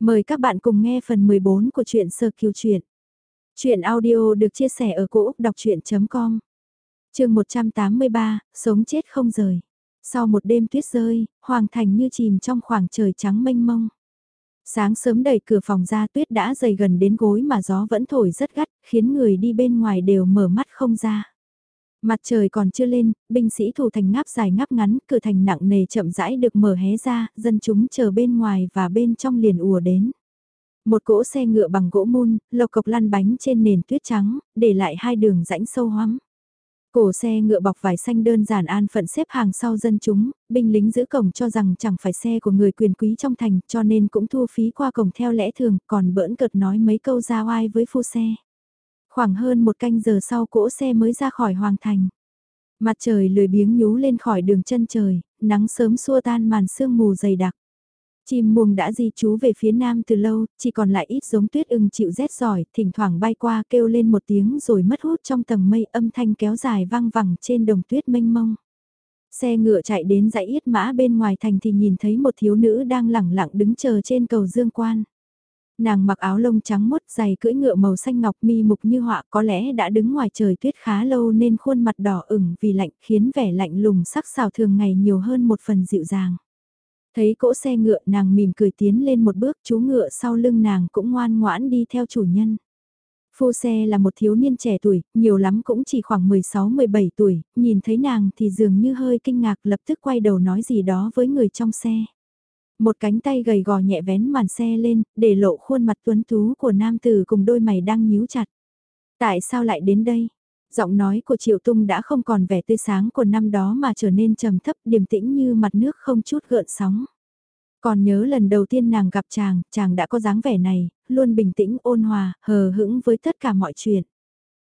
Mời các bạn cùng nghe phần 14 của truyện Sơ Kiều Truyện. Chuyện audio được chia sẻ ở cỗ đọc chuyện.com Trường 183, Sống chết không rời. Sau một đêm tuyết rơi, Hoàng Thành như chìm trong khoảng trời trắng mênh mông. Sáng sớm đẩy cửa phòng ra tuyết đã dày gần đến gối mà gió vẫn thổi rất gắt, khiến người đi bên ngoài đều mở mắt không ra. Mặt trời còn chưa lên, binh sĩ thủ thành ngáp dài ngáp ngắn, cửa thành nặng nề chậm rãi được mở hé ra, dân chúng chờ bên ngoài và bên trong liền ùa đến. Một cỗ xe ngựa bằng gỗ mun, lộc cộc lăn bánh trên nền tuyết trắng, để lại hai đường rãnh sâu hoắm. Cổ xe ngựa bọc vải xanh đơn giản an phận xếp hàng sau dân chúng, binh lính giữ cổng cho rằng chẳng phải xe của người quyền quý trong thành cho nên cũng thu phí qua cổng theo lẽ thường còn bỡn cợt nói mấy câu ra oai với phu xe. Khoảng hơn một canh giờ sau cỗ xe mới ra khỏi hoàng thành. Mặt trời lười biếng nhú lên khỏi đường chân trời, nắng sớm xua tan màn sương mù dày đặc. Chim muông đã di trú về phía nam từ lâu, chỉ còn lại ít giống tuyết ưng chịu rét giỏi, thỉnh thoảng bay qua kêu lên một tiếng rồi mất hút trong tầng mây âm thanh kéo dài vang vẳng trên đồng tuyết mênh mông. Xe ngựa chạy đến dãy yết mã bên ngoài thành thì nhìn thấy một thiếu nữ đang lẳng lặng đứng chờ trên cầu dương quan. Nàng mặc áo lông trắng mốt dày cưỡi ngựa màu xanh ngọc mi mục như họa có lẽ đã đứng ngoài trời tuyết khá lâu nên khuôn mặt đỏ ửng vì lạnh khiến vẻ lạnh lùng sắc sảo thường ngày nhiều hơn một phần dịu dàng. Thấy cỗ xe ngựa nàng mỉm cười tiến lên một bước chú ngựa sau lưng nàng cũng ngoan ngoãn đi theo chủ nhân. Phu xe là một thiếu niên trẻ tuổi, nhiều lắm cũng chỉ khoảng 16-17 tuổi, nhìn thấy nàng thì dường như hơi kinh ngạc lập tức quay đầu nói gì đó với người trong xe. Một cánh tay gầy gò nhẹ vén màn xe lên, để lộ khuôn mặt tuấn tú của nam tử cùng đôi mày đang nhíu chặt. Tại sao lại đến đây? Giọng nói của Triệu Tung đã không còn vẻ tươi sáng của năm đó mà trở nên trầm thấp điềm tĩnh như mặt nước không chút gợn sóng. Còn nhớ lần đầu tiên nàng gặp chàng, chàng đã có dáng vẻ này, luôn bình tĩnh ôn hòa, hờ hững với tất cả mọi chuyện.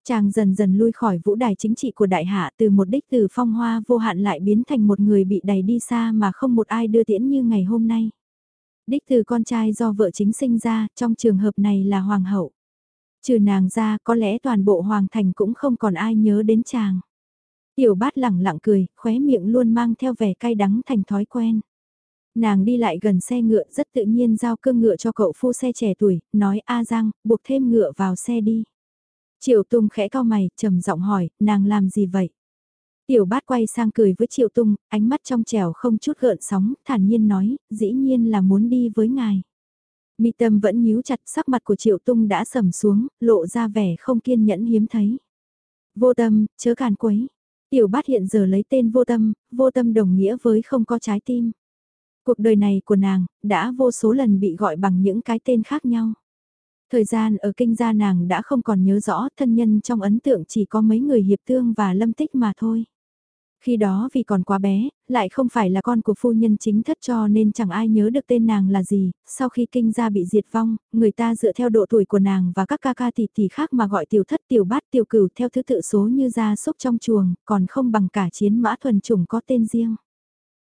Chàng dần dần lui khỏi vũ đài chính trị của đại hạ từ một đích từ phong hoa vô hạn lại biến thành một người bị đẩy đi xa mà không một ai đưa tiễn như ngày hôm nay. Đích từ con trai do vợ chính sinh ra, trong trường hợp này là hoàng hậu. Trừ nàng ra có lẽ toàn bộ hoàng thành cũng không còn ai nhớ đến chàng. Tiểu bát lẳng lặng cười, khóe miệng luôn mang theo vẻ cay đắng thành thói quen. Nàng đi lại gần xe ngựa rất tự nhiên giao cương ngựa cho cậu phu xe trẻ tuổi, nói A Giang, buộc thêm ngựa vào xe đi. Triệu Tung khẽ cao mày, trầm giọng hỏi, nàng làm gì vậy? Tiểu bát quay sang cười với Triệu Tung, ánh mắt trong trẻo không chút gợn sóng, thản nhiên nói, dĩ nhiên là muốn đi với ngài. Mi tâm vẫn nhíu chặt sắc mặt của Triệu Tung đã sầm xuống, lộ ra vẻ không kiên nhẫn hiếm thấy. Vô tâm, chớ càn quấy. Tiểu bát hiện giờ lấy tên vô tâm, vô tâm đồng nghĩa với không có trái tim. Cuộc đời này của nàng, đã vô số lần bị gọi bằng những cái tên khác nhau. Thời gian ở kinh gia nàng đã không còn nhớ rõ thân nhân trong ấn tượng chỉ có mấy người hiệp tương và lâm tích mà thôi. Khi đó vì còn quá bé, lại không phải là con của phu nhân chính thất cho nên chẳng ai nhớ được tên nàng là gì, sau khi kinh gia bị diệt vong, người ta dựa theo độ tuổi của nàng và các ca ca tỷ tỷ khác mà gọi tiểu thất tiểu bát tiểu cửu theo thứ tự số như gia súc trong chuồng, còn không bằng cả chiến mã thuần chủng có tên riêng.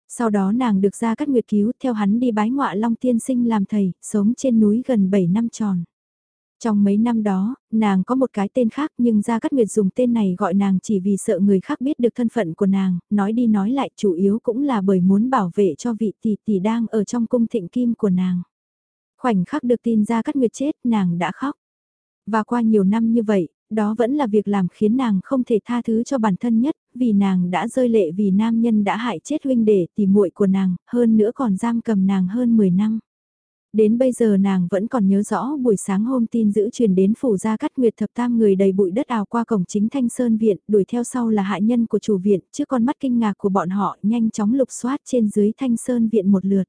Sau đó nàng được ra cắt nguyệt cứu theo hắn đi bái ngọa long tiên sinh làm thầy, sống trên núi gần 7 năm tròn. Trong mấy năm đó, nàng có một cái tên khác nhưng Gia Cát Nguyệt dùng tên này gọi nàng chỉ vì sợ người khác biết được thân phận của nàng, nói đi nói lại chủ yếu cũng là bởi muốn bảo vệ cho vị tỷ tỷ đang ở trong cung thịnh kim của nàng. Khoảnh khắc được tin Gia Cát Nguyệt chết nàng đã khóc. Và qua nhiều năm như vậy, đó vẫn là việc làm khiến nàng không thể tha thứ cho bản thân nhất, vì nàng đã rơi lệ vì nam nhân đã hại chết huynh đệ tỷ muội của nàng, hơn nữa còn giam cầm nàng hơn 10 năm. Đến bây giờ nàng vẫn còn nhớ rõ buổi sáng hôm tin giữ truyền đến phủ gia cắt nguyệt thập tam người đầy bụi đất ào qua cổng chính thanh sơn viện, đuổi theo sau là hạ nhân của chủ viện, trước con mắt kinh ngạc của bọn họ nhanh chóng lục soát trên dưới thanh sơn viện một lượt.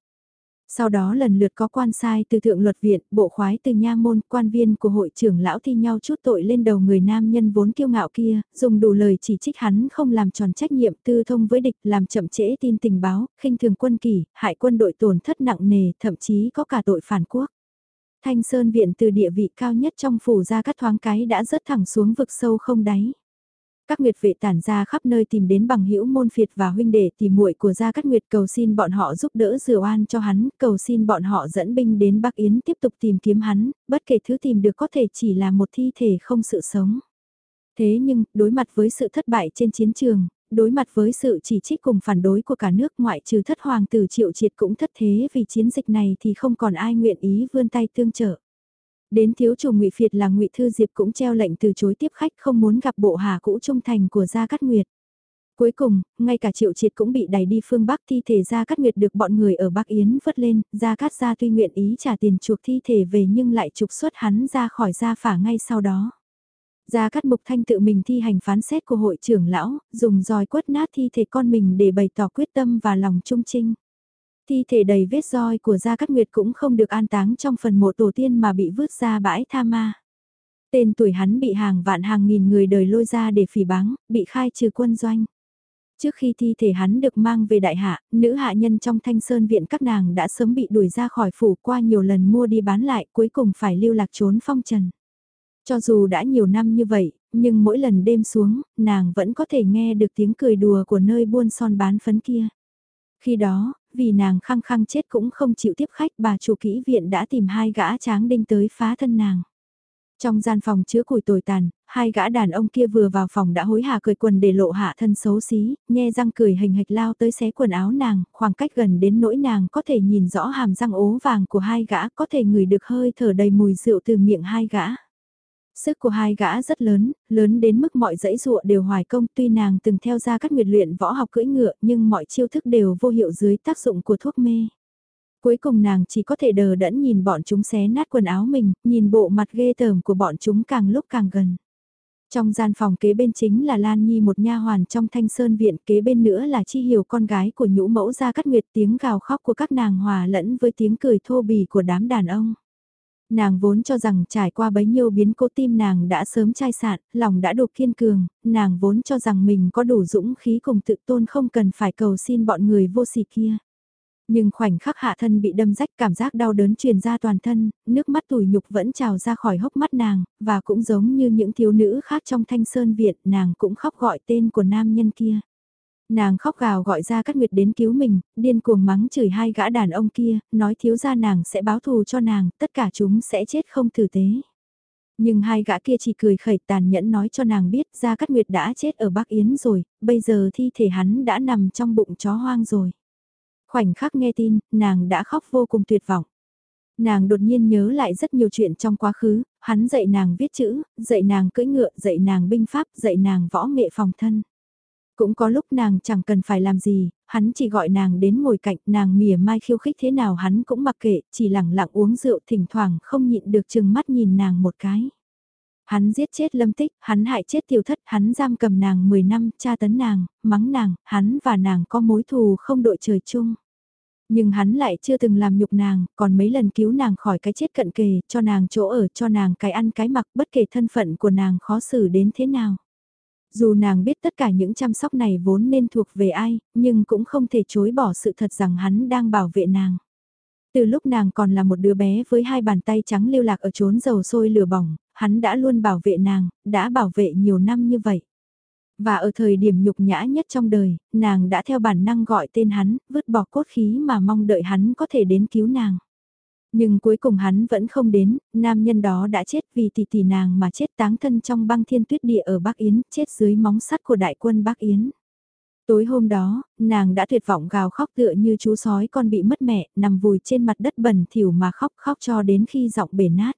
Sau đó lần lượt có quan sai từ thượng luật viện, bộ khoái từ nha môn, quan viên của hội trưởng lão thi nhau chút tội lên đầu người nam nhân vốn kiêu ngạo kia, dùng đủ lời chỉ trích hắn không làm tròn trách nhiệm tư thông với địch, làm chậm trễ tin tình báo, khinh thường quân kỷ, hại quân đội tổn thất nặng nề, thậm chí có cả tội phản quốc. Thanh Sơn Viện từ địa vị cao nhất trong phủ ra các thoáng cái đã rớt thẳng xuống vực sâu không đáy. Các nguyệt vệ tản ra khắp nơi tìm đến bằng hữu môn phiệt và huynh đệ tìm muội của gia cát nguyệt cầu xin bọn họ giúp đỡ rửa oan cho hắn, cầu xin bọn họ dẫn binh đến Bắc Yến tiếp tục tìm kiếm hắn, bất kể thứ tìm được có thể chỉ là một thi thể không sự sống. Thế nhưng, đối mặt với sự thất bại trên chiến trường, đối mặt với sự chỉ trích cùng phản đối của cả nước ngoại trừ thất hoàng tử triệu triệt cũng thất thế vì chiến dịch này thì không còn ai nguyện ý vươn tay tương trợ. Đến thiếu chủ ngụy Phiệt là ngụy Thư Diệp cũng treo lệnh từ chối tiếp khách không muốn gặp bộ hà cũ trung thành của Gia Cát Nguyệt. Cuối cùng, ngay cả triệu triệt cũng bị đẩy đi phương Bắc thi thể Gia Cát Nguyệt được bọn người ở Bắc Yến vớt lên, Gia Cát Gia tuy nguyện ý trả tiền chuộc thi thể về nhưng lại trục xuất hắn ra khỏi gia phả ngay sau đó. Gia Cát Mục Thanh tự mình thi hành phán xét của hội trưởng lão, dùng roi quất nát thi thể con mình để bày tỏ quyết tâm và lòng trung trinh. Thi thể đầy vết roi của Gia Cát Nguyệt cũng không được an táng trong phần mộ tổ tiên mà bị vứt ra bãi tha ma. Tên tuổi hắn bị hàng vạn hàng nghìn người đời lôi ra để phỉ báng, bị khai trừ quân doanh. Trước khi thi thể hắn được mang về đại hạ, nữ hạ nhân trong thanh sơn viện các nàng đã sớm bị đuổi ra khỏi phủ qua nhiều lần mua đi bán lại cuối cùng phải lưu lạc trốn phong trần. Cho dù đã nhiều năm như vậy, nhưng mỗi lần đêm xuống, nàng vẫn có thể nghe được tiếng cười đùa của nơi buôn son bán phấn kia. Khi đó, vì nàng khăng khăng chết cũng không chịu tiếp khách bà chủ kỹ viện đã tìm hai gã tráng đinh tới phá thân nàng. Trong gian phòng chứa củi tồi tàn, hai gã đàn ông kia vừa vào phòng đã hối hả cười quần để lộ hạ thân xấu xí, nhe răng cười hình hạch lao tới xé quần áo nàng, khoảng cách gần đến nỗi nàng có thể nhìn rõ hàm răng ố vàng của hai gã, có thể ngửi được hơi thở đầy mùi rượu từ miệng hai gã. Sức của hai gã rất lớn, lớn đến mức mọi dãy dụa đều hoài công tuy nàng từng theo ra các nguyệt luyện võ học cưỡi ngựa nhưng mọi chiêu thức đều vô hiệu dưới tác dụng của thuốc mê. Cuối cùng nàng chỉ có thể đờ đẫn nhìn bọn chúng xé nát quần áo mình, nhìn bộ mặt ghê tởm của bọn chúng càng lúc càng gần. Trong gian phòng kế bên chính là Lan Nhi một nha hoàn trong thanh sơn viện, kế bên nữa là Chi Hiểu con gái của nhũ mẫu ra cắt nguyệt tiếng gào khóc của các nàng hòa lẫn với tiếng cười thô bì của đám đàn ông. Nàng vốn cho rằng trải qua bấy nhiêu biến cố tim nàng đã sớm chai sạn, lòng đã đủ kiên cường, nàng vốn cho rằng mình có đủ dũng khí cùng tự tôn không cần phải cầu xin bọn người vô sỉ kia. Nhưng khoảnh khắc hạ thân bị đâm rách cảm giác đau đớn truyền ra toàn thân, nước mắt tủi nhục vẫn trào ra khỏi hốc mắt nàng, và cũng giống như những thiếu nữ khác trong thanh sơn Việt, nàng cũng khóc gọi tên của nam nhân kia. Nàng khóc gào gọi ra Cát nguyệt đến cứu mình, điên cuồng mắng chửi hai gã đàn ông kia, nói thiếu gia nàng sẽ báo thù cho nàng, tất cả chúng sẽ chết không tử tế. Nhưng hai gã kia chỉ cười khẩy tàn nhẫn nói cho nàng biết ra Cát Nguyệt đã chết ở Bắc Yến rồi, bây giờ thi thể hắn đã nằm trong bụng chó hoang rồi. Khoảnh khắc nghe tin, nàng đã khóc vô cùng tuyệt vọng. Nàng đột nhiên nhớ lại rất nhiều chuyện trong quá khứ, hắn dạy nàng viết chữ, dạy nàng cưỡi ngựa, dạy nàng binh pháp, dạy nàng võ nghệ phòng thân. Cũng có lúc nàng chẳng cần phải làm gì, hắn chỉ gọi nàng đến ngồi cạnh nàng mỉa mai khiêu khích thế nào hắn cũng mặc kệ, chỉ lẳng lặng uống rượu thỉnh thoảng không nhịn được chừng mắt nhìn nàng một cái. Hắn giết chết lâm tích, hắn hại chết tiểu thất, hắn giam cầm nàng 10 năm, tra tấn nàng, mắng nàng, hắn và nàng có mối thù không đội trời chung. Nhưng hắn lại chưa từng làm nhục nàng, còn mấy lần cứu nàng khỏi cái chết cận kề, cho nàng chỗ ở, cho nàng cái ăn cái mặc, bất kể thân phận của nàng khó xử đến thế nào. Dù nàng biết tất cả những chăm sóc này vốn nên thuộc về ai, nhưng cũng không thể chối bỏ sự thật rằng hắn đang bảo vệ nàng. Từ lúc nàng còn là một đứa bé với hai bàn tay trắng lưu lạc ở chốn dầu sôi lửa bỏng, hắn đã luôn bảo vệ nàng, đã bảo vệ nhiều năm như vậy. Và ở thời điểm nhục nhã nhất trong đời, nàng đã theo bản năng gọi tên hắn, vứt bỏ cốt khí mà mong đợi hắn có thể đến cứu nàng. Nhưng cuối cùng hắn vẫn không đến, nam nhân đó đã chết vì tỷ tỷ nàng mà chết táng thân trong băng thiên tuyết địa ở Bắc Yến, chết dưới móng sắt của đại quân Bắc Yến. Tối hôm đó, nàng đã tuyệt vọng gào khóc tựa như chú sói con bị mất mẹ, nằm vùi trên mặt đất bẩn thỉu mà khóc khóc cho đến khi giọng bể nát.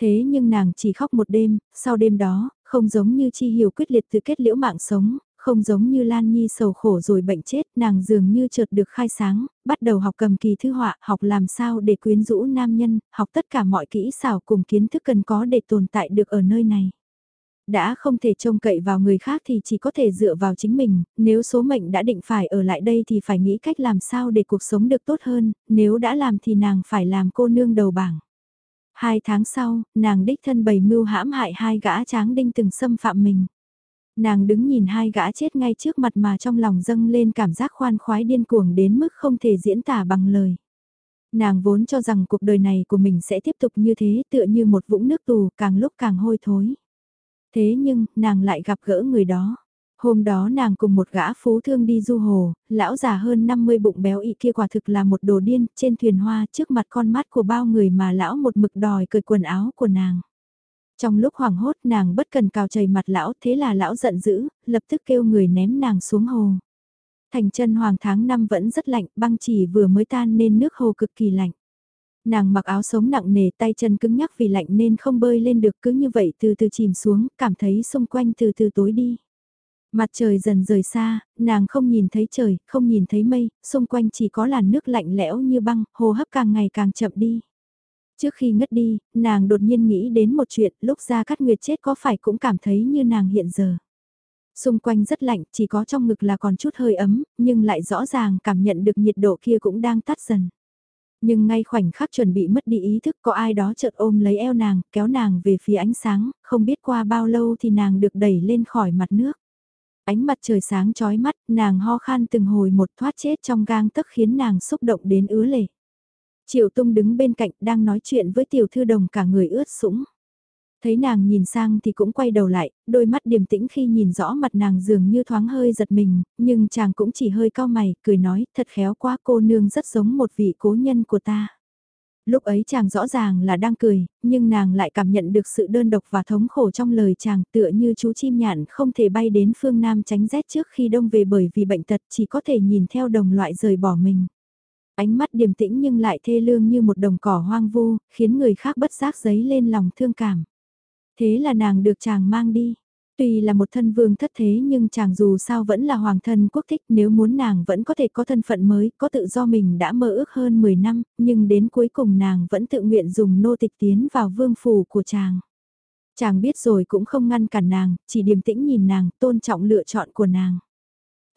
Thế nhưng nàng chỉ khóc một đêm, sau đêm đó, không giống như chi hiểu quyết liệt từ kết liễu mạng sống, không giống như Lan Nhi sầu khổ rồi bệnh chết, nàng dường như chợt được khai sáng, bắt đầu học cầm kỳ thư họa, học làm sao để quyến rũ nam nhân, học tất cả mọi kỹ xảo cùng kiến thức cần có để tồn tại được ở nơi này. Đã không thể trông cậy vào người khác thì chỉ có thể dựa vào chính mình, nếu số mệnh đã định phải ở lại đây thì phải nghĩ cách làm sao để cuộc sống được tốt hơn, nếu đã làm thì nàng phải làm cô nương đầu bảng. Hai tháng sau, nàng đích thân bày mưu hãm hại hai gã tráng đinh từng xâm phạm mình. Nàng đứng nhìn hai gã chết ngay trước mặt mà trong lòng dâng lên cảm giác khoan khoái điên cuồng đến mức không thể diễn tả bằng lời. Nàng vốn cho rằng cuộc đời này của mình sẽ tiếp tục như thế tựa như một vũng nước tù càng lúc càng hôi thối. Thế nhưng, nàng lại gặp gỡ người đó. Hôm đó nàng cùng một gã phú thương đi du hồ, lão già hơn 50 bụng béo ị kia quả thực là một đồ điên, trên thuyền hoa trước mặt con mắt của bao người mà lão một mực đòi cởi quần áo của nàng. Trong lúc hoảng hốt nàng bất cần cào chảy mặt lão thế là lão giận dữ, lập tức kêu người ném nàng xuống hồ. Thành chân hoàng tháng năm vẫn rất lạnh, băng chỉ vừa mới tan nên nước hồ cực kỳ lạnh. Nàng mặc áo sống nặng nề tay chân cứng nhắc vì lạnh nên không bơi lên được cứ như vậy từ từ chìm xuống, cảm thấy xung quanh từ từ tối đi. Mặt trời dần rời xa, nàng không nhìn thấy trời, không nhìn thấy mây, xung quanh chỉ có làn nước lạnh lẽo như băng, hô hấp càng ngày càng chậm đi. Trước khi ngất đi, nàng đột nhiên nghĩ đến một chuyện, lúc ra cắt nguyệt chết có phải cũng cảm thấy như nàng hiện giờ. Xung quanh rất lạnh, chỉ có trong ngực là còn chút hơi ấm, nhưng lại rõ ràng cảm nhận được nhiệt độ kia cũng đang tắt dần. Nhưng ngay khoảnh khắc chuẩn bị mất đi ý thức có ai đó chợt ôm lấy eo nàng, kéo nàng về phía ánh sáng, không biết qua bao lâu thì nàng được đẩy lên khỏi mặt nước. Ánh mặt trời sáng chói mắt, nàng ho khan từng hồi một thoát chết trong gang tấc khiến nàng xúc động đến ứa lệ. Triệu Tung đứng bên cạnh đang nói chuyện với tiểu thư đồng cả người ướt sũng. Thấy nàng nhìn sang thì cũng quay đầu lại, đôi mắt điềm tĩnh khi nhìn rõ mặt nàng dường như thoáng hơi giật mình, nhưng chàng cũng chỉ hơi cao mày, cười nói, thật khéo quá cô nương rất giống một vị cố nhân của ta. Lúc ấy chàng rõ ràng là đang cười, nhưng nàng lại cảm nhận được sự đơn độc và thống khổ trong lời chàng tựa như chú chim nhạn không thể bay đến phương Nam tránh rét trước khi đông về bởi vì bệnh tật chỉ có thể nhìn theo đồng loại rời bỏ mình. Ánh mắt điềm tĩnh nhưng lại thê lương như một đồng cỏ hoang vu, khiến người khác bất giác giấy lên lòng thương cảm. Thế là nàng được chàng mang đi. Tuy là một thân vương thất thế nhưng chàng dù sao vẫn là hoàng thân quốc thích nếu muốn nàng vẫn có thể có thân phận mới, có tự do mình đã mơ ước hơn 10 năm, nhưng đến cuối cùng nàng vẫn tự nguyện dùng nô tịch tiến vào vương phủ của chàng. Chàng biết rồi cũng không ngăn cản nàng, chỉ điềm tĩnh nhìn nàng, tôn trọng lựa chọn của nàng.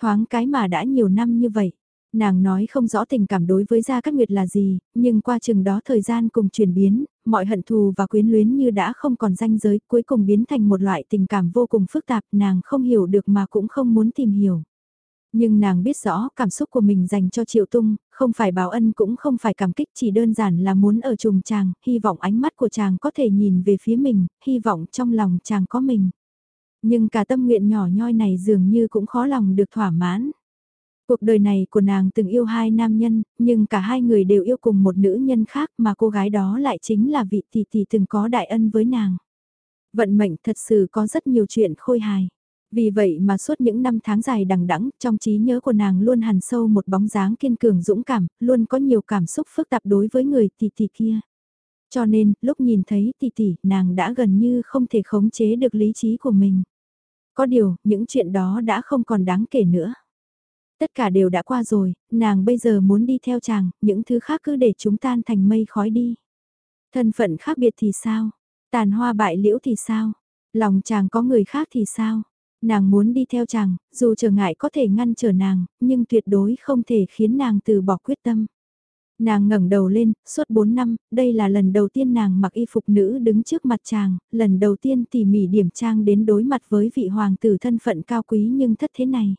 Thoáng cái mà đã nhiều năm như vậy, Nàng nói không rõ tình cảm đối với Gia Cát Nguyệt là gì, nhưng qua chừng đó thời gian cùng chuyển biến, mọi hận thù và quyến luyến như đã không còn ranh giới, cuối cùng biến thành một loại tình cảm vô cùng phức tạp, nàng không hiểu được mà cũng không muốn tìm hiểu. Nhưng nàng biết rõ cảm xúc của mình dành cho Triệu Tung, không phải báo ân cũng không phải cảm kích chỉ đơn giản là muốn ở trùng chàng, hy vọng ánh mắt của chàng có thể nhìn về phía mình, hy vọng trong lòng chàng có mình. Nhưng cả tâm nguyện nhỏ nhoi này dường như cũng khó lòng được thỏa mãn. Cuộc đời này của nàng từng yêu hai nam nhân, nhưng cả hai người đều yêu cùng một nữ nhân khác mà cô gái đó lại chính là vị tỷ tỷ từng có đại ân với nàng. Vận mệnh thật sự có rất nhiều chuyện khôi hài. Vì vậy mà suốt những năm tháng dài đằng đẵng trong trí nhớ của nàng luôn hằn sâu một bóng dáng kiên cường dũng cảm, luôn có nhiều cảm xúc phức tạp đối với người tỷ tỷ kia. Cho nên, lúc nhìn thấy tỷ tỷ, nàng đã gần như không thể khống chế được lý trí của mình. Có điều, những chuyện đó đã không còn đáng kể nữa. Tất cả đều đã qua rồi, nàng bây giờ muốn đi theo chàng, những thứ khác cứ để chúng tan thành mây khói đi. Thân phận khác biệt thì sao? Tàn hoa bại liễu thì sao? Lòng chàng có người khác thì sao? Nàng muốn đi theo chàng, dù trở ngại có thể ngăn trở nàng, nhưng tuyệt đối không thể khiến nàng từ bỏ quyết tâm. Nàng ngẩng đầu lên, suốt 4 năm, đây là lần đầu tiên nàng mặc y phục nữ đứng trước mặt chàng, lần đầu tiên tỉ mỉ điểm trang đến đối mặt với vị hoàng tử thân phận cao quý nhưng thất thế này.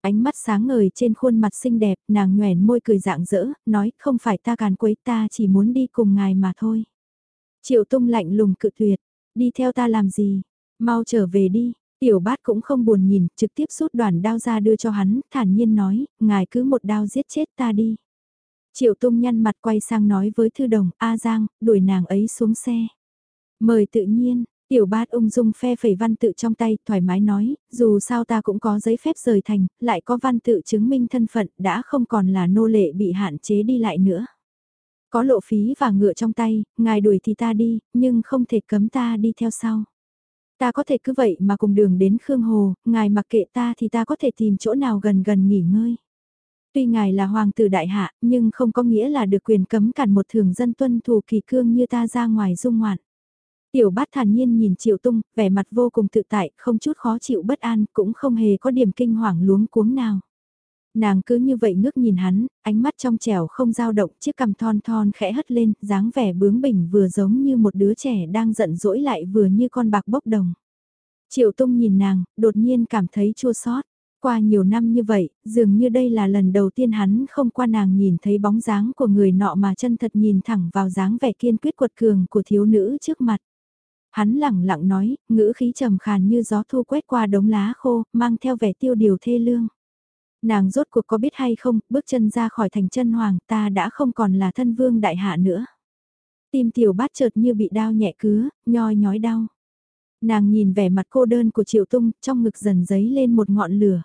Ánh mắt sáng ngời trên khuôn mặt xinh đẹp, nàng nhoẻn môi cười dạng dỡ, nói không phải ta càn quấy ta chỉ muốn đi cùng ngài mà thôi. Triệu tung lạnh lùng cự tuyệt, đi theo ta làm gì, mau trở về đi, tiểu bát cũng không buồn nhìn, trực tiếp rút đoàn đao ra đưa cho hắn, thản nhiên nói, ngài cứ một đao giết chết ta đi. Triệu tung nhăn mặt quay sang nói với thư đồng, A Giang, đuổi nàng ấy xuống xe. Mời tự nhiên, Tiểu bát ung dung phe phẩy văn tự trong tay, thoải mái nói, dù sao ta cũng có giấy phép rời thành, lại có văn tự chứng minh thân phận, đã không còn là nô lệ bị hạn chế đi lại nữa. Có lộ phí và ngựa trong tay, ngài đuổi thì ta đi, nhưng không thể cấm ta đi theo sau. Ta có thể cứ vậy mà cùng đường đến Khương Hồ, ngài mặc kệ ta thì ta có thể tìm chỗ nào gần gần nghỉ ngơi. Tuy ngài là hoàng tử đại hạ, nhưng không có nghĩa là được quyền cấm cản một thường dân tuân thủ kỳ cương như ta ra ngoài dung ngoạn. Tiểu bát thản nhiên nhìn Triệu Tung, vẻ mặt vô cùng tự tại, không chút khó chịu bất an, cũng không hề có điểm kinh hoàng luống cuống nào. Nàng cứ như vậy ngước nhìn hắn, ánh mắt trong trẻo không dao động, chiếc cằm thon thon khẽ hất lên, dáng vẻ bướng bỉnh vừa giống như một đứa trẻ đang giận dỗi lại vừa như con bạc bốc đồng. Triệu Tung nhìn nàng, đột nhiên cảm thấy chua xót. Qua nhiều năm như vậy, dường như đây là lần đầu tiên hắn không qua nàng nhìn thấy bóng dáng của người nọ mà chân thật nhìn thẳng vào dáng vẻ kiên quyết quật cường của thiếu nữ trước mặt. Hắn lẳng lặng nói, ngữ khí trầm khàn như gió thu quét qua đống lá khô, mang theo vẻ tiêu điều thê lương. Nàng rốt cuộc có biết hay không, bước chân ra khỏi thành chân hoàng ta đã không còn là thân vương đại hạ nữa. Tim tiểu bát chợt như bị đau nhẹ cứa, nhoi nhói đau. Nàng nhìn vẻ mặt cô đơn của Triệu Tung, trong ngực dần giấy lên một ngọn lửa.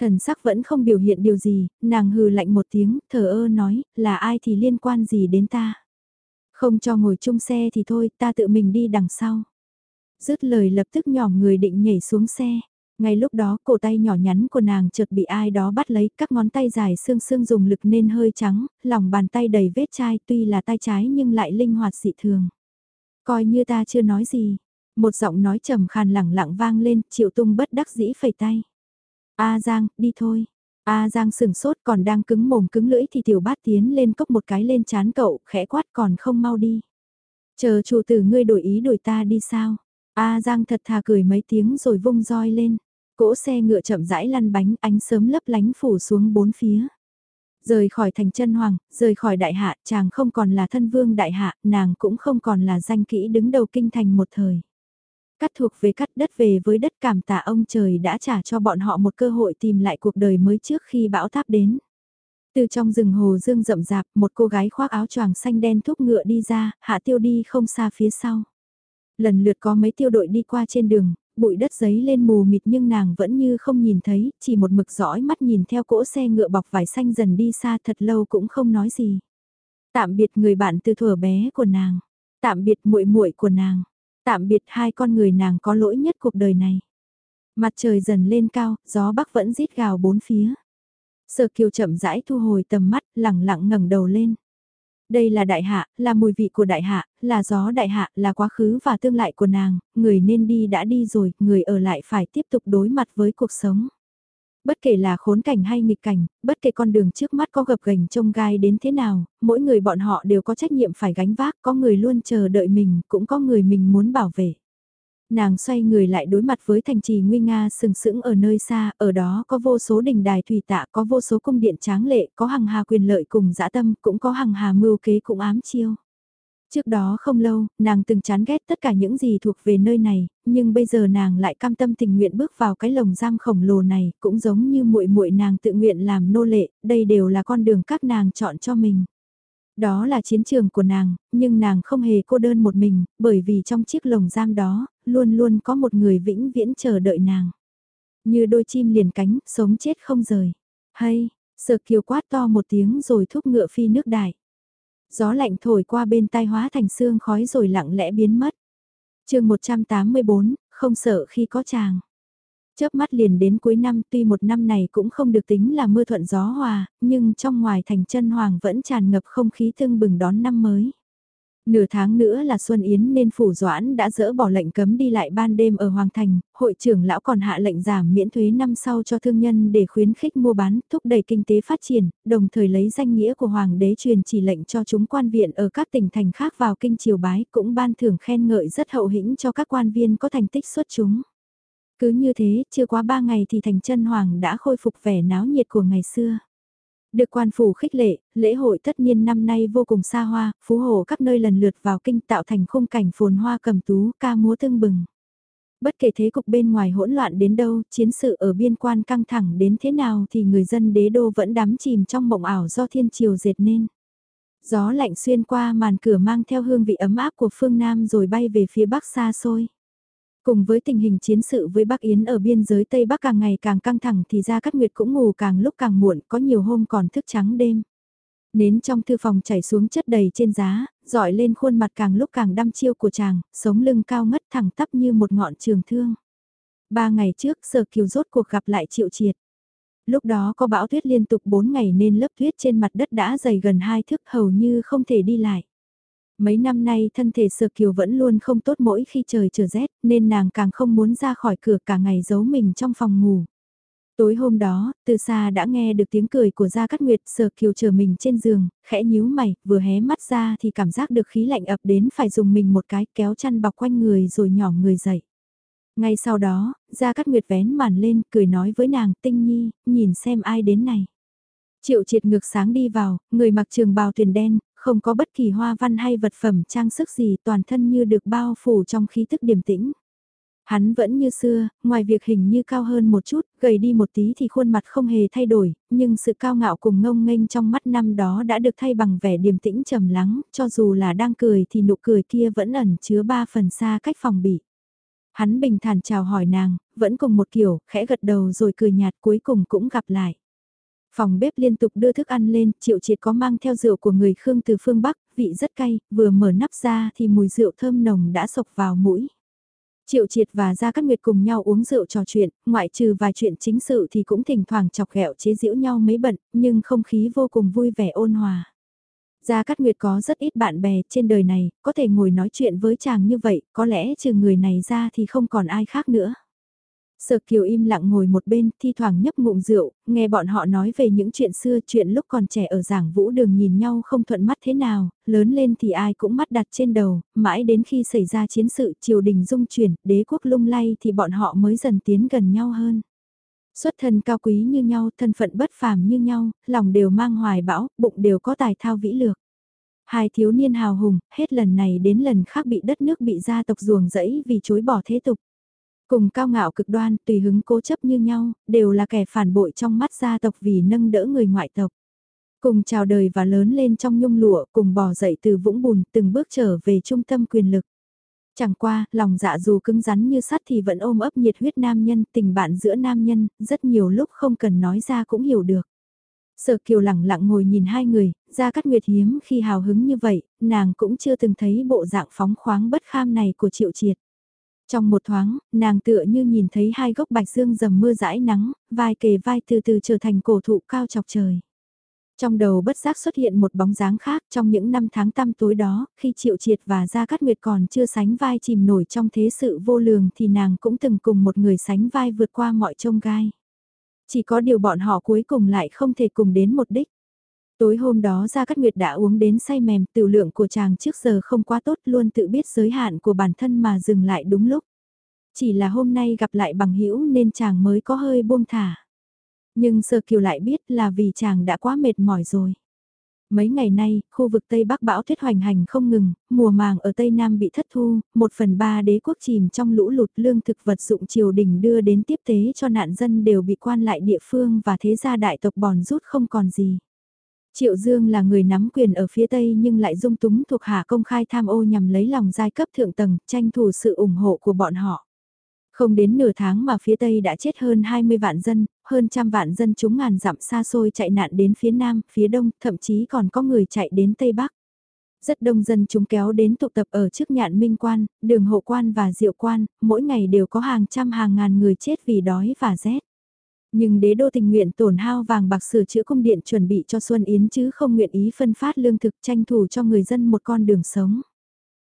Thần sắc vẫn không biểu hiện điều gì, nàng hừ lạnh một tiếng, thờ ơ nói, là ai thì liên quan gì đến ta. Không cho ngồi chung xe thì thôi, ta tự mình đi đằng sau. Dứt lời lập tức nhỏm người định nhảy xuống xe. Ngay lúc đó cổ tay nhỏ nhắn của nàng chợt bị ai đó bắt lấy các ngón tay dài xương xương dùng lực nên hơi trắng, lòng bàn tay đầy vết chai tuy là tay trái nhưng lại linh hoạt dị thường. Coi như ta chưa nói gì, một giọng nói trầm khàn lẳng lặng vang lên, triệu tung bất đắc dĩ phẩy tay. A Giang, đi thôi. A Giang sừng sốt còn đang cứng mồm cứng lưỡi thì tiểu bát tiến lên cốc một cái lên chán cậu, khẽ quát còn không mau đi. Chờ chủ tử ngươi đổi ý đổi ta đi sao? A Giang thật thà cười mấy tiếng rồi vung roi lên. Cỗ xe ngựa chậm rãi lăn bánh ánh sớm lấp lánh phủ xuống bốn phía. Rời khỏi thành chân hoàng, rời khỏi đại hạ, chàng không còn là thân vương đại hạ, nàng cũng không còn là danh kỹ đứng đầu kinh thành một thời. Cắt thuộc về cắt đất về với đất cảm tạ ông trời đã trả cho bọn họ một cơ hội tìm lại cuộc đời mới trước khi bão tháp đến. Từ trong rừng hồ dương rậm rạp, một cô gái khoác áo choàng xanh đen thúc ngựa đi ra, hạ tiêu đi không xa phía sau. Lần lượt có mấy tiêu đội đi qua trên đường, bụi đất giấy lên mù mịt nhưng nàng vẫn như không nhìn thấy, chỉ một mực dõi mắt nhìn theo cỗ xe ngựa bọc vải xanh dần đi xa thật lâu cũng không nói gì. Tạm biệt người bạn từ thuở bé của nàng, tạm biệt muội muội của nàng, tạm biệt hai con người nàng có lỗi nhất cuộc đời này. Mặt trời dần lên cao, gió bắc vẫn rít gào bốn phía. Sở kiều chậm rãi thu hồi tầm mắt, lẳng lặng ngẩng đầu lên. Đây là đại hạ, là mùi vị của đại hạ, là gió đại hạ, là quá khứ và tương lai của nàng, người nên đi đã đi rồi, người ở lại phải tiếp tục đối mặt với cuộc sống. Bất kể là khốn cảnh hay nghịch cảnh, bất kể con đường trước mắt có gập gành trông gai đến thế nào, mỗi người bọn họ đều có trách nhiệm phải gánh vác, có người luôn chờ đợi mình, cũng có người mình muốn bảo vệ. Nàng xoay người lại đối mặt với thành trì nguy nga sừng sững ở nơi xa, ở đó có vô số đình đài thủy tạ, có vô số cung điện tráng lệ, có hằng hà quyền lợi cùng dã tâm, cũng có hằng hà mưu kế cũng ám chiêu. Trước đó không lâu, nàng từng chán ghét tất cả những gì thuộc về nơi này, nhưng bây giờ nàng lại cam tâm tình nguyện bước vào cái lồng giam khổng lồ này, cũng giống như muội muội nàng tự nguyện làm nô lệ, đây đều là con đường các nàng chọn cho mình. Đó là chiến trường của nàng, nhưng nàng không hề cô đơn một mình, bởi vì trong chiếc lồng giam đó, luôn luôn có một người vĩnh viễn chờ đợi nàng. Như đôi chim liền cánh, sống chết không rời. Hay, sợ kiều quát to một tiếng rồi thúc ngựa phi nước đại. Gió lạnh thổi qua bên tai hóa thành xương khói rồi lặng lẽ biến mất. chương 184, không sợ khi có chàng. Chớp mắt liền đến cuối năm tuy một năm này cũng không được tính là mưa thuận gió hòa, nhưng trong ngoài thành chân hoàng vẫn tràn ngập không khí thương bừng đón năm mới. Nửa tháng nữa là Xuân Yến nên Phủ Doãn đã dỡ bỏ lệnh cấm đi lại ban đêm ở Hoàng Thành, hội trưởng lão còn hạ lệnh giảm miễn thuế năm sau cho thương nhân để khuyến khích mua bán, thúc đẩy kinh tế phát triển, đồng thời lấy danh nghĩa của Hoàng đế truyền chỉ lệnh cho chúng quan viện ở các tỉnh thành khác vào kinh triều bái cũng ban thưởng khen ngợi rất hậu hĩnh cho các quan viên có thành tích xuất chúng. Cứ như thế, chưa quá ba ngày thì thành chân Hoàng đã khôi phục vẻ náo nhiệt của ngày xưa. Được quan phủ khích lệ, lễ hội tất nhiên năm nay vô cùng xa hoa, phú hồ các nơi lần lượt vào kinh tạo thành khung cảnh phồn hoa cầm tú, ca múa tương bừng. Bất kể thế cục bên ngoài hỗn loạn đến đâu, chiến sự ở biên quan căng thẳng đến thế nào thì người dân đế đô vẫn đắm chìm trong mộng ảo do thiên triều dệt nên. Gió lạnh xuyên qua màn cửa mang theo hương vị ấm áp của phương Nam rồi bay về phía bắc xa xôi. Cùng với tình hình chiến sự với Bắc Yến ở biên giới Tây Bắc càng ngày càng căng thẳng thì ra Cát Nguyệt cũng ngủ càng lúc càng muộn, có nhiều hôm còn thức trắng đêm. Nến trong thư phòng chảy xuống chất đầy trên giá, dọi lên khuôn mặt càng lúc càng đăm chiêu của chàng, sống lưng cao ngất thẳng tắp như một ngọn trường thương. Ba ngày trước Sở Kiều rốt cuộc gặp lại Triệu Triệt. Lúc đó có bão tuyết liên tục 4 ngày nên lớp tuyết trên mặt đất đã dày gần hai thước hầu như không thể đi lại. Mấy năm nay thân thể Sơ Kiều vẫn luôn không tốt mỗi khi trời trở rét, nên nàng càng không muốn ra khỏi cửa cả ngày giấu mình trong phòng ngủ. Tối hôm đó, từ xa đã nghe được tiếng cười của Gia Cát Nguyệt sờ Kiều chờ mình trên giường, khẽ nhíu mày, vừa hé mắt ra thì cảm giác được khí lạnh ập đến phải dùng mình một cái kéo chăn bọc quanh người rồi nhỏ người dậy. Ngay sau đó, Gia Cát Nguyệt vén màn lên, cười nói với nàng, tinh nhi, nhìn xem ai đến này. Triệu triệt ngược sáng đi vào, người mặc trường bào tuyển đen, không có bất kỳ hoa văn hay vật phẩm trang sức gì toàn thân như được bao phủ trong khí thức điềm tĩnh. Hắn vẫn như xưa, ngoài việc hình như cao hơn một chút, gầy đi một tí thì khuôn mặt không hề thay đổi, nhưng sự cao ngạo cùng ngông nghênh trong mắt năm đó đã được thay bằng vẻ điềm tĩnh trầm lắng, cho dù là đang cười thì nụ cười kia vẫn ẩn chứa ba phần xa cách phòng bị. Hắn bình thản chào hỏi nàng, vẫn cùng một kiểu, khẽ gật đầu rồi cười nhạt cuối cùng cũng gặp lại. Phòng bếp liên tục đưa thức ăn lên, triệu triệt có mang theo rượu của người Khương từ phương Bắc, vị rất cay, vừa mở nắp ra thì mùi rượu thơm nồng đã sộc vào mũi. Triệu Triệt và Gia Cát Nguyệt cùng nhau uống rượu trò chuyện, ngoại trừ vài chuyện chính sự thì cũng thỉnh thoảng chọc ghẹo chế giễu nhau mấy bận, nhưng không khí vô cùng vui vẻ ôn hòa. Gia Cát Nguyệt có rất ít bạn bè trên đời này, có thể ngồi nói chuyện với chàng như vậy, có lẽ trừ người này ra thì không còn ai khác nữa. Sở Kiều im lặng ngồi một bên, thi thoảng nhấp ngụm rượu, nghe bọn họ nói về những chuyện xưa, chuyện lúc còn trẻ ở giảng vũ đường nhìn nhau không thuận mắt thế nào, lớn lên thì ai cũng mắt đặt trên đầu, mãi đến khi xảy ra chiến sự triều đình dung chuyển, đế quốc lung lay thì bọn họ mới dần tiến gần nhau hơn. Xuất thân cao quý như nhau, thân phận bất phàm như nhau, lòng đều mang hoài bão, bụng đều có tài thao vĩ lược. Hai thiếu niên hào hùng, hết lần này đến lần khác bị đất nước bị gia tộc ruồng rẫy vì chối bỏ thế tục. Cùng cao ngạo cực đoan, tùy hứng cố chấp như nhau, đều là kẻ phản bội trong mắt gia tộc vì nâng đỡ người ngoại tộc. Cùng chào đời và lớn lên trong nhung lụa, cùng bò dậy từ vũng bùn, từng bước trở về trung tâm quyền lực. Chẳng qua, lòng dạ dù cứng rắn như sắt thì vẫn ôm ấp nhiệt huyết nam nhân, tình bạn giữa nam nhân, rất nhiều lúc không cần nói ra cũng hiểu được. Sở Kiều lặng lặng ngồi nhìn hai người, ra cắt nguyệt hiếm khi hào hứng như vậy, nàng cũng chưa từng thấy bộ dạng phóng khoáng bất kham này của triệu triệt. Trong một thoáng, nàng tựa như nhìn thấy hai gốc bạch dương dầm mưa rãi nắng, vai kề vai từ từ trở thành cổ thụ cao chọc trời. Trong đầu bất giác xuất hiện một bóng dáng khác trong những năm tháng tăm tối đó, khi Triệu Triệt và Gia Cát Nguyệt còn chưa sánh vai chìm nổi trong thế sự vô lường thì nàng cũng từng cùng một người sánh vai vượt qua mọi trông gai. Chỉ có điều bọn họ cuối cùng lại không thể cùng đến một đích. Tối hôm đó Gia Cát Nguyệt đã uống đến say mềm, tiểu lượng của chàng trước giờ không quá tốt luôn tự biết giới hạn của bản thân mà dừng lại đúng lúc. Chỉ là hôm nay gặp lại bằng hữu nên chàng mới có hơi buông thả. Nhưng Sơ Kiều lại biết là vì chàng đã quá mệt mỏi rồi. Mấy ngày nay, khu vực Tây Bắc bão tuyết hoành hành không ngừng, mùa màng ở Tây Nam bị thất thu, một phần ba đế quốc chìm trong lũ lụt lương thực vật dụng triều đình đưa đến tiếp tế cho nạn dân đều bị quan lại địa phương và thế gia đại tộc bòn rút không còn gì. Triệu Dương là người nắm quyền ở phía Tây nhưng lại dung túng thuộc hạ công khai tham ô nhằm lấy lòng giai cấp thượng tầng, tranh thủ sự ủng hộ của bọn họ. Không đến nửa tháng mà phía Tây đã chết hơn 20 vạn dân, hơn trăm vạn dân chúng ngàn dặm xa xôi chạy nạn đến phía Nam, phía Đông, thậm chí còn có người chạy đến Tây Bắc. Rất đông dân chúng kéo đến tụ tập ở trước nhạn minh quan, đường hộ quan và diệu quan, mỗi ngày đều có hàng trăm hàng ngàn người chết vì đói và rét. Nhưng đế đô tình nguyện tổn hao vàng bạc sửa chữa cung điện chuẩn bị cho Xuân Yến chứ không nguyện ý phân phát lương thực tranh thủ cho người dân một con đường sống.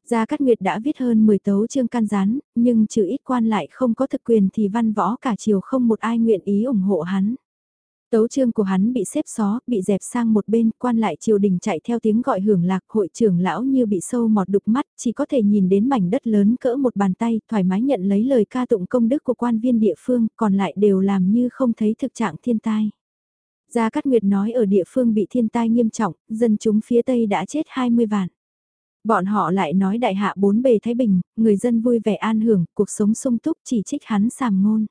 Gia Cát Nguyệt đã viết hơn 10 tấu chương can gián, nhưng trừ ít quan lại không có thực quyền thì văn võ cả triều không một ai nguyện ý ủng hộ hắn. Tấu chương của hắn bị xếp xó, bị dẹp sang một bên, quan lại triều đình chạy theo tiếng gọi hưởng lạc, hội trưởng lão như bị sâu mọt đục mắt, chỉ có thể nhìn đến mảnh đất lớn cỡ một bàn tay, thoải mái nhận lấy lời ca tụng công đức của quan viên địa phương, còn lại đều làm như không thấy thực trạng thiên tai. Gia Cát Nguyệt nói ở địa phương bị thiên tai nghiêm trọng, dân chúng phía Tây đã chết 20 vạn. Bọn họ lại nói đại hạ bốn bề Thái Bình, người dân vui vẻ an hưởng, cuộc sống sung túc chỉ trích hắn sàm ngôn.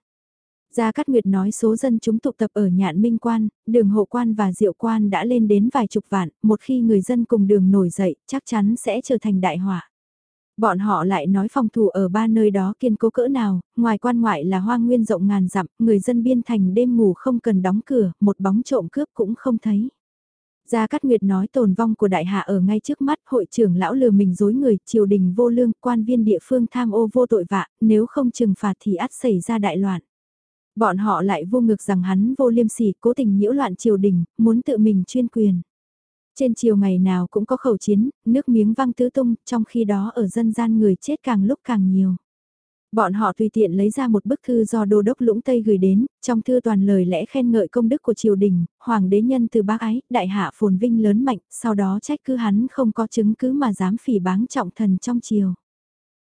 Gia Cát Nguyệt nói số dân chúng tụ tập ở nhạn minh quan, đường hộ quan và diệu quan đã lên đến vài chục vạn, một khi người dân cùng đường nổi dậy, chắc chắn sẽ trở thành đại họa. Bọn họ lại nói phòng thủ ở ba nơi đó kiên cố cỡ nào, ngoài quan ngoại là hoang nguyên rộng ngàn dặm, người dân biên thành đêm ngủ không cần đóng cửa, một bóng trộm cướp cũng không thấy. Gia Cát Nguyệt nói tồn vong của đại hạ ở ngay trước mắt, hội trưởng lão lừa mình dối người, triều đình vô lương, quan viên địa phương tham ô vô tội vạ, nếu không trừng phạt thì ắt xảy ra đại loạn. Bọn họ lại vô ngược rằng hắn vô liêm sỉ, cố tình nhiễu loạn triều đình, muốn tự mình chuyên quyền. Trên triều ngày nào cũng có khẩu chiến, nước miếng văng tứ tung, trong khi đó ở dân gian người chết càng lúc càng nhiều. Bọn họ tùy tiện lấy ra một bức thư do đô đốc lũng Tây gửi đến, trong thư toàn lời lẽ khen ngợi công đức của triều đình, hoàng đế nhân từ bác ái, đại hạ phồn vinh lớn mạnh, sau đó trách cứ hắn không có chứng cứ mà dám phỉ báng trọng thần trong triều.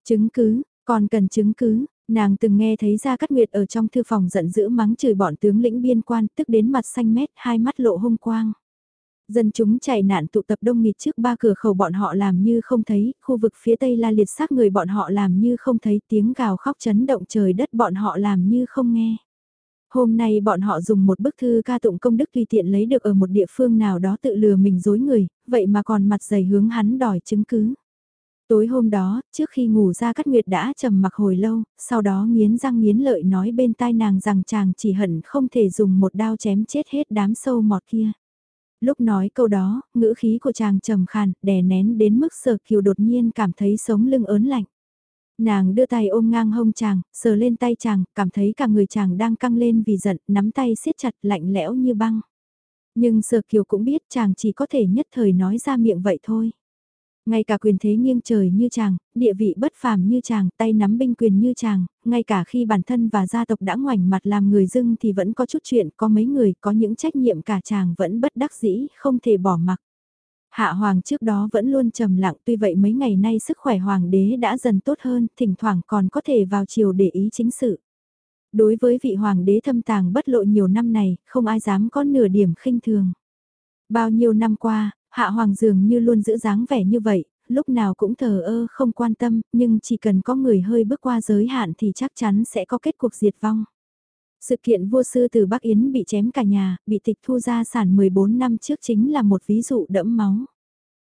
Chứng cứ, còn cần chứng cứ, nàng từng nghe thấy ra cát nguyệt ở trong thư phòng giận dữ mắng chửi bọn tướng lĩnh biên quan tức đến mặt xanh mét hai mắt lộ hung quang. Dân chúng chạy nạn tụ tập đông nghịt trước ba cửa khẩu bọn họ làm như không thấy, khu vực phía tây la liệt xác người bọn họ làm như không thấy tiếng gào khóc chấn động trời đất bọn họ làm như không nghe. Hôm nay bọn họ dùng một bức thư ca tụng công đức tùy tiện lấy được ở một địa phương nào đó tự lừa mình dối người, vậy mà còn mặt dày hướng hắn đòi chứng cứ. Tối hôm đó, trước khi ngủ ra Cát Nguyệt đã trầm mặc hồi lâu, sau đó nghiến răng nghiến lợi nói bên tai nàng rằng chàng chỉ hận không thể dùng một đao chém chết hết đám sâu mọt kia. Lúc nói câu đó, ngữ khí của chàng trầm khàn, đè nén đến mức sở kiều đột nhiên cảm thấy sống lưng ớn lạnh. Nàng đưa tay ôm ngang hông chàng, sờ lên tay chàng, cảm thấy cả người chàng đang căng lên vì giận, nắm tay siết chặt lạnh lẽo như băng. Nhưng sở kiều cũng biết chàng chỉ có thể nhất thời nói ra miệng vậy thôi. Ngay cả quyền thế nghiêng trời như chàng, địa vị bất phàm như chàng, tay nắm binh quyền như chàng, ngay cả khi bản thân và gia tộc đã ngoảnh mặt làm người dưng thì vẫn có chút chuyện, có mấy người, có những trách nhiệm cả chàng vẫn bất đắc dĩ, không thể bỏ mặc. Hạ hoàng trước đó vẫn luôn trầm lặng tuy vậy mấy ngày nay sức khỏe hoàng đế đã dần tốt hơn, thỉnh thoảng còn có thể vào chiều để ý chính sự. Đối với vị hoàng đế thâm tàng bất lộ nhiều năm này, không ai dám có nửa điểm khinh thường. Bao nhiêu năm qua, Hạ Hoàng dường như luôn giữ dáng vẻ như vậy, lúc nào cũng thờ ơ không quan tâm, nhưng chỉ cần có người hơi bước qua giới hạn thì chắc chắn sẽ có kết cuộc diệt vong. Sự kiện vua sư từ Bắc Yến bị chém cả nhà, bị tịch thu gia sản 14 năm trước chính là một ví dụ đẫm máu.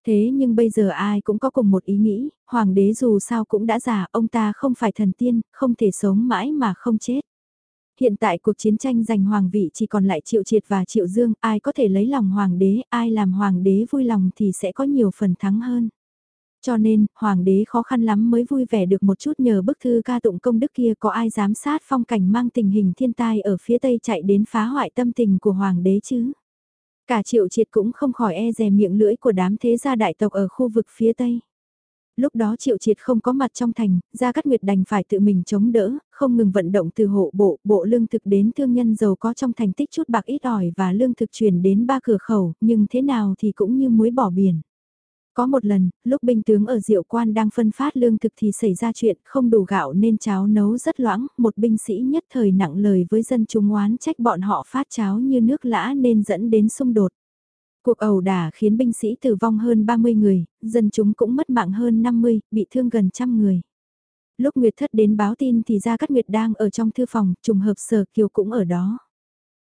Thế nhưng bây giờ ai cũng có cùng một ý nghĩ, hoàng đế dù sao cũng đã già, ông ta không phải thần tiên, không thể sống mãi mà không chết. Hiện tại cuộc chiến tranh giành hoàng vị chỉ còn lại Triệu Triệt và Triệu Dương, ai có thể lấy lòng hoàng đế, ai làm hoàng đế vui lòng thì sẽ có nhiều phần thắng hơn. Cho nên, hoàng đế khó khăn lắm mới vui vẻ được một chút nhờ bức thư ca tụng công đức kia có ai giám sát phong cảnh mang tình hình thiên tai ở phía tây chạy đến phá hoại tâm tình của hoàng đế chứ. Cả triệu triệt cũng không khỏi e dè miệng lưỡi của đám thế gia đại tộc ở khu vực phía tây. Lúc đó triệu triệt không có mặt trong thành, Gia Cát Nguyệt đành phải tự mình chống đỡ, không ngừng vận động từ hộ bộ, bộ lương thực đến thương nhân giàu có trong thành tích chút bạc ít ỏi và lương thực truyền đến ba cửa khẩu, nhưng thế nào thì cũng như muối bỏ biển. Có một lần, lúc binh tướng ở diệu quan đang phân phát lương thực thì xảy ra chuyện không đủ gạo nên cháo nấu rất loãng, một binh sĩ nhất thời nặng lời với dân chúng oán trách bọn họ phát cháo như nước lã nên dẫn đến xung đột. Cuộc ẩu đả khiến binh sĩ tử vong hơn 30 người, dân chúng cũng mất mạng hơn 50, bị thương gần trăm người. Lúc Nguyệt Thất đến báo tin thì Gia Cát Nguyệt đang ở trong thư phòng, trùng hợp Sở Kiều cũng ở đó.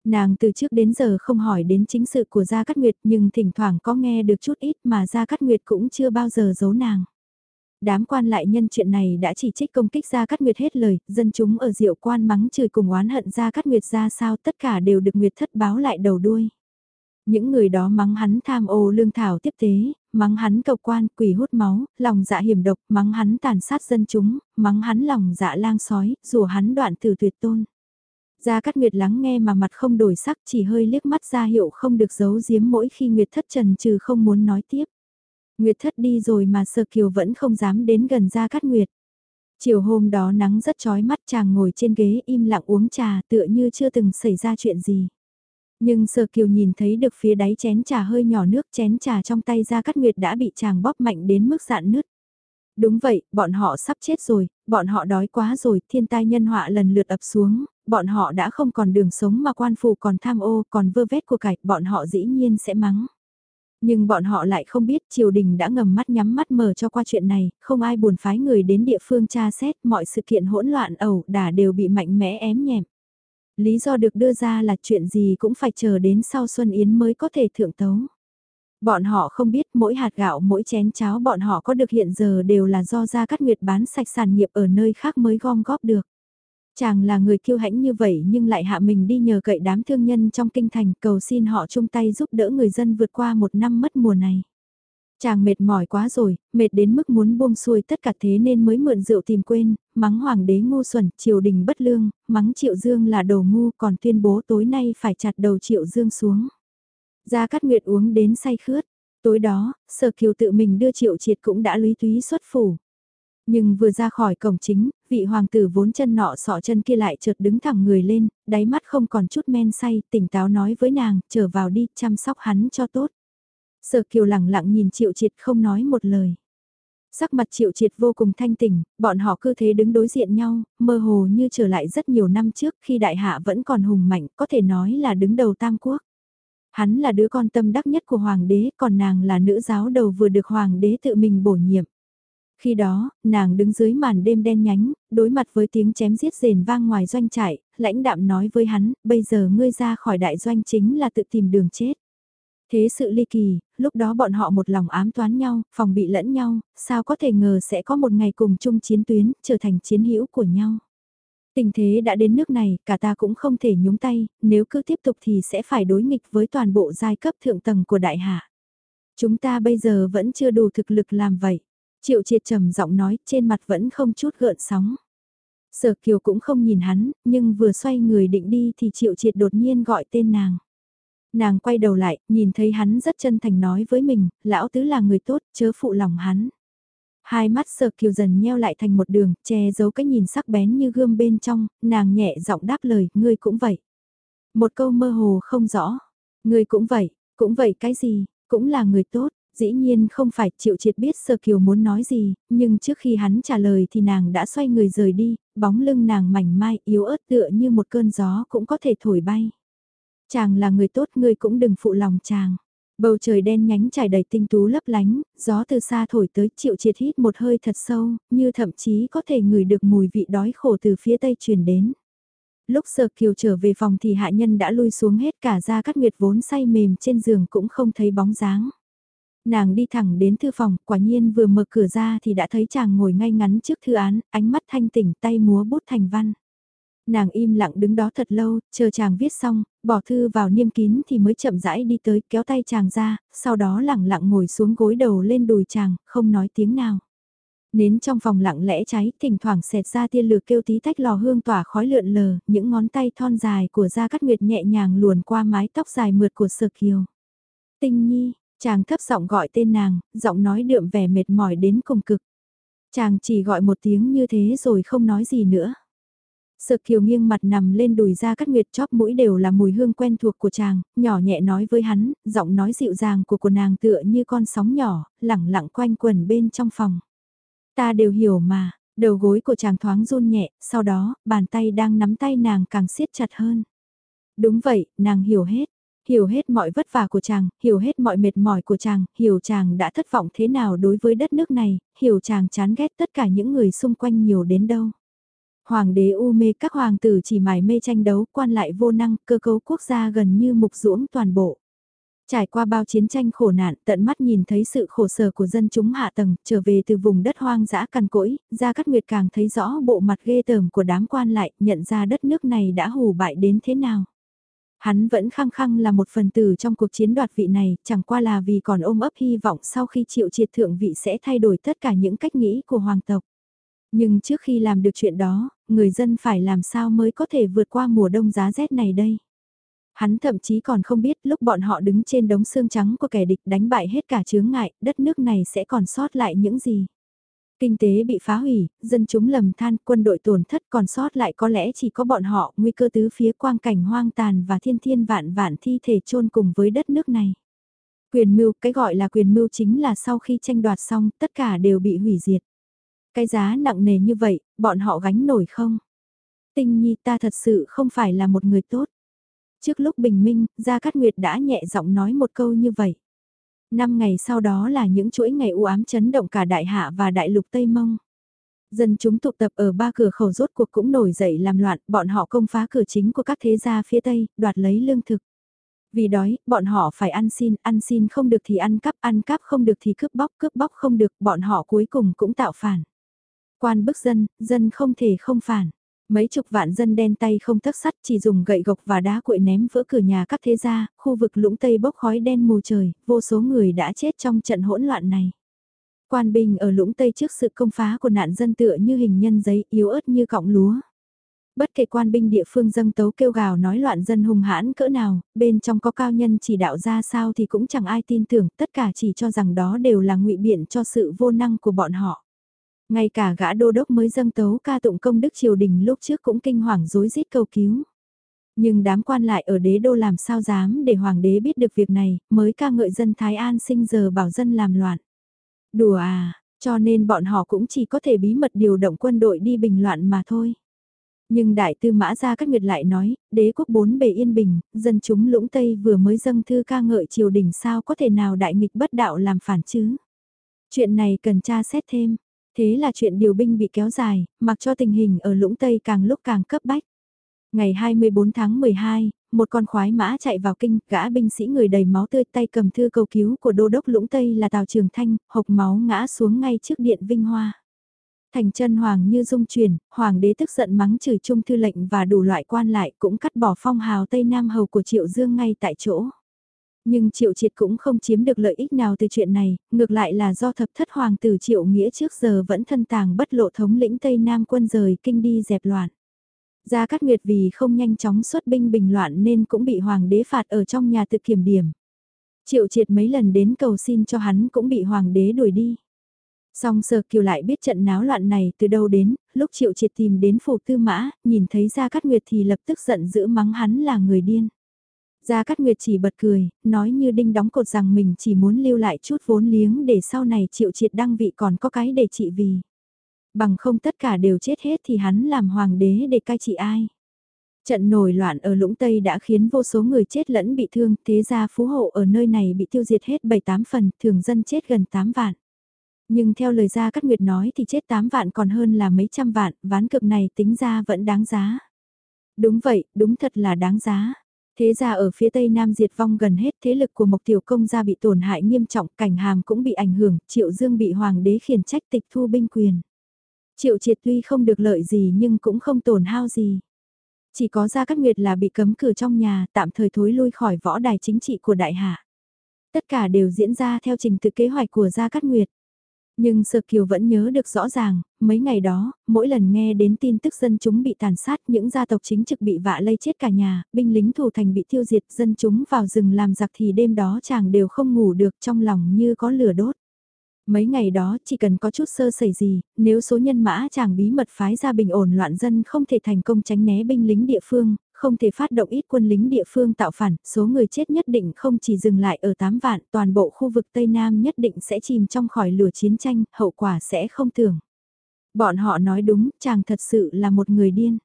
Nàng từ trước đến giờ không hỏi đến chính sự của Gia Cát Nguyệt nhưng thỉnh thoảng có nghe được chút ít mà Gia Cát Nguyệt cũng chưa bao giờ giấu nàng. Đám quan lại nhân chuyện này đã chỉ trích công kích Gia Cát Nguyệt hết lời, dân chúng ở diệu quan mắng chửi cùng oán hận Gia Cát Nguyệt ra sao tất cả đều được Nguyệt Thất báo lại đầu đuôi. Những người đó mắng hắn tham ô lương thảo tiếp tế, mắng hắn cầu quan, quỷ hút máu, lòng dạ hiểm độc, mắng hắn tàn sát dân chúng, mắng hắn lòng dạ lang sói, rủa hắn đoạn từ tuyệt tôn. Gia Cát Nguyệt lắng nghe mà mặt không đổi sắc chỉ hơi liếc mắt ra hiệu không được giấu giếm mỗi khi Nguyệt thất trần trừ không muốn nói tiếp. Nguyệt thất đi rồi mà Sơ Kiều vẫn không dám đến gần Gia Cát Nguyệt. Chiều hôm đó nắng rất chói mắt chàng ngồi trên ghế im lặng uống trà tựa như chưa từng xảy ra chuyện gì. Nhưng Sở Kiều nhìn thấy được phía đáy chén trà hơi nhỏ nước chén trà trong tay ra cắt Nguyệt đã bị chàng bóp mạnh đến mức dạn nứt. Đúng vậy, bọn họ sắp chết rồi, bọn họ đói quá rồi, thiên tai nhân họa lần lượt ập xuống, bọn họ đã không còn đường sống mà quan phủ còn tham ô, còn vơ vét của cải, bọn họ dĩ nhiên sẽ mắng. Nhưng bọn họ lại không biết triều đình đã ngầm mắt nhắm mắt mở cho qua chuyện này, không ai buồn phái người đến địa phương tra xét, mọi sự kiện hỗn loạn ẩu đả đều bị mạnh mẽ ém nhẹm. Lý do được đưa ra là chuyện gì cũng phải chờ đến sau Xuân Yến mới có thể thượng tấu. Bọn họ không biết mỗi hạt gạo, mỗi chén cháo bọn họ có được hiện giờ đều là do Gia Cát Nguyệt bán sạch sản nghiệp ở nơi khác mới gom góp được. Chàng là người kiêu hãnh như vậy nhưng lại hạ mình đi nhờ cậy đám thương nhân trong kinh thành cầu xin họ chung tay giúp đỡ người dân vượt qua một năm mất mùa này. Chàng mệt mỏi quá rồi, mệt đến mức muốn buông xuôi tất cả thế nên mới mượn rượu tìm quên, mắng hoàng đế ngu xuẩn, triều đình bất lương, mắng triệu dương là đồ ngu còn tuyên bố tối nay phải chặt đầu triệu dương xuống. Gia Cát Nguyệt uống đến say khướt, tối đó, sở kiều tự mình đưa triệu triệt cũng đã lý túy xuất phủ. Nhưng vừa ra khỏi cổng chính, vị hoàng tử vốn chân nọ sọ chân kia lại chợt đứng thẳng người lên, đáy mắt không còn chút men say, tỉnh táo nói với nàng, trở vào đi, chăm sóc hắn cho tốt. Sở kiều lặng lặng nhìn triệu triệt không nói một lời. Sắc mặt triệu triệt vô cùng thanh tỉnh, bọn họ cứ thế đứng đối diện nhau, mơ hồ như trở lại rất nhiều năm trước khi đại hạ vẫn còn hùng mạnh, có thể nói là đứng đầu tam quốc. Hắn là đứa con tâm đắc nhất của hoàng đế, còn nàng là nữ giáo đầu vừa được hoàng đế tự mình bổ nhiệm. Khi đó, nàng đứng dưới màn đêm đen nhánh, đối mặt với tiếng chém giết rền vang ngoài doanh trại, lãnh đạm nói với hắn, bây giờ ngươi ra khỏi đại doanh chính là tự tìm đường chết. Thế sự ly kỳ, lúc đó bọn họ một lòng ám toán nhau, phòng bị lẫn nhau, sao có thể ngờ sẽ có một ngày cùng chung chiến tuyến, trở thành chiến hữu của nhau. Tình thế đã đến nước này, cả ta cũng không thể nhúng tay, nếu cứ tiếp tục thì sẽ phải đối nghịch với toàn bộ giai cấp thượng tầng của đại hạ. Chúng ta bây giờ vẫn chưa đủ thực lực làm vậy. Triệu triệt trầm giọng nói, trên mặt vẫn không chút gợn sóng. Sở kiều cũng không nhìn hắn, nhưng vừa xoay người định đi thì triệu triệt đột nhiên gọi tên nàng. Nàng quay đầu lại, nhìn thấy hắn rất chân thành nói với mình, lão tứ là người tốt, chớ phụ lòng hắn. Hai mắt sờ kiều dần nheo lại thành một đường, che giấu cái nhìn sắc bén như gươm bên trong, nàng nhẹ giọng đáp lời, ngươi cũng vậy. Một câu mơ hồ không rõ, ngươi cũng vậy, cũng vậy cái gì, cũng là người tốt, dĩ nhiên không phải chịu triệt biết sơ kiều muốn nói gì, nhưng trước khi hắn trả lời thì nàng đã xoay người rời đi, bóng lưng nàng mảnh mai yếu ớt tựa như một cơn gió cũng có thể thổi bay. Chàng là người tốt ngươi cũng đừng phụ lòng chàng. Bầu trời đen nhánh trải đầy tinh tú lấp lánh, gió từ xa thổi tới chịu triệt hít một hơi thật sâu, như thậm chí có thể ngửi được mùi vị đói khổ từ phía tây truyền đến. Lúc Sở Kiều trở về phòng thì hạ nhân đã lui xuống hết cả ra cắt nguyệt vốn say mềm trên giường cũng không thấy bóng dáng. Nàng đi thẳng đến thư phòng, quả nhiên vừa mở cửa ra thì đã thấy chàng ngồi ngay ngắn trước thư án, ánh mắt thanh tỉnh tay múa bút thành văn. Nàng im lặng đứng đó thật lâu, chờ chàng viết xong, bỏ thư vào niêm kín thì mới chậm rãi đi tới kéo tay chàng ra, sau đó lặng lặng ngồi xuống gối đầu lên đùi chàng, không nói tiếng nào. Nến trong phòng lặng lẽ cháy, thỉnh thoảng xẹt ra tia lửa kêu tí tách lò hương tỏa khói lượn lờ, những ngón tay thon dài của Gia Cát Nguyệt nhẹ nhàng luồn qua mái tóc dài mượt của Sở Kiều. Tinh Nhi, chàng thấp giọng gọi tên nàng, giọng nói đượm vẻ mệt mỏi đến cùng cực. Chàng chỉ gọi một tiếng như thế rồi không nói gì nữa. Sợ kiều nghiêng mặt nằm lên đùi ra cắt nguyệt chóp mũi đều là mùi hương quen thuộc của chàng, nhỏ nhẹ nói với hắn, giọng nói dịu dàng của của nàng tựa như con sóng nhỏ, lẳng lặng quanh quần bên trong phòng. Ta đều hiểu mà, đầu gối của chàng thoáng run nhẹ, sau đó, bàn tay đang nắm tay nàng càng siết chặt hơn. Đúng vậy, nàng hiểu hết, hiểu hết mọi vất vả của chàng, hiểu hết mọi mệt mỏi của chàng, hiểu chàng đã thất vọng thế nào đối với đất nước này, hiểu chàng chán ghét tất cả những người xung quanh nhiều đến đâu. Hoàng đế u mê các hoàng tử chỉ mải mê tranh đấu, quan lại vô năng, cơ cấu quốc gia gần như mục ruỗng toàn bộ. Trải qua bao chiến tranh khổ nạn, tận mắt nhìn thấy sự khổ sở của dân chúng hạ tầng, trở về từ vùng đất hoang dã cằn cỗi, Gia Cát Nguyệt càng thấy rõ bộ mặt ghê tởm của đám quan lại, nhận ra đất nước này đã hù bại đến thế nào. Hắn vẫn khăng khăng là một phần tử trong cuộc chiến đoạt vị này, chẳng qua là vì còn ôm ấp hy vọng sau khi chịu triệt thượng vị sẽ thay đổi tất cả những cách nghĩ của hoàng tộc. Nhưng trước khi làm được chuyện đó, người dân phải làm sao mới có thể vượt qua mùa đông giá rét này đây? Hắn thậm chí còn không biết lúc bọn họ đứng trên đống xương trắng của kẻ địch đánh bại hết cả chướng ngại, đất nước này sẽ còn sót lại những gì? Kinh tế bị phá hủy, dân chúng lầm than, quân đội tổn thất còn sót lại có lẽ chỉ có bọn họ, nguy cơ tứ phía quang cảnh hoang tàn và thiên thiên vạn vạn thi thể chôn cùng với đất nước này. Quyền mưu, cái gọi là quyền mưu chính là sau khi tranh đoạt xong, tất cả đều bị hủy diệt. Cái giá nặng nề như vậy, bọn họ gánh nổi không? Tinh nhi ta thật sự không phải là một người tốt. Trước lúc bình minh, Gia Cát Nguyệt đã nhẹ giọng nói một câu như vậy. Năm ngày sau đó là những chuỗi ngày u ám chấn động cả đại hạ và đại lục Tây Mông. Dân chúng tụ tập ở ba cửa khẩu rốt cuộc cũng nổi dậy làm loạn, bọn họ công phá cửa chính của các thế gia phía Tây, đoạt lấy lương thực. Vì đói, bọn họ phải ăn xin, ăn xin không được thì ăn cắp, ăn cắp không được thì cướp bóc, cướp bóc không được, bọn họ cuối cùng cũng tạo phản. Quan bức dân, dân không thể không phản. Mấy chục vạn dân đen tay không thất sắt chỉ dùng gậy gộc và đá cuội ném vỡ cửa nhà các thế gia, khu vực lũng Tây bốc khói đen mù trời, vô số người đã chết trong trận hỗn loạn này. Quan binh ở lũng Tây trước sự công phá của nạn dân tựa như hình nhân giấy yếu ớt như cọng lúa. Bất kể quan binh địa phương dâng tấu kêu gào nói loạn dân hùng hãn cỡ nào, bên trong có cao nhân chỉ đạo ra sao thì cũng chẳng ai tin tưởng, tất cả chỉ cho rằng đó đều là ngụy biện cho sự vô năng của bọn họ. Ngay cả gã đô đốc mới dâng tấu ca tụng công đức triều đình lúc trước cũng kinh hoàng rối rít cầu cứu. Nhưng đám quan lại ở đế đô làm sao dám để hoàng đế biết được việc này, mới ca ngợi dân Thái An sinh giờ bảo dân làm loạn. Đùa à, cho nên bọn họ cũng chỉ có thể bí mật điều động quân đội đi bình loạn mà thôi. Nhưng đại tư mã gia các nguyệt lại nói, đế quốc bốn bề yên bình, dân chúng lũng Tây vừa mới dâng thư ca ngợi triều đình sao có thể nào đại nghịch bất đạo làm phản chứ. Chuyện này cần tra xét thêm, thế là chuyện điều binh bị kéo dài, mặc cho tình hình ở lũng Tây càng lúc càng cấp bách. Ngày 24 tháng 12, một con khoái mã chạy vào kinh, gã binh sĩ người đầy máu tươi tay cầm thư cầu cứu của đô đốc lũng Tây là Tào Trường Thanh, hộc máu ngã xuống ngay trước điện Vinh Hoa. Thành chân hoàng như dung chuyển, hoàng đế tức giận mắng chửi trung thư lệnh và đủ loại quan lại cũng cắt bỏ phong hào Tây Nam hầu của Triệu Dương ngay tại chỗ. Nhưng Triệu Triệt cũng không chiếm được lợi ích nào từ chuyện này, ngược lại là do thập thất hoàng tử Triệu Nghĩa trước giờ vẫn thân tàng bất lộ thống lĩnh Tây Nam quân rời kinh đi dẹp loạn. Gia Cát Nguyệt vì không nhanh chóng xuất binh bình loạn nên cũng bị hoàng đế phạt ở trong nhà tự kiểm điểm. Triệu Triệt mấy lần đến cầu xin cho hắn cũng bị hoàng đế đuổi đi. Song Sơ Kiều lại biết trận náo loạn này từ đâu đến, lúc Triệu Triệt tìm đến phủ tư mã, nhìn thấy Gia Cát Nguyệt thì lập tức giận dữ mắng hắn là người điên. Gia Cát Nguyệt chỉ bật cười, nói như đinh đóng cột rằng mình chỉ muốn lưu lại chút vốn liếng để sau này Triệu Triệt đăng vị còn có cái để trị vì. Bằng không tất cả đều chết hết thì hắn làm hoàng đế để cai trị ai. Trận nổi loạn ở Lũng Tây đã khiến vô số người chết lẫn bị thương, thế ra phú hộ ở nơi này bị tiêu diệt hết 7-8 phần, thường dân chết gần 8 vạn. Nhưng theo lời Gia Cát Nguyệt nói thì chết 8 vạn còn hơn là mấy trăm vạn, ván cực này tính ra vẫn đáng giá. Đúng vậy, đúng thật là đáng giá. Thế ra ở phía tây nam diệt vong gần hết thế lực của Mộc Tiểu Công gia bị tổn hại nghiêm trọng, cảnh hàm cũng bị ảnh hưởng, Triệu Dương bị hoàng đế khiển trách tịch thu binh quyền. Triệu triệt tuy không được lợi gì nhưng cũng không tổn hao gì. Chỉ có Gia Cát Nguyệt là bị cấm cử trong nhà, tạm thời thối lui khỏi võ đài chính trị của đại hạ. Tất cả đều diễn ra theo trình tự kế hoạch của Gia Cát Nguyệt. Nhưng Sơ Kiều vẫn nhớ được rõ ràng, mấy ngày đó, mỗi lần nghe đến tin tức dân chúng bị tàn sát, những gia tộc chính trực bị vạ lây chết cả nhà, binh lính thủ thành bị tiêu diệt, dân chúng vào rừng làm giặc thì đêm đó chàng đều không ngủ được trong lòng như có lửa đốt. Mấy ngày đó chỉ cần có chút sơ sẩy gì, nếu số nhân mã chàng bí mật phái ra bình ổn loạn dân không thể thành công tránh né binh lính địa phương, không thể phát động ít quân lính địa phương tạo phản, số người chết nhất định không chỉ dừng lại ở 8 vạn, toàn bộ khu vực Tây Nam nhất định sẽ chìm trong khỏi lửa chiến tranh, hậu quả sẽ không tưởng. Bọn họ nói đúng, chàng thật sự là một người điên.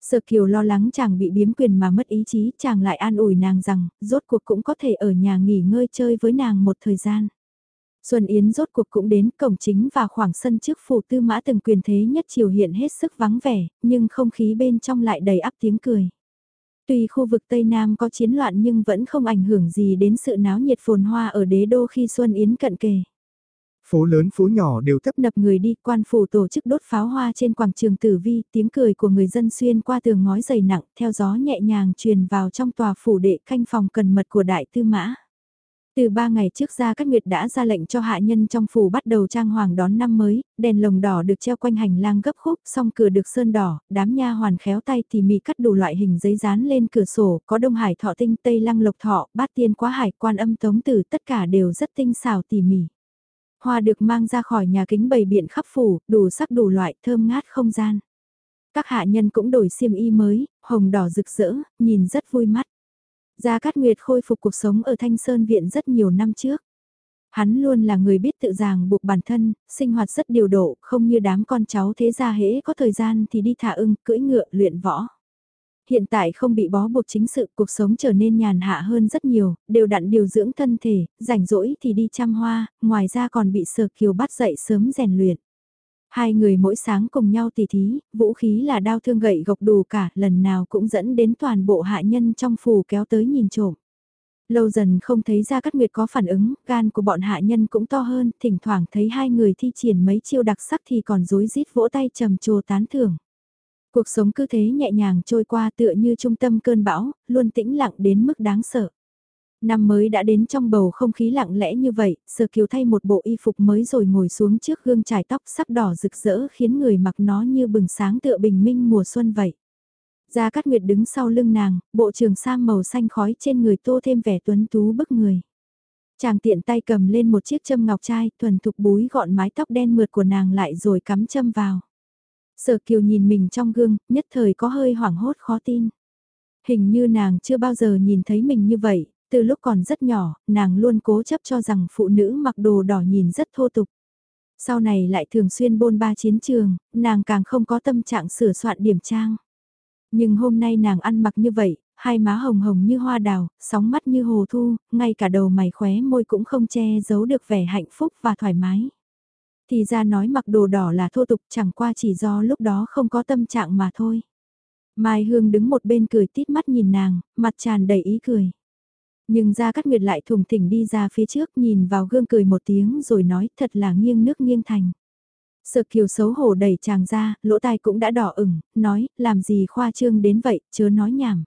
Sở Kiều lo lắng chàng bị biếm quyền mà mất ý chí, chàng lại an ủi nàng rằng, rốt cuộc cũng có thể ở nhà nghỉ ngơi chơi với nàng một thời gian. Xuân Yến rốt cuộc cũng đến cổng chính và khoảng sân trước phủ tư mã từng quyền thế nhất chiều hiện hết sức vắng vẻ, nhưng không khí bên trong lại đầy ắp tiếng cười. Tuy khu vực Tây Nam có chiến loạn nhưng vẫn không ảnh hưởng gì đến sự náo nhiệt phồn hoa ở đế đô khi Xuân Yến cận kề. Phố lớn phố nhỏ đều tấp nập người đi, quan phủ tổ chức đốt pháo hoa trên quảng trường Tử Vi, tiếng cười của người dân xuyên qua tường ngói dày nặng, theo gió nhẹ nhàng truyền vào trong tòa phủ đệ canh phòng cần mật của đại tư mã. Từ ba ngày trước ra các nguyệt đã ra lệnh cho hạ nhân trong phủ bắt đầu trang hoàng đón năm mới, đèn lồng đỏ được treo quanh hành lang gấp khúc, song cửa được sơn đỏ, đám nha hoàn khéo tay tỉ mỉ cắt đủ loại hình giấy dán lên cửa sổ, có đông hải thọ tinh, tây lăng lộc thọ, bát tiên quá hải, quan âm tống tử, tất cả đều rất tinh xảo tỉ mỉ. Hoa được mang ra khỏi nhà kính bầy biện khắp phủ, đủ sắc đủ loại, thơm ngát không gian. Các hạ nhân cũng đổi xiêm y mới, hồng đỏ rực rỡ, nhìn rất vui mắt. Gia Cát Nguyệt khôi phục cuộc sống ở Thanh Sơn Viện rất nhiều năm trước. Hắn luôn là người biết tự ràng buộc bản thân, sinh hoạt rất điều độ, không như đám con cháu thế gia hễ có thời gian thì đi thả ưng, cưỡi ngựa, luyện võ. Hiện tại không bị bó buộc chính sự, cuộc sống trở nên nhàn hạ hơn rất nhiều, đều đặn điều dưỡng thân thể, rảnh rỗi thì đi chăm hoa, ngoài ra còn bị sờ Kiều bắt dậy sớm rèn luyện. Hai người mỗi sáng cùng nhau tỉ thí, vũ khí là đao thương gậy gộc đủ cả, lần nào cũng dẫn đến toàn bộ hạ nhân trong phủ kéo tới nhìn trộm. Lâu dần không thấy ra cát nguyệt có phản ứng, gan của bọn hạ nhân cũng to hơn, thỉnh thoảng thấy hai người thi triển mấy chiêu đặc sắc thì còn rối rít vỗ tay trầm trồ tán thưởng. Cuộc sống cứ thế nhẹ nhàng trôi qua tựa như trung tâm cơn bão, luôn tĩnh lặng đến mức đáng sợ. Năm mới đã đến trong bầu không khí lặng lẽ như vậy, Sở Kiều thay một bộ y phục mới rồi ngồi xuống trước gương trải tóc sắc đỏ rực rỡ khiến người mặc nó như bừng sáng tựa bình minh mùa xuân vậy. Gia Cát Nguyệt đứng sau lưng nàng, bộ trường sam màu xanh khói trên người tô thêm vẻ tuấn tú bức người. Chàng tiện tay cầm lên một chiếc châm ngọc trai, thuần thục búi gọn mái tóc đen mượt của nàng lại rồi cắm châm vào. Sở Kiều nhìn mình trong gương, nhất thời có hơi hoảng hốt khó tin. Hình như nàng chưa bao giờ nhìn thấy mình như vậy, từ lúc còn rất nhỏ, nàng luôn cố chấp cho rằng phụ nữ mặc đồ đỏ nhìn rất thô tục. Sau này lại thường xuyên bôn ba chiến trường, nàng càng không có tâm trạng sửa soạn điểm trang. Nhưng hôm nay nàng ăn mặc như vậy, hai má hồng hồng như hoa đào, sóng mắt như hồ thu, ngay cả đầu mày khóe môi cũng không che giấu được vẻ hạnh phúc và thoải mái. Thì ra nói mặc đồ đỏ là thô tục chẳng qua chỉ do lúc đó không có tâm trạng mà thôi. Mai Hương đứng một bên cười tít mắt nhìn nàng, mặt tràn đầy ý cười. Nhưng ra cắt nguyệt lại thùng thỉnh đi ra phía trước nhìn vào gương cười một tiếng rồi nói thật là nghiêng nước nghiêng thành. Sợ kiều xấu hổ đẩy chàng ra, lỗ tai cũng đã đỏ ửng, nói, làm gì khoa trương đến vậy, chớ nói nhảm.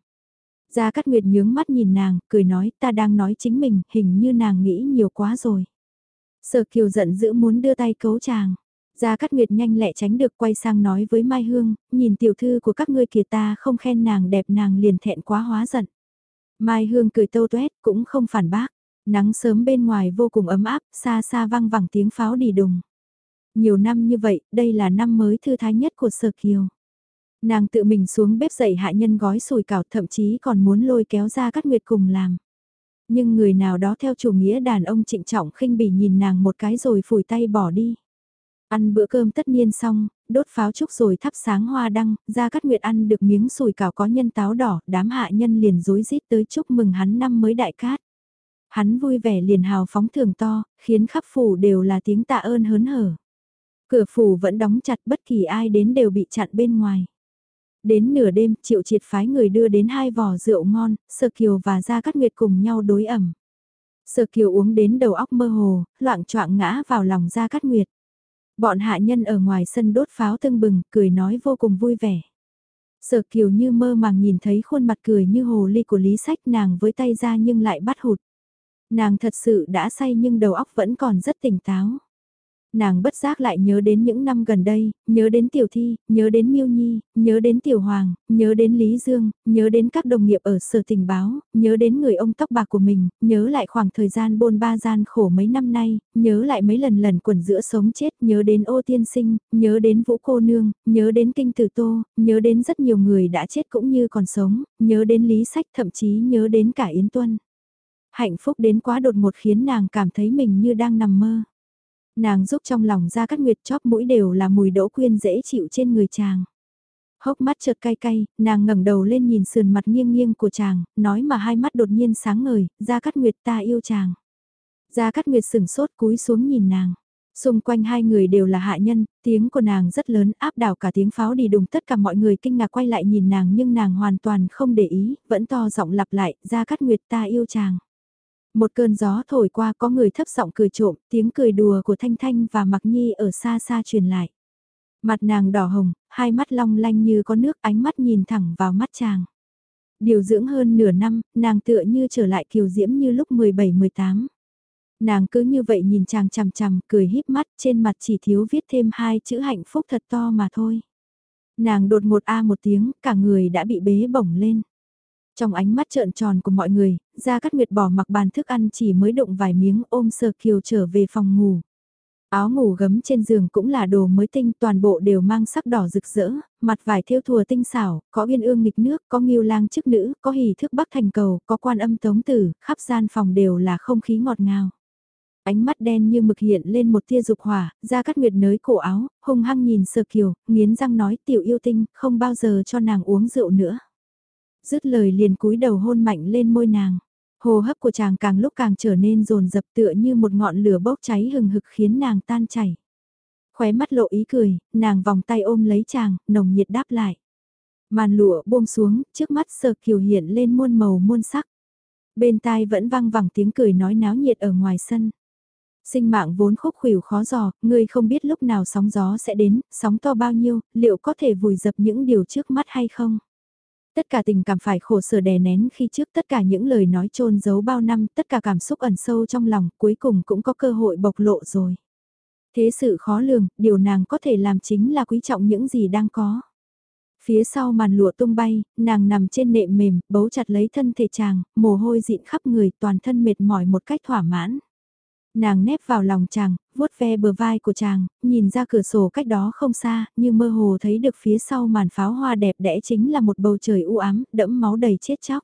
Gia Cát Nguyệt nhướng mắt nhìn nàng, cười nói ta đang nói chính mình, hình như nàng nghĩ nhiều quá rồi. Sở Kiều giận dữ muốn đưa tay cấu chàng. Gia Cát Nguyệt nhanh lẹ tránh được quay sang nói với Mai Hương, nhìn tiểu thư của các ngươi kìa ta không khen nàng đẹp nàng liền thẹn quá hóa giận. Mai Hương cười tâu tuét cũng không phản bác. Nắng sớm bên ngoài vô cùng ấm áp, xa xa vang vẳng tiếng pháo đi đùng. Nhiều năm như vậy, đây là năm mới thư thái nhất của Sở Kiều. Nàng tự mình xuống bếp dậy hạ nhân gói sùi cảo thậm chí còn muốn lôi kéo ra các nguyệt cùng làm. Nhưng người nào đó theo chủ nghĩa đàn ông trịnh trọng khinh bỉ nhìn nàng một cái rồi phủi tay bỏ đi. Ăn bữa cơm tất niên xong, đốt pháo trúc rồi thắp sáng hoa đăng, ra cắt nguyệt ăn được miếng sùi cảo có nhân táo đỏ, đám hạ nhân liền rối rít tới chúc mừng hắn năm mới đại cát. Hắn vui vẻ liền hào phóng thường to, khiến khắp phủ đều là tiếng tạ ơn hớn hở. Cửa phủ vẫn đóng chặt bất kỳ ai đến đều bị chặn bên ngoài. Đến nửa đêm, triệu triệt phái người đưa đến hai vò rượu ngon, sơ Kiều và Gia Cát Nguyệt cùng nhau đối ẩm. Sở Kiều uống đến đầu óc mơ hồ, loạn choạng ngã vào lòng Gia Cát Nguyệt. Bọn hạ nhân ở ngoài sân đốt pháo tưng bừng, cười nói vô cùng vui vẻ. Sở Kiều như mơ màng nhìn thấy khuôn mặt cười như hồ ly của Lý Sách nàng với tay ra nhưng lại bắt hụt. Nàng thật sự đã say nhưng đầu óc vẫn còn rất tỉnh táo nàng bất giác lại nhớ đến những năm gần đây, nhớ đến Tiểu Thi, nhớ đến Miêu Nhi, nhớ đến Tiểu Hoàng, nhớ đến Lý Dương, nhớ đến các đồng nghiệp ở sở tình báo, nhớ đến người ông tóc bạc của mình, nhớ lại khoảng thời gian bôn ba gian khổ mấy năm nay, nhớ lại mấy lần lần quẩn giữa sống chết, nhớ đến ô tiên sinh, nhớ đến vũ cô nương, nhớ đến kinh tử tô, nhớ đến rất nhiều người đã chết cũng như còn sống, nhớ đến Lý Sách thậm chí nhớ đến cả Yến Tuân. Hạnh phúc đến quá đột ngột khiến nàng cảm thấy mình như đang nằm mơ. Nàng giúp trong lòng ra cắt nguyệt chóp mũi đều là mùi đỗ quyên dễ chịu trên người chàng. Hốc mắt chợt cay cay, nàng ngẩng đầu lên nhìn sườn mặt nghiêng nghiêng của chàng, nói mà hai mắt đột nhiên sáng ngời, ra cắt nguyệt ta yêu chàng. Ra cắt nguyệt sửng sốt cúi xuống nhìn nàng. Xung quanh hai người đều là hạ nhân, tiếng của nàng rất lớn áp đảo cả tiếng pháo đi đùng tất cả mọi người kinh ngạc quay lại nhìn nàng nhưng nàng hoàn toàn không để ý, vẫn to giọng lặp lại, ra cắt nguyệt ta yêu chàng. Một cơn gió thổi qua có người thấp giọng cười trộm, tiếng cười đùa của Thanh Thanh và Mặc Nhi ở xa xa truyền lại. Mặt nàng đỏ hồng, hai mắt long lanh như có nước ánh mắt nhìn thẳng vào mắt chàng. Điều dưỡng hơn nửa năm, nàng tựa như trở lại kiều diễm như lúc 17-18. Nàng cứ như vậy nhìn chàng chằm chằm, cười híp mắt, trên mặt chỉ thiếu viết thêm hai chữ hạnh phúc thật to mà thôi. Nàng đột ngột a một tiếng, cả người đã bị bế bổng lên. Trong ánh mắt trợn tròn của mọi người, Gia Cát Nguyệt bỏ mặc bàn thức ăn chỉ mới động vài miếng ôm Sơ Kiều trở về phòng ngủ. Áo ngủ gấm trên giường cũng là đồ mới tinh toàn bộ đều mang sắc đỏ rực rỡ, mặt vải thêu thùa tinh xảo, có uyên ương nghịch nước, có nghiêu lang chức nữ, có hỷ thức bắc thành cầu, có quan âm tống tử, khắp gian phòng đều là không khí ngọt ngào. Ánh mắt đen như mực hiện lên một tia dục hỏa, ra cắt nguyệt nới cổ áo, hung hăng nhìn sơ kiều, nghiến răng nói tiểu yêu tinh, không bao giờ cho nàng uống rượu nữa dứt lời liền cúi đầu hôn mạnh lên môi nàng. Hồ hấp của chàng càng lúc càng trở nên rồn rập tựa như một ngọn lửa bốc cháy hừng hực khiến nàng tan chảy. Khóe mắt lộ ý cười, nàng vòng tay ôm lấy chàng, nồng nhiệt đáp lại. Màn lụa buông xuống, trước mắt sờ kiều hiện lên muôn màu muôn sắc. Bên tai vẫn vang vẳng tiếng cười nói náo nhiệt ở ngoài sân. Sinh mạng vốn khúc khuỷu khó dò, ngươi không biết lúc nào sóng gió sẽ đến, sóng to bao nhiêu, liệu có thể vùi dập những điều trước mắt hay không? Tất cả tình cảm phải khổ sở đè nén khi trước tất cả những lời nói trôn giấu bao năm, tất cả cảm xúc ẩn sâu trong lòng, cuối cùng cũng có cơ hội bộc lộ rồi. Thế sự khó lường, điều nàng có thể làm chính là quý trọng những gì đang có. Phía sau màn lụa tung bay, nàng nằm trên nệm mềm, bấu chặt lấy thân thể chàng, mồ hôi dịn khắp người, toàn thân mệt mỏi một cách thỏa mãn. Nàng nép vào lòng chàng, vuốt ve bờ vai của chàng, nhìn ra cửa sổ cách đó không xa, như mơ hồ thấy được phía sau màn pháo hoa đẹp đẽ chính là một bầu trời u ám, đẫm máu đầy chết chóc.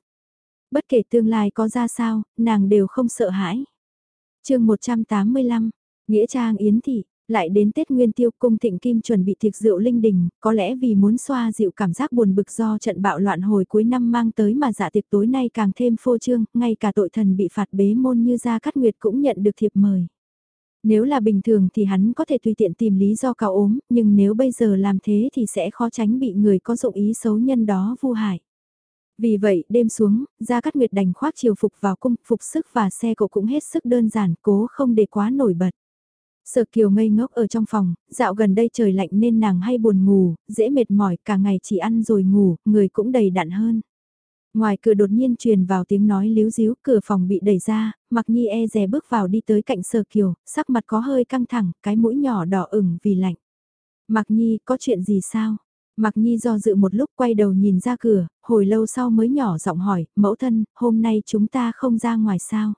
Bất kể tương lai có ra sao, nàng đều không sợ hãi. chương 185, Nghĩa Trang Yến Thị, lại đến Tết Nguyên Tiêu cung thịnh kim chuẩn bị tiệc rượu linh đình, có lẽ vì muốn xoa dịu cảm giác buồn bực do trận bạo loạn hồi cuối năm mang tới mà dạ tiệc tối nay càng thêm phô trương, ngay cả tội thần bị phạt bế môn như Gia Cát Nguyệt cũng nhận được thiệp mời. Nếu là bình thường thì hắn có thể tùy tiện tìm lý do cao ốm, nhưng nếu bây giờ làm thế thì sẽ khó tránh bị người có dụng ý xấu nhân đó vu hại. Vì vậy, đêm xuống, Gia Cát Nguyệt đành khoác chiều phục vào cung, phục sức và xe cộ cũng hết sức đơn giản, cố không để quá nổi bật. Sở Kiều ngây ngốc ở trong phòng, dạo gần đây trời lạnh nên nàng hay buồn ngủ, dễ mệt mỏi, cả ngày chỉ ăn rồi ngủ, người cũng đầy đặn hơn. Ngoài cửa đột nhiên truyền vào tiếng nói líu díu, cửa phòng bị đẩy ra, Mặc Nhi e dè bước vào đi tới cạnh Sở Kiều, sắc mặt có hơi căng thẳng, cái mũi nhỏ đỏ ửng vì lạnh. Mặc Nhi, có chuyện gì sao? Mặc Nhi do dự một lúc quay đầu nhìn ra cửa, hồi lâu sau mới nhỏ giọng hỏi, mẫu thân, hôm nay chúng ta không ra ngoài sao?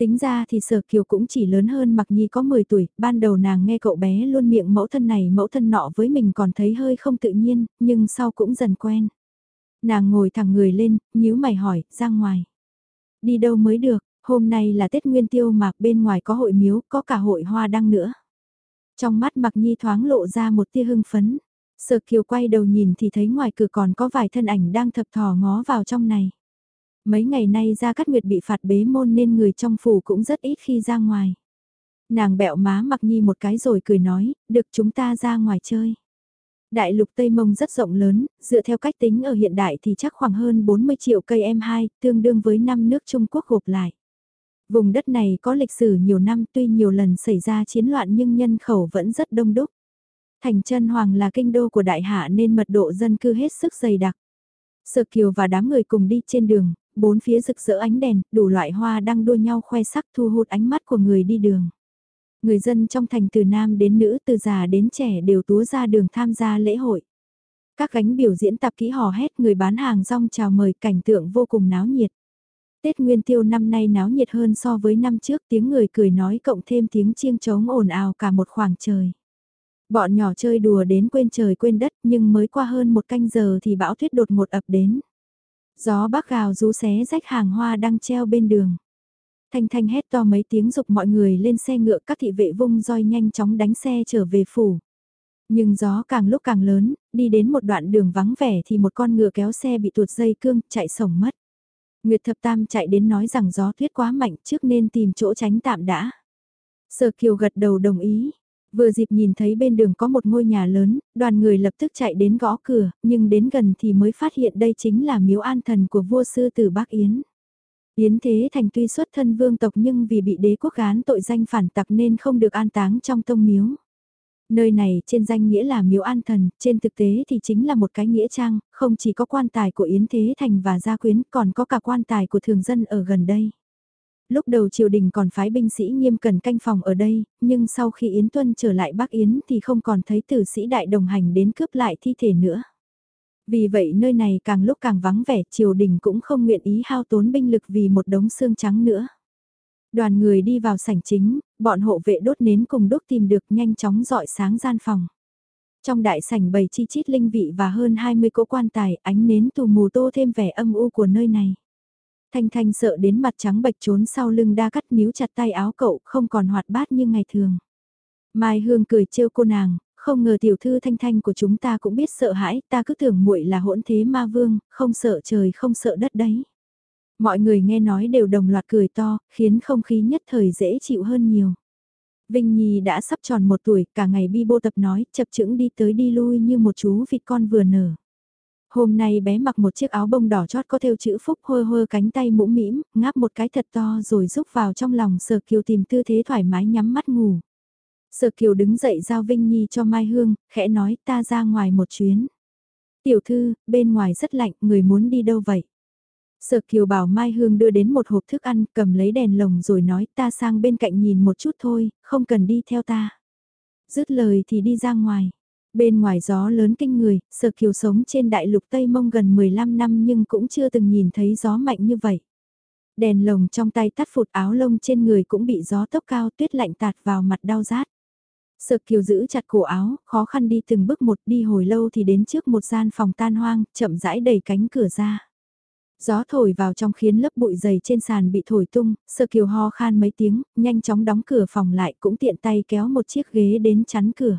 Tính ra thì Sở Kiều cũng chỉ lớn hơn Mặc Nhi có 10 tuổi, ban đầu nàng nghe cậu bé luôn miệng mẫu thân này mẫu thân nọ với mình còn thấy hơi không tự nhiên, nhưng sau cũng dần quen. Nàng ngồi thẳng người lên, nhíu mày hỏi, ra ngoài. Đi đâu mới được, hôm nay là Tết Nguyên Tiêu mà bên ngoài có hội miếu, có cả hội hoa đăng nữa. Trong mắt Mặc Nhi thoáng lộ ra một tia hưng phấn. Sở Kiều quay đầu nhìn thì thấy ngoài cửa còn có vài thân ảnh đang thập thò ngó vào trong này. Mấy ngày nay Gia Cát Nguyệt bị phạt bế môn nên người trong phủ cũng rất ít khi ra ngoài. Nàng bẹo má mặc nhi một cái rồi cười nói, được chúng ta ra ngoài chơi. Đại lục Tây Mông rất rộng lớn, dựa theo cách tính ở hiện đại thì chắc khoảng hơn 40 triệu cây M2, tương đương với năm nước Trung Quốc gộp lại. Vùng đất này có lịch sử nhiều năm tuy nhiều lần xảy ra chiến loạn nhưng nhân khẩu vẫn rất đông đúc. Thành chân Hoàng là kinh đô của đại hạ nên mật độ dân cư hết sức dày đặc. Sở Kiều và đám người cùng đi trên đường, bốn phía rực rỡ ánh đèn, đủ loại hoa đang đua nhau khoe sắc thu hút ánh mắt của người đi đường. Người dân trong thành từ nam đến nữ từ già đến trẻ đều túa ra đường tham gia lễ hội. Các gánh biểu diễn tạp kỹ hò hét người bán hàng rong chào mời cảnh tượng vô cùng náo nhiệt. Tết Nguyên Tiêu năm nay náo nhiệt hơn so với năm trước tiếng người cười nói cộng thêm tiếng chiêng trống ồn ào cả một khoảng trời. Bọn nhỏ chơi đùa đến quên trời quên đất nhưng mới qua hơn một canh giờ thì bão tuyết đột ngột ập đến. Gió bắc gào rú xé rách hàng hoa đang treo bên đường. Thanh Thanh hét to mấy tiếng dục mọi người lên xe ngựa các thị vệ vung roi nhanh chóng đánh xe trở về phủ. Nhưng gió càng lúc càng lớn, đi đến một đoạn đường vắng vẻ thì một con ngựa kéo xe bị tuột dây cương, chạy sổng mất. Nguyệt Thập Tam chạy đến nói rằng gió tuyết quá mạnh trước nên tìm chỗ tránh tạm đã. Sở Kiều gật đầu đồng ý, Vừa dịp nhìn thấy bên đường có một ngôi nhà lớn, đoàn người lập tức chạy đến gõ cửa, nhưng đến gần thì mới phát hiện đây chính là miếu an thần của vua sư tử Bắc Yến. Yến Thế Thành tuy xuất thân vương tộc nhưng vì bị đế quốc gán tội danh phản tặc nên không được an táng trong tông miếu. Nơi này trên danh nghĩa là miếu an thần, trên thực tế thì chính là một cái nghĩa trang, không chỉ có quan tài của Yến Thế Thành và gia quyến còn có cả quan tài của thường dân ở gần đây lúc đầu triều đình còn phái binh sĩ nghiêm cần canh phòng ở đây, nhưng sau khi Yến Tuân trở lại Bắc Yến thì không còn thấy tử sĩ đại đồng hành đến cướp lại thi thể nữa. Vì vậy nơi này càng lúc càng vắng vẻ, triều đình cũng không nguyện ý hao tốn binh lực vì một đống xương trắng nữa. Đoàn người đi vào sảnh chính, bọn hộ vệ đốt nến cùng đốt tìm được nhanh chóng dọi sáng gian phòng. Trong đại sảnh bày chi chít linh vị và hơn 20 cỗ quan tài, ánh nến tù mù tô thêm vẻ âm u của nơi này. Thanh Thanh sợ đến mặt trắng bệch trốn sau lưng đa cắt níu chặt tay áo cậu không còn hoạt bát như ngày thường. Mai Hương cười trêu cô nàng, không ngờ tiểu thư Thanh Thanh của chúng ta cũng biết sợ hãi, ta cứ tưởng muội là hỗn thế ma vương, không sợ trời không sợ đất đấy. Mọi người nghe nói đều đồng loạt cười to, khiến không khí nhất thời dễ chịu hơn nhiều. Vinh Nhi đã sắp tròn một tuổi, cả ngày bi bô tập nói, chập chững đi tới đi lui như một chú vịt con vừa nở. Hôm nay bé mặc một chiếc áo bông đỏ chót có thêu chữ phúc hơ hơ cánh tay mũm mĩm, ngáp một cái thật to rồi rúc vào trong lòng Sở Kiều tìm tư thế thoải mái nhắm mắt ngủ. Sở Kiều đứng dậy giao Vinh Nhi cho Mai Hương, khẽ nói ta ra ngoài một chuyến. Tiểu thư, bên ngoài rất lạnh, người muốn đi đâu vậy? Sở Kiều bảo Mai Hương đưa đến một hộp thức ăn, cầm lấy đèn lồng rồi nói ta sang bên cạnh nhìn một chút thôi, không cần đi theo ta. Dứt lời thì đi ra ngoài. Bên ngoài gió lớn kinh người, Sở Kiều sống trên đại lục Tây Mông gần 15 năm nhưng cũng chưa từng nhìn thấy gió mạnh như vậy. Đèn lồng trong tay tắt phụt áo lông trên người cũng bị gió tốc cao tuyết lạnh tạt vào mặt đau rát. Sở Kiều giữ chặt cổ áo, khó khăn đi từng bước một đi hồi lâu thì đến trước một gian phòng tan hoang, chậm rãi đẩy cánh cửa ra. Gió thổi vào trong khiến lớp bụi dày trên sàn bị thổi tung, sơ kiều ho khan mấy tiếng, nhanh chóng đóng cửa phòng lại cũng tiện tay kéo một chiếc ghế đến chắn cửa.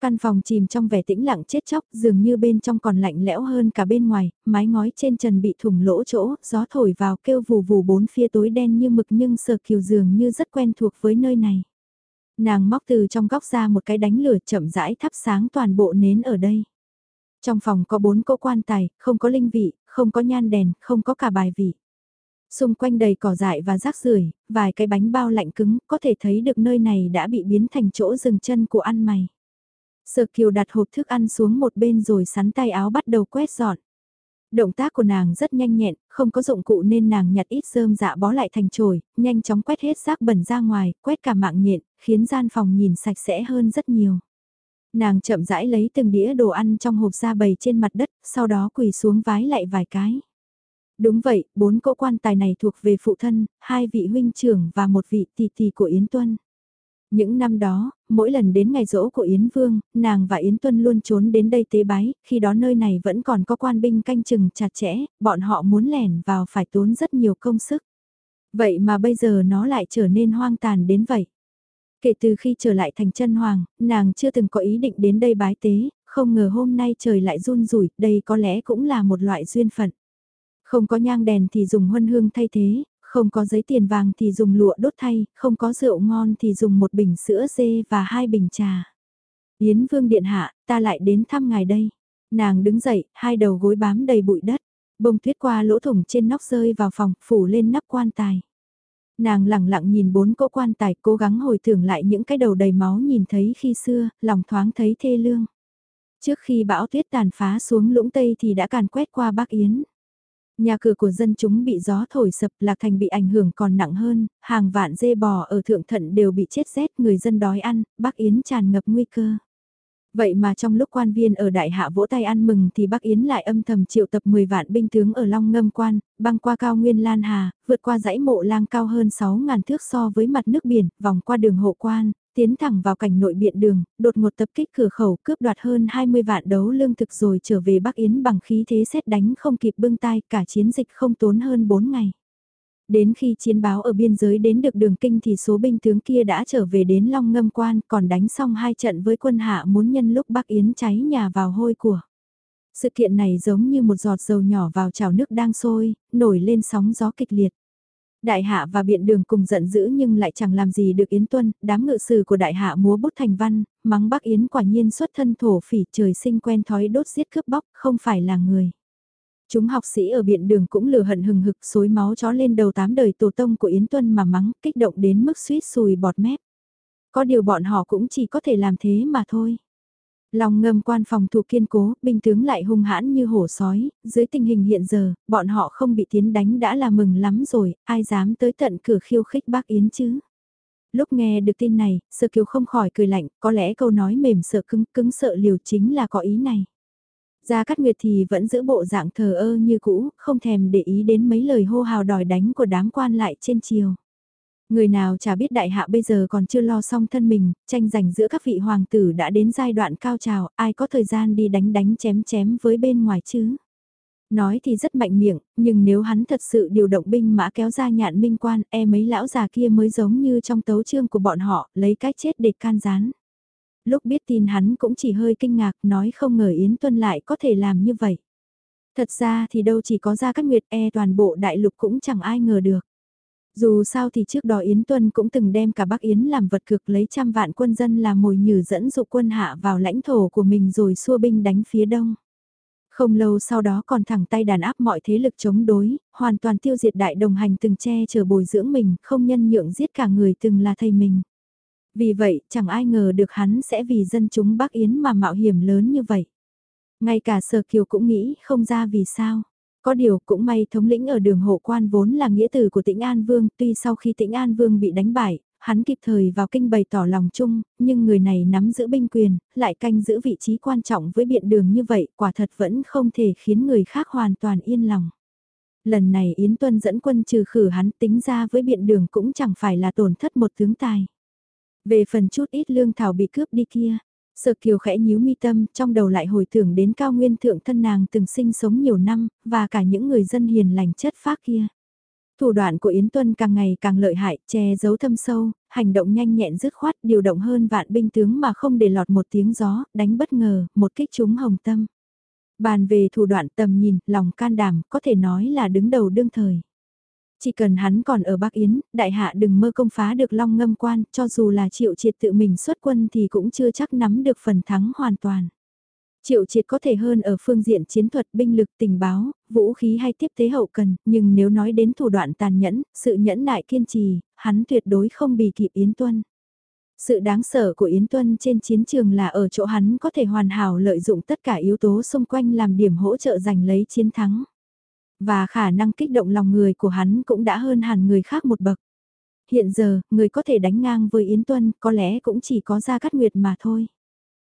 Căn phòng chìm trong vẻ tĩnh lặng chết chóc, dường như bên trong còn lạnh lẽo hơn cả bên ngoài, mái ngói trên trần bị thủng lỗ chỗ, gió thổi vào kêu vù vù bốn phía tối đen như mực nhưng sờ kiều dường như rất quen thuộc với nơi này. Nàng móc từ trong góc ra một cái đánh lửa chậm rãi thắp sáng toàn bộ nến ở đây. Trong phòng có bốn cỗ quan tài, không có linh vị, không có nhan đèn, không có cả bài vị. Xung quanh đầy cỏ dại và rác rưởi, vài cái bánh bao lạnh cứng, có thể thấy được nơi này đã bị biến thành chỗ dừng chân của ăn mày. Sở Kiều đặt hộp thức ăn xuống một bên rồi sắn tay áo bắt đầu quét dọn. Động tác của nàng rất nhanh nhẹn, không có dụng cụ nên nàng nhặt ít rơm dạ bó lại thành chổi, nhanh chóng quét hết rác bẩn ra ngoài, quét cả mạng nhện, khiến gian phòng nhìn sạch sẽ hơn rất nhiều. Nàng chậm rãi lấy từng đĩa đồ ăn trong hộp ra bày trên mặt đất, sau đó quỳ xuống vái lại vài cái. Đúng vậy, bốn cỗ quan tài này thuộc về phụ thân, hai vị huynh trưởng và một vị tỷ tỷ của Yến Tuân. Những năm đó, mỗi lần đến ngày rỗ của Yến Vương, nàng và Yến Tuân luôn trốn đến đây tế bái, khi đó nơi này vẫn còn có quan binh canh chừng chặt chẽ, bọn họ muốn lẻn vào phải tốn rất nhiều công sức. Vậy mà bây giờ nó lại trở nên hoang tàn đến vậy. Kể từ khi trở lại thành chân hoàng, nàng chưa từng có ý định đến đây bái tế, không ngờ hôm nay trời lại run rủi, đây có lẽ cũng là một loại duyên phận. Không có nhang đèn thì dùng huân hương thay thế, không có giấy tiền vàng thì dùng lụa đốt thay, không có rượu ngon thì dùng một bình sữa dê và hai bình trà. Yến Vương Điện Hạ, ta lại đến thăm ngài đây. Nàng đứng dậy, hai đầu gối bám đầy bụi đất, bông tuyết qua lỗ thủng trên nóc rơi vào phòng, phủ lên nắp quan tài. Nàng lặng lặng nhìn bốn cỗ quan tài cố gắng hồi tưởng lại những cái đầu đầy máu nhìn thấy khi xưa, lòng thoáng thấy thê lương. Trước khi bão tuyết tàn phá xuống lũng Tây thì đã càn quét qua Bắc Yến. Nhà cửa của dân chúng bị gió thổi sập, Lạc Thành bị ảnh hưởng còn nặng hơn, hàng vạn dê bò ở Thượng Thận đều bị chết rét, người dân đói ăn, Bắc Yến tràn ngập nguy cơ. Vậy mà trong lúc quan viên ở đại hạ vỗ tay ăn mừng thì Bắc Yến lại âm thầm triệu tập 10 vạn binh tướng ở Long Ngâm Quan, băng qua cao nguyên Lan Hà, vượt qua dãy mộ lang cao hơn 6.000 thước so với mặt nước biển, vòng qua đường hộ quan, tiến thẳng vào cảnh nội biện đường, đột ngột tập kích cửa khẩu cướp đoạt hơn 20 vạn đấu lương thực rồi trở về Bắc Yến bằng khí thế xét đánh không kịp bưng tay cả chiến dịch không tốn hơn 4 ngày. Đến khi chiến báo ở biên giới đến được đường kinh thì số binh tướng kia đã trở về đến Long Ngâm Quan còn đánh xong hai trận với quân hạ muốn nhân lúc Bắc Yến cháy nhà vào hôi của. Sự kiện này giống như một giọt dầu nhỏ vào chảo nước đang sôi, nổi lên sóng gió kịch liệt. Đại hạ và biện đường cùng giận dữ nhưng lại chẳng làm gì được Yến Tuân, đám ngự sử của đại hạ múa bút thành văn, mắng bác Yến quả nhiên xuất thân thổ phỉ trời sinh quen thói đốt giết cướp bóc, không phải là người. Chúng học sĩ ở biện đường cũng lừa hận hừng hực xối máu chó lên đầu tám đời tổ tông của Yến Tuân mà mắng, kích động đến mức suýt sùi bọt mép. Có điều bọn họ cũng chỉ có thể làm thế mà thôi. Lòng ngâm quan phòng thủ kiên cố, binh tướng lại hung hãn như hổ sói, dưới tình hình hiện giờ, bọn họ không bị tiến đánh đã là mừng lắm rồi, ai dám tới tận cửa khiêu khích bác Yến chứ. Lúc nghe được tin này, sơ kiều không khỏi cười lạnh, có lẽ câu nói mềm sợ cứng cứng sợ liều chính là có ý này. Gia Cát Nguyệt thì vẫn giữ bộ dạng thờ ơ như cũ, không thèm để ý đến mấy lời hô hào đòi đánh của đám quan lại trên chiều. Người nào chả biết đại hạ bây giờ còn chưa lo xong thân mình, tranh giành giữa các vị hoàng tử đã đến giai đoạn cao trào, ai có thời gian đi đánh đánh chém chém với bên ngoài chứ. Nói thì rất mạnh miệng, nhưng nếu hắn thật sự điều động binh mã kéo ra nhạn minh quan, e mấy lão già kia mới giống như trong tấu chương của bọn họ, lấy cái chết để can gián. Lúc biết tin hắn cũng chỉ hơi kinh ngạc, nói không ngờ Yến Tuân lại có thể làm như vậy. Thật ra thì đâu chỉ có ra các nguyệt e toàn bộ đại lục cũng chẳng ai ngờ được. Dù sao thì trước đó Yến Tuân cũng từng đem cả Bắc Yến làm vật cực lấy trăm vạn quân dân làm mồi nhử dẫn dụ quân hạ vào lãnh thổ của mình rồi xua binh đánh phía đông. Không lâu sau đó còn thẳng tay đàn áp mọi thế lực chống đối, hoàn toàn tiêu diệt đại đồng hành từng che chở bồi dưỡng mình, không nhân nhượng giết cả người từng là thầy mình. Vì vậy, chẳng ai ngờ được hắn sẽ vì dân chúng Bắc Yến mà mạo hiểm lớn như vậy. Ngay cả Sở Kiều cũng nghĩ không ra vì sao. Có điều cũng may thống lĩnh ở đường hộ quan vốn là nghĩa tử của tĩnh An Vương, tuy sau khi tĩnh An Vương bị đánh bại, hắn kịp thời vào kinh bày tỏ lòng chung, nhưng người này nắm giữ binh quyền, lại canh giữ vị trí quan trọng với biện đường như vậy, quả thật vẫn không thể khiến người khác hoàn toàn yên lòng. Lần này Yến Tuân dẫn quân trừ khử hắn tính ra với biện đường cũng chẳng phải là tổn thất một tướng tài. Về phần chút ít lương thảo bị cướp đi kia, Sở kiều khẽ nhíu mi tâm, trong đầu lại hồi tưởng đến cao nguyên thượng thân nàng từng sinh sống nhiều năm, và cả những người dân hiền lành chất phác kia. Thủ đoạn của Yến Tuân càng ngày càng lợi hại, che giấu thâm sâu, hành động nhanh nhẹn dứt khoát, điều động hơn vạn binh tướng mà không để lọt một tiếng gió, đánh bất ngờ, một kích trúng hồng tâm. Bàn về thủ đoạn tầm nhìn, lòng can đảm, có thể nói là đứng đầu đương thời. Chỉ cần hắn còn ở Bắc Yến, đại hạ đừng mơ công phá được long ngâm quan, cho dù là triệu triệt tự mình xuất quân thì cũng chưa chắc nắm được phần thắng hoàn toàn. Triệu triệt có thể hơn ở phương diện chiến thuật binh lực tình báo, vũ khí hay tiếp tế hậu cần, nhưng nếu nói đến thủ đoạn tàn nhẫn, sự nhẫn nại kiên trì, hắn tuyệt đối không bị kịp Yến Tuân. Sự đáng sợ của Yến Tuân trên chiến trường là ở chỗ hắn có thể hoàn hảo lợi dụng tất cả yếu tố xung quanh làm điểm hỗ trợ giành lấy chiến thắng. Và khả năng kích động lòng người của hắn cũng đã hơn hẳn người khác một bậc. Hiện giờ, người có thể đánh ngang với Yến Tuân có lẽ cũng chỉ có Gia Cát Nguyệt mà thôi.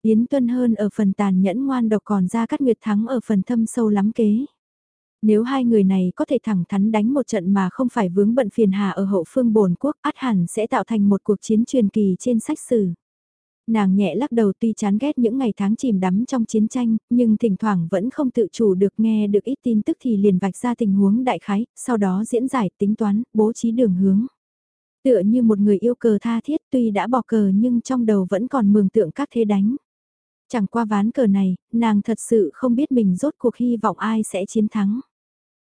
Yến Tuân hơn ở phần tàn nhẫn ngoan độc còn Gia Cát Nguyệt thắng ở phần thâm sâu lắm kế. Nếu hai người này có thể thẳng thắn đánh một trận mà không phải vướng bận phiền hà ở hậu phương bồn quốc, át hẳn sẽ tạo thành một cuộc chiến truyền kỳ trên sách sử. Nàng nhẹ lắc đầu tuy chán ghét những ngày tháng chìm đắm trong chiến tranh, nhưng thỉnh thoảng vẫn không tự chủ được nghe được ít tin tức thì liền vạch ra tình huống đại khái, sau đó diễn giải tính toán, bố trí đường hướng. Tựa như một người yêu cờ tha thiết tuy đã bỏ cờ nhưng trong đầu vẫn còn mường tượng các thế đánh. Chẳng qua ván cờ này, nàng thật sự không biết mình rốt cuộc hy vọng ai sẽ chiến thắng.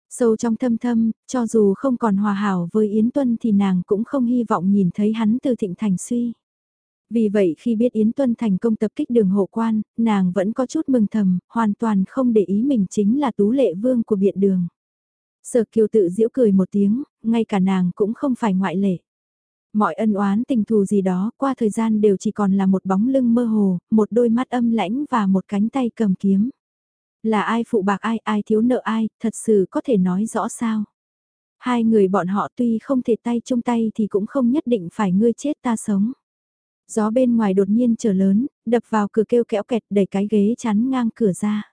Sâu trong thâm thâm, cho dù không còn hòa hảo với Yến Tuân thì nàng cũng không hy vọng nhìn thấy hắn từ thịnh thành suy. Vì vậy khi biết Yến Tuân thành công tập kích đường hộ quan, nàng vẫn có chút mừng thầm, hoàn toàn không để ý mình chính là tú lệ vương của biện đường. Sở kiều tự giễu cười một tiếng, ngay cả nàng cũng không phải ngoại lệ. Mọi ân oán tình thù gì đó qua thời gian đều chỉ còn là một bóng lưng mơ hồ, một đôi mắt âm lãnh và một cánh tay cầm kiếm. Là ai phụ bạc ai, ai thiếu nợ ai, thật sự có thể nói rõ sao. Hai người bọn họ tuy không thể tay chung tay thì cũng không nhất định phải ngươi chết ta sống. Gió bên ngoài đột nhiên trở lớn, đập vào cửa kêu kẽo kẹt đẩy cái ghế chắn ngang cửa ra.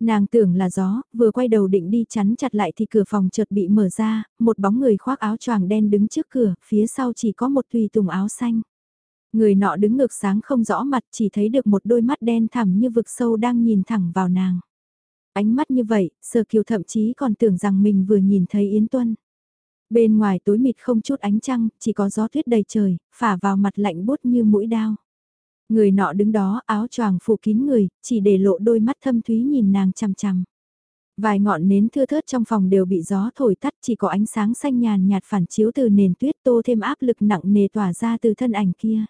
Nàng tưởng là gió, vừa quay đầu định đi chắn chặt lại thì cửa phòng chợt bị mở ra, một bóng người khoác áo choàng đen đứng trước cửa, phía sau chỉ có một tùy tùng áo xanh. Người nọ đứng ngược sáng không rõ mặt chỉ thấy được một đôi mắt đen thẳm như vực sâu đang nhìn thẳng vào nàng. Ánh mắt như vậy, sơ Kiều thậm chí còn tưởng rằng mình vừa nhìn thấy Yến Tuân. Bên ngoài tối mịt không chút ánh trăng, chỉ có gió tuyết đầy trời, phả vào mặt lạnh bút như mũi đao. Người nọ đứng đó áo choàng phủ kín người, chỉ để lộ đôi mắt thâm thúy nhìn nàng chằm chằm. Vài ngọn nến thưa thớt trong phòng đều bị gió thổi tắt chỉ có ánh sáng xanh nhàn nhạt phản chiếu từ nền tuyết tô thêm áp lực nặng nề tỏa ra từ thân ảnh kia.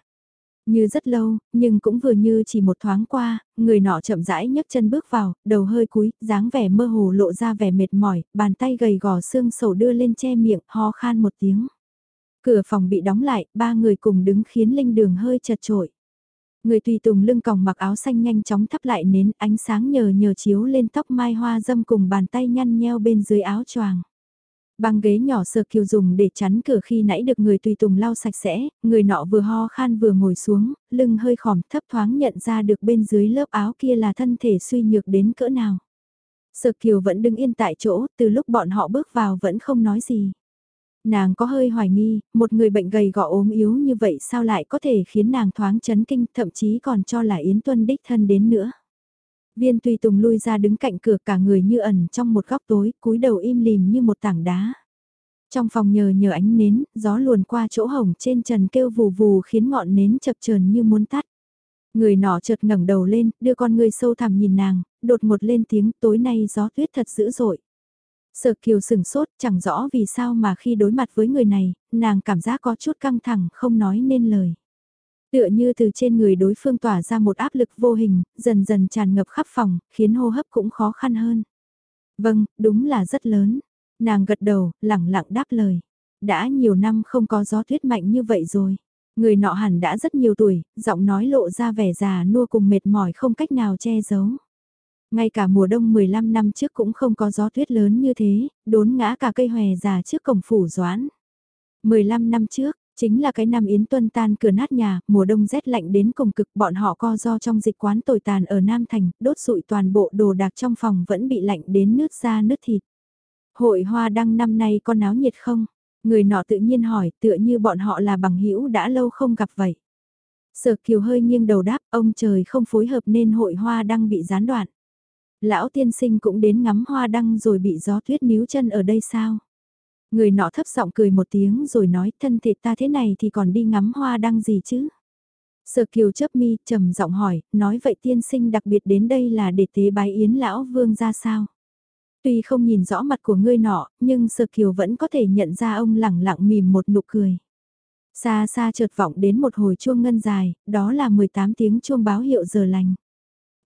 Như rất lâu, nhưng cũng vừa như chỉ một thoáng qua, người nọ chậm rãi nhấc chân bước vào, đầu hơi cúi, dáng vẻ mơ hồ lộ ra vẻ mệt mỏi, bàn tay gầy gò xương sầu đưa lên che miệng, ho khan một tiếng. Cửa phòng bị đóng lại, ba người cùng đứng khiến linh đường hơi chật trội. Người tùy tùng lưng còng mặc áo xanh nhanh chóng thắp lại nến ánh sáng nhờ nhờ chiếu lên tóc mai hoa dâm cùng bàn tay nhăn nheo bên dưới áo choàng. Băng ghế nhỏ sờ kiều dùng để chắn cửa khi nãy được người tùy tùng lau sạch sẽ, người nọ vừa ho khan vừa ngồi xuống, lưng hơi khòm thấp thoáng nhận ra được bên dưới lớp áo kia là thân thể suy nhược đến cỡ nào. Sở Kiều vẫn đứng yên tại chỗ, từ lúc bọn họ bước vào vẫn không nói gì. Nàng có hơi hoài nghi, một người bệnh gầy gò ốm yếu như vậy sao lại có thể khiến nàng thoáng chấn kinh, thậm chí còn cho là Yến Tuân đích thân đến nữa. Viên tùy tùng lui ra đứng cạnh cửa cả người như ẩn trong một góc tối, cúi đầu im lìm như một tảng đá. Trong phòng nhờ nhờ ánh nến, gió luồn qua chỗ hồng trên trần kêu vù vù khiến ngọn nến chập chờn như muốn tắt. Người nọ chợt ngẩng đầu lên, đưa con người sâu thẳm nhìn nàng, đột một lên tiếng tối nay gió tuyết thật dữ dội. Sở kiều sừng sốt chẳng rõ vì sao mà khi đối mặt với người này, nàng cảm giác có chút căng thẳng không nói nên lời. Tựa như từ trên người đối phương tỏa ra một áp lực vô hình, dần dần tràn ngập khắp phòng, khiến hô hấp cũng khó khăn hơn. Vâng, đúng là rất lớn. Nàng gật đầu, lẳng lặng đáp lời. Đã nhiều năm không có gió tuyết mạnh như vậy rồi. Người nọ hẳn đã rất nhiều tuổi, giọng nói lộ ra vẻ già nua cùng mệt mỏi không cách nào che giấu. Ngay cả mùa đông 15 năm trước cũng không có gió tuyết lớn như thế, đốn ngã cả cây hòe già trước cổng phủ doãn. 15 năm trước, Chính là cái năm Yến Tuân tan cửa nát nhà, mùa đông rét lạnh đến cùng cực bọn họ co do trong dịch quán tồi tàn ở Nam Thành, đốt sụi toàn bộ đồ đạc trong phòng vẫn bị lạnh đến nứt da nứt thịt. Hội hoa đăng năm nay có náo nhiệt không? Người nọ tự nhiên hỏi tựa như bọn họ là bằng hữu đã lâu không gặp vậy. Sở kiều hơi nghiêng đầu đáp, ông trời không phối hợp nên hội hoa đăng bị gián đoạn. Lão tiên sinh cũng đến ngắm hoa đăng rồi bị gió tuyết níu chân ở đây sao? Người nọ thấp giọng cười một tiếng rồi nói thân thể ta thế này thì còn đi ngắm hoa đăng gì chứ? Sở kiều chấp mi trầm giọng hỏi, nói vậy tiên sinh đặc biệt đến đây là để tế bái yến lão vương ra sao? Tuy không nhìn rõ mặt của ngươi nọ, nhưng Sở Kiều vẫn có thể nhận ra ông lẳng lặng mỉm một nụ cười. Xa xa chợt vọng đến một hồi chuông ngân dài, đó là 18 tiếng chuông báo hiệu giờ lành.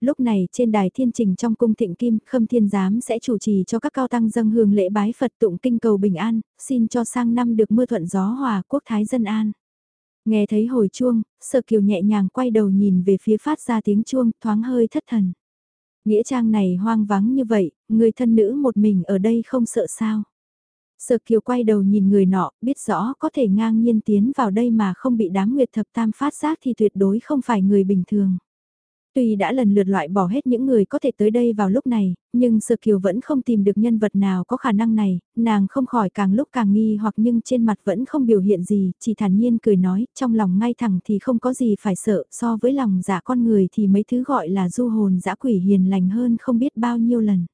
Lúc này trên đài thiên trình trong cung thịnh kim, Khâm Thiên Giám sẽ chủ trì cho các cao tăng dâng hương lễ bái Phật tụng kinh cầu bình an, xin cho sang năm được mưa thuận gió hòa quốc thái dân an. Nghe thấy hồi chuông, sợ Kiều nhẹ nhàng quay đầu nhìn về phía phát ra tiếng chuông, thoáng hơi thất thần. Nghĩa trang này hoang vắng như vậy, người thân nữ một mình ở đây không sợ sao. Sợ Kiều quay đầu nhìn người nọ, biết rõ có thể ngang nhiên tiến vào đây mà không bị đám nguyệt thập tam phát giác thì tuyệt đối không phải người bình thường. Tuy đã lần lượt loại bỏ hết những người có thể tới đây vào lúc này, nhưng Sơ Kiều vẫn không tìm được nhân vật nào có khả năng này, nàng không khỏi càng lúc càng nghi hoặc nhưng trên mặt vẫn không biểu hiện gì, chỉ thản nhiên cười nói, trong lòng ngay thẳng thì không có gì phải sợ, so với lòng dạ con người thì mấy thứ gọi là du hồn dã quỷ hiền lành hơn không biết bao nhiêu lần.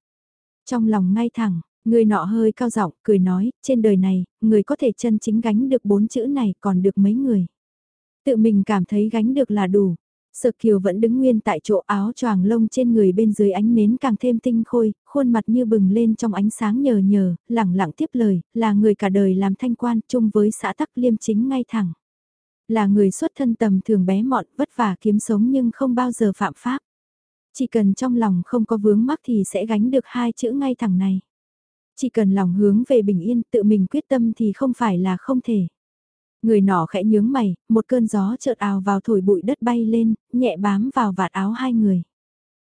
Trong lòng ngay thẳng, người nọ hơi cao giọng cười nói, trên đời này, người có thể chân chính gánh được bốn chữ này còn được mấy người. Tự mình cảm thấy gánh được là đủ, Sở Kiều vẫn đứng nguyên tại chỗ áo choàng lông trên người bên dưới ánh nến càng thêm tinh khôi, khuôn mặt như bừng lên trong ánh sáng nhờ nhờ, lẳng lặng tiếp lời, là người cả đời làm thanh quan chung với xã tắc liêm chính ngay thẳng. Là người xuất thân tầm thường bé mọn vất vả kiếm sống nhưng không bao giờ phạm pháp. Chỉ cần trong lòng không có vướng mắc thì sẽ gánh được hai chữ ngay thẳng này. Chỉ cần lòng hướng về bình yên tự mình quyết tâm thì không phải là không thể. Người nọ khẽ nhướng mày, một cơn gió chợt ào vào thổi bụi đất bay lên, nhẹ bám vào vạt áo hai người.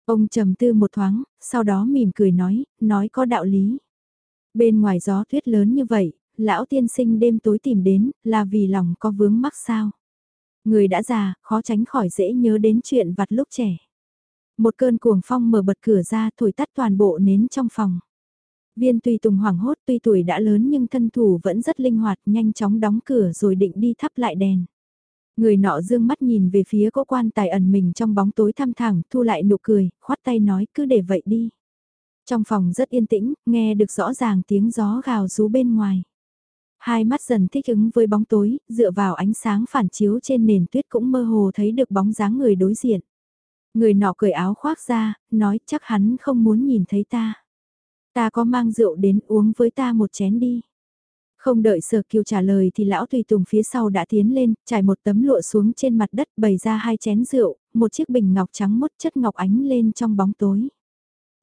Ông trầm tư một thoáng, sau đó mỉm cười nói, nói có đạo lý. Bên ngoài gió tuyết lớn như vậy, lão tiên sinh đêm tối tìm đến, là vì lòng có vướng mắc sao. Người đã già, khó tránh khỏi dễ nhớ đến chuyện vặt lúc trẻ. Một cơn cuồng phong mở bật cửa ra thổi tắt toàn bộ nến trong phòng. Viên tùy tùng hoảng hốt tuy tuổi đã lớn nhưng thân thủ vẫn rất linh hoạt nhanh chóng đóng cửa rồi định đi thắp lại đèn. Người nọ dương mắt nhìn về phía cố quan tài ẩn mình trong bóng tối thăm thẳng thu lại nụ cười, khoát tay nói cứ để vậy đi. Trong phòng rất yên tĩnh, nghe được rõ ràng tiếng gió gào rú bên ngoài. Hai mắt dần thích ứng với bóng tối, dựa vào ánh sáng phản chiếu trên nền tuyết cũng mơ hồ thấy được bóng dáng người đối diện. Người nọ cởi áo khoác ra, nói chắc hắn không muốn nhìn thấy ta. Ta có mang rượu đến uống với ta một chén đi. Không đợi sở kiều trả lời thì lão tùy tùng phía sau đã tiến lên, trải một tấm lụa xuống trên mặt đất bày ra hai chén rượu, một chiếc bình ngọc trắng mốt chất ngọc ánh lên trong bóng tối.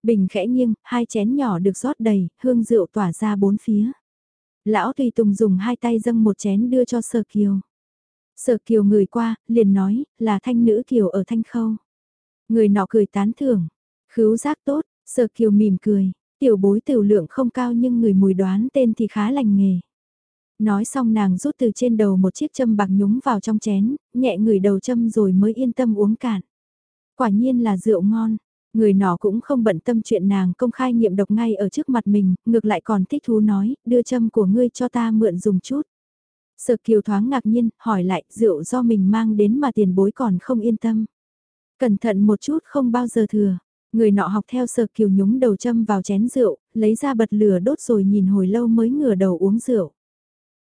Bình khẽ nghiêng, hai chén nhỏ được rót đầy, hương rượu tỏa ra bốn phía. Lão tùy tùng dùng hai tay dâng một chén đưa cho sở kiều. Sở kiều người qua, liền nói, là thanh nữ kiều ở thanh khâu. Người nọ cười tán thưởng, khứu giác tốt, sở kiều mỉm cười, Tiểu bối tiểu lượng không cao nhưng người mùi đoán tên thì khá lành nghề. Nói xong nàng rút từ trên đầu một chiếc châm bạc nhúng vào trong chén, nhẹ người đầu châm rồi mới yên tâm uống cạn. Quả nhiên là rượu ngon, người nọ cũng không bận tâm chuyện nàng công khai nghiệm độc ngay ở trước mặt mình, ngược lại còn thích thú nói, đưa châm của ngươi cho ta mượn dùng chút. Sợ kiều thoáng ngạc nhiên, hỏi lại, rượu do mình mang đến mà tiền bối còn không yên tâm. Cẩn thận một chút không bao giờ thừa. Người nọ học theo sờ kiều nhúng đầu châm vào chén rượu, lấy ra bật lửa đốt rồi nhìn hồi lâu mới ngửa đầu uống rượu.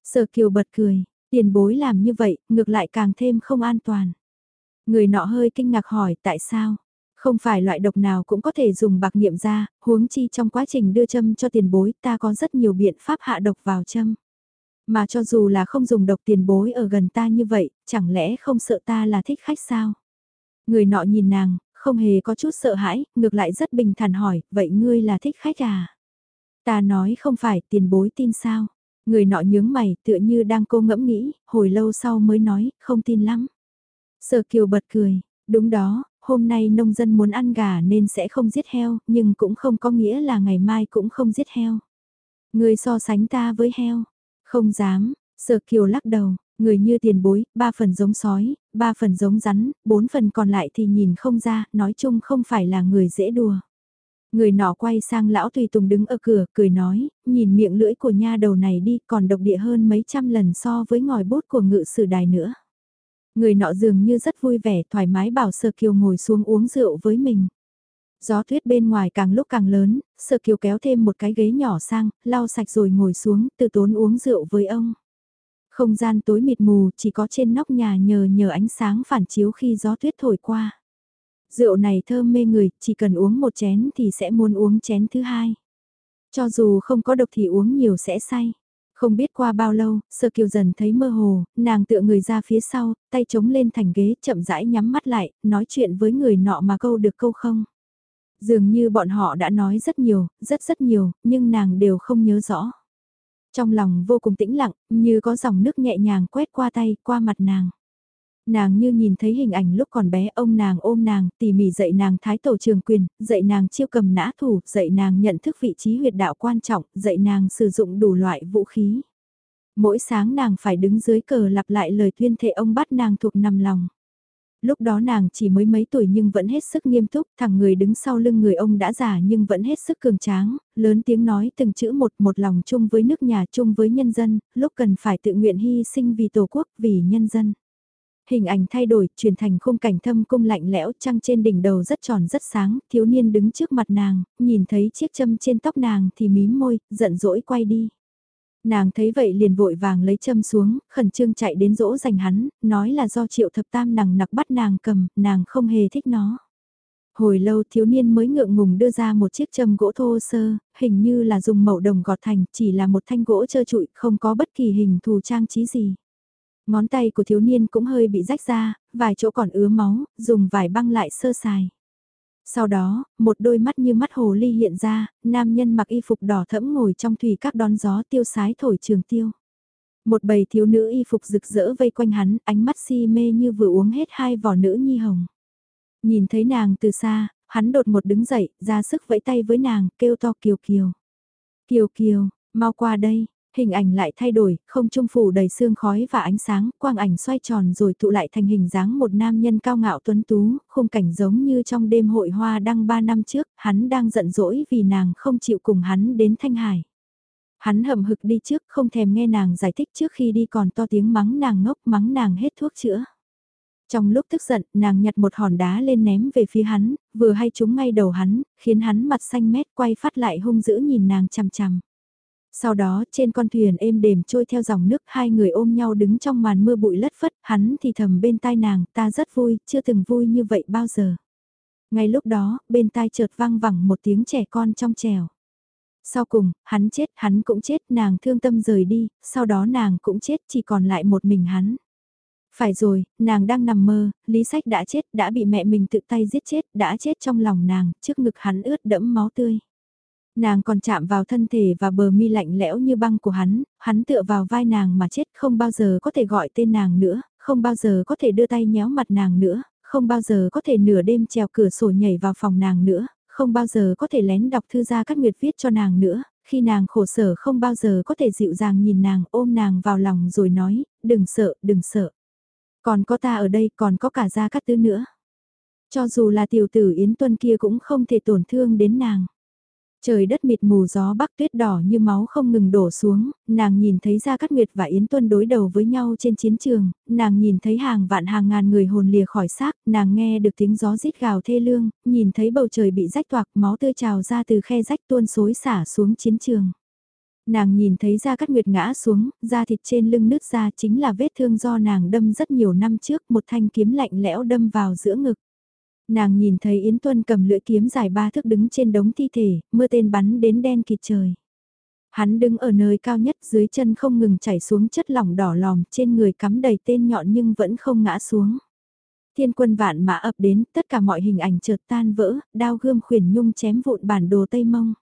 sờ kiều bật cười, tiền bối làm như vậy, ngược lại càng thêm không an toàn. Người nọ hơi kinh ngạc hỏi tại sao? Không phải loại độc nào cũng có thể dùng bạc niệm ra, huống chi trong quá trình đưa châm cho tiền bối ta có rất nhiều biện pháp hạ độc vào châm. Mà cho dù là không dùng độc tiền bối ở gần ta như vậy, chẳng lẽ không sợ ta là thích khách sao? Người nọ nhìn nàng, không hề có chút sợ hãi, ngược lại rất bình thản hỏi, vậy ngươi là thích khách à? Ta nói không phải, tiền bối tin sao? Người nọ nhướng mày, tựa như đang cô ngẫm nghĩ, hồi lâu sau mới nói, không tin lắm. Sở kiều bật cười, đúng đó, hôm nay nông dân muốn ăn gà nên sẽ không giết heo, nhưng cũng không có nghĩa là ngày mai cũng không giết heo. Người so sánh ta với heo, không dám, sở kiều lắc đầu, Người như tiền bối, ba phần giống sói, ba phần giống rắn, bốn phần còn lại thì nhìn không ra, nói chung không phải là người dễ đùa. Người nọ quay sang lão tùy tùng đứng ở cửa, cười nói, nhìn miệng lưỡi của nha đầu này đi, còn độc địa hơn mấy trăm lần so với ngòi bút của ngự sử đài nữa. Người nọ dường như rất vui vẻ thoải mái bảo sơ Kiều ngồi xuống uống rượu với mình. Gió tuyết bên ngoài càng lúc càng lớn, sơ Kiều kéo thêm một cái ghế nhỏ sang, lau sạch rồi ngồi xuống, từ tốn uống rượu với ông. Không gian tối mịt mù, chỉ có trên nóc nhà nhờ nhờ ánh sáng phản chiếu khi gió tuyết thổi qua. Rượu này thơm mê người, chỉ cần uống một chén thì sẽ muốn uống chén thứ hai. Cho dù không có độc thì uống nhiều sẽ say. Không biết qua bao lâu, sơ kiều dần thấy mơ hồ, nàng tựa người ra phía sau, tay chống lên thành ghế chậm rãi nhắm mắt lại, nói chuyện với người nọ mà câu được câu không. Dường như bọn họ đã nói rất nhiều, rất rất nhiều, nhưng nàng đều không nhớ rõ. Trong lòng vô cùng tĩnh lặng, như có dòng nước nhẹ nhàng quét qua tay, qua mặt nàng. Nàng như nhìn thấy hình ảnh lúc còn bé ông nàng ôm nàng, tỉ mỉ dạy nàng thái tổ trường quyền, dạy nàng chiêu cầm nã thủ, dạy nàng nhận thức vị trí huyệt đạo quan trọng, dạy nàng sử dụng đủ loại vũ khí. Mỗi sáng nàng phải đứng dưới cờ lặp lại lời tuyên thệ ông bắt nàng thuộc nằm lòng lúc đó nàng chỉ mới mấy tuổi nhưng vẫn hết sức nghiêm túc, thằng người đứng sau lưng người ông đã già nhưng vẫn hết sức cường tráng, lớn tiếng nói từng chữ một một lòng chung với nước nhà chung với nhân dân, lúc cần phải tự nguyện hy sinh vì tổ quốc, vì nhân dân. Hình ảnh thay đổi, chuyển thành khung cảnh thâm cung lạnh lẽo, trăng trên đỉnh đầu rất tròn rất sáng, thiếu niên đứng trước mặt nàng, nhìn thấy chiếc châm trên tóc nàng thì mím môi, giận dỗi quay đi. Nàng thấy vậy liền vội vàng lấy châm xuống, khẩn trương chạy đến dỗ dành hắn, nói là do triệu thập tam nàng nặc bắt nàng cầm, nàng không hề thích nó. Hồi lâu thiếu niên mới ngượng ngùng đưa ra một chiếc châm gỗ thô sơ, hình như là dùng mẫu đồng gọt thành, chỉ là một thanh gỗ trơ trụi, không có bất kỳ hình thù trang trí gì. Ngón tay của thiếu niên cũng hơi bị rách ra, vài chỗ còn ứa máu, dùng vải băng lại sơ sài. Sau đó, một đôi mắt như mắt hồ ly hiện ra, nam nhân mặc y phục đỏ thẫm ngồi trong thủy các đón gió tiêu sái thổi trường tiêu. Một bầy thiếu nữ y phục rực rỡ vây quanh hắn, ánh mắt si mê như vừa uống hết hai vỏ nữ nhi hồng. Nhìn thấy nàng từ xa, hắn đột một đứng dậy, ra sức vẫy tay với nàng, kêu to kiều kiều. Kiều kiều, mau qua đây, Hình ảnh lại thay đổi, không trung phủ đầy sương khói và ánh sáng, quang ảnh xoay tròn rồi tụ lại thành hình dáng một nam nhân cao ngạo tuấn tú, khung cảnh giống như trong đêm hội hoa đăng ba năm trước, hắn đang giận dỗi vì nàng không chịu cùng hắn đến Thanh Hải. Hắn hầm hực đi trước, không thèm nghe nàng giải thích trước khi đi còn to tiếng mắng nàng ngốc mắng nàng hết thuốc chữa. Trong lúc tức giận, nàng nhặt một hòn đá lên ném về phía hắn, vừa hay trúng ngay đầu hắn, khiến hắn mặt xanh mét quay phát lại hung dữ nhìn nàng chằm chằm. Sau đó, trên con thuyền êm đềm trôi theo dòng nước, hai người ôm nhau đứng trong màn mưa bụi lất phất, hắn thì thầm bên tai nàng, ta rất vui, chưa từng vui như vậy bao giờ. Ngay lúc đó, bên tai chợt vang vẳng một tiếng trẻ con trong trèo. Sau cùng, hắn chết, hắn cũng chết, nàng thương tâm rời đi, sau đó nàng cũng chết, chỉ còn lại một mình hắn. Phải rồi, nàng đang nằm mơ, Lý Sách đã chết, đã bị mẹ mình tự tay giết chết, đã chết trong lòng nàng, trước ngực hắn ướt đẫm máu tươi. Nàng còn chạm vào thân thể và bờ mi lạnh lẽo như băng của hắn, hắn tựa vào vai nàng mà chết không bao giờ có thể gọi tên nàng nữa, không bao giờ có thể đưa tay nhéo mặt nàng nữa, không bao giờ có thể nửa đêm trèo cửa sổ nhảy vào phòng nàng nữa, không bao giờ có thể lén đọc thư ra các nguyệt viết cho nàng nữa, khi nàng khổ sở không bao giờ có thể dịu dàng nhìn nàng ôm nàng vào lòng rồi nói, đừng sợ, đừng sợ. Còn có ta ở đây, còn có cả gia các tứ nữa. Cho dù là tiểu tử Yến Tuân kia cũng không thể tổn thương đến nàng. Trời đất mịt mù gió bắc tuyết đỏ như máu không ngừng đổ xuống, nàng nhìn thấy Gia Cát Nguyệt và Yến Tuân đối đầu với nhau trên chiến trường, nàng nhìn thấy hàng vạn hàng ngàn người hồn lìa khỏi xác, nàng nghe được tiếng gió rít gào thê lương, nhìn thấy bầu trời bị rách toạc máu tươi trào ra từ khe rách tuôn xối xả xuống chiến trường. Nàng nhìn thấy Gia Cát Nguyệt ngã xuống, da thịt trên lưng nứt ra chính là vết thương do nàng đâm rất nhiều năm trước, một thanh kiếm lạnh lẽo đâm vào giữa ngực. Nàng nhìn thấy Yến Tuân cầm lưỡi kiếm dài ba thước đứng trên đống thi thể, mưa tên bắn đến đen kịt trời. Hắn đứng ở nơi cao nhất dưới chân không ngừng chảy xuống chất lỏng đỏ lòm trên người cắm đầy tên nhọn nhưng vẫn không ngã xuống. Thiên quân vạn mã ập đến, tất cả mọi hình ảnh chợt tan vỡ, đao gươm khuyển nhung chém vụn bản đồ Tây Mông.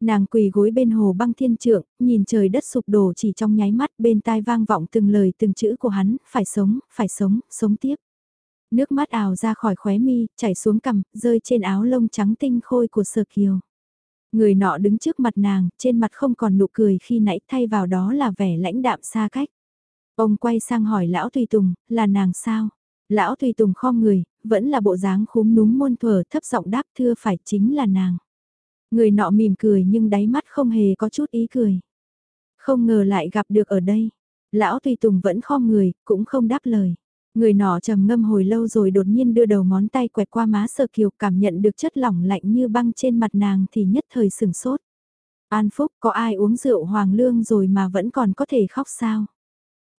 Nàng quỳ gối bên hồ băng thiên trượng, nhìn trời đất sụp đổ chỉ trong nháy mắt bên tai vang vọng từng lời từng chữ của hắn, phải sống, phải sống, sống tiếp. Nước mắt ào ra khỏi khóe mi, chảy xuống cằm, rơi trên áo lông trắng tinh khôi của Sở Kiều. Người nọ đứng trước mặt nàng, trên mặt không còn nụ cười khi nãy thay vào đó là vẻ lãnh đạm xa cách. Ông quay sang hỏi lão Tùy Tùng, là nàng sao? Lão Tùy Tùng khom người, vẫn là bộ dáng khúm núm muôn thuở thấp giọng đáp thưa phải chính là nàng. Người nọ mỉm cười nhưng đáy mắt không hề có chút ý cười. Không ngờ lại gặp được ở đây. Lão Tùy Tùng vẫn khom người, cũng không đáp lời. Người nọ trầm ngâm hồi lâu rồi đột nhiên đưa đầu ngón tay quẹt qua má Sở Kiều cảm nhận được chất lỏng lạnh như băng trên mặt nàng thì nhất thời sừng sốt. An Phúc có ai uống rượu hoàng lương rồi mà vẫn còn có thể khóc sao?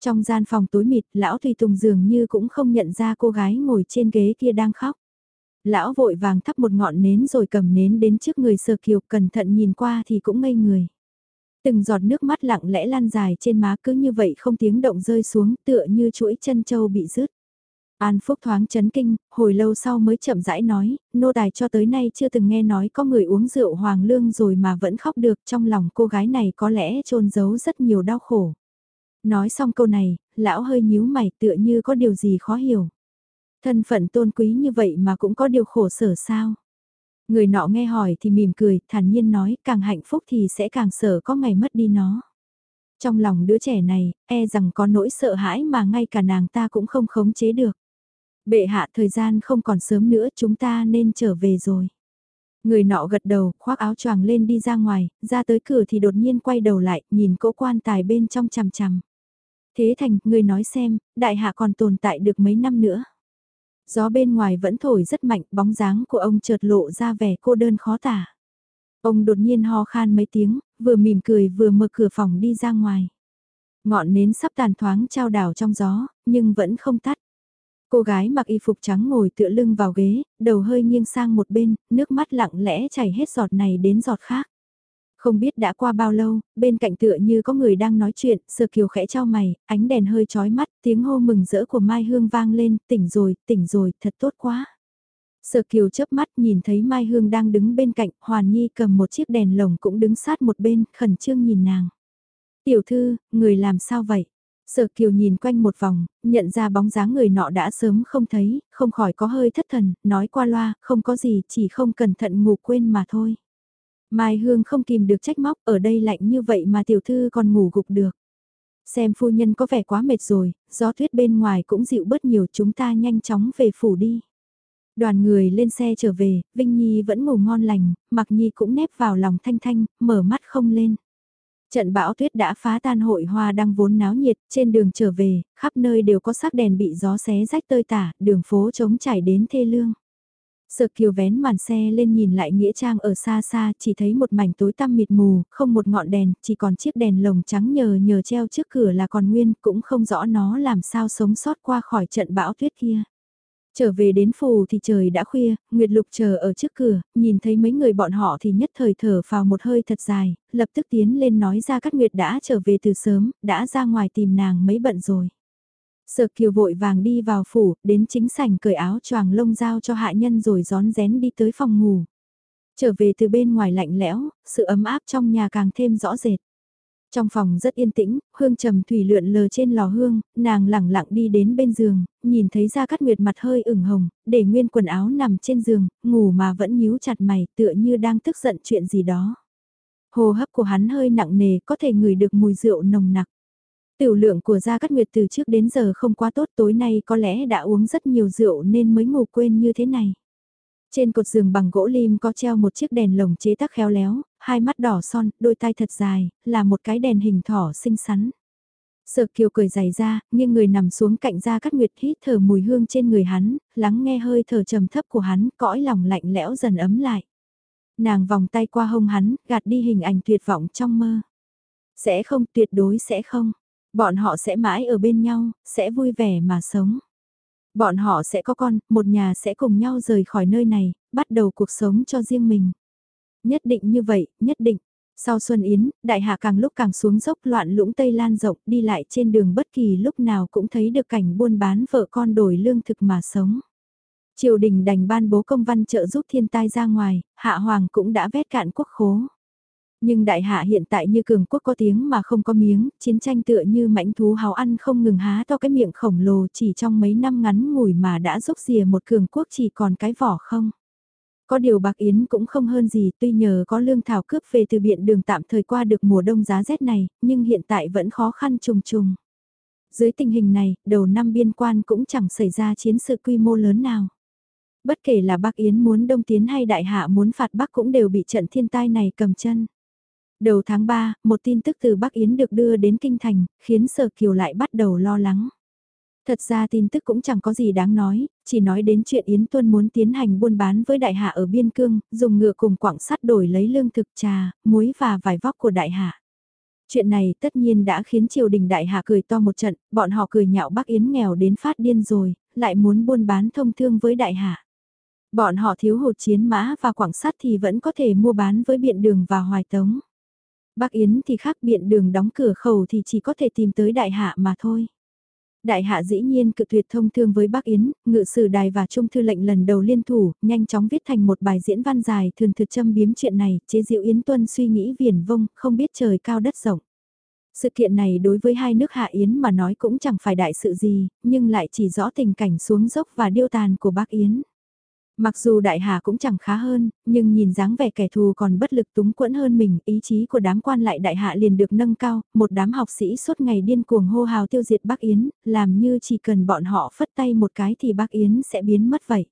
Trong gian phòng tối mịt, lão Thùy Tùng dường như cũng không nhận ra cô gái ngồi trên ghế kia đang khóc. Lão vội vàng thắp một ngọn nến rồi cầm nến đến trước người Sở Kiều cẩn thận nhìn qua thì cũng ngây người. Từng giọt nước mắt lặng lẽ lan dài trên má cứ như vậy không tiếng động rơi xuống tựa như chuỗi chân châu bị rứt. An Phúc thoáng chấn kinh, hồi lâu sau mới chậm rãi nói, nô tài cho tới nay chưa từng nghe nói có người uống rượu hoàng lương rồi mà vẫn khóc được trong lòng cô gái này có lẽ trôn giấu rất nhiều đau khổ. Nói xong câu này, lão hơi nhíu mày tựa như có điều gì khó hiểu. Thân phận tôn quý như vậy mà cũng có điều khổ sở sao? Người nọ nghe hỏi thì mỉm cười, thản nhiên nói, càng hạnh phúc thì sẽ càng sợ có ngày mất đi nó. Trong lòng đứa trẻ này, e rằng có nỗi sợ hãi mà ngay cả nàng ta cũng không khống chế được. Bệ hạ thời gian không còn sớm nữa chúng ta nên trở về rồi. Người nọ gật đầu, khoác áo choàng lên đi ra ngoài, ra tới cửa thì đột nhiên quay đầu lại, nhìn cỗ quan tài bên trong chằm chằm. Thế thành, người nói xem, đại hạ còn tồn tại được mấy năm nữa. Gió bên ngoài vẫn thổi rất mạnh, bóng dáng của ông chợt lộ ra vẻ cô đơn khó tả. Ông đột nhiên ho khan mấy tiếng, vừa mỉm cười vừa mở cửa phòng đi ra ngoài. Ngọn nến sắp tàn thoáng trao đảo trong gió, nhưng vẫn không tắt. Cô gái mặc y phục trắng ngồi tựa lưng vào ghế, đầu hơi nghiêng sang một bên, nước mắt lặng lẽ chảy hết giọt này đến giọt khác. Không biết đã qua bao lâu, bên cạnh tựa như có người đang nói chuyện, sơ kiều khẽ trao mày, ánh đèn hơi chói mắt, tiếng hô mừng rỡ của Mai Hương vang lên, tỉnh rồi, tỉnh rồi, thật tốt quá. Sở Kiều chớp mắt nhìn thấy Mai Hương đang đứng bên cạnh, Hoàn Nhi cầm một chiếc đèn lồng cũng đứng sát một bên, khẩn trương nhìn nàng. Tiểu thư, người làm sao vậy? Sở Kiều nhìn quanh một vòng, nhận ra bóng dáng người nọ đã sớm không thấy, không khỏi có hơi thất thần, nói qua loa, không có gì, chỉ không cẩn thận ngủ quên mà thôi. Mai Hương không kìm được trách móc, ở đây lạnh như vậy mà tiểu thư còn ngủ gục được. Xem phu nhân có vẻ quá mệt rồi, gió tuyết bên ngoài cũng dịu bớt nhiều chúng ta nhanh chóng về phủ đi. Đoàn người lên xe trở về, Vinh Nhi vẫn ngủ ngon lành, Mặc Nhi cũng nép vào lòng Thanh Thanh, mở mắt không lên. Trận bão tuyết đã phá tan hội hoa đang vốn náo nhiệt, trên đường trở về, khắp nơi đều có sắc đèn bị gió xé rách tơi tả, đường phố trống trải đến thê lương. Sợ kiều vén màn xe lên nhìn lại Nghĩa Trang ở xa xa, chỉ thấy một mảnh tối tăm mịt mù, không một ngọn đèn, chỉ còn chiếc đèn lồng trắng nhờ nhờ treo trước cửa là còn nguyên, cũng không rõ nó làm sao sống sót qua khỏi trận bão tuyết kia. Trở về đến phủ thì trời đã khuya, Nguyệt Lục chờ ở trước cửa, nhìn thấy mấy người bọn họ thì nhất thời thở vào một hơi thật dài, lập tức tiến lên nói ra các Nguyệt đã trở về từ sớm, đã ra ngoài tìm nàng mấy bận rồi. Sở kiều vội vàng đi vào phủ, đến chính sảnh cởi áo choàng lông dao cho hạ nhân rồi gión rén đi tới phòng ngủ. Trở về từ bên ngoài lạnh lẽo, sự ấm áp trong nhà càng thêm rõ rệt. Trong phòng rất yên tĩnh, hương trầm thủy lượn lờ trên lò hương, nàng lẳng lặng đi đến bên giường, nhìn thấy ra cắt nguyệt mặt hơi ửng hồng, để nguyên quần áo nằm trên giường, ngủ mà vẫn nhíu chặt mày tựa như đang tức giận chuyện gì đó. Hồ hấp của hắn hơi nặng nề có thể ngửi được mùi rượu nồng nặc. Tiểu lượng của Gia Cát Nguyệt từ trước đến giờ không quá tốt tối nay có lẽ đã uống rất nhiều rượu nên mới ngủ quên như thế này. Trên cột giường bằng gỗ lim có treo một chiếc đèn lồng chế tác khéo léo, hai mắt đỏ son, đôi tai thật dài, là một cái đèn hình thỏ xinh xắn. Sợ kiều cười dày ra, nhưng người nằm xuống cạnh Gia Cát Nguyệt hít thở mùi hương trên người hắn, lắng nghe hơi thở trầm thấp của hắn, cõi lòng lạnh lẽo dần ấm lại. Nàng vòng tay qua hông hắn, gạt đi hình ảnh tuyệt vọng trong mơ. Sẽ không, tuyệt đối sẽ không. Bọn họ sẽ mãi ở bên nhau, sẽ vui vẻ mà sống. Bọn họ sẽ có con, một nhà sẽ cùng nhau rời khỏi nơi này, bắt đầu cuộc sống cho riêng mình. Nhất định như vậy, nhất định. Sau Xuân Yến, đại hạ càng lúc càng xuống dốc loạn lũng Tây Lan rộng đi lại trên đường bất kỳ lúc nào cũng thấy được cảnh buôn bán vợ con đổi lương thực mà sống. Triều đình đành ban bố công văn trợ giúp thiên tai ra ngoài, hạ hoàng cũng đã vét cạn quốc khố. Nhưng đại hạ hiện tại như cường quốc có tiếng mà không có miếng, chiến tranh tựa như mãnh thú hào ăn không ngừng há to cái miệng khổng lồ chỉ trong mấy năm ngắn ngủi mà đã rúc rìa một cường quốc chỉ còn cái vỏ không. Có điều bạc yến cũng không hơn gì tuy nhờ có lương thảo cướp về từ biện đường tạm thời qua được mùa đông giá rét này, nhưng hiện tại vẫn khó khăn trùng trùng. Dưới tình hình này, đầu năm biên quan cũng chẳng xảy ra chiến sự quy mô lớn nào bất kể là Bắc Yến muốn đông tiến hay đại hạ muốn phạt Bắc cũng đều bị trận thiên tai này cầm chân. Đầu tháng 3, một tin tức từ Bắc Yến được đưa đến Kinh Thành, khiến Sở Kiều lại bắt đầu lo lắng. Thật ra tin tức cũng chẳng có gì đáng nói, chỉ nói đến chuyện Yến Tuân muốn tiến hành buôn bán với đại hạ ở biên cương, dùng ngựa cùng quảng sắt đổi lấy lương thực trà, muối và vải vóc của đại hạ. Chuyện này tất nhiên đã khiến triều đình đại hạ cười to một trận, bọn họ cười nhạo Bắc Yến nghèo đến phát điên rồi, lại muốn buôn bán thông thương với đại hạ. Bọn họ thiếu hụt chiến mã và quảng sắt thì vẫn có thể mua bán với biện đường và hoài tống. Bắc Yến thì khác biện đường đóng cửa khẩu thì chỉ có thể tìm tới đại hạ mà thôi. Đại hạ dĩ nhiên cự tuyệt thông thương với Bắc Yến, ngự sử đài và trung thư lệnh lần đầu liên thủ, nhanh chóng viết thành một bài diễn văn dài thường thực châm biếm chuyện này, chế diệu Yến Tuân suy nghĩ viển vông, không biết trời cao đất rộng. Sự kiện này đối với hai nước Hạ Yến mà nói cũng chẳng phải đại sự gì, nhưng lại chỉ rõ tình cảnh xuống dốc và điêu tàn của Bắc Yến. Mặc dù đại hà cũng chẳng khá hơn, nhưng nhìn dáng vẻ kẻ thù còn bất lực túng quẫn hơn mình, ý chí của đám quan lại đại hạ liền được nâng cao, một đám học sĩ suốt ngày điên cuồng hô hào tiêu diệt Bắc Yến, làm như chỉ cần bọn họ phất tay một cái thì Bắc Yến sẽ biến mất vậy.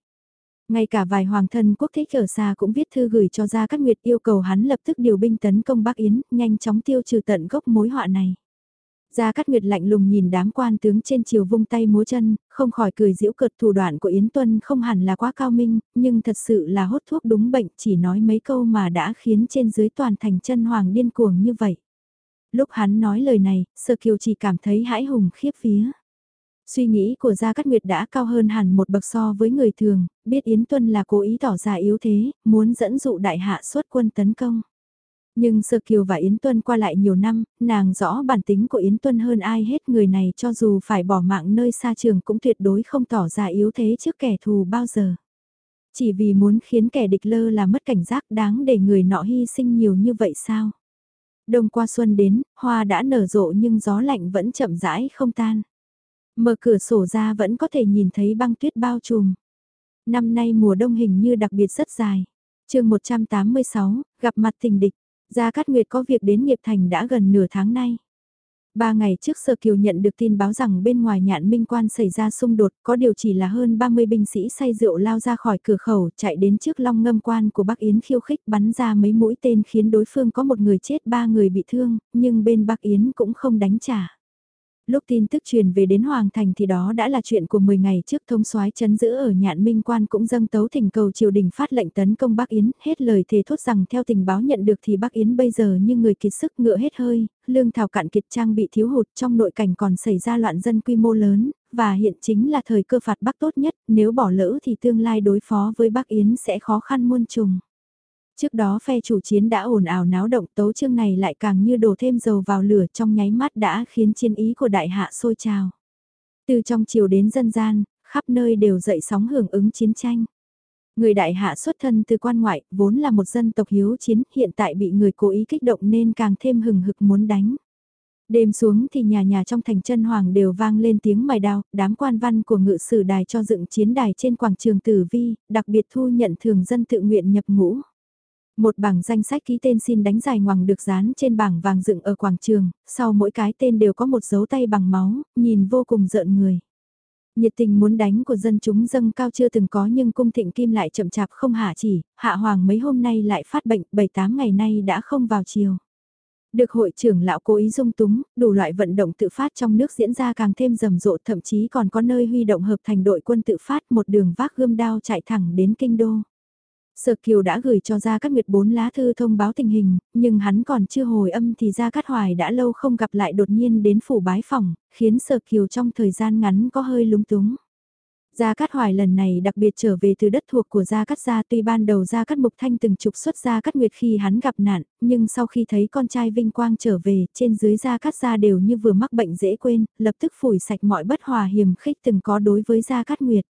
Ngay cả vài hoàng thân quốc thích ở xa cũng viết thư gửi cho Gia Cát Nguyệt yêu cầu hắn lập tức điều binh tấn công Bắc Yến, nhanh chóng tiêu trừ tận gốc mối họa này. Gia Cát Nguyệt lạnh lùng nhìn đám quan tướng trên chiều vung tay múa chân, không khỏi cười giễu cợt thủ đoạn của Yến Tuân không hẳn là quá cao minh, nhưng thật sự là hốt thuốc đúng bệnh chỉ nói mấy câu mà đã khiến trên dưới toàn thành chân hoàng điên cuồng như vậy. Lúc hắn nói lời này, Sơ Kiều chỉ cảm thấy hãi hùng khiếp vía. Suy nghĩ của Gia Cát Nguyệt đã cao hơn hẳn một bậc so với người thường, biết Yến Tuân là cố ý tỏ ra yếu thế, muốn dẫn dụ đại hạ xuất quân tấn công. Nhưng Sơ Kiều và Yến Tuân qua lại nhiều năm, nàng rõ bản tính của Yến Tuân hơn ai hết người này cho dù phải bỏ mạng nơi xa trường cũng tuyệt đối không tỏ ra yếu thế trước kẻ thù bao giờ. Chỉ vì muốn khiến kẻ địch lơ là mất cảnh giác đáng để người nọ hy sinh nhiều như vậy sao? Đông qua xuân đến, hoa đã nở rộ nhưng gió lạnh vẫn chậm rãi không tan. Mở cửa sổ ra vẫn có thể nhìn thấy băng tuyết bao trùm. Năm nay mùa đông hình như đặc biệt rất dài. chương 186, gặp mặt tình địch. Gia Cát Nguyệt có việc đến nghiệp thành đã gần nửa tháng nay. Ba ngày trước Sơ Kiều nhận được tin báo rằng bên ngoài nhạn minh quan xảy ra xung đột, có điều chỉ là hơn 30 binh sĩ say rượu lao ra khỏi cửa khẩu, chạy đến trước long ngâm quan của Bắc Yến khiêu khích bắn ra mấy mũi tên khiến đối phương có một người chết ba người bị thương, nhưng bên Bắc Yến cũng không đánh trả. Lúc tin tức truyền về đến Hoàng Thành thì đó đã là chuyện của 10 ngày trước thông soái chấn giữ ở nhạn minh quan cũng dâng tấu thỉnh cầu triều đình phát lệnh tấn công Bắc Yến, hết lời thề thốt rằng theo tình báo nhận được thì Bắc Yến bây giờ như người kiệt sức ngựa hết hơi, lương thảo cạn kiệt trang bị thiếu hụt trong nội cảnh còn xảy ra loạn dân quy mô lớn, và hiện chính là thời cơ phạt Bắc tốt nhất, nếu bỏ lỡ thì tương lai đối phó với Bắc Yến sẽ khó khăn muôn trùng. Trước đó phe chủ chiến đã ồn ào náo động tấu chương này lại càng như đổ thêm dầu vào lửa trong nháy mắt đã khiến chiến ý của đại hạ sôi trào. Từ trong chiều đến dân gian, khắp nơi đều dậy sóng hưởng ứng chiến tranh. Người đại hạ xuất thân từ quan ngoại, vốn là một dân tộc hiếu chiến, hiện tại bị người cố ý kích động nên càng thêm hừng hực muốn đánh. Đêm xuống thì nhà nhà trong thành chân hoàng đều vang lên tiếng mài đao, đám quan văn của ngự sử đài cho dựng chiến đài trên quảng trường Tử Vi, đặc biệt thu nhận thường dân tự nguyện nhập ngũ. Một bảng danh sách ký tên xin đánh dài ngoằng được dán trên bảng vàng dựng ở quảng trường, sau mỗi cái tên đều có một dấu tay bằng máu, nhìn vô cùng rợn người. Nhiệt tình muốn đánh của dân chúng dâng cao chưa từng có nhưng cung thịnh kim lại chậm chạp không hạ chỉ, hạ hoàng mấy hôm nay lại phát bệnh, 7-8 ngày nay đã không vào chiều. Được hội trưởng lão cố ý dung túng, đủ loại vận động tự phát trong nước diễn ra càng thêm rầm rộ thậm chí còn có nơi huy động hợp thành đội quân tự phát một đường vác gươm đao chạy thẳng đến kinh đô. Sở Kiều đã gửi cho Gia Cát Nguyệt bốn lá thư thông báo tình hình, nhưng hắn còn chưa hồi âm thì Gia Cát Hoài đã lâu không gặp lại đột nhiên đến phủ bái phòng, khiến Sở Kiều trong thời gian ngắn có hơi lúng túng. Gia Cát Hoài lần này đặc biệt trở về từ đất thuộc của Gia Cát Gia tuy ban đầu Gia Cát Mục Thanh từng trục xuất Gia Cát Nguyệt khi hắn gặp nạn, nhưng sau khi thấy con trai Vinh Quang trở về, trên dưới Gia Cát Gia đều như vừa mắc bệnh dễ quên, lập tức phủi sạch mọi bất hòa hiểm khích từng có đối với Gia Cát Nguyệt.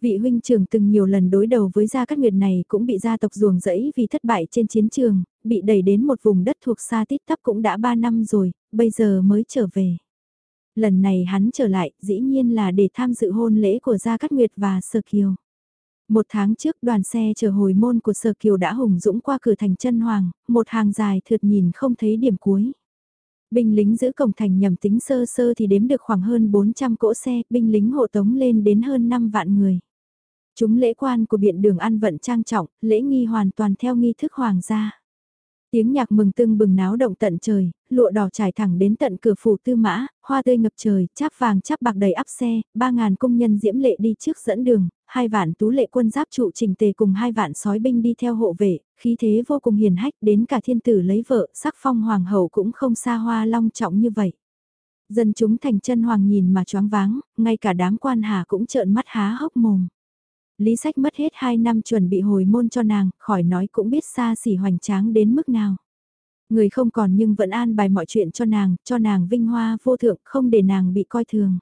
Vị huynh trưởng từng nhiều lần đối đầu với Gia Cát Nguyệt này cũng bị gia tộc ruồng rẫy vì thất bại trên chiến trường, bị đẩy đến một vùng đất thuộc xa tít tắp cũng đã 3 năm rồi, bây giờ mới trở về. Lần này hắn trở lại, dĩ nhiên là để tham dự hôn lễ của Gia Cát Nguyệt và Sở Kiều. Một tháng trước đoàn xe chờ hồi môn của Sở Kiều đã hùng dũng qua cửa thành chân hoàng, một hàng dài thượt nhìn không thấy điểm cuối. Binh lính giữ cổng thành nhầm tính sơ sơ thì đếm được khoảng hơn 400 cỗ xe, binh lính hộ tống lên đến hơn 5 vạn người. Chúng lễ quan của biện đường ăn vận trang trọng, lễ nghi hoàn toàn theo nghi thức hoàng gia. Tiếng nhạc mừng tưng bừng náo động tận trời, lụa đỏ trải thẳng đến tận cửa phủ tư mã, hoa tươi ngập trời, cháp vàng chắp bạc đầy áp xe, ba ngàn công nhân diễm lệ đi trước dẫn đường, hai vạn tú lệ quân giáp trụ trình tề cùng hai vạn sói binh đi theo hộ vệ, khí thế vô cùng hiền hách đến cả thiên tử lấy vợ, sắc phong hoàng hậu cũng không xa hoa long trọng như vậy. Dân chúng thành chân hoàng nhìn mà choáng váng, ngay cả đám quan hà cũng trợn mắt há hốc mồm. Lý sách mất hết 2 năm chuẩn bị hồi môn cho nàng, khỏi nói cũng biết xa xỉ hoành tráng đến mức nào. Người không còn nhưng vẫn an bài mọi chuyện cho nàng, cho nàng vinh hoa vô thượng, không để nàng bị coi thường.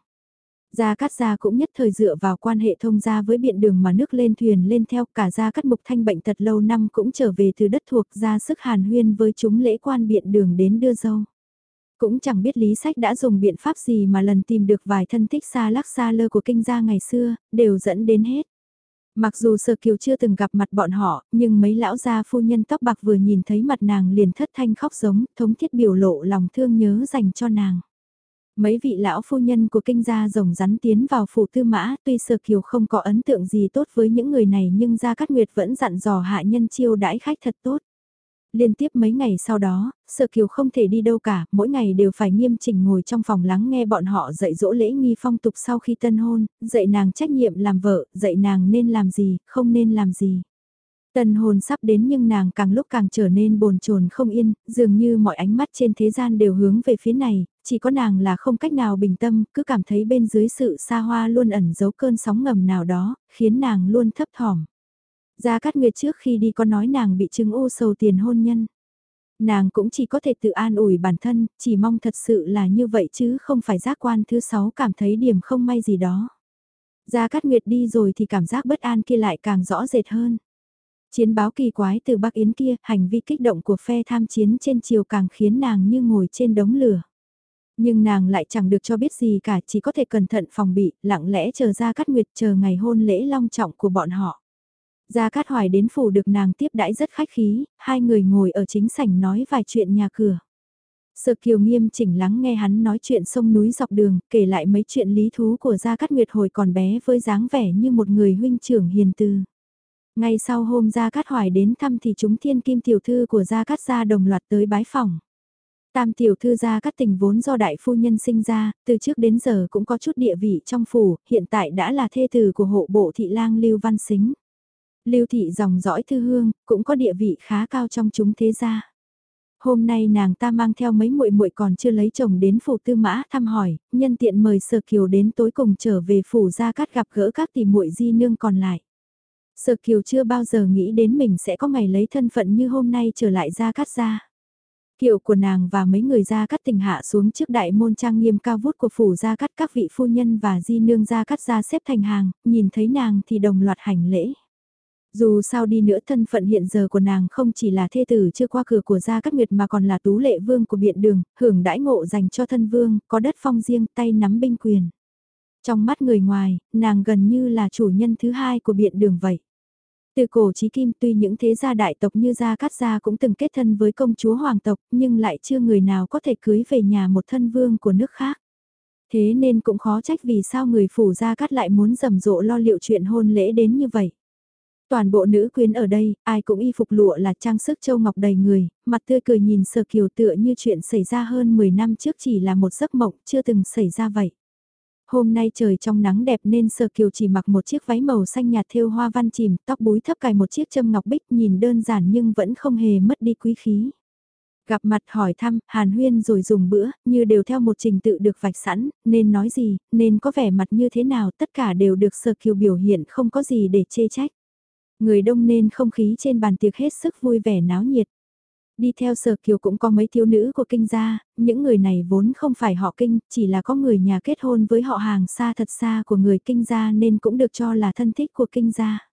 Gia Cát Gia cũng nhất thời dựa vào quan hệ thông gia với biện đường mà nước lên thuyền lên theo cả Gia Cát Mục Thanh bệnh tật lâu năm cũng trở về từ đất thuộc ra sức hàn huyên với chúng lễ quan biện đường đến đưa dâu. Cũng chẳng biết Lý Sách đã dùng biện pháp gì mà lần tìm được vài thân thích xa lắc xa lơ của kinh gia ngày xưa, đều dẫn đến hết. Mặc dù Sở Kiều chưa từng gặp mặt bọn họ, nhưng mấy lão gia phu nhân tóc bạc vừa nhìn thấy mặt nàng liền thất thanh khóc giống, thống thiết biểu lộ lòng thương nhớ dành cho nàng. Mấy vị lão phu nhân của kinh gia rồng rắn tiến vào phủ tư mã, tuy Sở Kiều không có ấn tượng gì tốt với những người này nhưng Gia Cát Nguyệt vẫn dặn dò hạ nhân chiêu đãi khách thật tốt. Liên tiếp mấy ngày sau đó, Sở Kiều không thể đi đâu cả, mỗi ngày đều phải nghiêm chỉnh ngồi trong phòng lắng nghe bọn họ dạy dỗ lễ nghi phong tục sau khi tân hôn, dạy nàng trách nhiệm làm vợ, dạy nàng nên làm gì, không nên làm gì. Tân hôn sắp đến nhưng nàng càng lúc càng trở nên bồn chồn không yên, dường như mọi ánh mắt trên thế gian đều hướng về phía này, chỉ có nàng là không cách nào bình tâm, cứ cảm thấy bên dưới sự xa hoa luôn ẩn giấu cơn sóng ngầm nào đó, khiến nàng luôn thấp thỏm. Gia Cát Nguyệt trước khi đi có nói nàng bị chứng u sầu tiền hôn nhân. Nàng cũng chỉ có thể tự an ủi bản thân, chỉ mong thật sự là như vậy chứ không phải giác quan thứ sáu cảm thấy điểm không may gì đó. Gia Cát Nguyệt đi rồi thì cảm giác bất an kia lại càng rõ rệt hơn. Chiến báo kỳ quái từ Bắc Yến kia, hành vi kích động của phe tham chiến trên chiều càng khiến nàng như ngồi trên đống lửa. Nhưng nàng lại chẳng được cho biết gì cả, chỉ có thể cẩn thận phòng bị, lặng lẽ chờ ra cắt nguyệt chờ ngày hôn lễ long trọng của bọn họ. Gia Cát Hoài đến phủ được nàng tiếp đãi rất khách khí, hai người ngồi ở chính sảnh nói vài chuyện nhà cửa. Sở kiều nghiêm chỉnh lắng nghe hắn nói chuyện sông núi dọc đường, kể lại mấy chuyện lý thú của Gia Cát Nguyệt hồi còn bé với dáng vẻ như một người huynh trưởng hiền từ. Ngay sau hôm Gia Cát Hoài đến thăm thì chúng thiên kim tiểu thư của Gia Cát Gia đồng loạt tới bái phòng. Tam tiểu thư gia Cát tình vốn do đại phu nhân sinh ra, từ trước đến giờ cũng có chút địa vị trong phủ, hiện tại đã là thê tử của hộ bộ thị lang Lưu Văn Xính. Lưu thị dòng dõi thư hương, cũng có địa vị khá cao trong chúng thế gia. Hôm nay nàng ta mang theo mấy muội muội còn chưa lấy chồng đến phủ tư mã thăm hỏi, nhân tiện mời Sở Kiều đến tối cùng trở về phủ gia cát gặp gỡ các tỷ muội di nương còn lại. Sở Kiều chưa bao giờ nghĩ đến mình sẽ có ngày lấy thân phận như hôm nay trở lại gia cát gia. Kiệu của nàng và mấy người gia cát tình hạ xuống trước đại môn trang nghiêm cao vút của phủ gia cát các vị phu nhân và di nương gia cát gia xếp thành hàng, nhìn thấy nàng thì đồng loạt hành lễ. Dù sao đi nữa thân phận hiện giờ của nàng không chỉ là thê tử chưa qua cửa của Gia Cát Nguyệt mà còn là tú lệ vương của biện đường, hưởng đãi ngộ dành cho thân vương, có đất phong riêng, tay nắm binh quyền. Trong mắt người ngoài, nàng gần như là chủ nhân thứ hai của biện đường vậy. Từ cổ chí kim tuy những thế gia đại tộc như Gia Cát Gia cũng từng kết thân với công chúa hoàng tộc nhưng lại chưa người nào có thể cưới về nhà một thân vương của nước khác. Thế nên cũng khó trách vì sao người phủ Gia Cát lại muốn rầm rộ lo liệu chuyện hôn lễ đến như vậy. Toàn bộ nữ quyến ở đây, ai cũng y phục lụa là trang sức châu ngọc đầy người, mặt tươi cười nhìn sờ kiều tựa như chuyện xảy ra hơn 10 năm trước chỉ là một giấc mộng, chưa từng xảy ra vậy. Hôm nay trời trong nắng đẹp nên sờ kiều chỉ mặc một chiếc váy màu xanh nhạt thêu hoa văn chìm, tóc búi thấp cài một chiếc châm ngọc bích nhìn đơn giản nhưng vẫn không hề mất đi quý khí. Gặp mặt hỏi thăm, hàn huyên rồi dùng bữa, như đều theo một trình tự được vạch sẵn, nên nói gì, nên có vẻ mặt như thế nào, tất cả đều được sờ kiều biểu hiện không có gì để chê trách. Người đông nên không khí trên bàn tiệc hết sức vui vẻ náo nhiệt. Đi theo sở kiều cũng có mấy thiếu nữ của kinh gia, những người này vốn không phải họ kinh, chỉ là có người nhà kết hôn với họ hàng xa thật xa của người kinh gia nên cũng được cho là thân thích của kinh gia.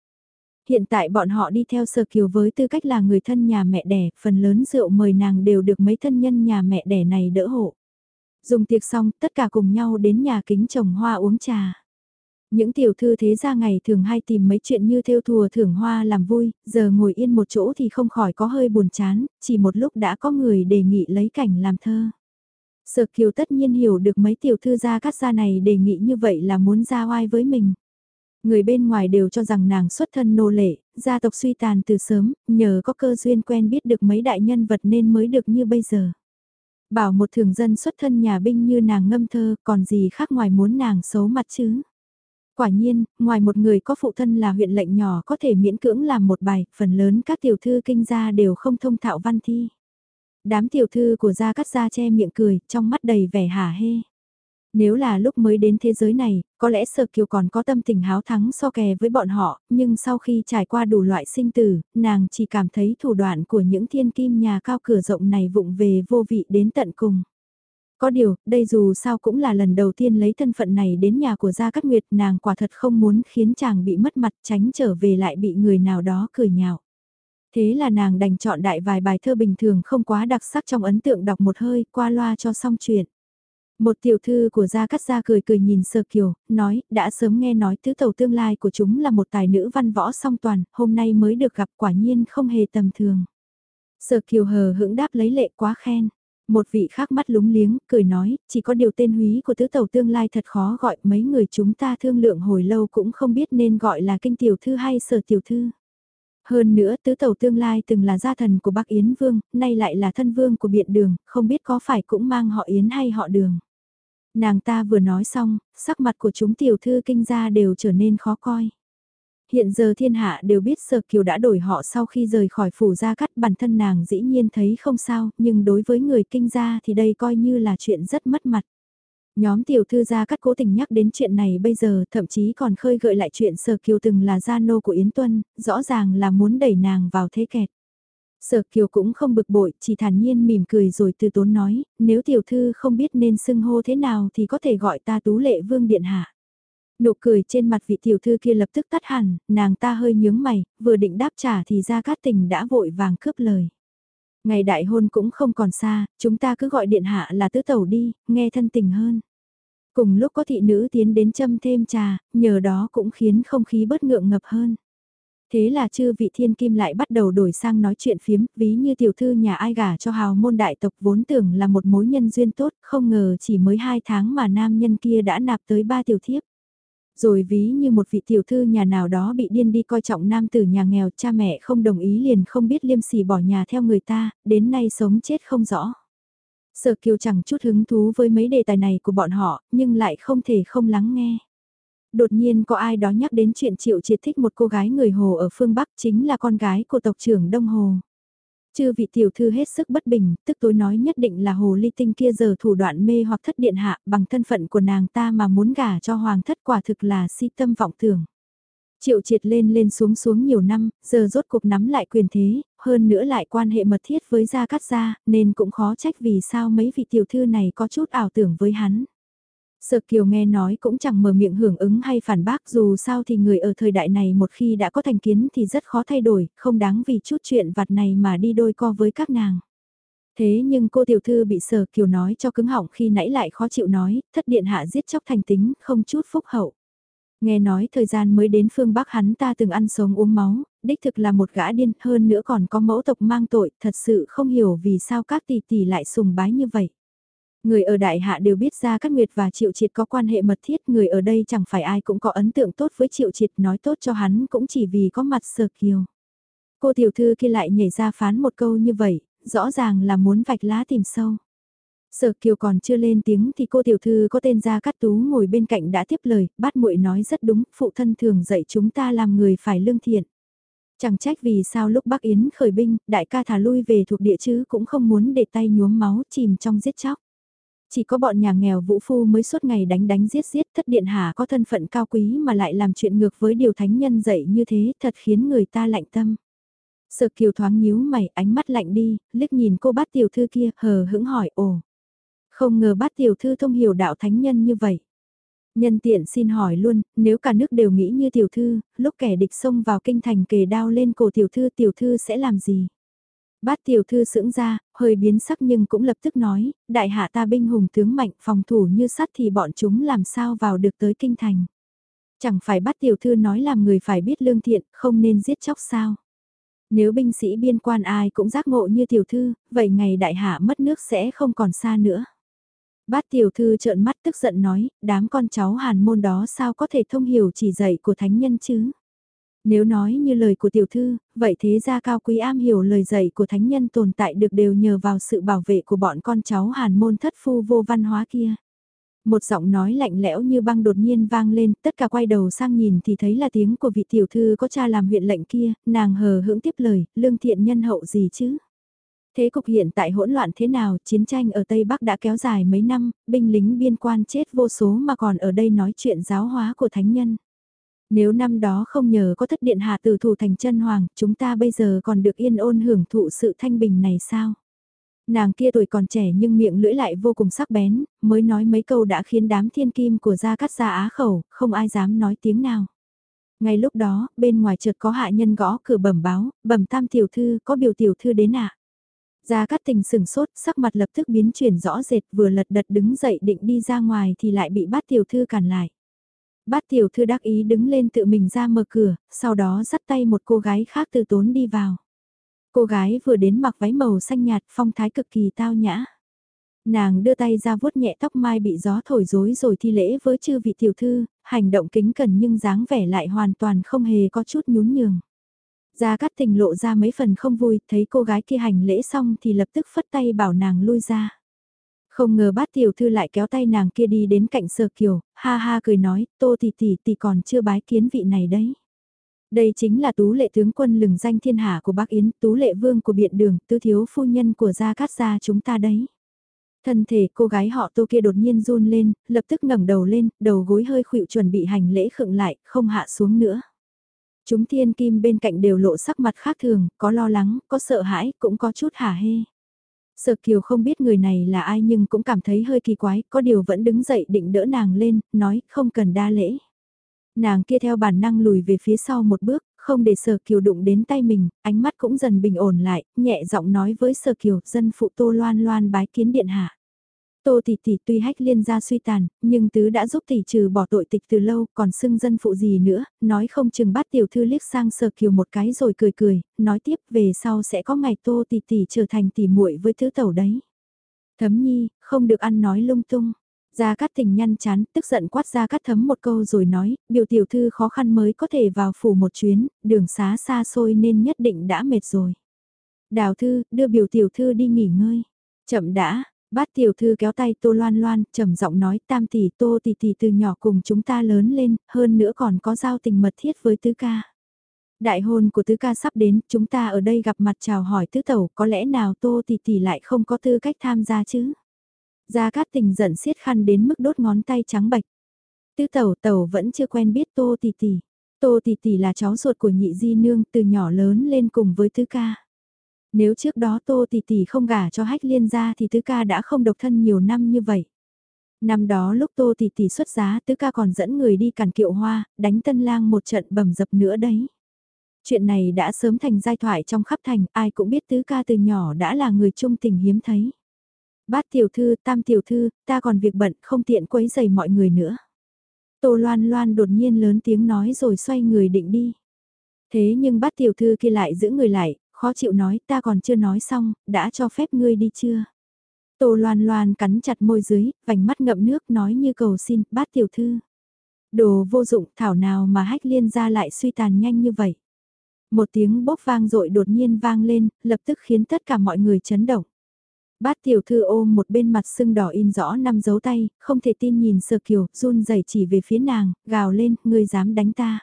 Hiện tại bọn họ đi theo sở kiều với tư cách là người thân nhà mẹ đẻ, phần lớn rượu mời nàng đều được mấy thân nhân nhà mẹ đẻ này đỡ hộ. Dùng tiệc xong, tất cả cùng nhau đến nhà kính trồng hoa uống trà. Những tiểu thư thế gia ngày thường hay tìm mấy chuyện như theo thùa thưởng hoa làm vui, giờ ngồi yên một chỗ thì không khỏi có hơi buồn chán, chỉ một lúc đã có người đề nghị lấy cảnh làm thơ. Sở kiều tất nhiên hiểu được mấy tiểu thư gia cắt gia này đề nghị như vậy là muốn ra oai với mình. Người bên ngoài đều cho rằng nàng xuất thân nô lệ, gia tộc suy tàn từ sớm, nhờ có cơ duyên quen biết được mấy đại nhân vật nên mới được như bây giờ. Bảo một thường dân xuất thân nhà binh như nàng ngâm thơ, còn gì khác ngoài muốn nàng xấu mặt chứ. Quả nhiên, ngoài một người có phụ thân là huyện lệnh nhỏ có thể miễn cưỡng làm một bài, phần lớn các tiểu thư kinh gia đều không thông thạo văn thi. Đám tiểu thư của gia cắt gia che miệng cười, trong mắt đầy vẻ hả hê. Nếu là lúc mới đến thế giới này, có lẽ Sở Kiều còn có tâm tình háo thắng so kè với bọn họ, nhưng sau khi trải qua đủ loại sinh tử, nàng chỉ cảm thấy thủ đoạn của những thiên kim nhà cao cửa rộng này vụng về vô vị đến tận cùng. Có điều, đây dù sao cũng là lần đầu tiên lấy thân phận này đến nhà của Gia Cát Nguyệt nàng quả thật không muốn khiến chàng bị mất mặt tránh trở về lại bị người nào đó cười nhạo. Thế là nàng đành chọn đại vài bài thơ bình thường không quá đặc sắc trong ấn tượng đọc một hơi qua loa cho xong chuyện. Một tiểu thư của Gia Cát Gia cười cười nhìn Sơ Kiều, nói, đã sớm nghe nói tứ tàu tương lai của chúng là một tài nữ văn võ song toàn, hôm nay mới được gặp quả nhiên không hề tầm thường. Sở Kiều hờ hững đáp lấy lệ quá khen. Một vị khác mắt lúng liếng, cười nói, chỉ có điều tên húy của tứ tàu tương lai thật khó gọi mấy người chúng ta thương lượng hồi lâu cũng không biết nên gọi là kinh tiểu thư hay sở tiểu thư. Hơn nữa tứ tàu tương lai từng là gia thần của Bắc Yến Vương, nay lại là thân vương của biện đường, không biết có phải cũng mang họ Yến hay họ đường. Nàng ta vừa nói xong, sắc mặt của chúng tiểu thư kinh gia đều trở nên khó coi. Hiện giờ thiên hạ đều biết Sở Kiều đã đổi họ sau khi rời khỏi phủ gia cắt bản thân nàng dĩ nhiên thấy không sao, nhưng đối với người kinh gia thì đây coi như là chuyện rất mất mặt. Nhóm tiểu thư gia cắt cố tình nhắc đến chuyện này bây giờ thậm chí còn khơi gợi lại chuyện Sở Kiều từng là gia nô của Yến Tuân, rõ ràng là muốn đẩy nàng vào thế kẹt. Sở Kiều cũng không bực bội, chỉ thản nhiên mỉm cười rồi từ tốn nói, nếu tiểu thư không biết nên xưng hô thế nào thì có thể gọi ta tú lệ vương điện hạ. Nụ cười trên mặt vị tiểu thư kia lập tức tắt hẳn, nàng ta hơi nhướng mày, vừa định đáp trả thì ra cát tình đã vội vàng cướp lời. Ngày đại hôn cũng không còn xa, chúng ta cứ gọi điện hạ là tứ tẩu đi, nghe thân tình hơn. Cùng lúc có thị nữ tiến đến châm thêm trà, nhờ đó cũng khiến không khí bớt ngượng ngập hơn. Thế là chư vị thiên kim lại bắt đầu đổi sang nói chuyện phiếm, ví như tiểu thư nhà ai gả cho hào môn đại tộc vốn tưởng là một mối nhân duyên tốt, không ngờ chỉ mới hai tháng mà nam nhân kia đã nạp tới ba tiểu thiếp. Rồi ví như một vị tiểu thư nhà nào đó bị điên đi coi trọng nam tử nhà nghèo cha mẹ không đồng ý liền không biết liêm sỉ bỏ nhà theo người ta, đến nay sống chết không rõ. Sở kiều chẳng chút hứng thú với mấy đề tài này của bọn họ, nhưng lại không thể không lắng nghe. Đột nhiên có ai đó nhắc đến chuyện triệu triệt thích một cô gái người Hồ ở phương Bắc chính là con gái của tộc trưởng Đông Hồ. Chư vị tiểu thư hết sức bất bình, tức tối nói nhất định là hồ ly tinh kia giờ thủ đoạn mê hoặc thất điện hạ bằng thân phận của nàng ta mà muốn gả cho hoàng thất quả thực là si tâm vọng tưởng. Triệu triệt lên lên xuống xuống nhiều năm, giờ rốt cuộc nắm lại quyền thế, hơn nữa lại quan hệ mật thiết với gia cát gia, nên cũng khó trách vì sao mấy vị tiểu thư này có chút ảo tưởng với hắn. Sở Kiều nghe nói cũng chẳng mở miệng hưởng ứng hay phản bác dù sao thì người ở thời đại này một khi đã có thành kiến thì rất khó thay đổi, không đáng vì chút chuyện vặt này mà đi đôi co với các nàng. Thế nhưng cô tiểu thư bị Sở Kiều nói cho cứng họng khi nãy lại khó chịu nói, thất điện hạ giết chóc thành tính, không chút phúc hậu. Nghe nói thời gian mới đến phương Bắc hắn ta từng ăn sống uống máu, đích thực là một gã điên hơn nữa còn có mẫu tộc mang tội, thật sự không hiểu vì sao các tỷ tỷ lại sùng bái như vậy. Người ở đại hạ đều biết ra các nguyệt và triệu triệt có quan hệ mật thiết, người ở đây chẳng phải ai cũng có ấn tượng tốt với triệu triệt nói tốt cho hắn cũng chỉ vì có mặt sờ kiều. Cô tiểu thư kia lại nhảy ra phán một câu như vậy, rõ ràng là muốn vạch lá tìm sâu. Sở Kiều còn chưa lên tiếng thì cô tiểu thư có tên Gia Cát Tú ngồi bên cạnh đã tiếp lời, bát muội nói rất đúng, phụ thân thường dạy chúng ta làm người phải lương thiện. Chẳng trách vì sao lúc Bắc Yến khởi binh, đại ca thả lui về thuộc địa chứ cũng không muốn để tay nhuốm máu chìm trong giết chóc. Chỉ có bọn nhà nghèo vũ phu mới suốt ngày đánh đánh giết giết thất điện hạ có thân phận cao quý mà lại làm chuyện ngược với điều thánh nhân dạy như thế thật khiến người ta lạnh tâm. Sợ kiều thoáng nhíu mày ánh mắt lạnh đi, liếc nhìn cô bát tiểu thư kia hờ hững hỏi ồ. Không ngờ bát tiểu thư thông hiểu đạo thánh nhân như vậy. Nhân tiện xin hỏi luôn, nếu cả nước đều nghĩ như tiểu thư, lúc kẻ địch xông vào kinh thành kề đao lên cổ tiểu thư tiểu thư sẽ làm gì? Bát tiểu thư sững ra, hơi biến sắc nhưng cũng lập tức nói, đại hạ ta binh hùng tướng mạnh phòng thủ như sắt thì bọn chúng làm sao vào được tới kinh thành. Chẳng phải bát tiểu thư nói làm người phải biết lương thiện, không nên giết chóc sao. Nếu binh sĩ biên quan ai cũng giác ngộ như tiểu thư, vậy ngày đại hạ mất nước sẽ không còn xa nữa. Bát tiểu thư trợn mắt tức giận nói, đám con cháu hàn môn đó sao có thể thông hiểu chỉ dạy của thánh nhân chứ? Nếu nói như lời của tiểu thư, vậy thế gia cao quý am hiểu lời dạy của thánh nhân tồn tại được đều nhờ vào sự bảo vệ của bọn con cháu hàn môn thất phu vô văn hóa kia. Một giọng nói lạnh lẽo như băng đột nhiên vang lên, tất cả quay đầu sang nhìn thì thấy là tiếng của vị tiểu thư có cha làm huyện lệnh kia, nàng hờ hững tiếp lời, lương thiện nhân hậu gì chứ? Thế cục hiện tại hỗn loạn thế nào, chiến tranh ở Tây Bắc đã kéo dài mấy năm, binh lính biên quan chết vô số mà còn ở đây nói chuyện giáo hóa của thánh nhân. Nếu năm đó không nhờ có thất điện hạ từ thủ thành chân hoàng, chúng ta bây giờ còn được yên ôn hưởng thụ sự thanh bình này sao? Nàng kia tuổi còn trẻ nhưng miệng lưỡi lại vô cùng sắc bén, mới nói mấy câu đã khiến đám thiên kim của gia cắt ra á khẩu, không ai dám nói tiếng nào. Ngay lúc đó, bên ngoài chợt có hạ nhân gõ cửa bẩm báo, bẩm tam tiểu thư, có biểu tiểu thư đến ạ. À? Gia Cát Tình sừng sốt, sắc mặt lập tức biến chuyển rõ rệt, vừa lật đật đứng dậy định đi ra ngoài thì lại bị bát tiểu thư cản lại. Bát tiểu thư đắc ý đứng lên tự mình ra mở cửa, sau đó dắt tay một cô gái khác từ tốn đi vào. Cô gái vừa đến mặc váy màu xanh nhạt phong thái cực kỳ tao nhã. Nàng đưa tay ra vuốt nhẹ tóc mai bị gió thổi rối rồi thi lễ với chư vị tiểu thư, hành động kính cẩn nhưng dáng vẻ lại hoàn toàn không hề có chút nhún nhường. Gia Cát Tình lộ ra mấy phần không vui, thấy cô gái kia hành lễ xong thì lập tức phất tay bảo nàng lui ra. Không ngờ bát tiểu thư lại kéo tay nàng kia đi đến cạnh sở kiều, ha ha cười nói, tô tỷ tỷ tỷ còn chưa bái kiến vị này đấy. Đây chính là tú lệ tướng quân lừng danh thiên hạ của bác Yến, tú lệ vương của biện đường, tứ thiếu phu nhân của gia cát gia chúng ta đấy. Thân thể cô gái họ tô kia đột nhiên run lên, lập tức ngẩng đầu lên, đầu gối hơi khuỵu chuẩn bị hành lễ khựng lại, không hạ xuống nữa. Chúng thiên kim bên cạnh đều lộ sắc mặt khác thường, có lo lắng, có sợ hãi, cũng có chút hả hê. Sở Kiều không biết người này là ai nhưng cũng cảm thấy hơi kỳ quái, có điều vẫn đứng dậy định đỡ nàng lên, nói không cần đa lễ. Nàng kia theo bản năng lùi về phía sau một bước, không để Sở Kiều đụng đến tay mình, ánh mắt cũng dần bình ổn lại, nhẹ giọng nói với Sở Kiều, dân phụ Tô Loan Loan bái kiến điện hạ. Tô tỷ tỷ tuy hách liên gia suy tàn, nhưng tứ đã giúp tỷ trừ bỏ tội tịch từ lâu, còn xưng dân phụ gì nữa, nói không chừng bắt tiểu thư liếc sang sờ Kiều một cái rồi cười cười, nói tiếp về sau sẽ có ngày Tô tỷ tỷ trở thành tỷ muội với thứ tẩu đấy. Thấm nhi, không được ăn nói lung tung. Gia Cát Tình nhăn chán, tức giận quát Gia Cát Thấm một câu rồi nói, biểu tiểu thư khó khăn mới có thể vào phủ một chuyến, đường xá xa xôi nên nhất định đã mệt rồi. Đào thư, đưa biểu tiểu thư đi nghỉ ngơi. Chậm đã, bát tiểu thư kéo tay Tô Loan Loan, trầm giọng nói tam tỷ Tô tỷ tỷ từ nhỏ cùng chúng ta lớn lên, hơn nữa còn có giao tình mật thiết với tứ ca. Đại hôn của tứ ca sắp đến, chúng ta ở đây gặp mặt chào hỏi tứ tẩu, có lẽ nào Tô tỷ tỷ lại không có tư cách tham gia chứ? Gia Cát Tình giận siết khăn đến mức đốt ngón tay trắng bạch. Tứ tẩu tẩu vẫn chưa quen biết Tô Tỷ Tỷ. Tô Tỷ Tỷ là cháu ruột của nhị di nương từ nhỏ lớn lên cùng với tứ ca. Nếu trước đó Tô Tỷ Tỷ không gả cho hách liên gia thì tứ ca đã không độc thân nhiều năm như vậy. Năm đó lúc Tô Tỷ Tỷ xuất giá tứ ca còn dẫn người đi cản kiệu hoa, đánh tân lang một trận bầm dập nữa đấy. Chuyện này đã sớm thành giai thoại trong khắp thành, ai cũng biết tứ ca từ nhỏ đã là người trung tình hiếm thấy. Bát tiểu thư, tam tiểu thư, ta còn việc bận không tiện quấy giày mọi người nữa. Tô loan loan đột nhiên lớn tiếng nói rồi xoay người định đi. Thế nhưng bát tiểu thư kia lại giữ người lại, khó chịu nói ta còn chưa nói xong, đã cho phép ngươi đi chưa? Tô loan loan cắn chặt môi dưới, vành mắt ngậm nước nói như cầu xin, bát tiểu thư. Đồ vô dụng thảo nào mà hách liên ra lại suy tàn nhanh như vậy. Một tiếng bốc vang dội đột nhiên vang lên, lập tức khiến tất cả mọi người chấn động. Bát tiểu thư ôm một bên mặt sưng đỏ in rõ năm dấu tay, không thể tin nhìn sơ kiều, run rẩy chỉ về phía nàng, gào lên, ngươi dám đánh ta.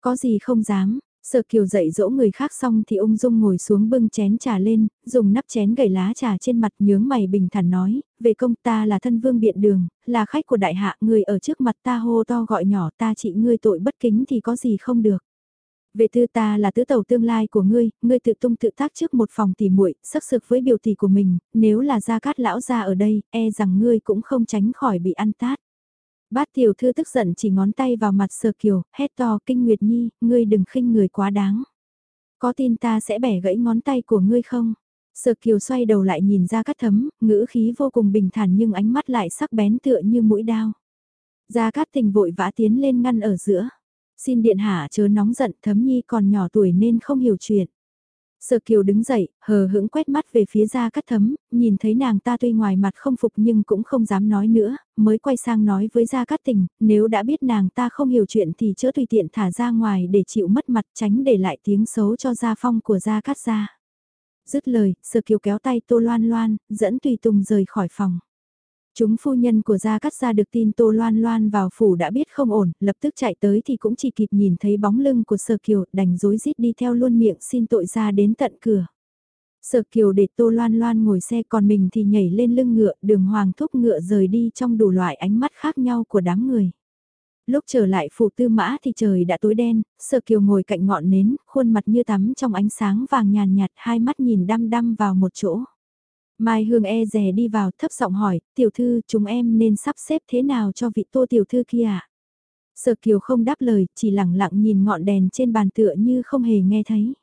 Có gì không dám, Sở Kiều dạy dỗ người khác xong thì ông dung ngồi xuống bưng chén trà lên, dùng nắp chén gầy lá trà trên mặt nhướng mày bình thản nói, về công ta là thân vương biện đường, là khách của đại hạ, người ở trước mặt ta hô to gọi nhỏ ta trị ngươi tội bất kính thì có gì không được. Về tư ta là tứ tàu tương lai của ngươi, ngươi tự tung tự tác trước một phòng tỉ muội, sắc sực với biểu tỷ của mình, nếu là gia cát lão gia ở đây, e rằng ngươi cũng không tránh khỏi bị ăn tát. Bát tiểu thư tức giận chỉ ngón tay vào mặt sờ kiều, hét to kinh nguyệt nhi, ngươi đừng khinh người quá đáng. Có tin ta sẽ bẻ gãy ngón tay của ngươi không? Sờ kiều xoay đầu lại nhìn ra cát thấm, ngữ khí vô cùng bình thản nhưng ánh mắt lại sắc bén tựa như mũi đao. Gia cát tình vội vã tiến lên ngăn ở giữa. Xin điện hạ chớ nóng giận thấm nhi còn nhỏ tuổi nên không hiểu chuyện. Sở Kiều đứng dậy, hờ hững quét mắt về phía ra cắt thấm, nhìn thấy nàng ta tuy ngoài mặt không phục nhưng cũng không dám nói nữa, mới quay sang nói với Gia Cát Tình, nếu đã biết nàng ta không hiểu chuyện thì chớ tùy tiện thả ra ngoài để chịu mất mặt tránh để lại tiếng xấu cho Gia Phong của Gia Cát Gia. Dứt lời, Sở Kiều kéo tay Tô Loan Loan, dẫn Tùy Tùng rời khỏi phòng. Chúng phu nhân của Gia Cát Gia được tin Tô Loan Loan vào phủ đã biết không ổn, lập tức chạy tới thì cũng chỉ kịp nhìn thấy bóng lưng của Sở Kiều, đành dối rít đi theo luôn miệng xin tội ra đến tận cửa. Sở Kiều để Tô Loan Loan ngồi xe còn mình thì nhảy lên lưng ngựa, đường hoàng thúc ngựa rời đi trong đủ loại ánh mắt khác nhau của đám người. Lúc trở lại phủ tư mã thì trời đã tối đen, Sở Kiều ngồi cạnh ngọn nến, khuôn mặt như tắm trong ánh sáng vàng nhàn nhạt, hai mắt nhìn đăm đăm vào một chỗ. Mai Hương e rè đi vào thấp giọng hỏi, tiểu thư chúng em nên sắp xếp thế nào cho vị tô tiểu thư kia ạ? Sở Kiều không đáp lời, chỉ lặng lặng nhìn ngọn đèn trên bàn tựa như không hề nghe thấy.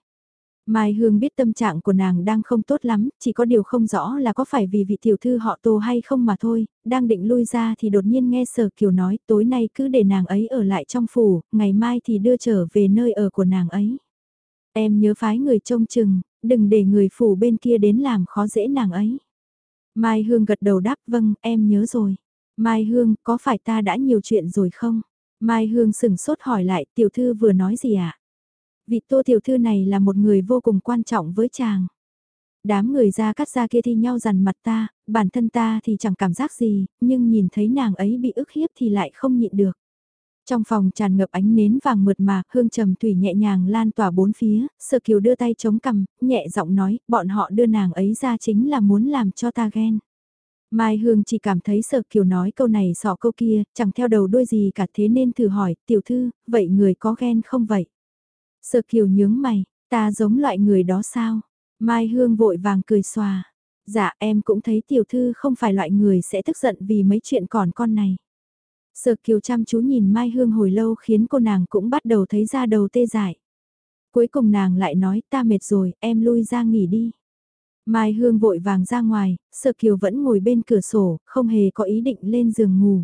Mai Hương biết tâm trạng của nàng đang không tốt lắm, chỉ có điều không rõ là có phải vì vị tiểu thư họ tô hay không mà thôi, đang định lui ra thì đột nhiên nghe Sở Kiều nói tối nay cứ để nàng ấy ở lại trong phủ, ngày mai thì đưa trở về nơi ở của nàng ấy. Em nhớ phái người trông chừng, đừng để người phủ bên kia đến làm khó dễ nàng ấy. Mai Hương gật đầu đáp vâng, em nhớ rồi. Mai Hương, có phải ta đã nhiều chuyện rồi không? Mai Hương sừng sốt hỏi lại, tiểu thư vừa nói gì ạ? À? Vị tô tiểu thư này là một người vô cùng quan trọng với chàng. Đám người ra cắt ra kia thi nhau dằn mặt ta, bản thân ta thì chẳng cảm giác gì, nhưng nhìn thấy nàng ấy bị ức hiếp thì lại không nhịn được. Trong phòng tràn ngập ánh nến vàng mượt mà, hương trầm thủy nhẹ nhàng lan tỏa bốn phía, sơ Kiều đưa tay chống cằm, nhẹ giọng nói, bọn họ đưa nàng ấy ra chính là muốn làm cho ta ghen. Mai Hương chỉ cảm thấy Sở Kiều nói câu này sọ câu kia, chẳng theo đầu đuôi gì cả thế nên thử hỏi, tiểu thư, vậy người có ghen không vậy? Sở Kiều nhướng mày, ta giống loại người đó sao? Mai Hương vội vàng cười xòa. Dạ em cũng thấy tiểu thư không phải loại người sẽ tức giận vì mấy chuyện còn con này. Sở Kiều chăm chú nhìn Mai Hương hồi lâu khiến cô nàng cũng bắt đầu thấy ra đầu tê dại. Cuối cùng nàng lại nói ta mệt rồi, em lui ra nghỉ đi. Mai Hương vội vàng ra ngoài, Sở Kiều vẫn ngồi bên cửa sổ, không hề có ý định lên giường ngủ.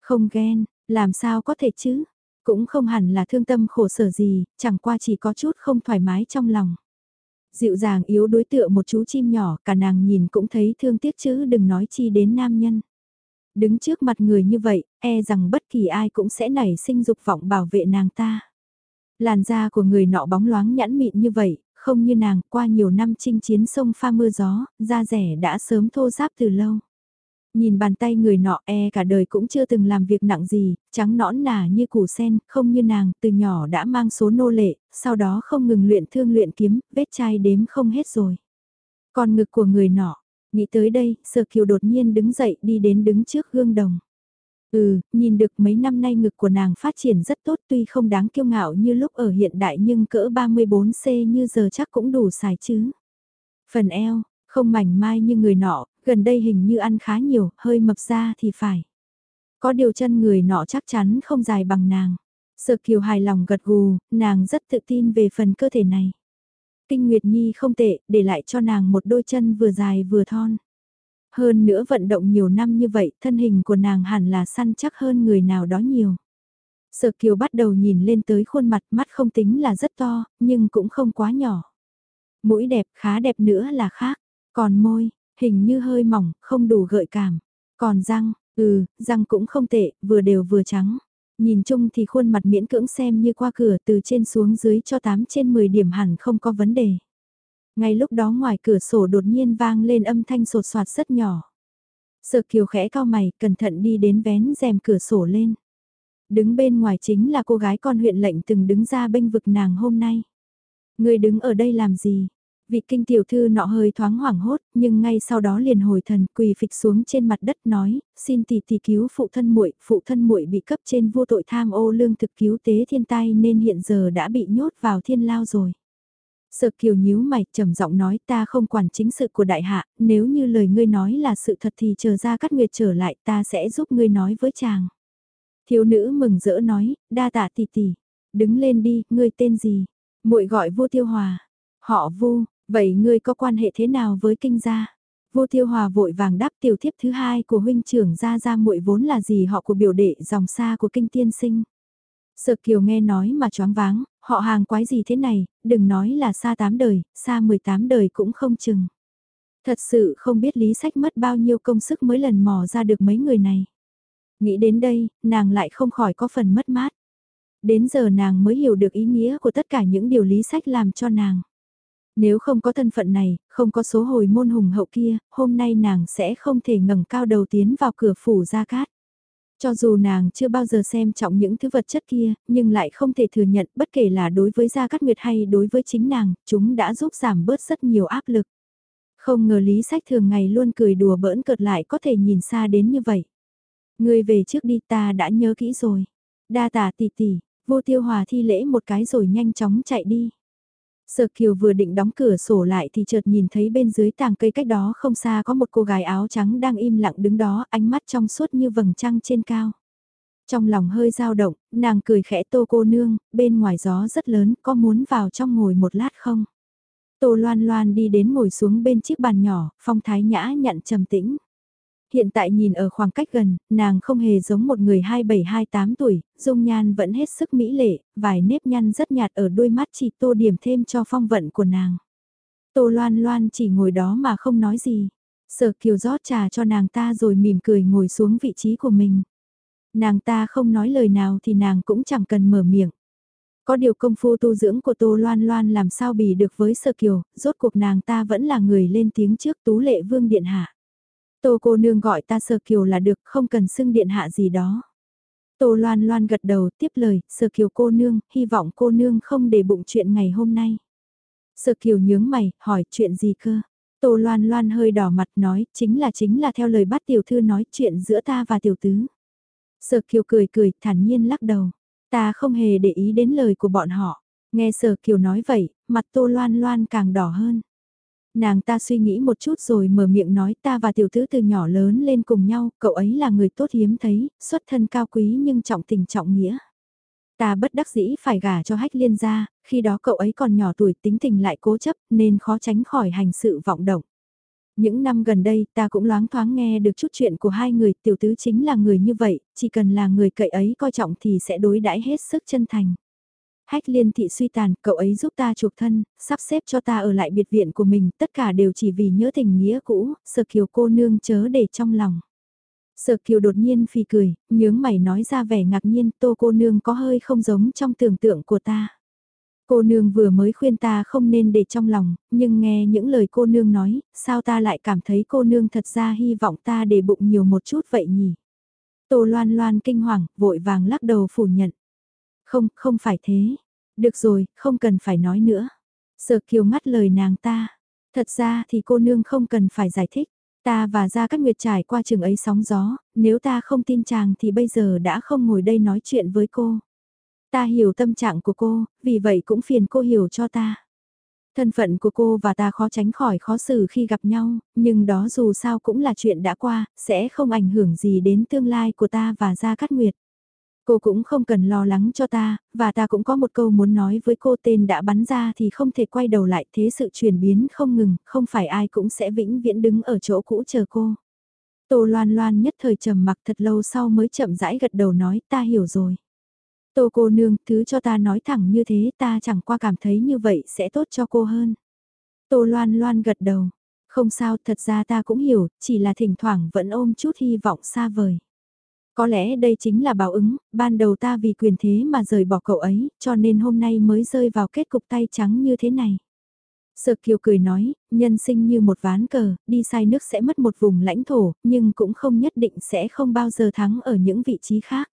Không ghen, làm sao có thể chứ? Cũng không hẳn là thương tâm khổ sở gì, chẳng qua chỉ có chút không thoải mái trong lòng. Dịu dàng yếu đối tựa một chú chim nhỏ, cả nàng nhìn cũng thấy thương tiếc chứ đừng nói chi đến nam nhân. Đứng trước mặt người như vậy, e rằng bất kỳ ai cũng sẽ nảy sinh dục vọng bảo vệ nàng ta. Làn da của người nọ bóng loáng nhẵn mịn như vậy, không như nàng qua nhiều năm chinh chiến sông pha mưa gió, da rẻ đã sớm thô ráp từ lâu. Nhìn bàn tay người nọ e cả đời cũng chưa từng làm việc nặng gì, trắng nõn nà như củ sen, không như nàng, từ nhỏ đã mang số nô lệ, sau đó không ngừng luyện thương luyện kiếm, vết chai đếm không hết rồi. Còn ngực của người nọ, Nghĩ tới đây, Sở Kiều đột nhiên đứng dậy đi đến đứng trước gương đồng. Ừ, nhìn được mấy năm nay ngực của nàng phát triển rất tốt tuy không đáng kiêu ngạo như lúc ở hiện đại nhưng cỡ 34C như giờ chắc cũng đủ xài chứ. Phần eo, không mảnh mai như người nọ, gần đây hình như ăn khá nhiều, hơi mập ra thì phải. Có điều chân người nọ chắc chắn không dài bằng nàng. Sợ Kiều hài lòng gật gù, nàng rất tự tin về phần cơ thể này. Kinh Nguyệt Nhi không tệ, để lại cho nàng một đôi chân vừa dài vừa thon. Hơn nữa vận động nhiều năm như vậy, thân hình của nàng hẳn là săn chắc hơn người nào đó nhiều. Sở Kiều bắt đầu nhìn lên tới khuôn mặt mắt không tính là rất to, nhưng cũng không quá nhỏ. Mũi đẹp khá đẹp nữa là khác, còn môi, hình như hơi mỏng, không đủ gợi cảm. Còn răng, ừ, răng cũng không tệ, vừa đều vừa trắng. Nhìn chung thì khuôn mặt miễn cưỡng xem như qua cửa từ trên xuống dưới cho 8 trên 10 điểm hẳn không có vấn đề. Ngay lúc đó ngoài cửa sổ đột nhiên vang lên âm thanh sột soạt rất nhỏ. Sợ kiều khẽ cao mày, cẩn thận đi đến vén rèm cửa sổ lên. Đứng bên ngoài chính là cô gái con huyện lệnh từng đứng ra bênh vực nàng hôm nay. Người đứng ở đây làm gì? Vị kinh tiểu thư nọ hơi thoáng hoảng hốt, nhưng ngay sau đó liền hồi thần quỳ phịch xuống trên mặt đất nói, xin tỷ tỷ cứu phụ thân muội, phụ thân muội bị cấp trên vô tội tham ô lương thực cứu tế thiên tai nên hiện giờ đã bị nhốt vào thiên lao rồi. Sợ kiều nhíu mày trầm giọng nói ta không quản chính sự của đại hạ, nếu như lời ngươi nói là sự thật thì chờ ra cắt nguyệt trở lại ta sẽ giúp ngươi nói với chàng. Thiếu nữ mừng rỡ nói, đa tạ tỷ tỷ, đứng lên đi, ngươi tên gì? muội gọi vua tiêu hòa, họ vu, Vậy ngươi có quan hệ thế nào với kinh gia? Vô Tiêu Hòa vội vàng đáp tiểu thiếp thứ hai của huynh trưởng gia gia muội vốn là gì họ của biểu đệ dòng xa của kinh tiên sinh. Sợ Kiều nghe nói mà choáng váng, Họ hàng quái gì thế này, đừng nói là xa 8 đời, xa 18 đời cũng không chừng. Thật sự không biết lý sách mất bao nhiêu công sức mới lần mò ra được mấy người này. Nghĩ đến đây, nàng lại không khỏi có phần mất mát. Đến giờ nàng mới hiểu được ý nghĩa của tất cả những điều lý sách làm cho nàng. Nếu không có thân phận này, không có số hồi môn hùng hậu kia, hôm nay nàng sẽ không thể ngẩng cao đầu tiến vào cửa phủ gia cát. Cho dù nàng chưa bao giờ xem trọng những thứ vật chất kia, nhưng lại không thể thừa nhận bất kể là đối với Gia Cát Nguyệt hay đối với chính nàng, chúng đã giúp giảm bớt rất nhiều áp lực. Không ngờ Lý Sách thường ngày luôn cười đùa bỡn cợt lại có thể nhìn xa đến như vậy. Người về trước đi ta đã nhớ kỹ rồi. Đa tả tỷ tỷ, vô tiêu hòa thi lễ một cái rồi nhanh chóng chạy đi. Sở Kiều vừa định đóng cửa sổ lại thì chợt nhìn thấy bên dưới tàng cây cách đó không xa có một cô gái áo trắng đang im lặng đứng đó, ánh mắt trong suốt như vầng trăng trên cao. Trong lòng hơi dao động, nàng cười khẽ tô cô nương, bên ngoài gió rất lớn, có muốn vào trong ngồi một lát không? Tô loan loan đi đến ngồi xuống bên chiếc bàn nhỏ, phong thái nhã nhặn trầm tĩnh. Hiện tại nhìn ở khoảng cách gần, nàng không hề giống một người 27-28 tuổi, dung nhan vẫn hết sức mỹ lệ, vài nếp nhăn rất nhạt ở đôi mắt chỉ tô điểm thêm cho phong vận của nàng. Tô loan loan chỉ ngồi đó mà không nói gì. Sở kiều rót trà cho nàng ta rồi mỉm cười ngồi xuống vị trí của mình. Nàng ta không nói lời nào thì nàng cũng chẳng cần mở miệng. Có điều công phu tu dưỡng của Tô Loan Loan làm sao bì được với Sơ Kiều, rốt cuộc nàng ta vẫn là người lên tiếng trước Tú Lệ Vương Điện Hạ. Tô cô nương gọi ta Sơ Kiều là được, không cần xưng Điện Hạ gì đó. Tô Loan Loan gật đầu tiếp lời, Sơ Kiều cô nương, hy vọng cô nương không để bụng chuyện ngày hôm nay. Sơ Kiều nhướng mày, hỏi chuyện gì cơ? Tô Loan Loan hơi đỏ mặt nói, chính là chính là theo lời bắt tiểu thư nói chuyện giữa ta và tiểu tứ. Sở Kiều cười cười, thản nhiên lắc đầu. Ta không hề để ý đến lời của bọn họ. Nghe Sở Kiều nói vậy, mặt Tô Loan Loan càng đỏ hơn. Nàng ta suy nghĩ một chút rồi mở miệng nói ta và tiểu tứ từ nhỏ lớn lên cùng nhau, cậu ấy là người tốt hiếm thấy, xuất thân cao quý nhưng trọng tình trọng nghĩa. Ta bất đắc dĩ phải gả cho hách liên gia, khi đó cậu ấy còn nhỏ tuổi tính tình lại cố chấp nên khó tránh khỏi hành sự vọng động. Những năm gần đây ta cũng loáng thoáng nghe được chút chuyện của hai người, tiểu tứ chính là người như vậy, chỉ cần là người cậy ấy coi trọng thì sẽ đối đãi hết sức chân thành. Hách liên thị suy tàn, cậu ấy giúp ta chuộc thân, sắp xếp cho ta ở lại biệt viện của mình, tất cả đều chỉ vì nhớ tình nghĩa cũ, sợ kiều cô nương chớ để trong lòng. Sở kiều đột nhiên phì cười, nhướng mày nói ra vẻ ngạc nhiên, tô cô nương có hơi không giống trong tưởng tượng của ta. Cô nương vừa mới khuyên ta không nên để trong lòng, nhưng nghe những lời cô nương nói, sao ta lại cảm thấy cô nương thật ra hy vọng ta để bụng nhiều một chút vậy nhỉ? Tô loan loan kinh hoàng, vội vàng lắc đầu phủ nhận. Không, không phải thế. Được rồi, không cần phải nói nữa. Sở kiều ngắt lời nàng ta. Thật ra thì cô nương không cần phải giải thích. Ta và Gia Cát Nguyệt trải qua trường ấy sóng gió, nếu ta không tin chàng thì bây giờ đã không ngồi đây nói chuyện với cô. Ta hiểu tâm trạng của cô, vì vậy cũng phiền cô hiểu cho ta. Thân phận của cô và ta khó tránh khỏi khó xử khi gặp nhau, nhưng đó dù sao cũng là chuyện đã qua, sẽ không ảnh hưởng gì đến tương lai của ta và Gia Cát Nguyệt. Cô cũng không cần lo lắng cho ta, và ta cũng có một câu muốn nói với cô tên đã bắn ra thì không thể quay đầu lại thế sự chuyển biến không ngừng, không phải ai cũng sẽ vĩnh viễn đứng ở chỗ cũ chờ cô. Tô loan loan nhất thời trầm mặc thật lâu sau mới chậm rãi gật đầu nói ta hiểu rồi. Tô cô nương, thứ cho ta nói thẳng như thế ta chẳng qua cảm thấy như vậy sẽ tốt cho cô hơn. Tô loan loan gật đầu. Không sao, thật ra ta cũng hiểu, chỉ là thỉnh thoảng vẫn ôm chút hy vọng xa vời. Có lẽ đây chính là báo ứng, ban đầu ta vì quyền thế mà rời bỏ cậu ấy, cho nên hôm nay mới rơi vào kết cục tay trắng như thế này. Sợ kiều cười nói, nhân sinh như một ván cờ, đi sai nước sẽ mất một vùng lãnh thổ, nhưng cũng không nhất định sẽ không bao giờ thắng ở những vị trí khác.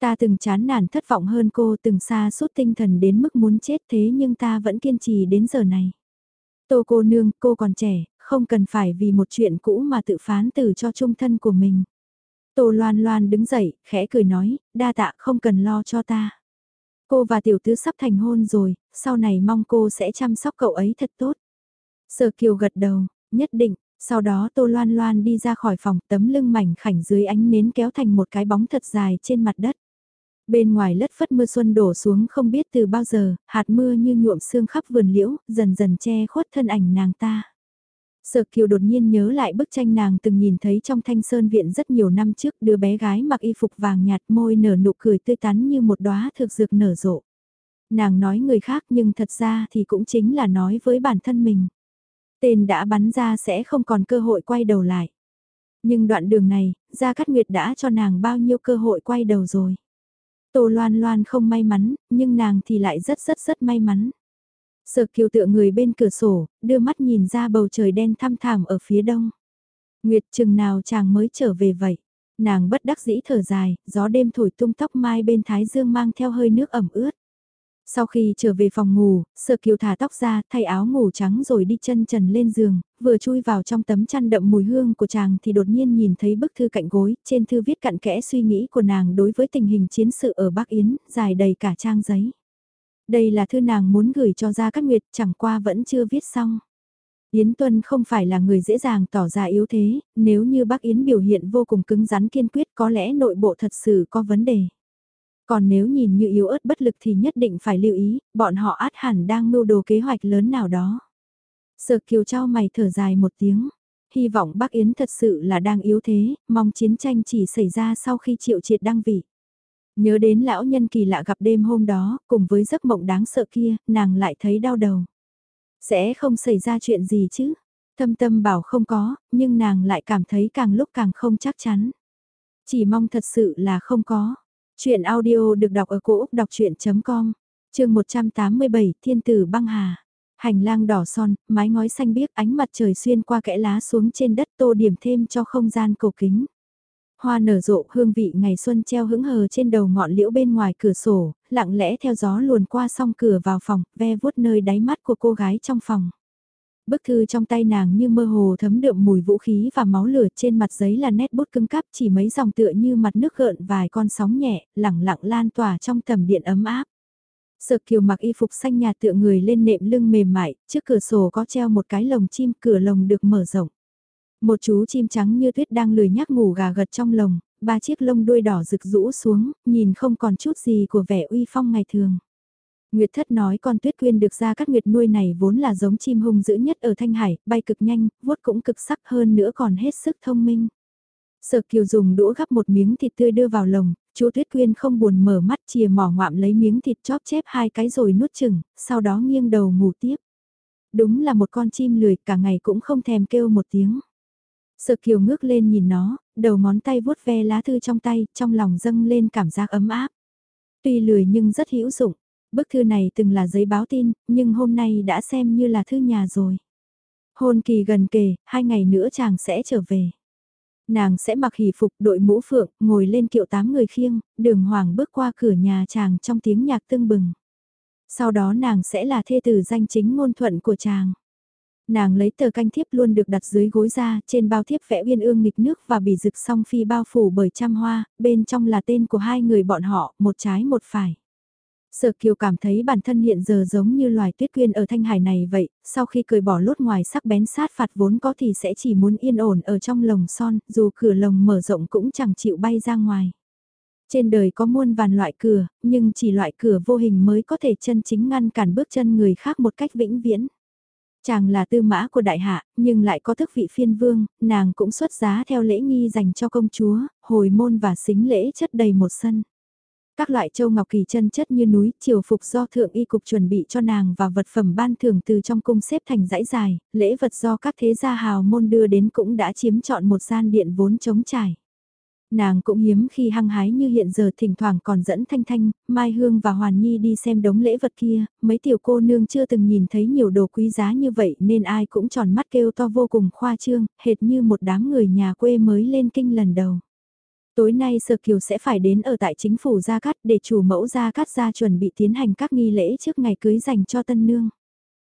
Ta từng chán nản thất vọng hơn cô từng xa suốt tinh thần đến mức muốn chết thế nhưng ta vẫn kiên trì đến giờ này. Tô cô nương, cô còn trẻ, không cần phải vì một chuyện cũ mà tự phán từ cho trung thân của mình. Tô loan loan đứng dậy, khẽ cười nói, đa tạ không cần lo cho ta. Cô và tiểu tứ sắp thành hôn rồi, sau này mong cô sẽ chăm sóc cậu ấy thật tốt. Sở kiều gật đầu, nhất định, sau đó Tô Loan Loan đi ra khỏi phòng tấm lưng mảnh khảnh dưới ánh nến kéo thành một cái bóng thật dài trên mặt đất. Bên ngoài lất phất mưa xuân đổ xuống không biết từ bao giờ, hạt mưa như nhuộm sương khắp vườn liễu, dần dần che khuất thân ảnh nàng ta. Sở Kiều đột nhiên nhớ lại bức tranh nàng từng nhìn thấy trong thanh sơn viện rất nhiều năm trước đứa bé gái mặc y phục vàng nhạt môi nở nụ cười tươi tắn như một đóa thực dược nở rộ. Nàng nói người khác nhưng thật ra thì cũng chính là nói với bản thân mình. Tên đã bắn ra sẽ không còn cơ hội quay đầu lại. Nhưng đoạn đường này, Gia Cát Nguyệt đã cho nàng bao nhiêu cơ hội quay đầu rồi. Tô Loan Loan không may mắn, nhưng nàng thì lại rất rất rất may mắn. Sở kiều tựa người bên cửa sổ, đưa mắt nhìn ra bầu trời đen thăm thảm ở phía đông. Nguyệt chừng nào chàng mới trở về vậy? Nàng bất đắc dĩ thở dài, gió đêm thổi tung tóc mai bên thái dương mang theo hơi nước ẩm ướt. Sau khi trở về phòng ngủ, Sở Kiều thả tóc ra, thay áo ngủ trắng rồi đi chân trần lên giường, vừa chui vào trong tấm chăn đậm mùi hương của chàng thì đột nhiên nhìn thấy bức thư cạnh gối, trên thư viết cặn kẽ suy nghĩ của nàng đối với tình hình chiến sự ở Bắc Yến, dài đầy cả trang giấy. Đây là thư nàng muốn gửi cho Gia Cát Nguyệt, chẳng qua vẫn chưa viết xong. Yến Tuân không phải là người dễ dàng tỏ ra yếu thế, nếu như bác Yến biểu hiện vô cùng cứng rắn kiên quyết có lẽ nội bộ thật sự có vấn đề. Còn nếu nhìn như yếu ớt bất lực thì nhất định phải lưu ý, bọn họ át hẳn đang mưu đồ kế hoạch lớn nào đó. Sở kiều trao mày thở dài một tiếng. Hy vọng bác Yến thật sự là đang yếu thế, mong chiến tranh chỉ xảy ra sau khi triệu triệt đăng vị. Nhớ đến lão nhân kỳ lạ gặp đêm hôm đó, cùng với giấc mộng đáng sợ kia, nàng lại thấy đau đầu. Sẽ không xảy ra chuyện gì chứ? Thâm tâm bảo không có, nhưng nàng lại cảm thấy càng lúc càng không chắc chắn. Chỉ mong thật sự là không có. Chuyện audio được đọc ở cổ Úc đọc chuyện.com, trường 187 Thiên tử băng hà. Hành lang đỏ son, mái ngói xanh biếc ánh mặt trời xuyên qua kẽ lá xuống trên đất tô điểm thêm cho không gian cổ kính. Hoa nở rộ hương vị ngày xuân treo hững hờ trên đầu ngọn liễu bên ngoài cửa sổ, lặng lẽ theo gió luồn qua song cửa vào phòng, ve vuốt nơi đáy mắt của cô gái trong phòng. Bức thư trong tay nàng như mơ hồ thấm đượm mùi vũ khí và máu lửa trên mặt giấy là nét bút cứng cáp chỉ mấy dòng tựa như mặt nước gợn vài con sóng nhẹ, lẳng lặng lan tỏa trong tầm điện ấm áp. Sợ kiều mặc y phục xanh nhạt tựa người lên nệm lưng mềm mại, trước cửa sổ có treo một cái lồng chim, cửa lồng được mở rộng. Một chú chim trắng như tuyết đang lười nhác ngủ gà gật trong lồng, ba chiếc lông đuôi đỏ rực rũ xuống, nhìn không còn chút gì của vẻ uy phong ngày thường. Nguyệt thất nói con tuyết quyên được ra các nguyệt nuôi này vốn là giống chim hung dữ nhất ở Thanh Hải, bay cực nhanh, vuốt cũng cực sắc hơn nữa còn hết sức thông minh. Sở kiều dùng đũa gắp một miếng thịt tươi đưa vào lồng, chú tuyết quyên không buồn mở mắt chìa mỏ ngoạm lấy miếng thịt chóp chép hai cái rồi nuốt chừng, sau đó nghiêng đầu ngủ tiếp. Đúng là một con chim lười cả ngày cũng không thèm kêu một tiếng. Sở kiều ngước lên nhìn nó, đầu ngón tay vuốt ve lá thư trong tay, trong lòng dâng lên cảm giác ấm áp. Tuy lười nhưng rất hữu dụng, Bức thư này từng là giấy báo tin, nhưng hôm nay đã xem như là thư nhà rồi. Hôn kỳ gần kề, hai ngày nữa chàng sẽ trở về. Nàng sẽ mặc hỷ phục đội mũ phượng, ngồi lên kiệu tám người khiêng, đường hoàng bước qua cửa nhà chàng trong tiếng nhạc tương bừng. Sau đó nàng sẽ là thê tử danh chính ngôn thuận của chàng. Nàng lấy tờ canh thiếp luôn được đặt dưới gối ra, trên bao thiếp vẽ uyên ương nghịch nước và bì rực song phi bao phủ bởi trăm hoa, bên trong là tên của hai người bọn họ, một trái một phải. Sở Kiều cảm thấy bản thân hiện giờ giống như loài tuyết quyên ở Thanh Hải này vậy, sau khi cười bỏ lốt ngoài sắc bén sát phạt vốn có thì sẽ chỉ muốn yên ổn ở trong lồng son, dù cửa lồng mở rộng cũng chẳng chịu bay ra ngoài. Trên đời có muôn vàn loại cửa, nhưng chỉ loại cửa vô hình mới có thể chân chính ngăn cản bước chân người khác một cách vĩnh viễn. Chàng là tư mã của đại hạ, nhưng lại có thức vị phiên vương, nàng cũng xuất giá theo lễ nghi dành cho công chúa, hồi môn và xính lễ chất đầy một sân. Các loại châu ngọc kỳ chân chất như núi, triều phục do thượng y cục chuẩn bị cho nàng và vật phẩm ban thưởng từ trong cung xếp thành dãy dài, lễ vật do các thế gia hào môn đưa đến cũng đã chiếm chọn một gian điện vốn trống trải. Nàng cũng hiếm khi hăng hái như hiện giờ thỉnh thoảng còn dẫn Thanh Thanh, Mai Hương và Hoàn Nhi đi xem đống lễ vật kia, mấy tiểu cô nương chưa từng nhìn thấy nhiều đồ quý giá như vậy nên ai cũng tròn mắt kêu to vô cùng khoa trương, hệt như một đám người nhà quê mới lên kinh lần đầu. Tối nay Sơ Kiều sẽ phải đến ở tại chính phủ Gia Cát để chủ mẫu Gia Cát ra chuẩn bị tiến hành các nghi lễ trước ngày cưới dành cho tân nương.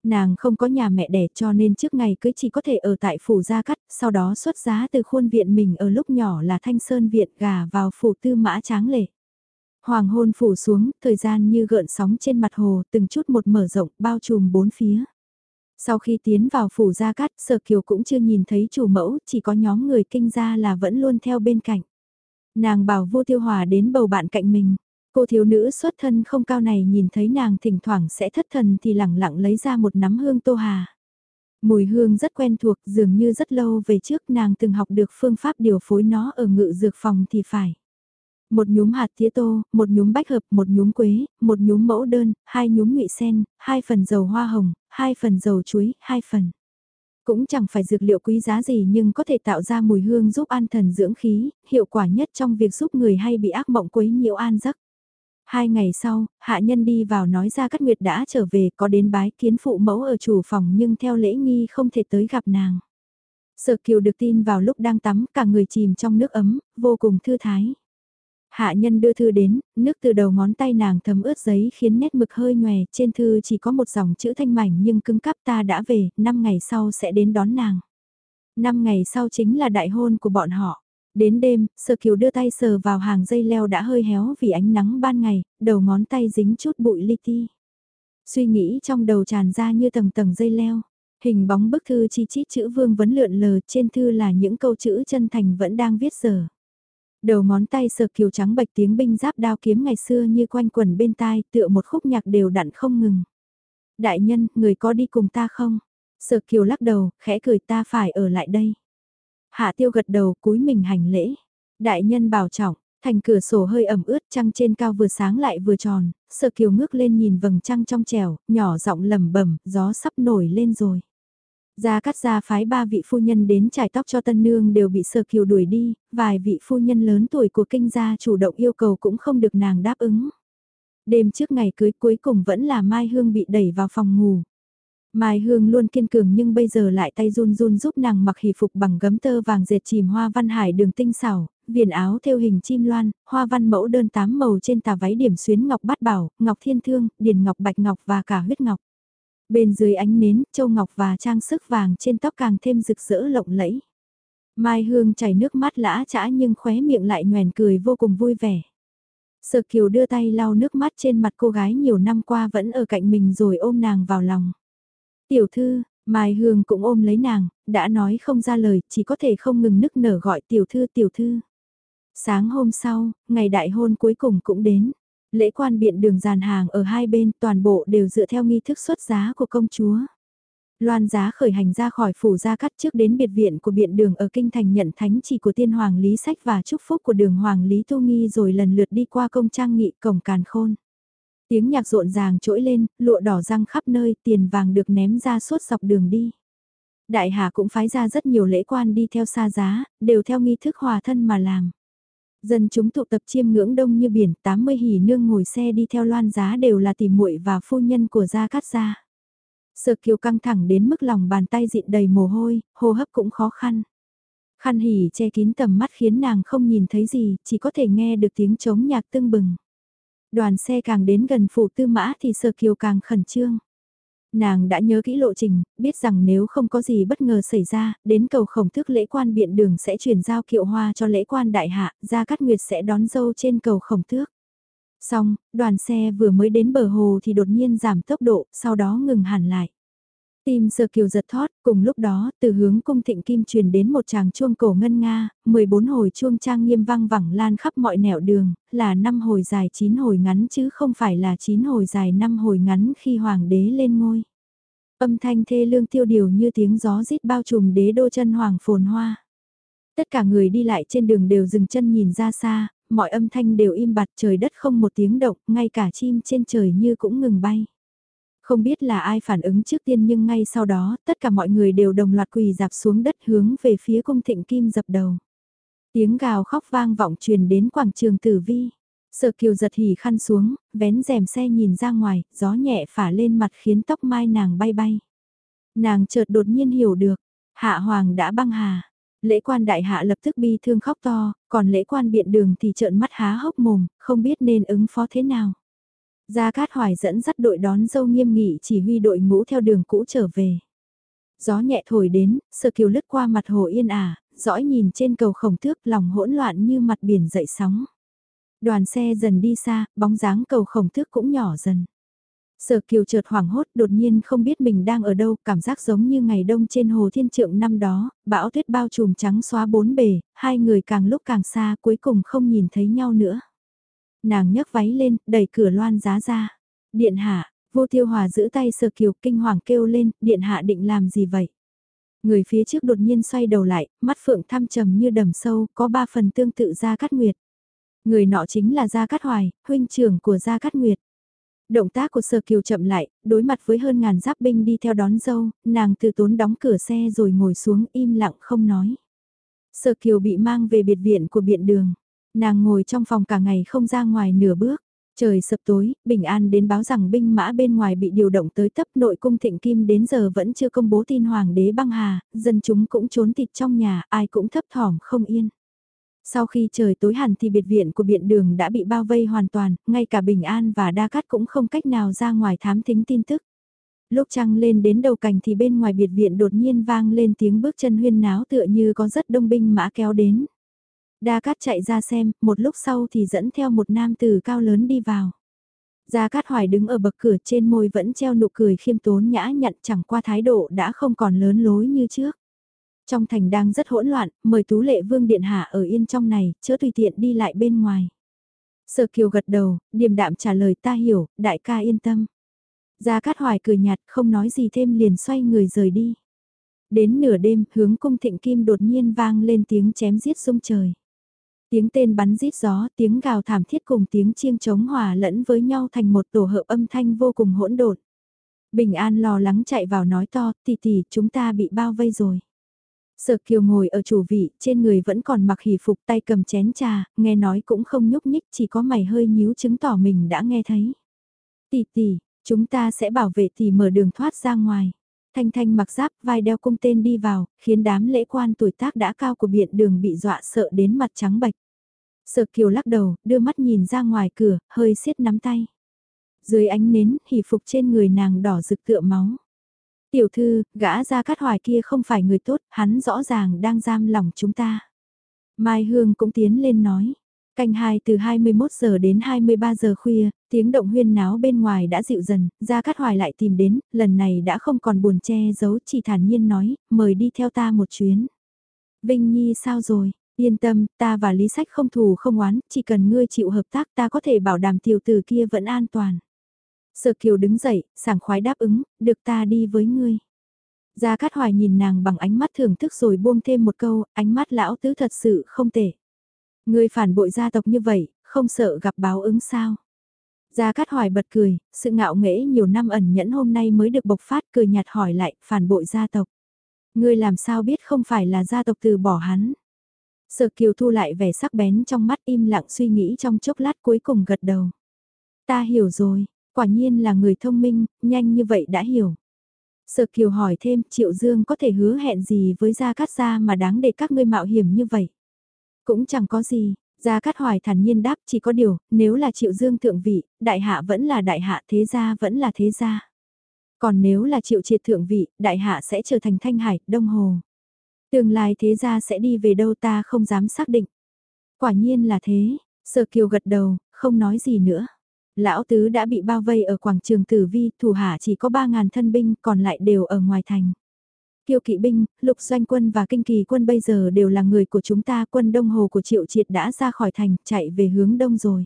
Nàng không có nhà mẹ đẻ cho nên trước ngày cưới chỉ có thể ở tại phủ Gia Cát, sau đó xuất giá từ khuôn viện mình ở lúc nhỏ là Thanh Sơn Viện gà vào phủ tư mã tráng lệ. Hoàng hôn phủ xuống, thời gian như gợn sóng trên mặt hồ, từng chút một mở rộng, bao trùm bốn phía. Sau khi tiến vào phủ Gia Cát, Sở Kiều cũng chưa nhìn thấy chủ mẫu, chỉ có nhóm người kinh gia là vẫn luôn theo bên cạnh. Nàng bảo vô tiêu hòa đến bầu bạn cạnh mình. Cô thiếu nữ xuất thân không cao này nhìn thấy nàng thỉnh thoảng sẽ thất thần thì lẳng lặng lấy ra một nắm hương tô hà. Mùi hương rất quen thuộc dường như rất lâu về trước nàng từng học được phương pháp điều phối nó ở ngự dược phòng thì phải. Một nhúm hạt tía tô, một nhúm bách hợp, một nhúm quế, một nhúm mẫu đơn, hai nhúm ngụy sen, hai phần dầu hoa hồng, hai phần dầu chuối, hai phần. Cũng chẳng phải dược liệu quý giá gì nhưng có thể tạo ra mùi hương giúp an thần dưỡng khí, hiệu quả nhất trong việc giúp người hay bị ác mộng quấy nhiễu an giấc. Hai ngày sau, hạ nhân đi vào nói ra Cát Nguyệt đã trở về có đến bái kiến phụ mẫu ở chủ phòng nhưng theo lễ nghi không thể tới gặp nàng. Sở Kiều được tin vào lúc đang tắm cả người chìm trong nước ấm, vô cùng thư thái. Hạ nhân đưa thư đến, nước từ đầu ngón tay nàng thấm ướt giấy khiến nét mực hơi nhòe, trên thư chỉ có một dòng chữ thanh mảnh nhưng cứng cắp ta đã về, 5 ngày sau sẽ đến đón nàng. 5 ngày sau chính là đại hôn của bọn họ. Đến đêm, Sơ Kiều đưa tay sờ vào hàng dây leo đã hơi héo vì ánh nắng ban ngày, đầu ngón tay dính chút bụi li ti. Suy nghĩ trong đầu tràn ra như tầng tầng dây leo. Hình bóng bức thư chi chít chữ vương vấn lượn lờ trên thư là những câu chữ chân thành vẫn đang viết giờ. Đầu ngón tay sờ kiều trắng bạch tiếng binh giáp đao kiếm ngày xưa như quanh quần bên tai tựa một khúc nhạc đều đặn không ngừng. Đại nhân, người có đi cùng ta không? Sở kiều lắc đầu, khẽ cười ta phải ở lại đây. Hạ tiêu gật đầu cúi mình hành lễ. Đại nhân bảo trọng, thành cửa sổ hơi ẩm ướt trăng trên cao vừa sáng lại vừa tròn, sợ kiều ngước lên nhìn vầng trăng trong trèo, nhỏ giọng lầm bẩm gió sắp nổi lên rồi. Gia cắt gia phái ba vị phu nhân đến trải tóc cho tân nương đều bị sơ kiều đuổi đi, vài vị phu nhân lớn tuổi của kinh gia chủ động yêu cầu cũng không được nàng đáp ứng. Đêm trước ngày cưới cuối cùng vẫn là Mai Hương bị đẩy vào phòng ngủ. Mai Hương luôn kiên cường nhưng bây giờ lại tay run run giúp nàng mặc hỷ phục bằng gấm tơ vàng dệt chìm hoa văn hải đường tinh xảo, viền áo theo hình chim loan, hoa văn mẫu đơn tám màu trên tà váy điểm xuyến ngọc bát bảo, ngọc thiên thương, điền ngọc bạch ngọc và cả huyết ngọc. Bên dưới ánh nến, châu ngọc và trang sức vàng trên tóc càng thêm rực rỡ lộng lẫy. Mai Hương chảy nước mắt lã chã nhưng khóe miệng lại nhoèn cười vô cùng vui vẻ. Sở Kiều đưa tay lau nước mắt trên mặt cô gái nhiều năm qua vẫn ở cạnh mình rồi ôm nàng vào lòng. Tiểu thư, Mai Hương cũng ôm lấy nàng, đã nói không ra lời, chỉ có thể không ngừng nức nở gọi tiểu thư tiểu thư. Sáng hôm sau, ngày đại hôn cuối cùng cũng đến. Lễ quan biện đường dàn hàng ở hai bên toàn bộ đều dựa theo nghi thức xuất giá của công chúa. Loan giá khởi hành ra khỏi phủ gia cắt trước đến biệt viện của biện đường ở kinh thành nhận thánh chỉ của tiên hoàng lý sách và chúc phúc của đường hoàng lý tu nghi rồi lần lượt đi qua công trang nghị cổng càn khôn. Tiếng nhạc rộn ràng trỗi lên, lụa đỏ răng khắp nơi, tiền vàng được ném ra suốt dọc đường đi. Đại hà cũng phái ra rất nhiều lễ quan đi theo xa giá, đều theo nghi thức hòa thân mà làm. Dân chúng tụ tập chiêm ngưỡng đông như biển, 80 hỉ nương ngồi xe đi theo loan giá đều là tỷ muội và phu nhân của gia cát gia. Sở kiều căng thẳng đến mức lòng bàn tay dịn đầy mồ hôi, hô hấp cũng khó khăn. Khăn hỉ che kín tầm mắt khiến nàng không nhìn thấy gì, chỉ có thể nghe được tiếng trống nhạc tưng bừng. Đoàn xe càng đến gần phủ tư mã thì sở kiều càng khẩn trương. Nàng đã nhớ kỹ lộ trình, biết rằng nếu không có gì bất ngờ xảy ra, đến cầu khổng thức lễ quan biện đường sẽ chuyển giao kiệu hoa cho lễ quan đại hạ, ra cát nguyệt sẽ đón dâu trên cầu khổng thước. Xong, đoàn xe vừa mới đến bờ hồ thì đột nhiên giảm tốc độ, sau đó ngừng hẳn lại. Tim sơ kiều giật thót, cùng lúc đó, từ hướng cung thịnh kim truyền đến một tràng chuông cổ ngân nga, 14 hồi chuông trang nghiêm vang vẳng lan khắp mọi nẻo đường, là 5 hồi dài 9 hồi ngắn chứ không phải là 9 hồi dài 5 hồi ngắn khi hoàng đế lên ngôi. Âm thanh thê lương tiêu điều như tiếng gió rít bao trùm đế đô chân hoàng phồn hoa. Tất cả người đi lại trên đường đều dừng chân nhìn ra xa, mọi âm thanh đều im bặt trời đất không một tiếng động, ngay cả chim trên trời như cũng ngừng bay. Không biết là ai phản ứng trước tiên nhưng ngay sau đó, tất cả mọi người đều đồng loạt quỳ dạp xuống đất hướng về phía cung thịnh kim dập đầu. Tiếng gào khóc vang vọng truyền đến quảng trường tử vi. sở kiều giật hỉ khăn xuống, vén rèm xe nhìn ra ngoài, gió nhẹ phả lên mặt khiến tóc mai nàng bay bay. Nàng chợt đột nhiên hiểu được, hạ hoàng đã băng hà. Lễ quan đại hạ lập tức bi thương khóc to, còn lễ quan biện đường thì trợn mắt há hốc mồm, không biết nên ứng phó thế nào. Gia Cát Hoài dẫn dắt đội đón dâu nghiêm nghị chỉ huy đội ngũ theo đường cũ trở về. Gió nhẹ thổi đến, sơ kiều lướt qua mặt hồ yên ả, dõi nhìn trên cầu khổng thước lòng hỗn loạn như mặt biển dậy sóng. Đoàn xe dần đi xa, bóng dáng cầu khổng thước cũng nhỏ dần. Sở kiều chợt hoảng hốt đột nhiên không biết mình đang ở đâu, cảm giác giống như ngày đông trên hồ thiên trượng năm đó, bão tuyết bao trùm trắng xóa bốn bề, hai người càng lúc càng xa cuối cùng không nhìn thấy nhau nữa nàng nhấc váy lên, đẩy cửa loan giá ra. Điện hạ, vô tiêu hòa giữ tay sờ kiều kinh hoàng kêu lên, điện hạ định làm gì vậy? Người phía trước đột nhiên xoay đầu lại, mắt phượng thăm trầm như đầm sâu, có ba phần tương tự gia cát nguyệt. Người nọ chính là Gia Cát Hoài, huynh trưởng của Gia Cát Nguyệt. Động tác của Sở Kiều chậm lại, đối mặt với hơn ngàn giáp binh đi theo đón dâu, nàng từ tốn đóng cửa xe rồi ngồi xuống im lặng không nói. Sở Kiều bị mang về biệt viện của biện đường. Nàng ngồi trong phòng cả ngày không ra ngoài nửa bước. Trời sập tối, Bình An đến báo rằng binh mã bên ngoài bị điều động tới tấp nội cung thịnh kim đến giờ vẫn chưa công bố tin hoàng đế băng hà, dân chúng cũng trốn thịt trong nhà, ai cũng thấp thỏm không yên. Sau khi trời tối hẳn thì biệt viện của biện đường đã bị bao vây hoàn toàn, ngay cả Bình An và Đa Cát cũng không cách nào ra ngoài thám thính tin tức. Lúc trăng lên đến đầu cành thì bên ngoài biệt viện đột nhiên vang lên tiếng bước chân huyên náo tựa như có rất đông binh mã kéo đến. Đa Cát chạy ra xem, một lúc sau thì dẫn theo một nam tử cao lớn đi vào. Gia Cát Hoài đứng ở bậc cửa trên môi vẫn treo nụ cười khiêm tốn nhã nhặn chẳng qua thái độ đã không còn lớn lối như trước. Trong thành đang rất hỗn loạn, mời Tú Lệ Vương Điện Hạ ở yên trong này, chớ tùy tiện đi lại bên ngoài. Sở Kiều gật đầu, điềm đạm trả lời ta hiểu, đại ca yên tâm. Gia Cát Hoài cười nhạt không nói gì thêm liền xoay người rời đi. Đến nửa đêm hướng cung thịnh kim đột nhiên vang lên tiếng chém giết rung trời. Tiếng tên bắn rít gió, tiếng gào thảm thiết cùng tiếng chiêng trống hòa lẫn với nhau thành một tổ hợp âm thanh vô cùng hỗn độn. Bình An lo lắng chạy vào nói to, tỷ tỷ, chúng ta bị bao vây rồi. Sở Kiều ngồi ở chủ vị, trên người vẫn còn mặc hỷ phục tay cầm chén trà, nghe nói cũng không nhúc nhích, chỉ có mày hơi nhíu chứng tỏ mình đã nghe thấy. Tỷ tỷ, chúng ta sẽ bảo vệ tỷ mở đường thoát ra ngoài. Thanh Thanh mặc giáp vai đeo cung tên đi vào, khiến đám lễ quan tuổi tác đã cao của biện đường bị dọa sợ đến mặt trắng bệch. Sở Kiều lắc đầu, đưa mắt nhìn ra ngoài cửa, hơi siết nắm tay. Dưới ánh nến, hỷ phục trên người nàng đỏ rực tựa máu. Tiểu thư, gã ra cát hoài kia không phải người tốt, hắn rõ ràng đang giam lòng chúng ta. Mai Hương cũng tiến lên nói. Canh hai từ 21 giờ đến 23 giờ khuya, tiếng động huyên náo bên ngoài đã dịu dần, Gia Cát Hoài lại tìm đến, lần này đã không còn buồn che giấu chỉ thản nhiên nói, mời đi theo ta một chuyến. Vinh Nhi sao rồi, yên tâm, ta và Lý Sách không thù không oán, chỉ cần ngươi chịu hợp tác ta có thể bảo đảm tiểu tử kia vẫn an toàn. Sở Kiều đứng dậy, sảng khoái đáp ứng, được ta đi với ngươi. Gia Cát Hoài nhìn nàng bằng ánh mắt thưởng thức rồi buông thêm một câu, ánh mắt lão tứ thật sự không tệ. Ngươi phản bội gia tộc như vậy, không sợ gặp báo ứng sao? Gia Cát Hoài bật cười, sự ngạo nghễ nhiều năm ẩn nhẫn hôm nay mới được bộc phát cười nhạt hỏi lại, phản bội gia tộc. Ngươi làm sao biết không phải là gia tộc từ bỏ hắn? Sở Kiều thu lại vẻ sắc bén trong mắt im lặng suy nghĩ trong chốc lát cuối cùng gật đầu. Ta hiểu rồi, quả nhiên là người thông minh, nhanh như vậy đã hiểu. Sở Kiều hỏi thêm, Triệu Dương có thể hứa hẹn gì với Gia Cát Gia mà đáng để các ngươi mạo hiểm như vậy? Cũng chẳng có gì, Gia Cát Hoài thản nhiên đáp chỉ có điều, nếu là Triệu Dương thượng vị, đại hạ vẫn là đại hạ thế gia vẫn là thế gia. Còn nếu là Triệu Triệt thượng vị, đại hạ sẽ trở thành Thanh Hải, Đông Hồ. Tương lai thế gia sẽ đi về đâu ta không dám xác định. Quả nhiên là thế, Sở Kiều gật đầu, không nói gì nữa. Lão Tứ đã bị bao vây ở quảng trường Tử Vi, thủ hạ chỉ có 3.000 thân binh, còn lại đều ở ngoài thành. Kiêu kỵ binh, lục doanh quân và kinh kỳ quân bây giờ đều là người của chúng ta, quân đông hồ của triệu triệt đã ra khỏi thành, chạy về hướng đông rồi.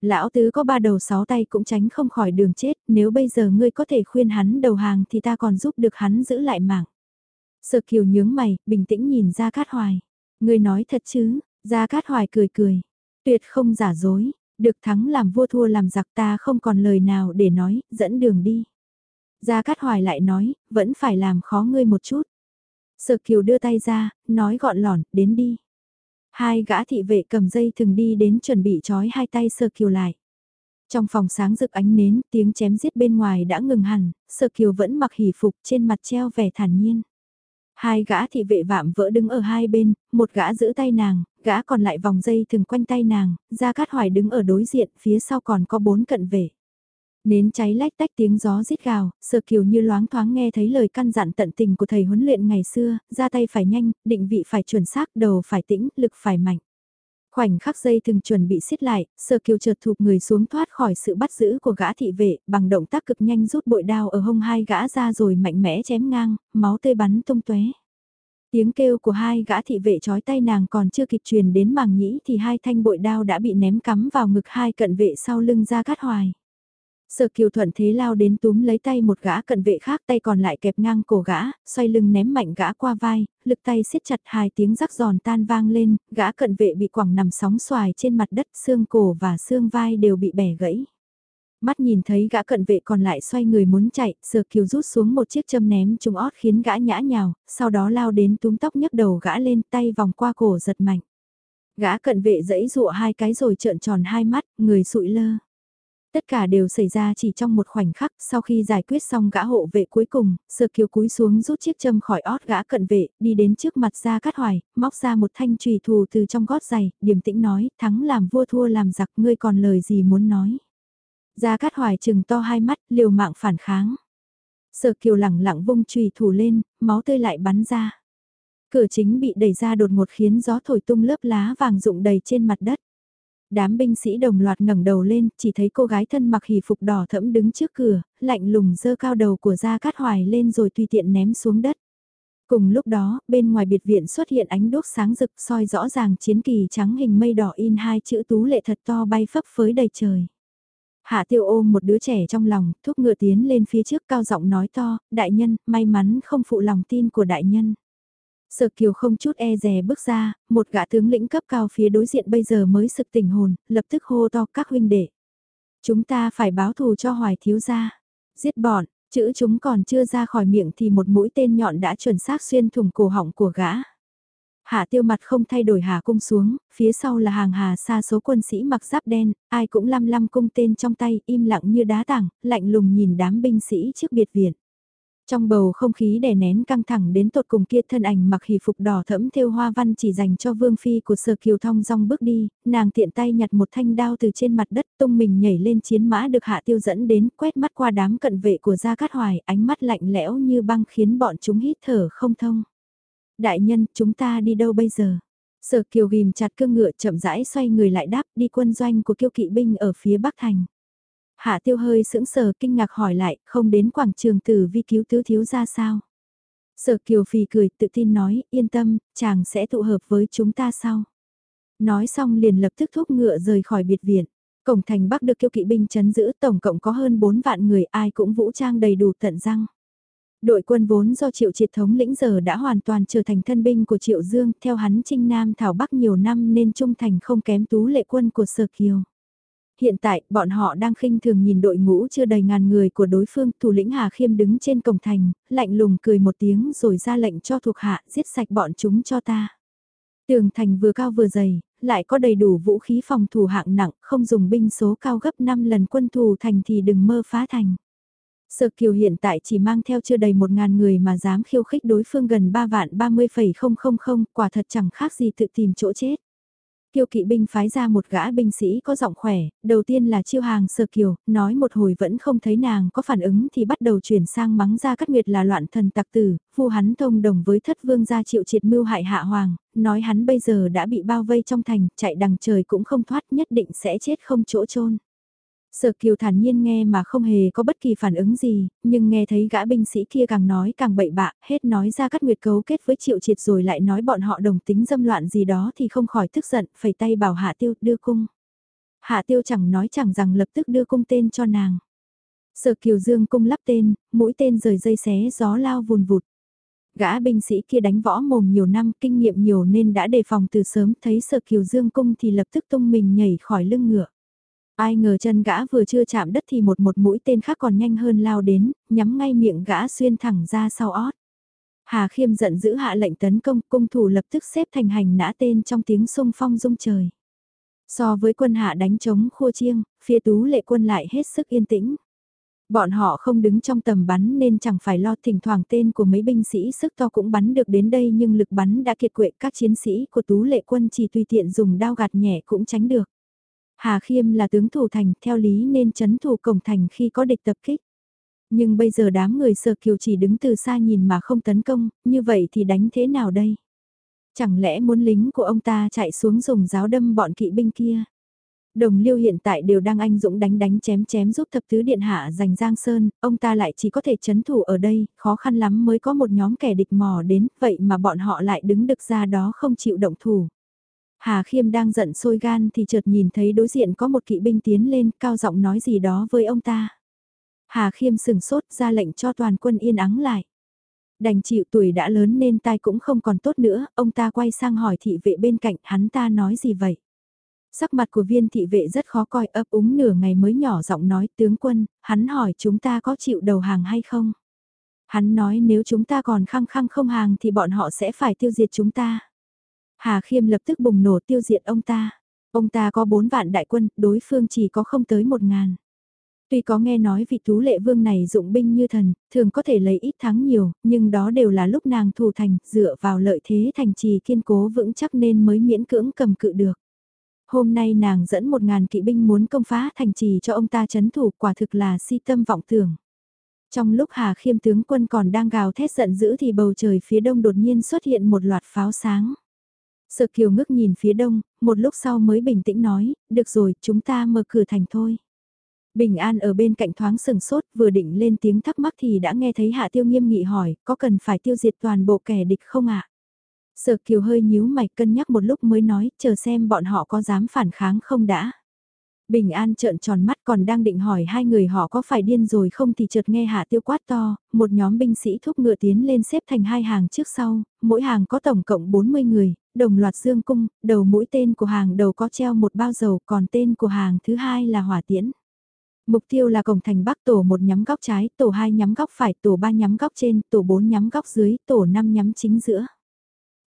Lão tứ có ba đầu sáu tay cũng tránh không khỏi đường chết, nếu bây giờ ngươi có thể khuyên hắn đầu hàng thì ta còn giúp được hắn giữ lại mạng. Sợ kiều nhướng mày, bình tĩnh nhìn ra cát hoài. Ngươi nói thật chứ, ra cát hoài cười cười. Tuyệt không giả dối, được thắng làm vua thua làm giặc ta không còn lời nào để nói, dẫn đường đi. Gia Cát Hoài lại nói, vẫn phải làm khó ngươi một chút. Sở Kiều đưa tay ra, nói gọn lỏn, đến đi. Hai gã thị vệ cầm dây thường đi đến chuẩn bị trói hai tay Sở Kiều lại. Trong phòng sáng rực ánh nến, tiếng chém giết bên ngoài đã ngừng hẳn, Sở Kiều vẫn mặc hỉ phục trên mặt treo vẻ thản nhiên. Hai gã thị vệ vạm vỡ đứng ở hai bên, một gã giữ tay nàng, gã còn lại vòng dây thường quanh tay nàng, Gia Cát Hoài đứng ở đối diện, phía sau còn có bốn cận vệ. Nến cháy lách tách tiếng gió rít gào, sở kiều như loáng thoáng nghe thấy lời căn dặn tận tình của thầy huấn luyện ngày xưa, ra tay phải nhanh, định vị phải chuẩn xác, đầu phải tĩnh, lực phải mạnh. Khoảnh khắc dây từng chuẩn bị xiết lại, sở kiều chợt thụp người xuống thoát khỏi sự bắt giữ của gã thị vệ, bằng động tác cực nhanh rút bội đao ở hông hai gã ra rồi mạnh mẽ chém ngang, máu tươi bắn tung tóe. Tiếng kêu của hai gã thị vệ chói tay nàng còn chưa kịp truyền đến màng nhĩ thì hai thanh bội đao đã bị ném cắm vào ngực hai cận vệ sau lưng ra cát hoài. Sở kiều thuận thế lao đến túm lấy tay một gã cận vệ khác tay còn lại kẹp ngang cổ gã, xoay lưng ném mạnh gã qua vai, lực tay siết chặt hai tiếng rắc giòn tan vang lên, gã cận vệ bị quẳng nằm sóng xoài trên mặt đất xương cổ và xương vai đều bị bẻ gãy. Mắt nhìn thấy gã cận vệ còn lại xoay người muốn chạy, sở kiều rút xuống một chiếc châm ném trúng ót khiến gã nhã nhào, sau đó lao đến túm tóc nhấc đầu gã lên tay vòng qua cổ giật mạnh. Gã cận vệ dẫy dụa hai cái rồi trợn tròn hai mắt, người sụi lơ. Tất cả đều xảy ra chỉ trong một khoảnh khắc, sau khi giải quyết xong gã hộ vệ cuối cùng, sơ kiều cúi xuống rút chiếc châm khỏi ót gã cận vệ, đi đến trước mặt ra cát hoài, móc ra một thanh trùy thù từ trong gót giày, điềm tĩnh nói, thắng làm vua thua làm giặc, ngươi còn lời gì muốn nói. Gia Cát Hoài chừng to hai mắt, liều mạng phản kháng. Sở Kiều lẳng lặng vung chùy thủ lên, máu tươi lại bắn ra. Cửa chính bị đẩy ra đột ngột khiến gió thổi tung lớp lá vàng rụng đầy trên mặt đất. Đám binh sĩ đồng loạt ngẩng đầu lên, chỉ thấy cô gái thân mặc hỉ phục đỏ thẫm đứng trước cửa, lạnh lùng dơ cao đầu của Gia Cát Hoài lên rồi tùy tiện ném xuống đất. Cùng lúc đó, bên ngoài biệt viện xuất hiện ánh đốt sáng rực soi rõ ràng chiến kỳ trắng hình mây đỏ in hai chữ tú lệ thật to bay phấp phới đầy trời. Hạ tiêu ôm một đứa trẻ trong lòng, thúc ngựa tiến lên phía trước cao giọng nói to, đại nhân, may mắn không phụ lòng tin của đại nhân. Sở kiều không chút e dè bước ra, một gã tướng lĩnh cấp cao phía đối diện bây giờ mới sực tỉnh hồn, lập tức hô to các huynh đệ. Chúng ta phải báo thù cho hoài thiếu gia. Giết bọn, chữ chúng còn chưa ra khỏi miệng thì một mũi tên nhọn đã chuẩn xác xuyên thủng cổ họng của gã. Hạ tiêu mặt không thay đổi hà cung xuống, phía sau là hàng hà xa số quân sĩ mặc giáp đen, ai cũng lăm lăm cung tên trong tay, im lặng như đá tảng, lạnh lùng nhìn đám binh sĩ trước biệt viện. Trong bầu không khí đè nén căng thẳng đến tột cùng kia thân ảnh mặc hỷ phục đỏ thẫm thêu hoa văn chỉ dành cho vương phi của sở kiều thông rong bước đi, nàng tiện tay nhặt một thanh đao từ trên mặt đất tung mình nhảy lên chiến mã được hạ tiêu dẫn đến quét mắt qua đám cận vệ của Gia Cát Hoài ánh mắt lạnh lẽo như băng khiến bọn chúng hít thở không thông. Đại nhân, chúng ta đi đâu bây giờ? Sở Kiều ghim chặt cương ngựa chậm rãi xoay người lại đáp đi quân doanh của kiêu kỵ binh ở phía Bắc Thành. Hạ tiêu hơi sững sờ kinh ngạc hỏi lại, không đến quảng trường tử vi cứu tứ thiếu ra sao? Sở Kiều phì cười tự tin nói, yên tâm, chàng sẽ tụ hợp với chúng ta sau. Nói xong liền lập tức thúc ngựa rời khỏi biệt viện. Cổng thành Bắc được kiêu kỵ binh chấn giữ tổng cộng có hơn 4 vạn người ai cũng vũ trang đầy đủ tận răng. Đội quân vốn do Triệu Triệt thống lĩnh giờ đã hoàn toàn trở thành thân binh của Triệu Dương, theo hắn Trinh Nam Thảo Bắc nhiều năm nên trung thành không kém tú lệ quân của Sở Kiều. Hiện tại, bọn họ đang khinh thường nhìn đội ngũ chưa đầy ngàn người của đối phương, thủ lĩnh Hà Khiêm đứng trên cổng thành, lạnh lùng cười một tiếng rồi ra lệnh cho thuộc hạ giết sạch bọn chúng cho ta. Tường thành vừa cao vừa dày, lại có đầy đủ vũ khí phòng thủ hạng nặng, không dùng binh số cao gấp 5 lần quân thù thành thì đừng mơ phá thành. Sở Kiều hiện tại chỉ mang theo chưa đầy một ngàn người mà dám khiêu khích đối phương gần 3 vạn 30,000, quả thật chẳng khác gì tự tìm chỗ chết. Tiêu kỵ binh phái ra một gã binh sĩ có giọng khỏe, đầu tiên là chiêu hàng sờ Kiều, nói một hồi vẫn không thấy nàng có phản ứng thì bắt đầu chuyển sang mắng ra cắt nguyệt là loạn thần tặc tử, phu hắn thông đồng với thất vương gia triệu triệt mưu hại hạ hoàng, nói hắn bây giờ đã bị bao vây trong thành, chạy đằng trời cũng không thoát nhất định sẽ chết không chỗ chôn. Sở Kiều thản nhiên nghe mà không hề có bất kỳ phản ứng gì, nhưng nghe thấy gã binh sĩ kia càng nói càng bậy bạ, hết nói ra cắt nguyệt cấu kết với triệu triệt rồi lại nói bọn họ đồng tính dâm loạn gì đó thì không khỏi tức giận, phẩy tay bảo Hạ Tiêu đưa cung. Hạ Tiêu chẳng nói chẳng rằng lập tức đưa cung tên cho nàng. Sở Kiều Dương cung lắp tên, mũi tên rời dây xé gió lao vùn vụt. Gã binh sĩ kia đánh võ mồm nhiều năm, kinh nghiệm nhiều nên đã đề phòng từ sớm, thấy Sở Kiều Dương cung thì lập tức tung mình nhảy khỏi lưng ngựa. Ai ngờ chân gã vừa chưa chạm đất thì một một mũi tên khác còn nhanh hơn lao đến, nhắm ngay miệng gã xuyên thẳng ra sau ót. Hà khiêm giận giữ hạ lệnh tấn công, cung thủ lập tức xếp thành hành nã tên trong tiếng sung phong rung trời. So với quân hạ đánh chống khua chiêng, phía tú lệ quân lại hết sức yên tĩnh. Bọn họ không đứng trong tầm bắn nên chẳng phải lo thỉnh thoảng tên của mấy binh sĩ sức to cũng bắn được đến đây nhưng lực bắn đã kiệt quệ các chiến sĩ của tú lệ quân chỉ tùy tiện dùng đao gạt nhẹ cũng tránh được. Hà Khiêm là tướng thủ thành, theo lý nên chấn thủ cổng thành khi có địch tập kích. Nhưng bây giờ đám người sở kiều chỉ đứng từ xa nhìn mà không tấn công, như vậy thì đánh thế nào đây? Chẳng lẽ muốn lính của ông ta chạy xuống dùng giáo đâm bọn kỵ binh kia? Đồng liêu hiện tại đều đang anh dũng đánh đánh chém chém giúp thập tứ điện hạ giành Giang Sơn, ông ta lại chỉ có thể chấn thủ ở đây, khó khăn lắm mới có một nhóm kẻ địch mò đến, vậy mà bọn họ lại đứng được ra đó không chịu động thủ. Hà Khiêm đang giận sôi gan thì chợt nhìn thấy đối diện có một kỵ binh tiến lên cao giọng nói gì đó với ông ta. Hà Khiêm sừng sốt ra lệnh cho toàn quân yên ắng lại. Đành chịu tuổi đã lớn nên tai cũng không còn tốt nữa, ông ta quay sang hỏi thị vệ bên cạnh hắn ta nói gì vậy. Sắc mặt của viên thị vệ rất khó coi ấp úng nửa ngày mới nhỏ giọng nói tướng quân, hắn hỏi chúng ta có chịu đầu hàng hay không. Hắn nói nếu chúng ta còn khăng khăng không hàng thì bọn họ sẽ phải tiêu diệt chúng ta. Hà Khiêm lập tức bùng nổ tiêu diệt ông ta. Ông ta có bốn vạn đại quân, đối phương chỉ có không tới một ngàn. Tuy có nghe nói vị tú lệ vương này dụng binh như thần, thường có thể lấy ít thắng nhiều, nhưng đó đều là lúc nàng thủ thành, dựa vào lợi thế thành trì kiên cố vững chắc nên mới miễn cưỡng cầm cự được. Hôm nay nàng dẫn một ngàn kỵ binh muốn công phá thành trì cho ông ta chấn thủ quả thực là si tâm vọng tưởng. Trong lúc Hà Khiêm tướng quân còn đang gào thét giận dữ thì bầu trời phía đông đột nhiên xuất hiện một loạt pháo sáng. Sợ kiều ngước nhìn phía đông, một lúc sau mới bình tĩnh nói, được rồi, chúng ta mở cửa thành thôi. Bình An ở bên cạnh thoáng sừng sốt, vừa định lên tiếng thắc mắc thì đã nghe thấy Hạ Tiêu nghiêm nghị hỏi, có cần phải tiêu diệt toàn bộ kẻ địch không ạ? À? Sở Kiều hơi nhíu mày cân nhắc một lúc mới nói, chờ xem bọn họ có dám phản kháng không đã. Bình An trợn tròn mắt còn đang định hỏi hai người họ có phải điên rồi không thì chợt nghe Hạ Tiêu quát to, một nhóm binh sĩ thúc ngựa tiến lên xếp thành hai hàng trước sau, mỗi hàng có tổng cộng 40 người, đồng loạt dương cung, đầu mũi tên của hàng đầu có treo một bao dầu còn tên của hàng thứ hai là hỏa tiễn. Mục tiêu là cổng thành Bắc tổ một nhắm góc trái, tổ 2 nhắm góc phải, tổ 3 nhắm góc trên, tổ 4 nhắm góc dưới, tổ 5 nhắm chính giữa.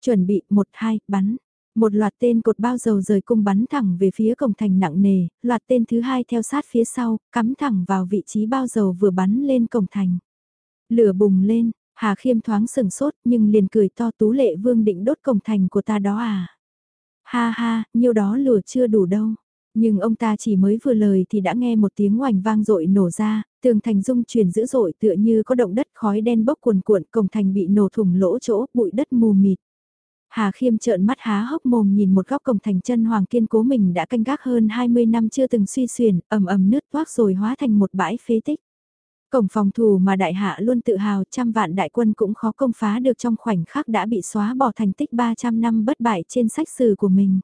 Chuẩn bị 1 2 bắn. Một loạt tên cột bao dầu rời cung bắn thẳng về phía cổng thành nặng nề, loạt tên thứ hai theo sát phía sau, cắm thẳng vào vị trí bao dầu vừa bắn lên cổng thành. Lửa bùng lên, Hà Khiêm thoáng sừng sốt nhưng liền cười to tú lệ vương định đốt cổng thành của ta đó à. Ha ha, nhiêu đó lửa chưa đủ đâu. Nhưng ông ta chỉ mới vừa lời thì đã nghe một tiếng oành vang dội nổ ra, tường thành rung chuyển dữ dội tựa như có động đất khói đen bốc cuồn cuộn, cổng thành bị nổ thủng lỗ chỗ, bụi đất mù mịt. Hà Khiêm trợn mắt há hốc mồm nhìn một góc cổng thành chân hoàng kiên cố mình đã canh gác hơn 20 năm chưa từng suy xuyển, ầm ầm nứt toác rồi hóa thành một bãi phế tích. Cổng phòng thủ mà đại hạ luôn tự hào trăm vạn đại quân cũng khó công phá được trong khoảnh khắc đã bị xóa bỏ thành tích 300 năm bất bại trên sách sử của mình.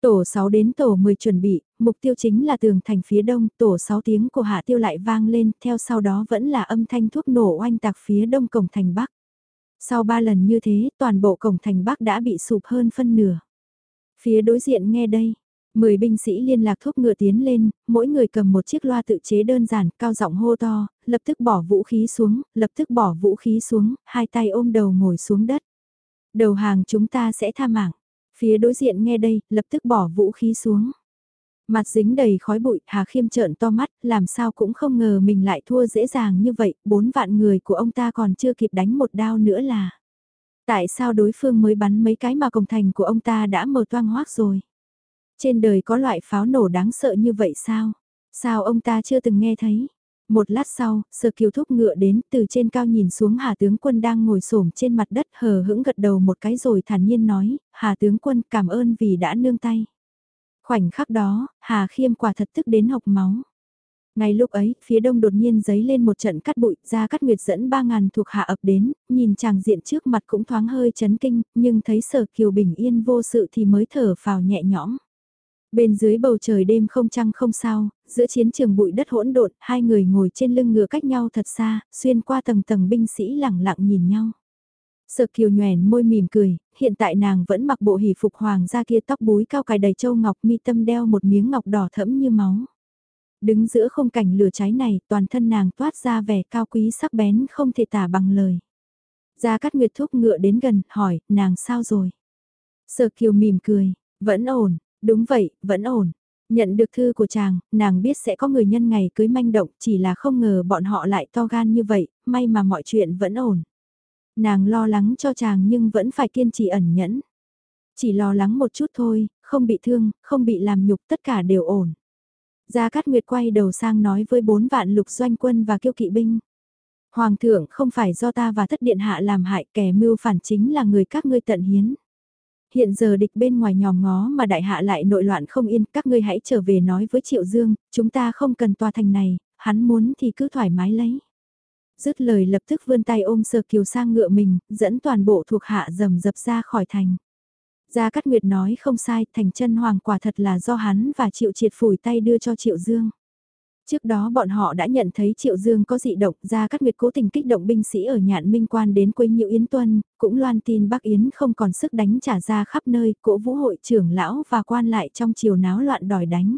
Tổ 6 đến tổ 10 chuẩn bị, mục tiêu chính là tường thành phía đông, tổ 6 tiếng của hạ tiêu lại vang lên, theo sau đó vẫn là âm thanh thuốc nổ oanh tạc phía đông cổng thành bắc. Sau ba lần như thế, toàn bộ cổng thành bắc đã bị sụp hơn phân nửa. Phía đối diện nghe đây, 10 binh sĩ liên lạc thúc ngựa tiến lên, mỗi người cầm một chiếc loa tự chế đơn giản, cao giọng hô to, lập tức bỏ vũ khí xuống, lập tức bỏ vũ khí xuống, hai tay ôm đầu ngồi xuống đất. Đầu hàng chúng ta sẽ tha mạng. Phía đối diện nghe đây, lập tức bỏ vũ khí xuống. Mặt dính đầy khói bụi, Hà Khiêm trợn to mắt, làm sao cũng không ngờ mình lại thua dễ dàng như vậy, bốn vạn người của ông ta còn chưa kịp đánh một đao nữa là. Tại sao đối phương mới bắn mấy cái mà cổng thành của ông ta đã mở toang hoác rồi? Trên đời có loại pháo nổ đáng sợ như vậy sao? Sao ông ta chưa từng nghe thấy? Một lát sau, sơ kiều thúc ngựa đến từ trên cao nhìn xuống Hà tướng quân đang ngồi xổm trên mặt đất hờ hững gật đầu một cái rồi thản nhiên nói, Hà tướng quân cảm ơn vì đã nương tay. Khoảnh khắc đó, Hà khiêm quả thật tức đến hộc máu. Ngay lúc ấy, phía đông đột nhiên giấy lên một trận cắt bụi, ra cắt nguyệt dẫn ba ngàn thuộc hạ ập đến, nhìn chàng diện trước mặt cũng thoáng hơi chấn kinh, nhưng thấy sở kiều bình yên vô sự thì mới thở phào nhẹ nhõm. Bên dưới bầu trời đêm không trăng không sao, giữa chiến trường bụi đất hỗn độn, hai người ngồi trên lưng ngựa cách nhau thật xa, xuyên qua tầng tầng binh sĩ lẳng lặng nhìn nhau. Sợ kiều nhoèn môi mỉm cười, hiện tại nàng vẫn mặc bộ hỷ phục hoàng gia kia tóc búi cao cài đầy châu ngọc mi tâm đeo một miếng ngọc đỏ thẫm như máu. Đứng giữa không cảnh lửa cháy này, toàn thân nàng toát ra vẻ cao quý sắc bén không thể tả bằng lời. Gia Cát Nguyệt thúc ngựa đến gần, hỏi, nàng sao rồi? Sở Kiều mỉm cười, vẫn ổn, Đúng vậy, vẫn ổn. Nhận được thư của chàng, nàng biết sẽ có người nhân ngày cưới manh động, chỉ là không ngờ bọn họ lại to gan như vậy, may mà mọi chuyện vẫn ổn. Nàng lo lắng cho chàng nhưng vẫn phải kiên trì ẩn nhẫn. Chỉ lo lắng một chút thôi, không bị thương, không bị làm nhục tất cả đều ổn. Gia Cát Nguyệt quay đầu sang nói với bốn vạn lục doanh quân và kiêu kỵ binh. Hoàng thượng không phải do ta và thất điện hạ làm hại kẻ mưu phản chính là người các ngươi tận hiến hiện giờ địch bên ngoài nhòm ngó mà đại hạ lại nội loạn không yên, các ngươi hãy trở về nói với Triệu Dương, chúng ta không cần tòa thành này, hắn muốn thì cứ thoải mái lấy. Dứt lời lập tức vươn tay ôm sờ kiều sang ngựa mình, dẫn toàn bộ thuộc hạ dầm dập ra khỏi thành. Gia Cát Nguyệt nói không sai, thành chân hoàng quả thật là do hắn và Triệu Triệt phủi tay đưa cho Triệu Dương. Trước đó bọn họ đã nhận thấy Triệu Dương có dị động gia cát nguyệt cố tình kích động binh sĩ ở nhạn minh quan đến quấy nhiễu Yến Tuân, cũng loan tin Bắc Yến không còn sức đánh trả ra khắp nơi, cỗ vũ hội trưởng lão và quan lại trong chiều náo loạn đòi đánh.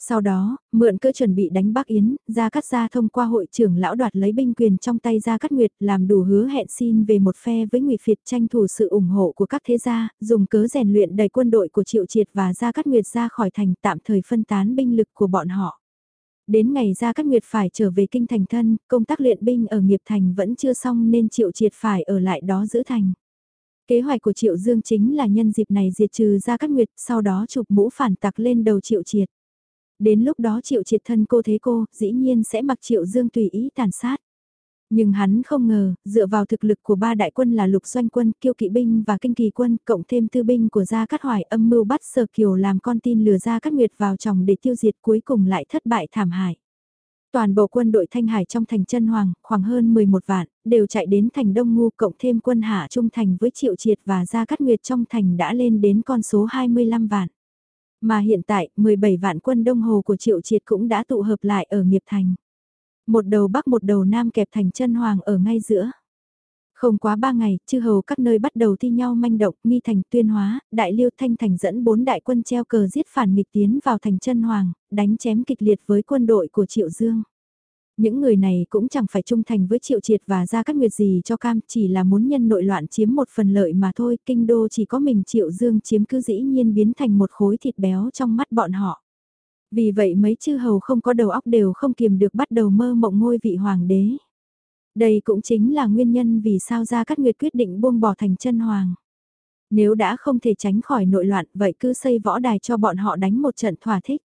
Sau đó, mượn cơ chuẩn bị đánh Bắc Yến, Gia Cát Gia thông qua hội trưởng lão đoạt lấy binh quyền trong tay Gia Cát Nguyệt làm đủ hứa hẹn xin về một phe với Ngụy Phiệt tranh thủ sự ủng hộ của các thế gia, dùng cớ rèn luyện đầy quân đội của Triệu Triệt và Gia Cát Nguyệt ra khỏi thành tạm thời phân tán binh lực của bọn họ. Đến ngày Gia Cát Nguyệt phải trở về kinh thành thân, công tác luyện binh ở nghiệp thành vẫn chưa xong nên Triệu Triệt phải ở lại đó giữ thành. Kế hoạch của Triệu Dương chính là nhân dịp này diệt trừ Gia Cát Nguyệt, sau đó chụp mũ phản tặc lên đầu Triệu Triệt. Đến lúc đó Triệu Triệt thân cô thế cô, dĩ nhiên sẽ mặc Triệu Dương tùy ý tàn sát. Nhưng hắn không ngờ, dựa vào thực lực của ba đại quân là lục doanh quân, kiêu kỵ binh và kinh kỳ quân, cộng thêm tư binh của Gia Cát Hoài âm mưu bắt Sở Kiều làm con tin lừa Gia Cát Nguyệt vào chồng để tiêu diệt cuối cùng lại thất bại thảm hại. Toàn bộ quân đội Thanh Hải trong thành chân Hoàng, khoảng hơn 11 vạn, đều chạy đến thành Đông Ngu cộng thêm quân hạ trung thành với Triệu Triệt và Gia Cát Nguyệt trong thành đã lên đến con số 25 vạn. Mà hiện tại, 17 vạn quân Đông Hồ của Triệu Triệt cũng đã tụ hợp lại ở nghiệp thành. Một đầu bắc một đầu nam kẹp thành chân hoàng ở ngay giữa. Không quá ba ngày, chư hầu các nơi bắt đầu thi nhau manh động, nghi thành tuyên hóa, đại liêu thanh thành dẫn bốn đại quân treo cờ giết phản nghịch tiến vào thành chân hoàng, đánh chém kịch liệt với quân đội của Triệu Dương. Những người này cũng chẳng phải trung thành với triệu triệt và ra các nguyệt gì cho cam, chỉ là muốn nhân nội loạn chiếm một phần lợi mà thôi, kinh đô chỉ có mình triệu dương chiếm cứ dĩ nhiên biến thành một khối thịt béo trong mắt bọn họ. Vì vậy mấy chư hầu không có đầu óc đều không kiềm được bắt đầu mơ mộng ngôi vị hoàng đế. Đây cũng chính là nguyên nhân vì sao ra các nguyệt quyết định buông bỏ thành chân hoàng. Nếu đã không thể tránh khỏi nội loạn vậy cứ xây võ đài cho bọn họ đánh một trận thỏa thích.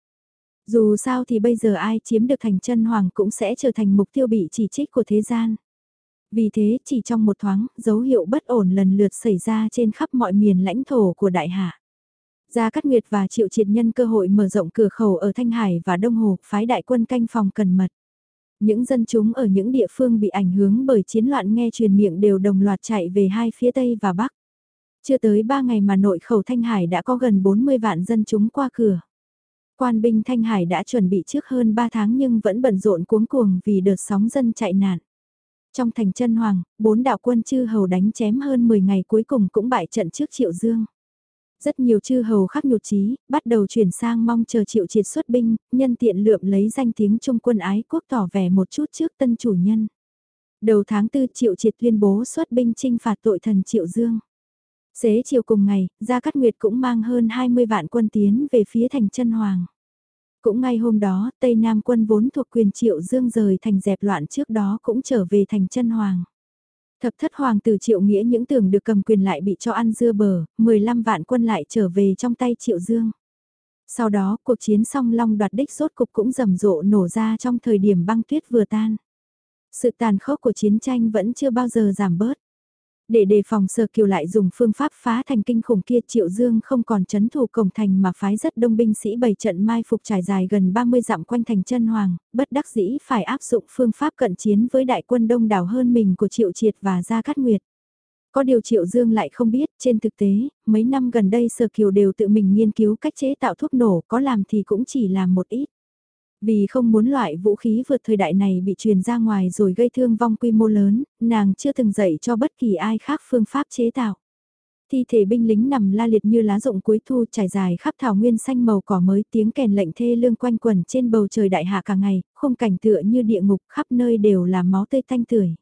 Dù sao thì bây giờ ai chiếm được thành chân hoàng cũng sẽ trở thành mục tiêu bị chỉ trích của thế gian. Vì thế chỉ trong một thoáng, dấu hiệu bất ổn lần lượt xảy ra trên khắp mọi miền lãnh thổ của đại hạ. Gia Cát Nguyệt và Triệu Triệt nhân cơ hội mở rộng cửa khẩu ở Thanh Hải và Đông Hồ, phái đại quân canh phòng cần mật. Những dân chúng ở những địa phương bị ảnh hưởng bởi chiến loạn nghe truyền miệng đều đồng loạt chạy về hai phía Tây và Bắc. Chưa tới 3 ngày mà nội khẩu Thanh Hải đã có gần 40 vạn dân chúng qua cửa. Quan binh Thanh Hải đã chuẩn bị trước hơn 3 tháng nhưng vẫn bận rộn cuống cuồng vì đợt sóng dân chạy nạn. Trong thành chân hoàng, bốn đạo quân chư hầu đánh chém hơn 10 ngày cuối cùng cũng bại trận trước Triệu Dương. Rất nhiều chư hầu khắc nhụt chí, bắt đầu chuyển sang mong chờ Triệu triệt xuất binh, nhân tiện lượm lấy danh tiếng trung quân ái quốc tỏ vẻ một chút trước tân chủ nhân. Đầu tháng 4 Triệu triệt tuyên bố xuất binh trinh phạt tội thần Triệu Dương. Xế chiều cùng ngày, Gia Cát Nguyệt cũng mang hơn 20 vạn quân tiến về phía thành chân hoàng. Cũng ngay hôm đó, Tây Nam quân vốn thuộc quyền Triệu Dương rời thành dẹp loạn trước đó cũng trở về thành chân hoàng. Thập thất hoàng tử Triệu Nghĩa những tưởng được cầm quyền lại bị cho ăn dưa bờ, 15 vạn quân lại trở về trong tay Triệu Dương. Sau đó, cuộc chiến song long đoạt đích rốt cục cũng rầm rộ nổ ra trong thời điểm băng tuyết vừa tan. Sự tàn khốc của chiến tranh vẫn chưa bao giờ giảm bớt. Để đề phòng Sở Kiều lại dùng phương pháp phá thành kinh khủng kia Triệu Dương không còn chấn thủ cổng thành mà phái rất đông binh sĩ bày trận mai phục trải dài gần 30 dặm quanh thành chân hoàng, bất đắc dĩ phải áp dụng phương pháp cận chiến với đại quân đông đảo hơn mình của Triệu Triệt và Gia Cát Nguyệt. Có điều Triệu Dương lại không biết, trên thực tế, mấy năm gần đây Sở Kiều đều tự mình nghiên cứu cách chế tạo thuốc nổ, có làm thì cũng chỉ làm một ít. Vì không muốn loại vũ khí vượt thời đại này bị truyền ra ngoài rồi gây thương vong quy mô lớn, nàng chưa từng dạy cho bất kỳ ai khác phương pháp chế tạo. Thi thể binh lính nằm la liệt như lá rụng cuối thu trải dài khắp thảo nguyên xanh màu cỏ mới tiếng kèn lệnh thê lương quanh quẩn trên bầu trời đại hạ cả ngày, khung cảnh tựa như địa ngục khắp nơi đều là máu tươi thanh tưởi.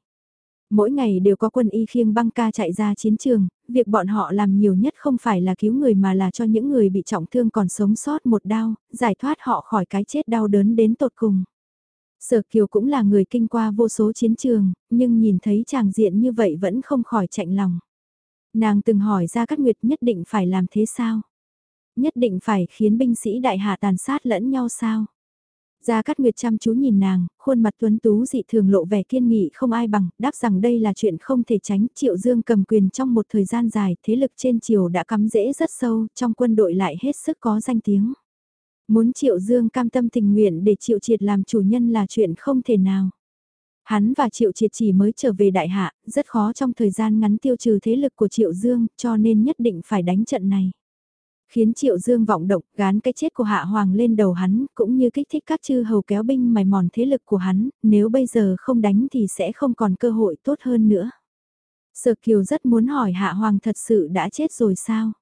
Mỗi ngày đều có quân y khiêng băng ca chạy ra chiến trường, việc bọn họ làm nhiều nhất không phải là cứu người mà là cho những người bị trọng thương còn sống sót một đau, giải thoát họ khỏi cái chết đau đớn đến tột cùng. Sở Kiều cũng là người kinh qua vô số chiến trường, nhưng nhìn thấy chàng diện như vậy vẫn không khỏi chạnh lòng. Nàng từng hỏi ra các nguyệt nhất định phải làm thế sao? Nhất định phải khiến binh sĩ đại hạ tàn sát lẫn nhau sao? Gia Cát Nguyệt chăm chú nhìn nàng, khuôn mặt tuấn tú dị thường lộ vẻ kiên nghị không ai bằng, đáp rằng đây là chuyện không thể tránh. Triệu Dương cầm quyền trong một thời gian dài, thế lực trên triều đã cắm rễ rất sâu, trong quân đội lại hết sức có danh tiếng. Muốn Triệu Dương cam tâm tình nguyện để Triệu Triệt làm chủ nhân là chuyện không thể nào. Hắn và Triệu Triệt chỉ mới trở về đại hạ, rất khó trong thời gian ngắn tiêu trừ thế lực của Triệu Dương, cho nên nhất định phải đánh trận này. Khiến Triệu Dương vọng động, gán cái chết của Hạ Hoàng lên đầu hắn, cũng như kích thích các chư hầu kéo binh mài mòn thế lực của hắn, nếu bây giờ không đánh thì sẽ không còn cơ hội tốt hơn nữa. Sở Kiều rất muốn hỏi Hạ Hoàng thật sự đã chết rồi sao?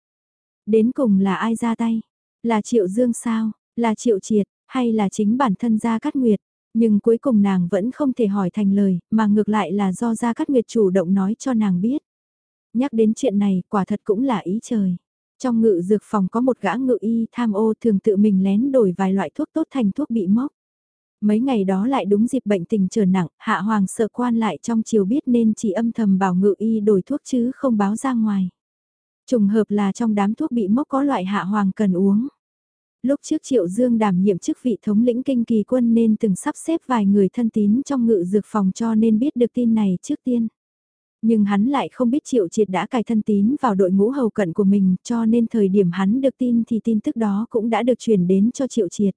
Đến cùng là ai ra tay? Là Triệu Dương sao? Là Triệu Triệt? Hay là chính bản thân Gia Cát Nguyệt? Nhưng cuối cùng nàng vẫn không thể hỏi thành lời, mà ngược lại là do Gia Cát Nguyệt chủ động nói cho nàng biết. Nhắc đến chuyện này, quả thật cũng là ý trời. Trong ngự dược phòng có một gã ngự y tham ô thường tự mình lén đổi vài loại thuốc tốt thành thuốc bị mốc. Mấy ngày đó lại đúng dịp bệnh tình trở nặng, hạ hoàng sợ quan lại trong chiều biết nên chỉ âm thầm bảo ngự y đổi thuốc chứ không báo ra ngoài. Trùng hợp là trong đám thuốc bị mốc có loại hạ hoàng cần uống. Lúc trước Triệu Dương đảm nhiệm chức vị thống lĩnh kinh kỳ quân nên từng sắp xếp vài người thân tín trong ngự dược phòng cho nên biết được tin này trước tiên. Nhưng hắn lại không biết Triệu Triệt đã cài thân tín vào đội ngũ hầu cận của mình cho nên thời điểm hắn được tin thì tin tức đó cũng đã được truyền đến cho Triệu Triệt.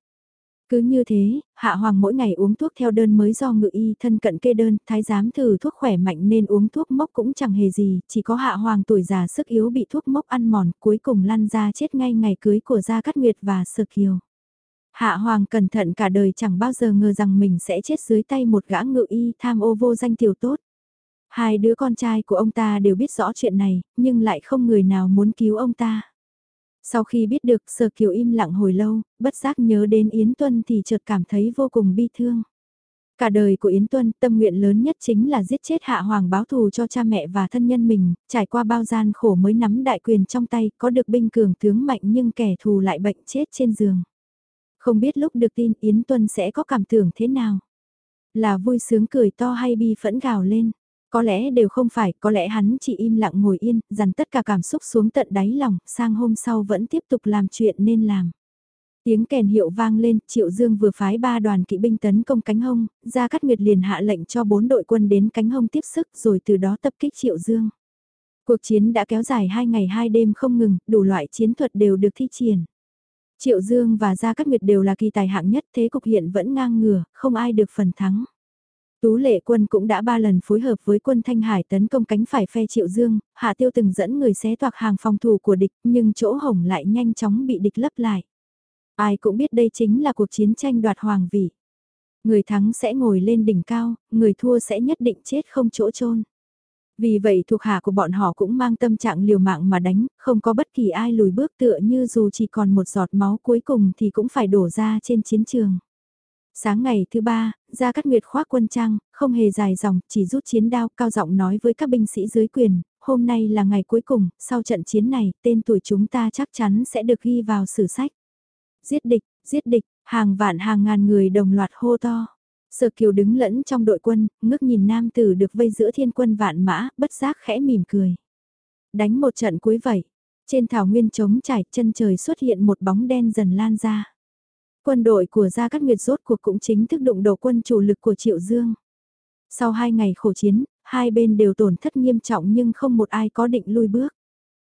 Cứ như thế, Hạ Hoàng mỗi ngày uống thuốc theo đơn mới do ngự y thân cận kê đơn, thái giám thử thuốc khỏe mạnh nên uống thuốc mốc cũng chẳng hề gì, chỉ có Hạ Hoàng tuổi già sức yếu bị thuốc mốc ăn mòn, cuối cùng lăn ra chết ngay ngày cưới của Gia Cát Nguyệt và Sơ Kiều. Hạ Hoàng cẩn thận cả đời chẳng bao giờ ngờ rằng mình sẽ chết dưới tay một gã ngự y tham ô vô danh tiểu tốt. Hai đứa con trai của ông ta đều biết rõ chuyện này, nhưng lại không người nào muốn cứu ông ta. Sau khi biết được Sở Kiều im lặng hồi lâu, bất giác nhớ đến Yến Tuân thì chợt cảm thấy vô cùng bi thương. Cả đời của Yến Tuân, tâm nguyện lớn nhất chính là giết chết Hạ Hoàng báo thù cho cha mẹ và thân nhân mình, trải qua bao gian khổ mới nắm đại quyền trong tay, có được binh cường tướng mạnh nhưng kẻ thù lại bệnh chết trên giường. Không biết lúc được tin Yến Tuân sẽ có cảm tưởng thế nào? Là vui sướng cười to hay bi phẫn gào lên? Có lẽ đều không phải, có lẽ hắn chỉ im lặng ngồi yên, dằn tất cả cảm xúc xuống tận đáy lòng, sang hôm sau vẫn tiếp tục làm chuyện nên làm. Tiếng kèn hiệu vang lên, Triệu Dương vừa phái ba đoàn kỵ binh tấn công cánh hông, Gia Cát Nguyệt liền hạ lệnh cho bốn đội quân đến cánh hông tiếp sức rồi từ đó tập kích Triệu Dương. Cuộc chiến đã kéo dài hai ngày hai đêm không ngừng, đủ loại chiến thuật đều được thi triển. Triệu Dương và Gia Cát Nguyệt đều là kỳ tài hạng nhất thế cục hiện vẫn ngang ngửa, không ai được phần thắng. Tú lệ quân cũng đã ba lần phối hợp với quân Thanh Hải tấn công cánh phải phe Triệu Dương, Hạ Tiêu từng dẫn người xé toạc hàng phòng thủ của địch nhưng chỗ hổng lại nhanh chóng bị địch lấp lại. Ai cũng biết đây chính là cuộc chiến tranh đoạt hoàng vị. Người thắng sẽ ngồi lên đỉnh cao, người thua sẽ nhất định chết không chỗ chôn. Vì vậy thuộc hạ của bọn họ cũng mang tâm trạng liều mạng mà đánh, không có bất kỳ ai lùi bước tựa như dù chỉ còn một giọt máu cuối cùng thì cũng phải đổ ra trên chiến trường. Sáng ngày thứ ba, Gia Cát Nguyệt khoác quân trang, không hề dài dòng, chỉ rút chiến đao, cao giọng nói với các binh sĩ dưới quyền, hôm nay là ngày cuối cùng, sau trận chiến này, tên tuổi chúng ta chắc chắn sẽ được ghi vào sử sách. Giết địch, giết địch, hàng vạn hàng ngàn người đồng loạt hô to. Sở Kiều đứng lẫn trong đội quân, ngước nhìn nam tử được vây giữa thiên quân vạn mã, bất giác khẽ mỉm cười. Đánh một trận cuối vậy, trên thảo nguyên trống trải chân trời xuất hiện một bóng đen dần lan ra. Quân đội của Gia Cát Nguyệt rốt cuộc cũng chính thức đụng đầu quân chủ lực của Triệu Dương. Sau hai ngày khổ chiến, hai bên đều tổn thất nghiêm trọng nhưng không một ai có định lui bước.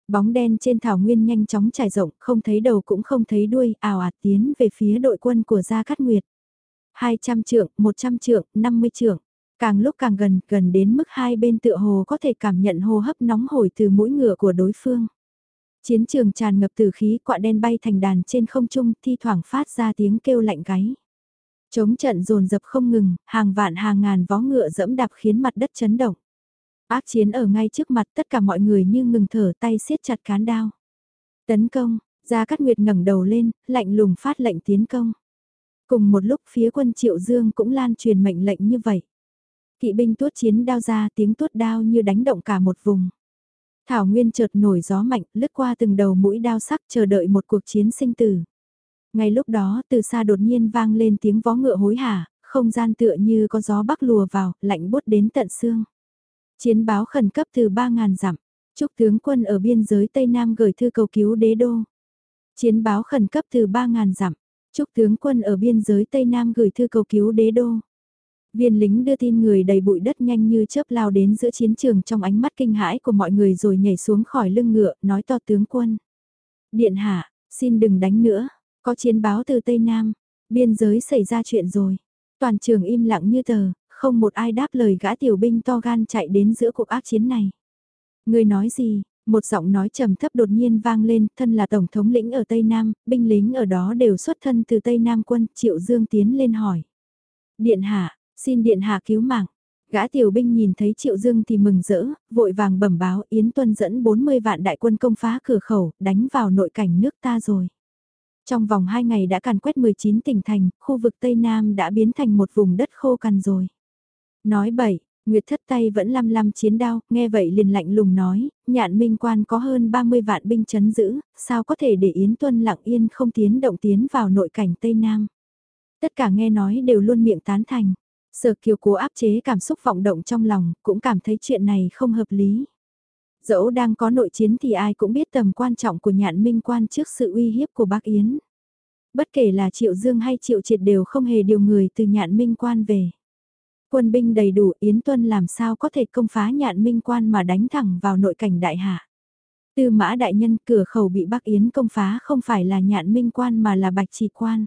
Bóng đen trên thảo nguyên nhanh chóng trải rộng, không thấy đầu cũng không thấy đuôi, ảo ạt tiến về phía đội quân của Gia Cát Nguyệt. 200 trượng, 100 trượng, 50 trượng. Càng lúc càng gần, gần đến mức hai bên tựa hồ có thể cảm nhận hô hấp nóng hổi từ mũi ngựa của đối phương. Chiến trường tràn ngập tử khí quạ đen bay thành đàn trên không trung thi thoảng phát ra tiếng kêu lạnh gáy. Chống trận dồn dập không ngừng, hàng vạn hàng ngàn vó ngựa dẫm đạp khiến mặt đất chấn động. Ác chiến ở ngay trước mặt tất cả mọi người như ngừng thở tay siết chặt cán đao. Tấn công, Gia Cát Nguyệt ngẩng đầu lên, lạnh lùng phát lệnh tiến công. Cùng một lúc phía quân Triệu Dương cũng lan truyền mệnh lệnh như vậy. Kỵ binh tuốt chiến đao ra tiếng tuốt đao như đánh động cả một vùng. Thảo Nguyên chợt nổi gió mạnh, lướt qua từng đầu mũi đao sắc chờ đợi một cuộc chiến sinh tử. Ngay lúc đó, từ xa đột nhiên vang lên tiếng vó ngựa hối hả, không gian tựa như có gió bắc lùa vào, lạnh buốt đến tận xương. Chiến báo khẩn cấp từ 3.000 dặm, chúc tướng quân ở biên giới Tây Nam gửi thư cầu cứu đế đô. Chiến báo khẩn cấp từ 3.000 dặm, chúc tướng quân ở biên giới Tây Nam gửi thư cầu cứu đế đô. Viên lính đưa tin người đầy bụi đất nhanh như chớp lao đến giữa chiến trường trong ánh mắt kinh hãi của mọi người rồi nhảy xuống khỏi lưng ngựa, nói to tướng quân. Điện hạ, xin đừng đánh nữa, có chiến báo từ Tây Nam, biên giới xảy ra chuyện rồi. Toàn trường im lặng như tờ, không một ai đáp lời gã tiểu binh to gan chạy đến giữa cuộc ác chiến này. Người nói gì, Một giọng nói trầm thấp đột nhiên vang lên, thân là tổng thống lĩnh ở Tây Nam, binh lính ở đó đều xuất thân từ Tây Nam quân, Triệu Dương tiến lên hỏi. Điện hạ, xin điện hạ cứu mạng. Gã tiểu binh nhìn thấy Triệu Dương thì mừng rỡ, vội vàng bẩm báo Yến Tuân dẫn 40 vạn đại quân công phá cửa khẩu, đánh vào nội cảnh nước ta rồi. Trong vòng 2 ngày đã càn quét 19 tỉnh thành, khu vực Tây Nam đã biến thành một vùng đất khô cằn rồi. Nói bậy, Nguyệt thất tay vẫn lăm lăm chiến đao, nghe vậy liền lạnh lùng nói, nhạn minh quan có hơn 30 vạn binh chấn giữ, sao có thể để Yến Tuân lặng yên không tiến động tiến vào nội cảnh Tây Nam. Tất cả nghe nói đều luôn miệng tán thành. Sở kiều cố áp chế cảm xúc vọng động trong lòng, cũng cảm thấy chuyện này không hợp lý. Dẫu đang có nội chiến thì ai cũng biết tầm quan trọng của nhạn minh quan trước sự uy hiếp của bác Yến. Bất kể là Triệu Dương hay Triệu Triệt đều không hề điều người từ nhạn minh quan về. Quân binh đầy đủ Yến Tuân làm sao có thể công phá nhạn minh quan mà đánh thẳng vào nội cảnh đại hạ. Tư mã đại nhân cửa khẩu bị bác Yến công phá không phải là nhạn minh quan mà là bạch trì quan.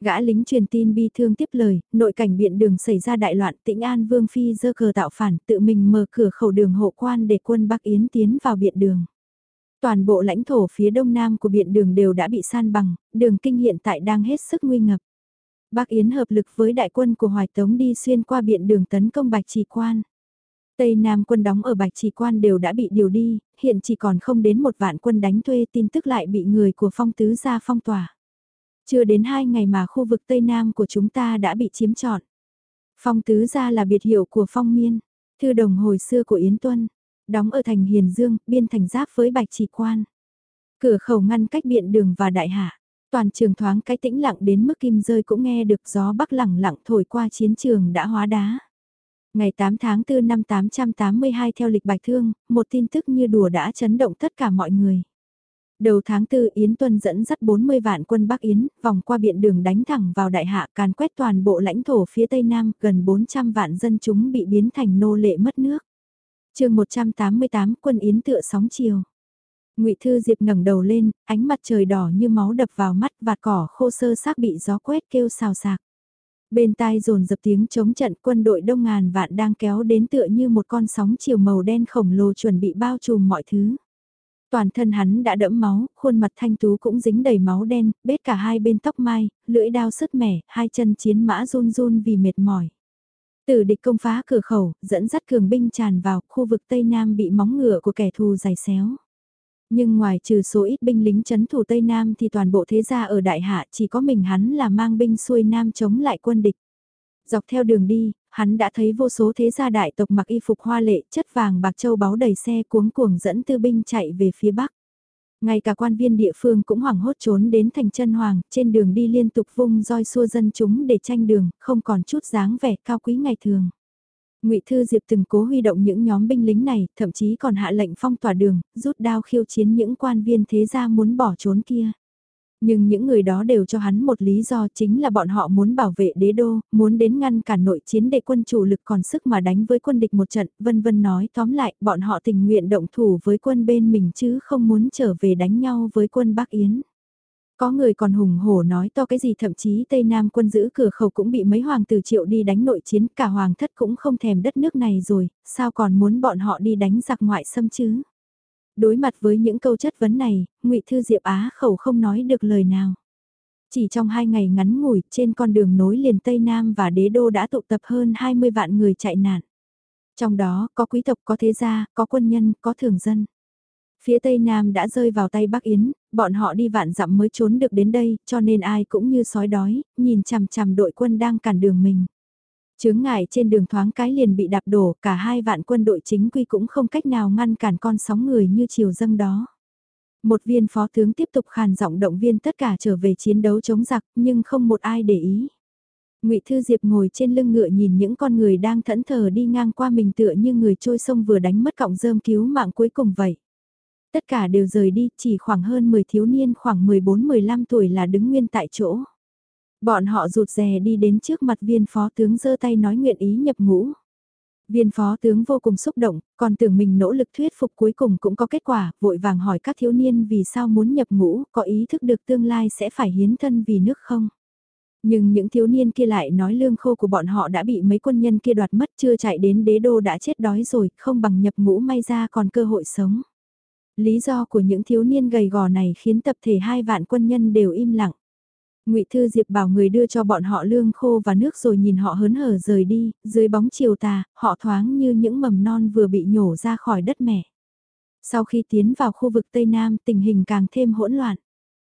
Gã lính truyền tin bi thương tiếp lời, nội cảnh biện đường xảy ra đại loạn tĩnh an vương phi dơ cờ tạo phản tự mình mở cửa khẩu đường hộ quan để quân Bắc Yến tiến vào biện đường. Toàn bộ lãnh thổ phía đông nam của biện đường đều đã bị san bằng, đường kinh hiện tại đang hết sức nguy ngập. Bắc Yến hợp lực với đại quân của Hoài Tống đi xuyên qua biện đường tấn công Bạch Trì Quan. Tây Nam quân đóng ở Bạch Trì Quan đều đã bị điều đi, hiện chỉ còn không đến một vạn quân đánh thuê tin tức lại bị người của phong tứ gia phong tỏa. Chưa đến hai ngày mà khu vực Tây Nam của chúng ta đã bị chiếm trọn. Phong tứ gia là biệt hiệu của phong miên, thư đồng hồi xưa của Yến Tuân, đóng ở thành Hiền Dương, biên thành giáp với Bạch Chỉ Quan. Cửa khẩu ngăn cách biện đường và đại hạ. Toàn trường thoáng cái tĩnh lặng đến mức kim rơi cũng nghe được gió bắc lẳng lặng thổi qua chiến trường đã hóa đá. Ngày 8 tháng 4 năm 882 theo lịch bạch thương, một tin tức như đùa đã chấn động tất cả mọi người. Đầu tháng 4 Yến Tuân dẫn dắt 40 vạn quân Bắc Yến, vòng qua biện đường đánh thẳng vào đại hạ càn quét toàn bộ lãnh thổ phía Tây Nam, gần 400 vạn dân chúng bị biến thành nô lệ mất nước. chương 188 quân Yến tựa sóng chiều. Ngụy Thư Diệp ngẩng đầu lên, ánh mặt trời đỏ như máu đập vào mắt vạt cỏ khô sơ xác bị gió quét kêu xào xạc. Bên tai rồn dập tiếng chống trận quân đội đông ngàn vạn đang kéo đến tựa như một con sóng chiều màu đen khổng lồ chuẩn bị bao trùm mọi thứ. Toàn thân hắn đã đẫm máu, khuôn mặt thanh tú cũng dính đầy máu đen, bết cả hai bên tóc mai, lưỡi đao sứt mẻ, hai chân chiến mã run run vì mệt mỏi. Tử địch công phá cửa khẩu, dẫn dắt cường binh tràn vào, khu vực Tây Nam bị móng ngựa của kẻ thù giày xéo. Nhưng ngoài trừ số ít binh lính chấn thủ Tây Nam thì toàn bộ thế gia ở Đại Hạ chỉ có mình hắn là mang binh xuôi Nam chống lại quân địch. Dọc theo đường đi, hắn đã thấy vô số thế gia đại tộc mặc y phục hoa lệ chất vàng bạc châu báu đầy xe cuống cuồng dẫn tư binh chạy về phía Bắc. Ngay cả quan viên địa phương cũng hoảng hốt trốn đến thành chân hoàng, trên đường đi liên tục vung roi xua dân chúng để tranh đường, không còn chút dáng vẻ cao quý ngày thường. Ngụy Thư Diệp từng cố huy động những nhóm binh lính này, thậm chí còn hạ lệnh phong tỏa đường, rút đao khiêu chiến những quan viên thế gia muốn bỏ trốn kia. Nhưng những người đó đều cho hắn một lý do chính là bọn họ muốn bảo vệ đế đô, muốn đến ngăn cản nội chiến để quân chủ lực còn sức mà đánh với quân địch một trận, vân vân nói tóm lại bọn họ tình nguyện động thủ với quân bên mình chứ không muốn trở về đánh nhau với quân Bắc Yến. Có người còn hùng hổ nói to cái gì thậm chí Tây Nam quân giữ cửa khẩu cũng bị mấy hoàng tử triệu đi đánh nội chiến, cả hoàng thất cũng không thèm đất nước này rồi, sao còn muốn bọn họ đi đánh giặc ngoại xâm chứ? Đối mặt với những câu chất vấn này, ngụy Thư Diệp Á khẩu không nói được lời nào. Chỉ trong hai ngày ngắn ngủi, trên con đường nối liền Tây Nam và đế đô đã tụ tập hơn 20 vạn người chạy nạn. Trong đó, có quý tộc, có thế gia, có quân nhân, có thường dân. Phía Tây Nam đã rơi vào tay Bắc Yến, bọn họ đi vạn dặm mới trốn được đến đây, cho nên ai cũng như sói đói, nhìn chằm chằm đội quân đang cản đường mình. Chướng ngại trên đường thoáng cái liền bị đạp đổ, cả hai vạn quân đội chính quy cũng không cách nào ngăn cản con sóng người như chiều dâng đó. Một viên phó tướng tiếp tục khàn giọng động viên tất cả trở về chiến đấu chống giặc, nhưng không một ai để ý. Ngụy Thư Diệp ngồi trên lưng ngựa nhìn những con người đang thẫn thờ đi ngang qua mình tựa như người trôi sông vừa đánh mất cọng rơm cứu mạng cuối cùng vậy. Tất cả đều rời đi, chỉ khoảng hơn 10 thiếu niên khoảng 14-15 tuổi là đứng nguyên tại chỗ. Bọn họ rụt rè đi đến trước mặt viên phó tướng giơ tay nói nguyện ý nhập ngũ. Viên phó tướng vô cùng xúc động, còn tưởng mình nỗ lực thuyết phục cuối cùng cũng có kết quả, vội vàng hỏi các thiếu niên vì sao muốn nhập ngũ, có ý thức được tương lai sẽ phải hiến thân vì nước không? Nhưng những thiếu niên kia lại nói lương khô của bọn họ đã bị mấy quân nhân kia đoạt mất chưa chạy đến đế đô đã chết đói rồi, không bằng nhập ngũ may ra còn cơ hội sống. Lý do của những thiếu niên gầy gò này khiến tập thể hai vạn quân nhân đều im lặng. Ngụy Thư Diệp bảo người đưa cho bọn họ lương khô và nước rồi nhìn họ hớn hở rời đi, dưới bóng chiều tà, họ thoáng như những mầm non vừa bị nhổ ra khỏi đất mẹ. Sau khi tiến vào khu vực Tây Nam tình hình càng thêm hỗn loạn.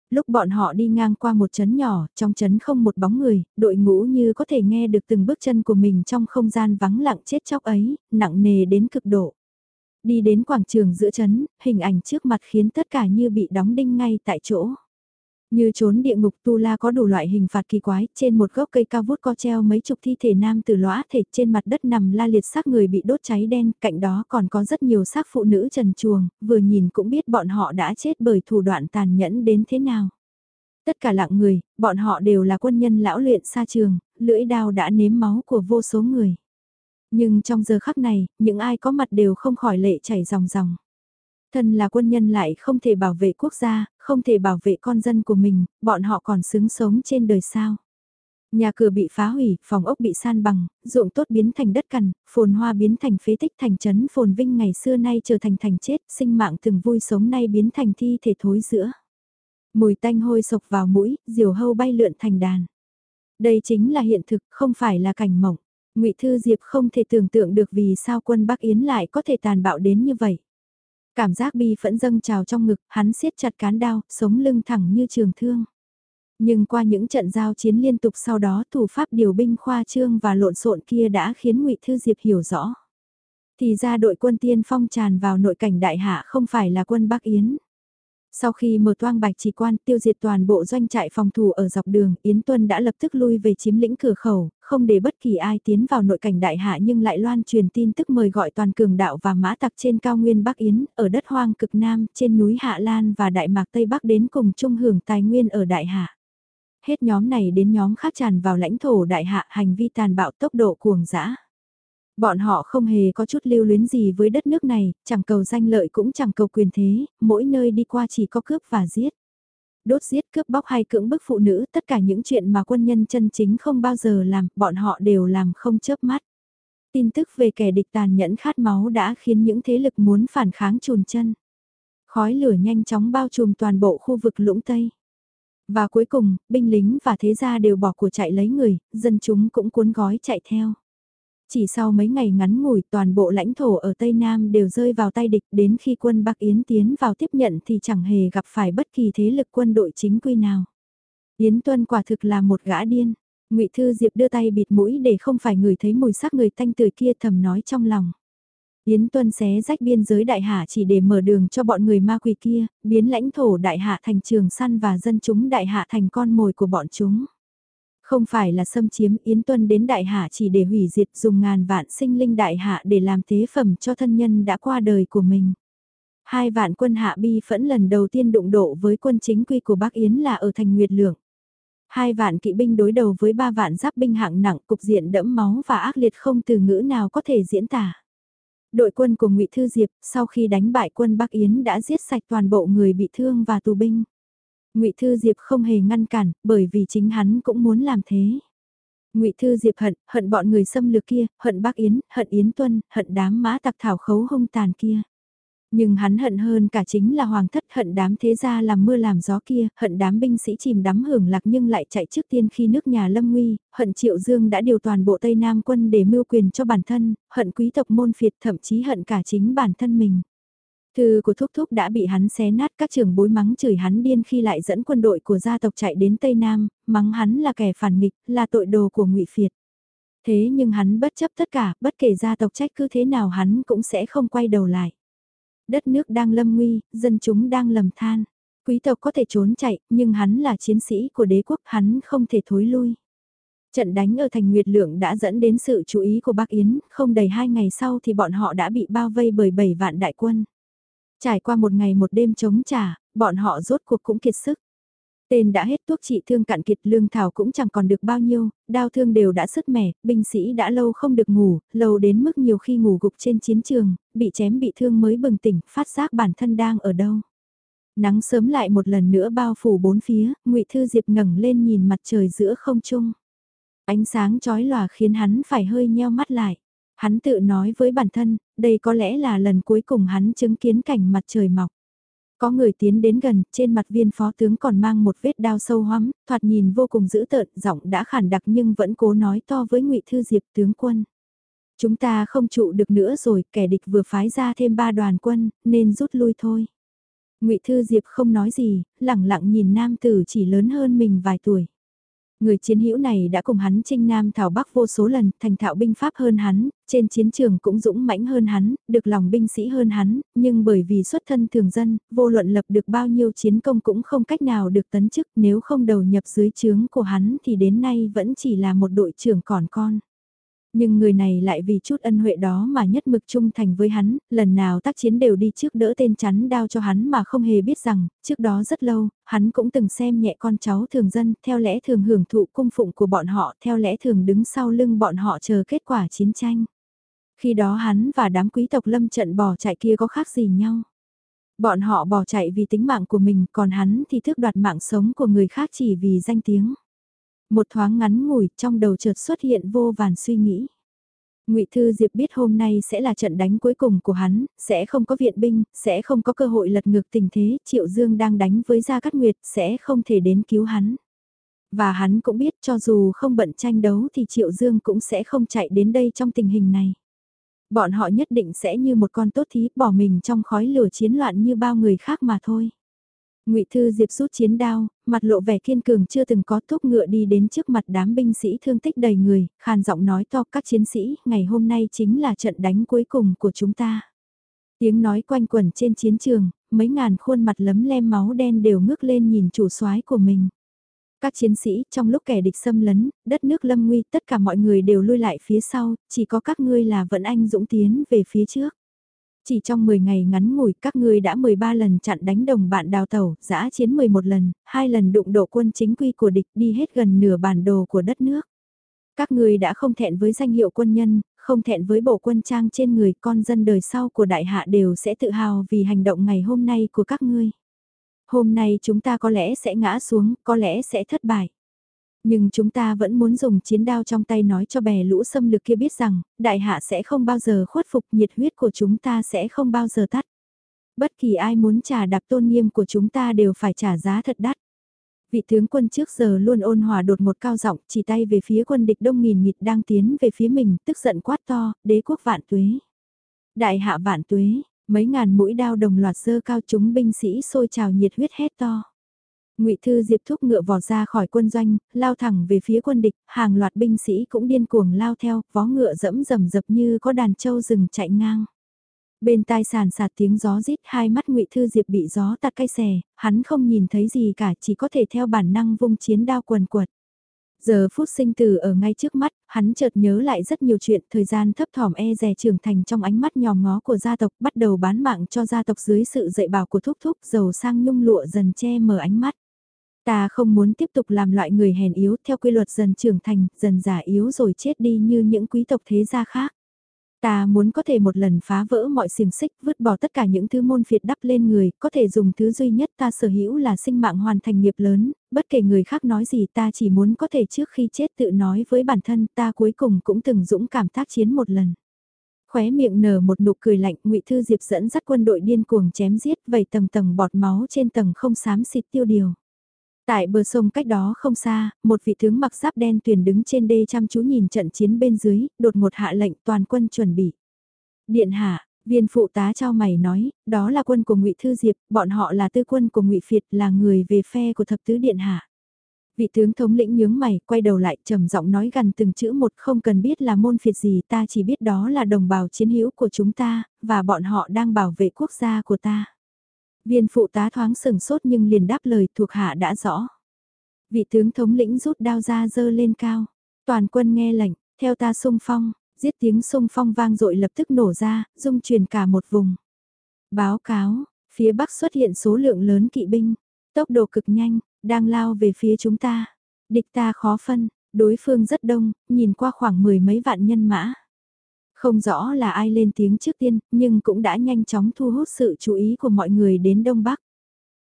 Lúc bọn họ đi ngang qua một chấn nhỏ, trong chấn không một bóng người, đội ngũ như có thể nghe được từng bước chân của mình trong không gian vắng lặng chết chóc ấy, nặng nề đến cực độ. Đi đến quảng trường giữa chấn, hình ảnh trước mặt khiến tất cả như bị đóng đinh ngay tại chỗ. Như trốn địa ngục tu la có đủ loại hình phạt kỳ quái, trên một gốc cây cao vút co treo mấy chục thi thể nam từ lõa thể trên mặt đất nằm la liệt xác người bị đốt cháy đen, cạnh đó còn có rất nhiều xác phụ nữ trần chuồng, vừa nhìn cũng biết bọn họ đã chết bởi thủ đoạn tàn nhẫn đến thế nào. Tất cả lặng người, bọn họ đều là quân nhân lão luyện xa trường, lưỡi đao đã nếm máu của vô số người. Nhưng trong giờ khắc này, những ai có mặt đều không khỏi lệ chảy ròng ròng. Thân là quân nhân lại không thể bảo vệ quốc gia, không thể bảo vệ con dân của mình, bọn họ còn xứng sống trên đời sao. Nhà cửa bị phá hủy, phòng ốc bị san bằng, ruộng tốt biến thành đất cằn, phồn hoa biến thành phế tích thành trấn phồn vinh ngày xưa nay trở thành thành chết, sinh mạng từng vui sống nay biến thành thi thể thối giữa. Mùi tanh hôi sộc vào mũi, diều hâu bay lượn thành đàn. Đây chính là hiện thực, không phải là cảnh mộng. ngụy Thư Diệp không thể tưởng tượng được vì sao quân Bắc Yến lại có thể tàn bạo đến như vậy. Cảm giác bi phẫn dâng trào trong ngực, hắn siết chặt cán đao, sống lưng thẳng như trường thương. Nhưng qua những trận giao chiến liên tục sau đó thủ pháp điều binh khoa trương và lộn xộn kia đã khiến ngụy Thư Diệp hiểu rõ. Thì ra đội quân tiên phong tràn vào nội cảnh đại hạ không phải là quân Bắc Yến. Sau khi mở toang bạch chỉ quan tiêu diệt toàn bộ doanh trại phòng thủ ở dọc đường, Yến Tuân đã lập tức lui về chiếm lĩnh cửa khẩu, không để bất kỳ ai tiến vào nội cảnh đại hạ nhưng lại loan truyền tin tức mời gọi toàn cường đạo và mã tặc trên cao nguyên Bắc Yến, ở đất hoang cực Nam, trên núi Hạ Lan và Đại Mạc Tây Bắc đến cùng chung hưởng tài nguyên ở đại hạ. Hết nhóm này đến nhóm khác tràn vào lãnh thổ đại hạ hành vi tàn bạo tốc độ cuồng dã. Bọn họ không hề có chút lưu luyến gì với đất nước này, chẳng cầu danh lợi cũng chẳng cầu quyền thế, mỗi nơi đi qua chỉ có cướp và giết. Đốt giết cướp bóc hay cưỡng bức phụ nữ, tất cả những chuyện mà quân nhân chân chính không bao giờ làm, bọn họ đều làm không chớp mắt. Tin tức về kẻ địch tàn nhẫn khát máu đã khiến những thế lực muốn phản kháng trùn chân. Khói lửa nhanh chóng bao trùm toàn bộ khu vực lũng Tây. Và cuối cùng, binh lính và thế gia đều bỏ của chạy lấy người, dân chúng cũng cuốn gói chạy theo. Chỉ sau mấy ngày ngắn ngủi toàn bộ lãnh thổ ở Tây Nam đều rơi vào tay địch đến khi quân Bắc Yến tiến vào tiếp nhận thì chẳng hề gặp phải bất kỳ thế lực quân đội chính quy nào. Yến Tuân quả thực là một gã điên. ngụy Thư Diệp đưa tay bịt mũi để không phải người thấy mùi sắc người thanh tưởi kia thầm nói trong lòng. Yến Tuân xé rách biên giới đại hạ chỉ để mở đường cho bọn người ma quỷ kia, biến lãnh thổ đại hạ thành trường săn và dân chúng đại hạ thành con mồi của bọn chúng. Không phải là xâm chiếm Yến Tuân đến đại hạ chỉ để hủy diệt dùng ngàn vạn sinh linh đại hạ để làm tế phẩm cho thân nhân đã qua đời của mình. Hai vạn quân hạ bi phẫn lần đầu tiên đụng độ với quân chính quy của Bắc Yến là ở thành Nguyệt Lượng. Hai vạn kỵ binh đối đầu với ba vạn giáp binh hạng nặng cục diện đẫm máu và ác liệt không từ ngữ nào có thể diễn tả. Đội quân của ngụy Thư Diệp sau khi đánh bại quân Bắc Yến đã giết sạch toàn bộ người bị thương và tù binh. Ngụy Thư Diệp không hề ngăn cản, bởi vì chính hắn cũng muốn làm thế. Ngụy Thư Diệp hận, hận bọn người xâm lược kia, hận Bác Yến, hận Yến Tuân, hận đám mã tặc thảo khấu hung tàn kia. Nhưng hắn hận hơn cả chính là hoàng thất hận đám thế gia làm mưa làm gió kia, hận đám binh sĩ chìm đắm hưởng lạc nhưng lại chạy trước tiên khi nước nhà lâm nguy, hận triệu dương đã điều toàn bộ Tây Nam quân để mưu quyền cho bản thân, hận quý tộc môn phiệt thậm chí hận cả chính bản thân mình. Thư của Thúc Thúc đã bị hắn xé nát các trường bối mắng chửi hắn điên khi lại dẫn quân đội của gia tộc chạy đến Tây Nam, mắng hắn là kẻ phản nghịch, là tội đồ của ngụy Phiệt. Thế nhưng hắn bất chấp tất cả, bất kể gia tộc trách cứ thế nào hắn cũng sẽ không quay đầu lại. Đất nước đang lâm nguy, dân chúng đang lầm than. Quý tộc có thể trốn chạy, nhưng hắn là chiến sĩ của đế quốc, hắn không thể thối lui. Trận đánh ở thành Nguyệt Lượng đã dẫn đến sự chú ý của Bắc Yến, không đầy hai ngày sau thì bọn họ đã bị bao vây bởi 7 vạn đại quân. Trải qua một ngày một đêm chống trả, bọn họ rốt cuộc cũng kiệt sức. Tên đã hết thuốc trị thương cạn kiệt lương thảo cũng chẳng còn được bao nhiêu, đau thương đều đã sứt mẻ, binh sĩ đã lâu không được ngủ, lâu đến mức nhiều khi ngủ gục trên chiến trường, bị chém bị thương mới bừng tỉnh, phát giác bản thân đang ở đâu. Nắng sớm lại một lần nữa bao phủ bốn phía, ngụy Thư Diệp ngẩng lên nhìn mặt trời giữa không trung. Ánh sáng chói lòa khiến hắn phải hơi nheo mắt lại. Hắn tự nói với bản thân, đây có lẽ là lần cuối cùng hắn chứng kiến cảnh mặt trời mọc. Có người tiến đến gần, trên mặt viên phó tướng còn mang một vết đao sâu hoắm, thoạt nhìn vô cùng dữ tợn, giọng đã khản đặc nhưng vẫn cố nói to với ngụy Thư Diệp tướng quân. Chúng ta không trụ được nữa rồi, kẻ địch vừa phái ra thêm ba đoàn quân, nên rút lui thôi. ngụy Thư Diệp không nói gì, lẳng lặng nhìn nam tử chỉ lớn hơn mình vài tuổi. Người chiến hữu này đã cùng hắn chinh nam thảo bắc vô số lần, thành thạo binh pháp hơn hắn, trên chiến trường cũng dũng mãnh hơn hắn, được lòng binh sĩ hơn hắn, nhưng bởi vì xuất thân thường dân, vô luận lập được bao nhiêu chiến công cũng không cách nào được tấn chức nếu không đầu nhập dưới trướng của hắn thì đến nay vẫn chỉ là một đội trưởng còn con. Nhưng người này lại vì chút ân huệ đó mà nhất mực trung thành với hắn, lần nào tác chiến đều đi trước đỡ tên chắn đao cho hắn mà không hề biết rằng, trước đó rất lâu, hắn cũng từng xem nhẹ con cháu thường dân, theo lẽ thường hưởng thụ cung phụng của bọn họ, theo lẽ thường đứng sau lưng bọn họ chờ kết quả chiến tranh. Khi đó hắn và đám quý tộc lâm trận bỏ chạy kia có khác gì nhau. Bọn họ bỏ chạy vì tính mạng của mình, còn hắn thì thước đoạt mạng sống của người khác chỉ vì danh tiếng. Một thoáng ngắn ngủi trong đầu chợt xuất hiện vô vàn suy nghĩ. Ngụy Thư Diệp biết hôm nay sẽ là trận đánh cuối cùng của hắn, sẽ không có viện binh, sẽ không có cơ hội lật ngược tình thế, Triệu Dương đang đánh với Gia Cát Nguyệt sẽ không thể đến cứu hắn. Và hắn cũng biết cho dù không bận tranh đấu thì Triệu Dương cũng sẽ không chạy đến đây trong tình hình này. Bọn họ nhất định sẽ như một con tốt thí bỏ mình trong khói lửa chiến loạn như bao người khác mà thôi. Ngụy Thư Diệp rút chiến đao, mặt lộ vẻ kiên cường chưa từng có thúc ngựa đi đến trước mặt đám binh sĩ thương tích đầy người, khàn giọng nói to các chiến sĩ, ngày hôm nay chính là trận đánh cuối cùng của chúng ta. Tiếng nói quanh quẩn trên chiến trường, mấy ngàn khuôn mặt lấm lem máu đen đều ngước lên nhìn chủ soái của mình. Các chiến sĩ trong lúc kẻ địch xâm lấn, đất nước lâm nguy tất cả mọi người đều lui lại phía sau, chỉ có các ngươi là vẫn anh dũng tiến về phía trước. Chỉ trong 10 ngày ngắn ngủi các ngươi đã 13 lần chặn đánh đồng bạn đào tàu, giã chiến 11 lần, hai lần đụng độ quân chính quy của địch đi hết gần nửa bản đồ của đất nước. Các ngươi đã không thẹn với danh hiệu quân nhân, không thẹn với bộ quân trang trên người con dân đời sau của đại hạ đều sẽ tự hào vì hành động ngày hôm nay của các ngươi. Hôm nay chúng ta có lẽ sẽ ngã xuống, có lẽ sẽ thất bại. Nhưng chúng ta vẫn muốn dùng chiến đao trong tay nói cho bè lũ xâm lược kia biết rằng, đại hạ sẽ không bao giờ khuất phục nhiệt huyết của chúng ta sẽ không bao giờ tắt. Bất kỳ ai muốn trả đạp tôn nghiêm của chúng ta đều phải trả giá thật đắt. Vị tướng quân trước giờ luôn ôn hòa đột một cao giọng chỉ tay về phía quân địch đông nghìn nghịt đang tiến về phía mình, tức giận quát to, đế quốc vạn tuế. Đại hạ vạn tuế, mấy ngàn mũi đao đồng loạt dơ cao chúng binh sĩ sôi trào nhiệt huyết hét to. Ngụy Thư Diệp thúc ngựa vọt ra khỏi quân doanh, lao thẳng về phía quân địch, hàng loạt binh sĩ cũng điên cuồng lao theo, vó ngựa dẫm rầm rập như có đàn trâu rừng chạy ngang. Bên tai sàn sạt tiếng gió rít hai mắt Ngụy Thư Diệp bị gió tạt cay xè, hắn không nhìn thấy gì cả chỉ có thể theo bản năng vung chiến đao quần quật. Giờ phút sinh tử ở ngay trước mắt, hắn chợt nhớ lại rất nhiều chuyện, thời gian thấp thỏm e rè trưởng thành trong ánh mắt nhòm ngó của gia tộc, bắt đầu bán mạng cho gia tộc dưới sự dạy bảo của thúc thúc, giàu sang nhung lụa dần che mờ ánh mắt. Ta không muốn tiếp tục làm loại người hèn yếu theo quy luật dần trưởng thành, dần giả yếu rồi chết đi như những quý tộc thế gia khác. Ta muốn có thể một lần phá vỡ mọi xiềng xích, vứt bỏ tất cả những thứ môn phiệt đắp lên người, có thể dùng thứ duy nhất ta sở hữu là sinh mạng hoàn thành nghiệp lớn, bất kể người khác nói gì ta chỉ muốn có thể trước khi chết tự nói với bản thân ta cuối cùng cũng từng dũng cảm tác chiến một lần. Khóe miệng nở một nụ cười lạnh, ngụy Thư Diệp dẫn dắt quân đội điên cuồng chém giết vầy tầng tầng bọt máu trên tầng không xám xịt tiêu điều. Tại bờ sông cách đó không xa, một vị tướng mặc giáp đen tuyển đứng trên đê chăm chú nhìn trận chiến bên dưới, đột một hạ lệnh toàn quân chuẩn bị. Điện hạ, viên phụ tá trao mày nói, đó là quân của ngụy Thư Diệp, bọn họ là tư quân của ngụy Phiệt là người về phe của thập tứ điện hạ. Vị tướng thống lĩnh nhướng mày, quay đầu lại, trầm giọng nói gần từng chữ một không cần biết là môn phiệt gì ta chỉ biết đó là đồng bào chiến hữu của chúng ta, và bọn họ đang bảo vệ quốc gia của ta. Viên phụ tá thoáng sừng sốt nhưng liền đáp lời thuộc hạ đã rõ. Vị tướng thống lĩnh rút đao ra dơ lên cao. Toàn quân nghe lệnh, theo ta sung phong, giết tiếng sung phong vang dội lập tức nổ ra, dung truyền cả một vùng. Báo cáo, phía bắc xuất hiện số lượng lớn kỵ binh, tốc độ cực nhanh, đang lao về phía chúng ta. Địch ta khó phân, đối phương rất đông, nhìn qua khoảng mười mấy vạn nhân mã. Không rõ là ai lên tiếng trước tiên, nhưng cũng đã nhanh chóng thu hút sự chú ý của mọi người đến Đông Bắc.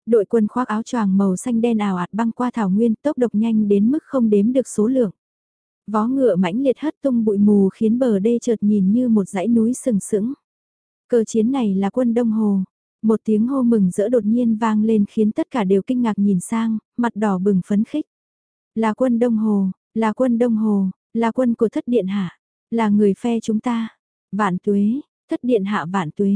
Đội quân khoác áo choàng màu xanh đen ảo ạt băng qua thảo nguyên tốc độc nhanh đến mức không đếm được số lượng. Vó ngựa mãnh liệt hất tung bụi mù khiến bờ đê chợt nhìn như một dãy núi sừng sững. Cờ chiến này là quân Đông Hồ. Một tiếng hô mừng rỡ đột nhiên vang lên khiến tất cả đều kinh ngạc nhìn sang, mặt đỏ bừng phấn khích. Là quân Đông Hồ, là quân Đông Hồ, là quân của thất điện hạ, là người phe chúng ta. Vạn tuế, thất điện hạ vạn tuế,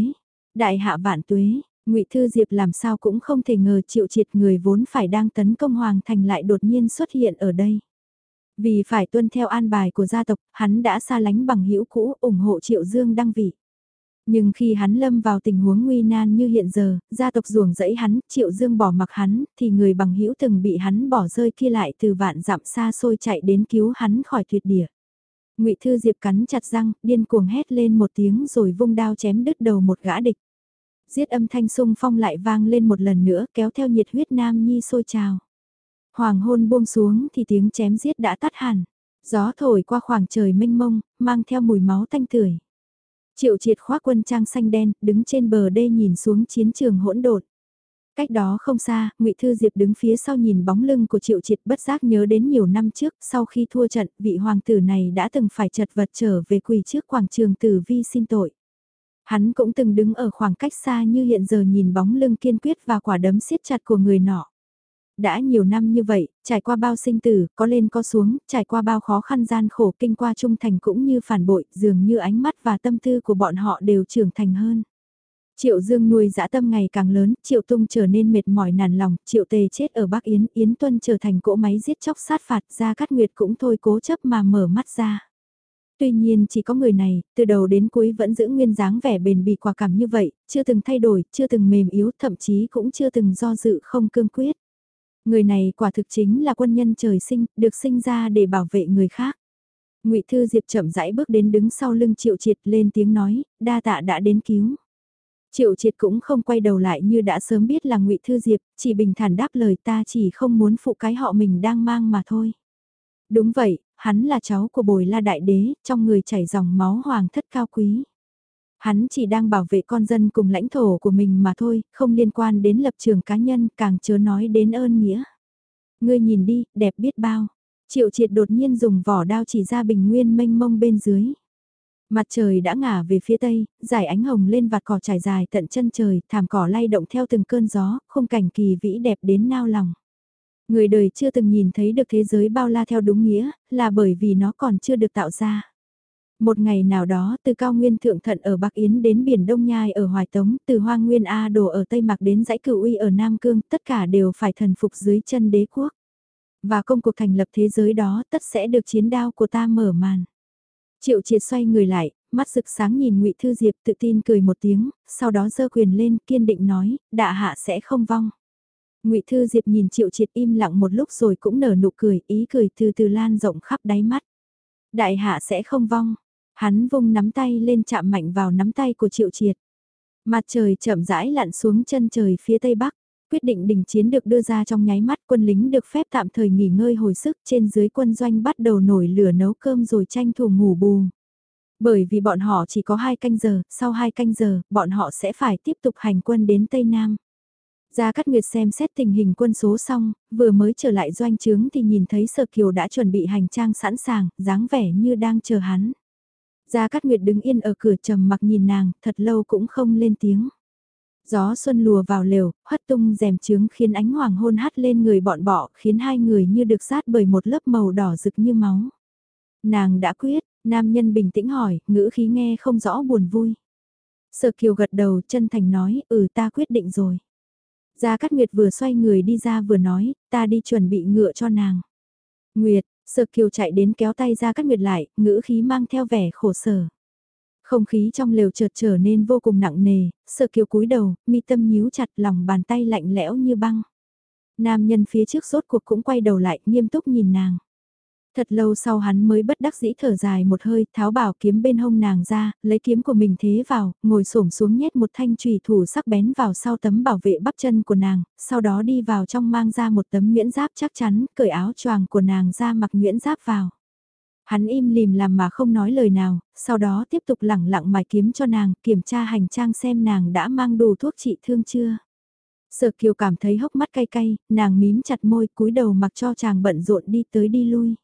đại hạ vạn tuế, ngụy Thư Diệp làm sao cũng không thể ngờ triệu triệt người vốn phải đang tấn công Hoàng Thành lại đột nhiên xuất hiện ở đây. Vì phải tuân theo an bài của gia tộc, hắn đã xa lánh bằng hữu cũ ủng hộ triệu dương đăng vị. Nhưng khi hắn lâm vào tình huống nguy nan như hiện giờ, gia tộc ruồng dẫy hắn, triệu dương bỏ mặc hắn, thì người bằng hữu từng bị hắn bỏ rơi kia lại từ vạn dặm xa xôi chạy đến cứu hắn khỏi tuyệt địa ngụy Thư Diệp cắn chặt răng, điên cuồng hét lên một tiếng rồi vung đao chém đứt đầu một gã địch. Giết âm thanh sung phong lại vang lên một lần nữa kéo theo nhiệt huyết nam nhi sôi trào. Hoàng hôn buông xuống thì tiếng chém giết đã tắt hẳn. Gió thổi qua khoảng trời mênh mông, mang theo mùi máu tanh tưởi. Triệu triệt khoác quân trang xanh đen, đứng trên bờ đê nhìn xuống chiến trường hỗn độn. Cách đó không xa, ngụy Thư Diệp đứng phía sau nhìn bóng lưng của Triệu Triệt bất giác nhớ đến nhiều năm trước, sau khi thua trận, vị hoàng tử này đã từng phải chật vật trở về quỳ trước quảng trường tử vi xin tội. Hắn cũng từng đứng ở khoảng cách xa như hiện giờ nhìn bóng lưng kiên quyết và quả đấm siết chặt của người nọ. Đã nhiều năm như vậy, trải qua bao sinh tử, có lên có xuống, trải qua bao khó khăn gian khổ kinh qua trung thành cũng như phản bội, dường như ánh mắt và tâm tư của bọn họ đều trưởng thành hơn. Triệu Dương nuôi dã tâm ngày càng lớn, Triệu Tung trở nên mệt mỏi nản lòng, Triệu Tề chết ở Bắc Yến, Yến Tuân trở thành cỗ máy giết chóc sát phạt, ra Cát Nguyệt cũng thôi cố chấp mà mở mắt ra. Tuy nhiên chỉ có người này, từ đầu đến cuối vẫn giữ nguyên dáng vẻ bền bỉ quả cảm như vậy, chưa từng thay đổi, chưa từng mềm yếu, thậm chí cũng chưa từng do dự không cương quyết. Người này quả thực chính là quân nhân trời sinh, được sinh ra để bảo vệ người khác. ngụy Thư Diệp chậm rãi bước đến đứng sau lưng Triệu Triệt lên tiếng nói, đa tạ đã đến cứu. Triệu Triệt cũng không quay đầu lại như đã sớm biết là ngụy Thư Diệp, chỉ bình thản đáp lời ta chỉ không muốn phụ cái họ mình đang mang mà thôi. Đúng vậy, hắn là cháu của bồi la đại đế, trong người chảy dòng máu hoàng thất cao quý. Hắn chỉ đang bảo vệ con dân cùng lãnh thổ của mình mà thôi, không liên quan đến lập trường cá nhân, càng chớ nói đến ơn nghĩa. Ngươi nhìn đi, đẹp biết bao. Triệu triệt đột nhiên dùng vỏ đao chỉ ra bình nguyên mênh mông bên dưới. Mặt trời đã ngả về phía tây, giải ánh hồng lên vạt cỏ trải dài tận chân trời, thảm cỏ lay động theo từng cơn gió, khung cảnh kỳ vĩ đẹp đến nao lòng. Người đời chưa từng nhìn thấy được thế giới bao la theo đúng nghĩa, là bởi vì nó còn chưa được tạo ra. Một ngày nào đó, từ cao nguyên thượng thận ở Bắc Yến đến biển Đông Nhai ở Hoài Tống, từ hoang nguyên A Đồ ở Tây Mạc đến dãy cửu uy ở Nam Cương, tất cả đều phải thần phục dưới chân đế quốc. Và công cuộc thành lập thế giới đó tất sẽ được chiến đao của ta mở màn. Triệu triệt xoay người lại, mắt rực sáng nhìn ngụy Thư Diệp tự tin cười một tiếng, sau đó giơ quyền lên kiên định nói, đạ hạ sẽ không vong. ngụy Thư Diệp nhìn Triệu triệt im lặng một lúc rồi cũng nở nụ cười, ý cười từ từ lan rộng khắp đáy mắt. Đại hạ sẽ không vong, Hắn vung nắm tay lên chạm mạnh vào nắm tay của Triệu Triệt. Mặt trời chậm rãi lặn xuống chân trời phía tây bắc. Quyết định đình chiến được đưa ra trong nháy mắt quân lính được phép tạm thời nghỉ ngơi hồi sức trên dưới quân doanh bắt đầu nổi lửa nấu cơm rồi tranh thủ ngủ bù. Bởi vì bọn họ chỉ có hai canh giờ, sau hai canh giờ, bọn họ sẽ phải tiếp tục hành quân đến Tây Nam. Gia Cát Nguyệt xem xét tình hình quân số xong, vừa mới trở lại doanh trướng thì nhìn thấy Sở Kiều đã chuẩn bị hành trang sẵn sàng, dáng vẻ như đang chờ hắn. Gia Cát Nguyệt đứng yên ở cửa trầm mặc nhìn nàng, thật lâu cũng không lên tiếng. Gió xuân lùa vào lều, hất tung rèm trướng khiến ánh hoàng hôn hắt lên người bọn bọ, khiến hai người như được sát bởi một lớp màu đỏ rực như máu. Nàng đã quyết, nam nhân bình tĩnh hỏi, ngữ khí nghe không rõ buồn vui. Sở Kiều gật đầu chân thành nói, ừ ta quyết định rồi. Gia Cát Nguyệt vừa xoay người đi ra vừa nói, ta đi chuẩn bị ngựa cho nàng. Nguyệt, Sở Kiều chạy đến kéo tay gia cát nguyệt lại, ngữ khí mang theo vẻ khổ sở. Không khí trong lều chợt trở nên vô cùng nặng nề, sợ Kiều cúi đầu, mi tâm nhíu chặt lòng bàn tay lạnh lẽo như băng. Nam nhân phía trước rốt cuộc cũng quay đầu lại, nghiêm túc nhìn nàng. Thật lâu sau hắn mới bất đắc dĩ thở dài một hơi, tháo bảo kiếm bên hông nàng ra, lấy kiếm của mình thế vào, ngồi xổm xuống nhét một thanh trùy thủ sắc bén vào sau tấm bảo vệ bắp chân của nàng, sau đó đi vào trong mang ra một tấm nguyễn giáp chắc chắn, cởi áo choàng của nàng ra mặc nguyễn giáp vào. Hắn im lìm làm mà không nói lời nào, sau đó tiếp tục lẳng lặng mài kiếm cho nàng, kiểm tra hành trang xem nàng đã mang đủ thuốc trị thương chưa. Sở kiều cảm thấy hốc mắt cay cay, nàng mím chặt môi cúi đầu mặc cho chàng bận rộn đi tới đi lui.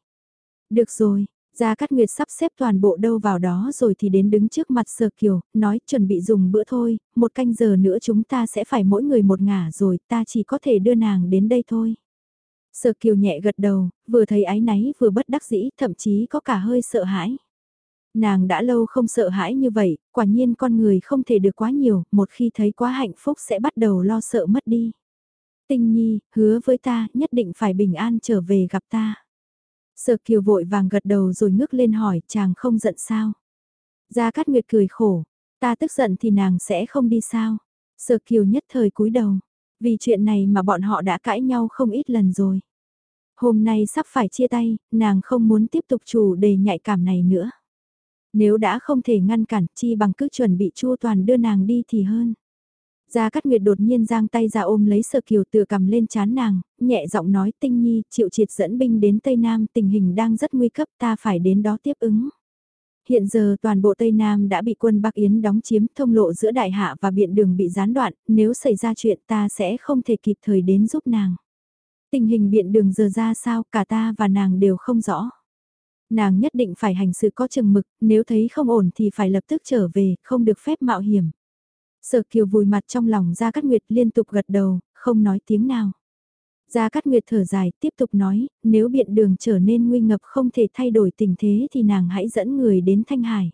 Được rồi, Gia Cát Nguyệt sắp xếp toàn bộ đâu vào đó rồi thì đến đứng trước mặt Sở Kiều, nói chuẩn bị dùng bữa thôi, một canh giờ nữa chúng ta sẽ phải mỗi người một ngả rồi, ta chỉ có thể đưa nàng đến đây thôi. Sở Kiều nhẹ gật đầu, vừa thấy ái náy vừa bất đắc dĩ, thậm chí có cả hơi sợ hãi. Nàng đã lâu không sợ hãi như vậy, quả nhiên con người không thể được quá nhiều, một khi thấy quá hạnh phúc sẽ bắt đầu lo sợ mất đi. Tinh Nhi, hứa với ta, nhất định phải bình an trở về gặp ta. Sở Kiều vội vàng gật đầu rồi ngước lên hỏi, chàng không giận sao? Gia Cát Nguyệt cười khổ, ta tức giận thì nàng sẽ không đi sao? Sở Kiều nhất thời cúi đầu, vì chuyện này mà bọn họ đã cãi nhau không ít lần rồi. Hôm nay sắp phải chia tay, nàng không muốn tiếp tục chủ đề nhạy cảm này nữa. Nếu đã không thể ngăn cản chi bằng cứ chuẩn bị chua toàn đưa nàng đi thì hơn. Gia Cát Nguyệt đột nhiên giang tay ra ôm lấy Sở Kiều tựa cầm lên chán nàng, nhẹ giọng nói tinh nhi, chịu triệt dẫn binh đến Tây Nam tình hình đang rất nguy cấp ta phải đến đó tiếp ứng. Hiện giờ toàn bộ Tây Nam đã bị quân Bắc Yến đóng chiếm thông lộ giữa đại hạ và biện đường bị gián đoạn, nếu xảy ra chuyện ta sẽ không thể kịp thời đến giúp nàng. Tình hình biện đường giờ ra sao cả ta và nàng đều không rõ. Nàng nhất định phải hành sự có chừng mực, nếu thấy không ổn thì phải lập tức trở về, không được phép mạo hiểm. Sở Kiều vùi mặt trong lòng ra Cát Nguyệt liên tục gật đầu, không nói tiếng nào. Gia Cát Nguyệt thở dài, tiếp tục nói, nếu biện đường trở nên nguy ngập không thể thay đổi tình thế thì nàng hãy dẫn người đến Thanh Hải.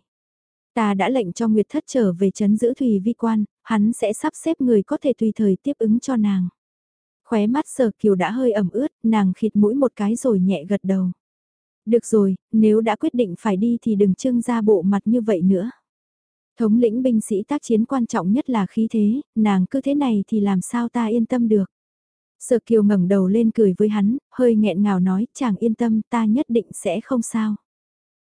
Ta đã lệnh cho Nguyệt Thất trở về chấn giữ Thùy Vi Quan, hắn sẽ sắp xếp người có thể tùy thời tiếp ứng cho nàng. Khóe mắt sờ Kiều đã hơi ẩm ướt, nàng khịt mũi một cái rồi nhẹ gật đầu. Được rồi, nếu đã quyết định phải đi thì đừng trưng ra bộ mặt như vậy nữa. Thống lĩnh binh sĩ tác chiến quan trọng nhất là khí thế, nàng cứ thế này thì làm sao ta yên tâm được. Sở Kiều ngẩng đầu lên cười với hắn, hơi nghẹn ngào nói, chàng yên tâm, ta nhất định sẽ không sao.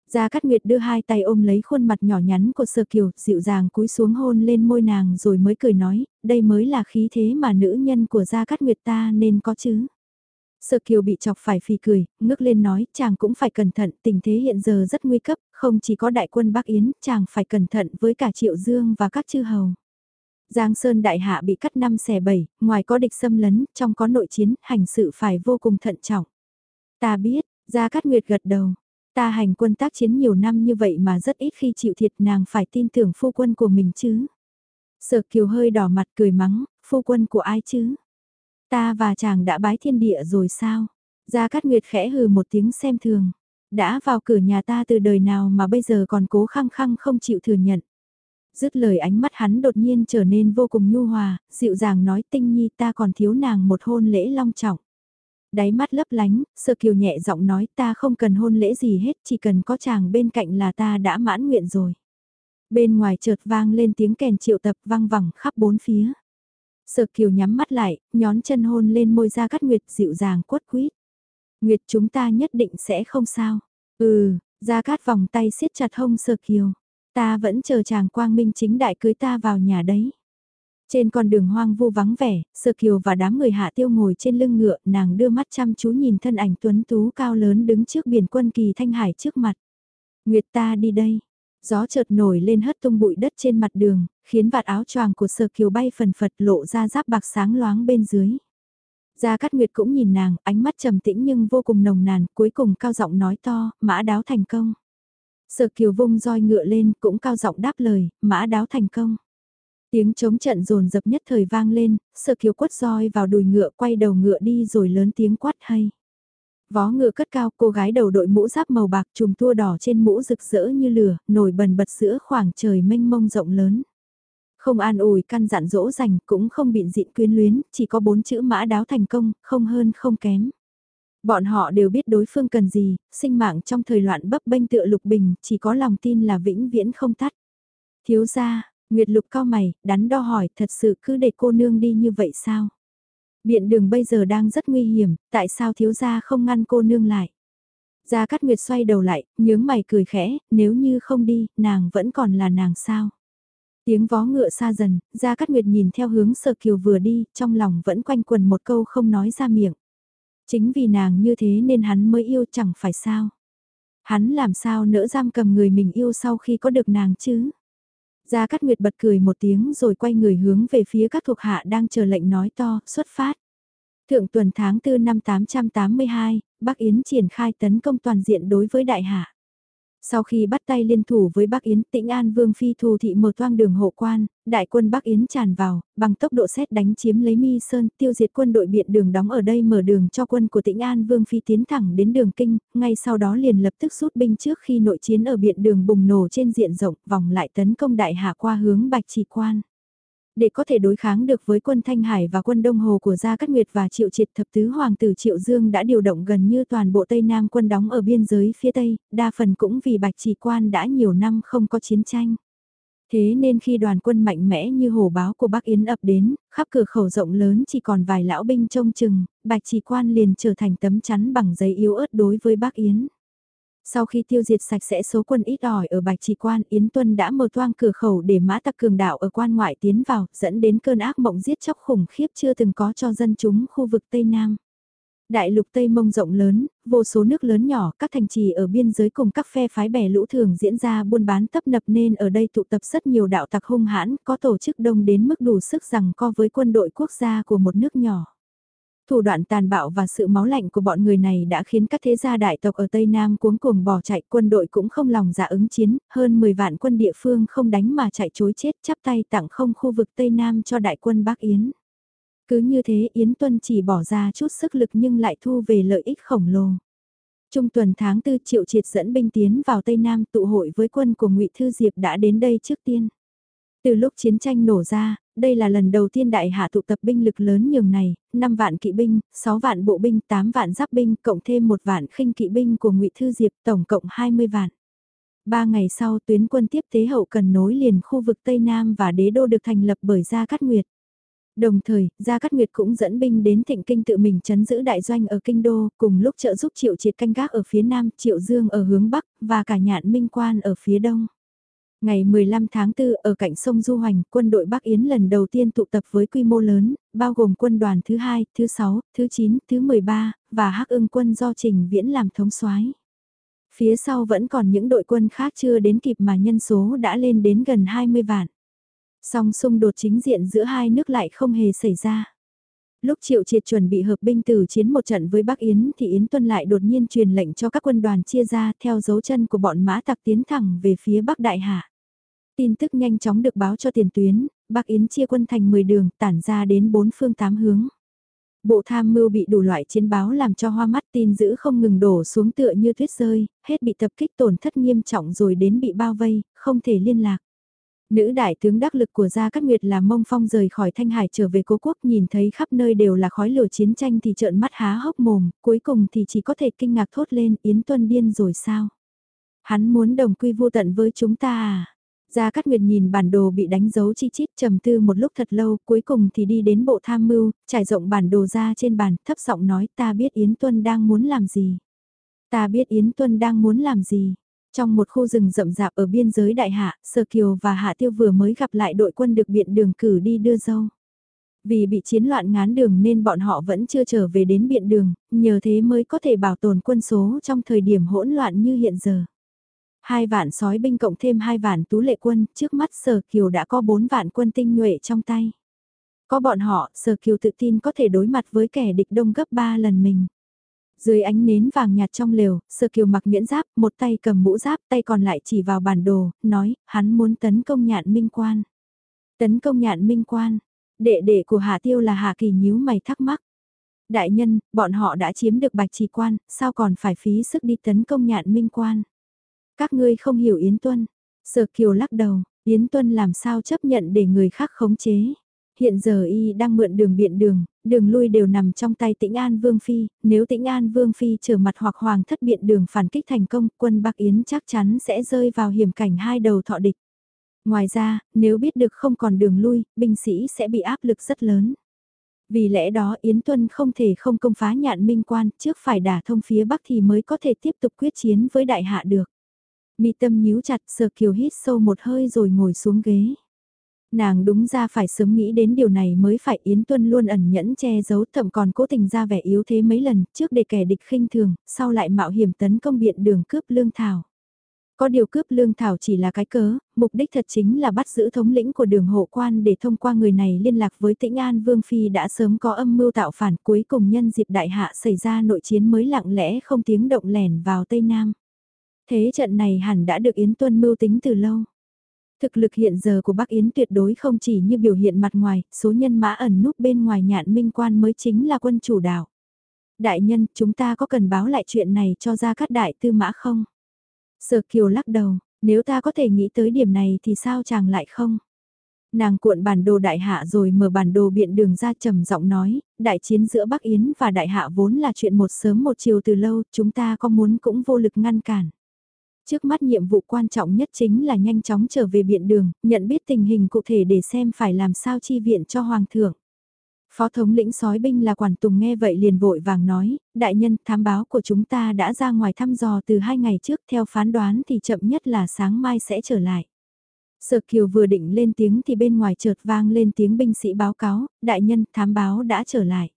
Gia Cát Nguyệt đưa hai tay ôm lấy khuôn mặt nhỏ nhắn của Sở Kiều, dịu dàng cúi xuống hôn lên môi nàng rồi mới cười nói, đây mới là khí thế mà nữ nhân của Gia Cát Nguyệt ta nên có chứ. Sở Kiều bị chọc phải phì cười, ngước lên nói, chàng cũng phải cẩn thận, tình thế hiện giờ rất nguy cấp, không chỉ có đại quân Bắc Yến, chàng phải cẩn thận với cả Triệu Dương và các chư hầu. Giang Sơn đại hạ bị cắt năm xẻ bảy, ngoài có địch xâm lấn, trong có nội chiến, hành sự phải vô cùng thận trọng. Ta biết, Gia Cát Nguyệt gật đầu, ta hành quân tác chiến nhiều năm như vậy mà rất ít khi chịu thiệt nàng phải tin tưởng phu quân của mình chứ. Sở Kiều hơi đỏ mặt cười mắng, phu quân của ai chứ? Ta và chàng đã bái thiên địa rồi sao? Gia Cát Nguyệt khẽ hừ một tiếng xem thường. Đã vào cửa nhà ta từ đời nào mà bây giờ còn cố khăng khăng không chịu thừa nhận. Dứt lời ánh mắt hắn đột nhiên trở nên vô cùng nhu hòa, dịu dàng nói tinh nhi ta còn thiếu nàng một hôn lễ long trọng. Đáy mắt lấp lánh, sơ kiều nhẹ giọng nói ta không cần hôn lễ gì hết, chỉ cần có chàng bên cạnh là ta đã mãn nguyện rồi. Bên ngoài chợt vang lên tiếng kèn triệu tập vang vẳng khắp bốn phía. Sở kiều nhắm mắt lại, nhón chân hôn lên môi ra cắt nguyệt dịu dàng quất quýt. Nguyệt chúng ta nhất định sẽ không sao. Ừ, ra cát vòng tay siết chặt hông sở kiều. Ta vẫn chờ chàng quang minh chính đại cưới ta vào nhà đấy. Trên con đường hoang vu vắng vẻ, Sơ Kiều và đám người hạ tiêu ngồi trên lưng ngựa, nàng đưa mắt chăm chú nhìn thân ảnh tuấn tú cao lớn đứng trước biển quân kỳ thanh hải trước mặt. Nguyệt ta đi đây, Gió chợt nổi lên hất tung bụi đất trên mặt đường, khiến vạt áo choàng của Sơ Kiều bay phần phật lộ ra giáp bạc sáng loáng bên dưới. Gia Cát Nguyệt cũng nhìn nàng, ánh mắt trầm tĩnh nhưng vô cùng nồng nàn, cuối cùng cao giọng nói to, mã đáo thành công. Sở Kiều vung roi ngựa lên, cũng cao giọng đáp lời, mã đáo thành công. Tiếng chống trận rồn dập nhất thời vang lên, Sở Kiều quất roi vào đùi ngựa quay đầu ngựa đi rồi lớn tiếng quát hay. Vó ngựa cất cao, cô gái đầu đội mũ giáp màu bạc trùm tua đỏ trên mũ rực rỡ như lửa, nổi bần bật giữa khoảng trời mênh mông rộng lớn. Không an ủi căn dặn dỗ dành, cũng không bị dịn quyến luyến, chỉ có bốn chữ mã đáo thành công, không hơn không kém. Bọn họ đều biết đối phương cần gì, sinh mạng trong thời loạn bấp bênh tựa lục bình, chỉ có lòng tin là vĩnh viễn không tắt. Thiếu gia, Nguyệt lục cao mày, đắn đo hỏi, thật sự cứ để cô nương đi như vậy sao? Biện đường bây giờ đang rất nguy hiểm, tại sao thiếu gia không ngăn cô nương lại? Gia Cát Nguyệt xoay đầu lại, nhướng mày cười khẽ, nếu như không đi, nàng vẫn còn là nàng sao? Tiếng vó ngựa xa dần, Gia Cát Nguyệt nhìn theo hướng Sở Kiều vừa đi, trong lòng vẫn quanh quần một câu không nói ra miệng. Chính vì nàng như thế nên hắn mới yêu chẳng phải sao. Hắn làm sao nỡ giam cầm người mình yêu sau khi có được nàng chứ? Gia Cát Nguyệt bật cười một tiếng rồi quay người hướng về phía các thuộc hạ đang chờ lệnh nói to, xuất phát. Thượng tuần tháng 4 năm 882, Bắc Yến triển khai tấn công toàn diện đối với đại hạ. Sau khi bắt tay liên thủ với Bắc Yến, Tĩnh An Vương Phi thù thị mở toang đường hộ quan, đại quân Bắc Yến tràn vào, bằng tốc độ xét đánh chiếm lấy Mi Sơn, tiêu diệt quân đội biện đường đóng ở đây mở đường cho quân của Tĩnh An Vương Phi tiến thẳng đến đường kinh, ngay sau đó liền lập tức rút binh trước khi nội chiến ở biện đường bùng nổ trên diện rộng, vòng lại tấn công đại hạ qua hướng Bạch Trì Quan. Để có thể đối kháng được với quân Thanh Hải và quân Đông Hồ của Gia Cát Nguyệt và Triệu Triệt thập tứ hoàng tử Triệu Dương đã điều động gần như toàn bộ Tây Nam quân đóng ở biên giới phía Tây, đa phần cũng vì Bạch Chỉ Quan đã nhiều năm không có chiến tranh. Thế nên khi đoàn quân mạnh mẽ như hổ báo của Bắc Yến ập đến, khắp cửa khẩu rộng lớn chỉ còn vài lão binh trông chừng, Bạch Chỉ Quan liền trở thành tấm chắn bằng giấy yếu ớt đối với Bắc Yến. Sau khi tiêu diệt sạch sẽ số quân ít ỏi ở Bạch Trì Quan, Yến Tuân đã mở toang cửa khẩu để mã tặc cường đạo ở quan ngoại tiến vào, dẫn đến cơn ác mộng giết chóc khủng khiếp chưa từng có cho dân chúng khu vực Tây Nam. Đại lục Tây Mông rộng lớn, vô số nước lớn nhỏ, các thành trì ở biên giới cùng các phe phái bè lũ thường diễn ra buôn bán tấp nập nên ở đây tụ tập rất nhiều đạo tặc hung hãn, có tổ chức đông đến mức đủ sức rằng co với quân đội quốc gia của một nước nhỏ. Thủ đoạn tàn bạo và sự máu lạnh của bọn người này đã khiến các thế gia đại tộc ở Tây Nam cuống cuồng bỏ chạy quân đội cũng không lòng dạ ứng chiến, hơn 10 vạn quân địa phương không đánh mà chạy chối chết chắp tay tặng không khu vực Tây Nam cho đại quân Bắc Yến. Cứ như thế Yến Tuân chỉ bỏ ra chút sức lực nhưng lại thu về lợi ích khổng lồ. Trung tuần tháng 4 triệu triệt dẫn binh tiến vào Tây Nam tụ hội với quân của ngụy Thư Diệp đã đến đây trước tiên. Từ lúc chiến tranh nổ ra, đây là lần đầu tiên đại hạ tụ tập binh lực lớn nhường này, 5 vạn kỵ binh, 6 vạn bộ binh, 8 vạn giáp binh, cộng thêm một vạn khinh kỵ binh của ngụy Thư Diệp, tổng cộng 20 vạn. Ba ngày sau tuyến quân tiếp tế hậu cần nối liền khu vực Tây Nam và đế đô được thành lập bởi Gia Cát Nguyệt. Đồng thời, Gia Cát Nguyệt cũng dẫn binh đến thịnh kinh tự mình chấn giữ đại doanh ở kinh đô, cùng lúc trợ giúp Triệu Triệt canh gác ở phía Nam, Triệu Dương ở hướng Bắc, và cả nhạn minh quan ở phía Đông. Ngày 15 tháng 4 ở cạnh sông Du Hoành, quân đội Bắc Yến lần đầu tiên tụ tập với quy mô lớn, bao gồm quân đoàn thứ 2, thứ 6, thứ 9, thứ 13, và hắc ưng quân do Trình Viễn làm thống soái. Phía sau vẫn còn những đội quân khác chưa đến kịp mà nhân số đã lên đến gần 20 vạn. Song xung đột chính diện giữa hai nước lại không hề xảy ra. Lúc Triệu Triệt chuẩn bị hợp binh tử chiến một trận với Bắc Yến thì Yến Tuân lại đột nhiên truyền lệnh cho các quân đoàn chia ra theo dấu chân của bọn mã tặc tiến thẳng về phía Bắc Đại Hạ. Tin tức nhanh chóng được báo cho tiền tuyến, Bắc Yến chia quân thành 10 đường tản ra đến bốn phương tám hướng. Bộ tham mưu bị đủ loại chiến báo làm cho hoa mắt tin giữ không ngừng đổ xuống tựa như tuyết rơi, hết bị tập kích tổn thất nghiêm trọng rồi đến bị bao vây, không thể liên lạc. Nữ đại tướng đắc lực của Gia Cát Nguyệt là Mông Phong rời khỏi Thanh Hải trở về cố quốc nhìn thấy khắp nơi đều là khói lửa chiến tranh thì trợn mắt há hốc mồm, cuối cùng thì chỉ có thể kinh ngạc thốt lên Yến Tuân điên rồi sao? Hắn muốn đồng quy vô tận với chúng ta à? Gia Cát Nguyệt nhìn bản đồ bị đánh dấu chi chít trầm tư một lúc thật lâu, cuối cùng thì đi đến bộ tham mưu, trải rộng bản đồ ra trên bàn, thấp giọng nói ta biết Yến Tuân đang muốn làm gì. Ta biết Yến Tuân đang muốn làm gì. Trong một khu rừng rậm rạp ở biên giới Đại Hạ, Sơ Kiều và Hạ Tiêu vừa mới gặp lại đội quân được biện đường cử đi đưa dâu. Vì bị chiến loạn ngán đường nên bọn họ vẫn chưa trở về đến biện đường, nhờ thế mới có thể bảo tồn quân số trong thời điểm hỗn loạn như hiện giờ. Hai vạn sói binh cộng thêm hai vạn tú lệ quân, trước mắt Sở Kiều đã có bốn vạn quân tinh nhuệ trong tay. Có bọn họ, Sở Kiều tự tin có thể đối mặt với kẻ địch đông gấp ba lần mình. Dưới ánh nến vàng nhạt trong lều, sơ Kiều mặc miễn giáp, một tay cầm mũ giáp, tay còn lại chỉ vào bản đồ, nói, hắn muốn tấn công nhạn minh quan. Tấn công nhạn minh quan, đệ đệ của hà Tiêu là hà Kỳ nhíu mày thắc mắc. Đại nhân, bọn họ đã chiếm được bạch trì quan, sao còn phải phí sức đi tấn công nhạn minh quan. Các ngươi không hiểu Yến Tuân. Sở Kiều lắc đầu, Yến Tuân làm sao chấp nhận để người khác khống chế. Hiện giờ y đang mượn đường biện đường, đường lui đều nằm trong tay tĩnh An Vương Phi, nếu tĩnh An Vương Phi trở mặt hoặc hoàng thất biện đường phản kích thành công, quân Bắc Yến chắc chắn sẽ rơi vào hiểm cảnh hai đầu thọ địch. Ngoài ra, nếu biết được không còn đường lui, binh sĩ sẽ bị áp lực rất lớn. Vì lẽ đó Yến Tuân không thể không công phá nhạn minh quan, trước phải đả thông phía Bắc thì mới có thể tiếp tục quyết chiến với đại hạ được. Mi tâm nhíu chặt sờ kiều hít sâu một hơi rồi ngồi xuống ghế. Nàng đúng ra phải sớm nghĩ đến điều này mới phải Yến Tuân luôn ẩn nhẫn che giấu thậm còn cố tình ra vẻ yếu thế mấy lần trước để kẻ địch khinh thường, sau lại mạo hiểm tấn công biện đường cướp lương thảo. Có điều cướp lương thảo chỉ là cái cớ, mục đích thật chính là bắt giữ thống lĩnh của đường hộ quan để thông qua người này liên lạc với tĩnh An Vương Phi đã sớm có âm mưu tạo phản cuối cùng nhân dịp đại hạ xảy ra nội chiến mới lặng lẽ không tiếng động lẻn vào Tây Nam. Thế trận này hẳn đã được Yến Tuân mưu tính từ lâu. Thực lực hiện giờ của Bắc Yến tuyệt đối không chỉ như biểu hiện mặt ngoài, số nhân mã ẩn núp bên ngoài nhạn minh quan mới chính là quân chủ đạo. Đại nhân, chúng ta có cần báo lại chuyện này cho ra các đại tư mã không? Sở Kiều lắc đầu, nếu ta có thể nghĩ tới điểm này thì sao chàng lại không? Nàng cuộn bản đồ đại hạ rồi mở bản đồ biện đường ra trầm giọng nói, đại chiến giữa Bắc Yến và đại hạ vốn là chuyện một sớm một chiều từ lâu, chúng ta có muốn cũng vô lực ngăn cản. Trước mắt nhiệm vụ quan trọng nhất chính là nhanh chóng trở về biện đường, nhận biết tình hình cụ thể để xem phải làm sao chi viện cho Hoàng thượng. Phó thống lĩnh sói binh là quản tùng nghe vậy liền vội vàng nói, đại nhân thám báo của chúng ta đã ra ngoài thăm dò từ hai ngày trước theo phán đoán thì chậm nhất là sáng mai sẽ trở lại. Sở Kiều vừa định lên tiếng thì bên ngoài chợt vang lên tiếng binh sĩ báo cáo, đại nhân thám báo đã trở lại.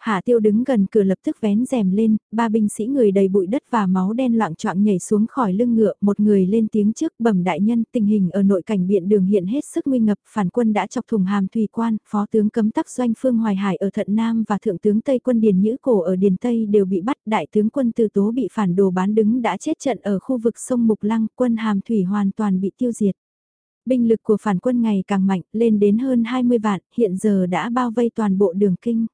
Hạ tiêu đứng gần cửa lập tức vén rèm lên, ba binh sĩ người đầy bụi đất và máu đen loạn choạng nhảy xuống khỏi lưng ngựa, một người lên tiếng trước bẩm đại nhân tình hình ở nội cảnh biện đường hiện hết sức nguy ngập, phản quân đã chọc thùng hàm thủy quan, phó tướng cấm tắc doanh phương hoài hải ở thận Nam và thượng tướng Tây quân Điền Nhữ Cổ ở Điền Tây đều bị bắt, đại tướng quân từ tố bị phản đồ bán đứng đã chết trận ở khu vực sông Mục Lăng, quân hàm thủy hoàn toàn bị tiêu diệt. Binh lực của phản quân ngày càng mạnh, lên đến hơn 20 vạn, hiện giờ đã bao vây toàn bộ đường kinh.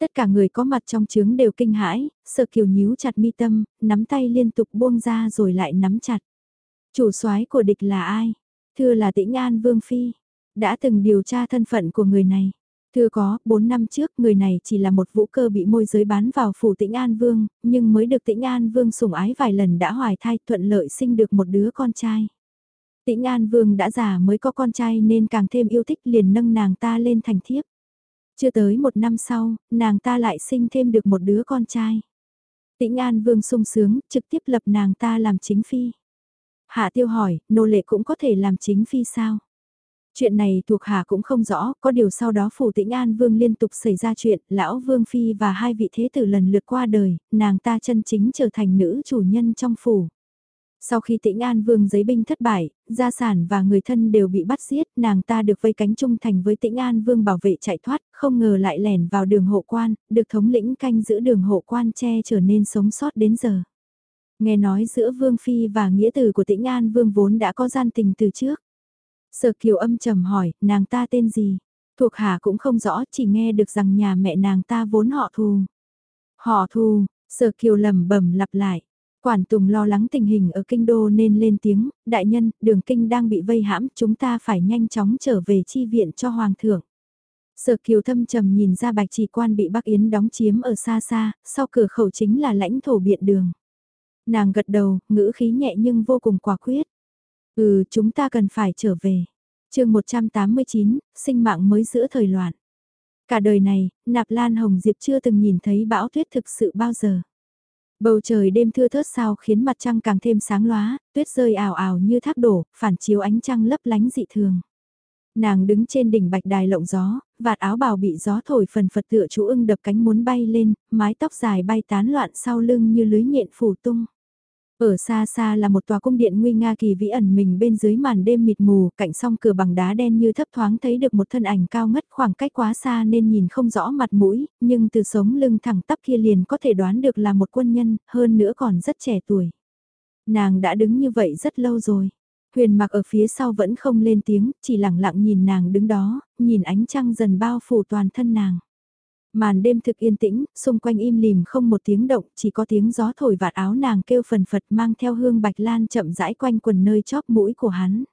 Tất cả người có mặt trong trướng đều kinh hãi, sợ kiều nhíu chặt mi tâm, nắm tay liên tục buông ra rồi lại nắm chặt. Chủ soái của địch là ai? Thưa là tĩnh An Vương Phi. Đã từng điều tra thân phận của người này. Thưa có, 4 năm trước người này chỉ là một vũ cơ bị môi giới bán vào phủ tĩnh An Vương, nhưng mới được tĩnh An Vương sủng ái vài lần đã hoài thai thuận lợi sinh được một đứa con trai. Tĩnh An Vương đã già mới có con trai nên càng thêm yêu thích liền nâng nàng ta lên thành thiếp. Chưa tới một năm sau, nàng ta lại sinh thêm được một đứa con trai. Tĩnh An Vương sung sướng, trực tiếp lập nàng ta làm chính phi. Hạ tiêu hỏi, nô lệ cũng có thể làm chính phi sao? Chuyện này thuộc hạ cũng không rõ, có điều sau đó phủ tĩnh An Vương liên tục xảy ra chuyện, lão Vương Phi và hai vị thế tử lần lượt qua đời, nàng ta chân chính trở thành nữ chủ nhân trong phủ. Sau khi tĩnh An Vương giấy binh thất bại, gia sản và người thân đều bị bắt giết, nàng ta được vây cánh trung thành với tĩnh An Vương bảo vệ chạy thoát, không ngờ lại lẻn vào đường hộ quan, được thống lĩnh canh giữ đường hộ quan che trở nên sống sót đến giờ. Nghe nói giữa Vương Phi và nghĩa tử của tĩnh An Vương vốn đã có gian tình từ trước. Sở Kiều âm trầm hỏi, nàng ta tên gì? Thuộc hạ cũng không rõ, chỉ nghe được rằng nhà mẹ nàng ta vốn họ thù. Họ thù, Sở Kiều lẩm bẩm lặp lại. Quản Tùng lo lắng tình hình ở kinh đô nên lên tiếng, đại nhân, đường kinh đang bị vây hãm, chúng ta phải nhanh chóng trở về chi viện cho Hoàng thượng. Sở kiều thâm trầm nhìn ra bạch trì quan bị Bắc Yến đóng chiếm ở xa xa, sau cửa khẩu chính là lãnh thổ biện đường. Nàng gật đầu, ngữ khí nhẹ nhưng vô cùng quả quyết. Ừ, chúng ta cần phải trở về. chương 189, sinh mạng mới giữa thời loạn. Cả đời này, Nạp Lan Hồng Diệp chưa từng nhìn thấy bão tuyết thực sự bao giờ. Bầu trời đêm thưa thớt sao khiến mặt trăng càng thêm sáng lóa, tuyết rơi ảo ảo như thác đổ, phản chiếu ánh trăng lấp lánh dị thường. Nàng đứng trên đỉnh bạch đài lộng gió, vạt áo bào bị gió thổi phần phật tựa chú ưng đập cánh muốn bay lên, mái tóc dài bay tán loạn sau lưng như lưới nhện phủ tung. Ở xa xa là một tòa cung điện nguy nga kỳ vĩ ẩn mình bên dưới màn đêm mịt mù, cạnh song cửa bằng đá đen như thấp thoáng thấy được một thân ảnh cao ngất khoảng cách quá xa nên nhìn không rõ mặt mũi, nhưng từ sống lưng thẳng tắp kia liền có thể đoán được là một quân nhân, hơn nữa còn rất trẻ tuổi. Nàng đã đứng như vậy rất lâu rồi. Huyền mặc ở phía sau vẫn không lên tiếng, chỉ lặng lặng nhìn nàng đứng đó, nhìn ánh trăng dần bao phủ toàn thân nàng. Màn đêm thực yên tĩnh, xung quanh im lìm không một tiếng động, chỉ có tiếng gió thổi vạt áo nàng kêu phần phật mang theo hương bạch lan chậm rãi quanh quần nơi chóp mũi của hắn.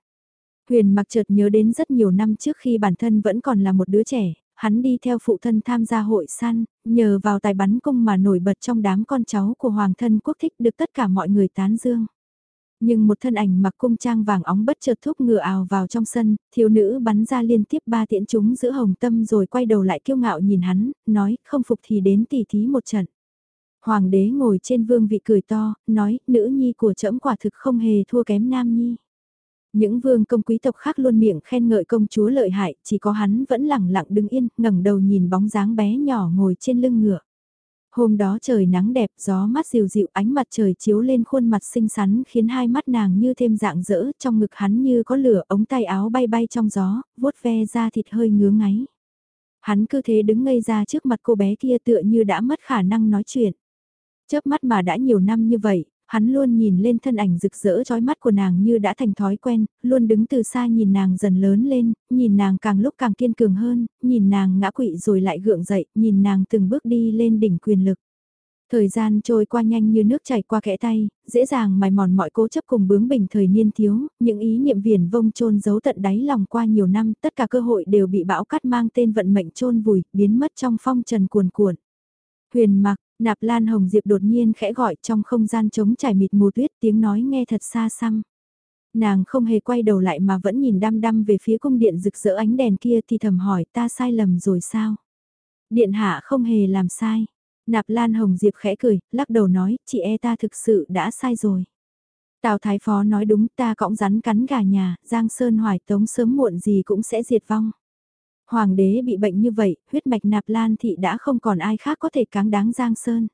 Huyền mặc chợt nhớ đến rất nhiều năm trước khi bản thân vẫn còn là một đứa trẻ, hắn đi theo phụ thân tham gia hội săn, nhờ vào tài bắn cung mà nổi bật trong đám con cháu của hoàng thân quốc thích được tất cả mọi người tán dương. Nhưng một thân ảnh mặc cung trang vàng óng bất chợt thúc ngựa ào vào trong sân, thiếu nữ bắn ra liên tiếp ba tiễn chúng giữa hồng tâm rồi quay đầu lại kiêu ngạo nhìn hắn, nói không phục thì đến tỉ thí một trận. Hoàng đế ngồi trên vương vị cười to, nói nữ nhi của trẫm quả thực không hề thua kém nam nhi. Những vương công quý tộc khác luôn miệng khen ngợi công chúa lợi hại, chỉ có hắn vẫn lẳng lặng đứng yên, ngẩng đầu nhìn bóng dáng bé nhỏ ngồi trên lưng ngựa. Hôm đó trời nắng đẹp, gió mát dịu dịu ánh mặt trời chiếu lên khuôn mặt xinh xắn khiến hai mắt nàng như thêm dạng dỡ, trong ngực hắn như có lửa ống tay áo bay bay trong gió, vuốt ve da thịt hơi ngứa ngáy. Hắn cứ thế đứng ngây ra trước mặt cô bé kia tựa như đã mất khả năng nói chuyện. Chớp mắt mà đã nhiều năm như vậy, Hắn luôn nhìn lên thân ảnh rực rỡ trói mắt của nàng như đã thành thói quen, luôn đứng từ xa nhìn nàng dần lớn lên, nhìn nàng càng lúc càng kiên cường hơn, nhìn nàng ngã quỵ rồi lại gượng dậy, nhìn nàng từng bước đi lên đỉnh quyền lực. Thời gian trôi qua nhanh như nước chảy qua kẽ tay, dễ dàng mài mòn mọi cố chấp cùng bướng bỉnh thời niên thiếu, những ý niệm viển vông trôn giấu tận đáy lòng qua nhiều năm, tất cả cơ hội đều bị bão cắt mang tên vận mệnh trôn vùi, biến mất trong phong trần cuồn cuộn. Huyền mặc, nạp lan hồng diệp đột nhiên khẽ gọi trong không gian trống trải mịt mù tuyết tiếng nói nghe thật xa xăm. Nàng không hề quay đầu lại mà vẫn nhìn đăm đăm về phía cung điện rực rỡ ánh đèn kia thì thầm hỏi ta sai lầm rồi sao? Điện hạ không hề làm sai Nạp Lan Hồng Diệp khẽ cười, lắc đầu nói, chị e ta thực sự đã sai rồi. Tào Thái Phó nói đúng ta cõng rắn cắn gà nhà, Giang Sơn Hoài Tống sớm muộn gì cũng sẽ diệt vong. Hoàng đế bị bệnh như vậy, huyết mạch Nạp Lan Thị đã không còn ai khác có thể cáng đáng Giang Sơn.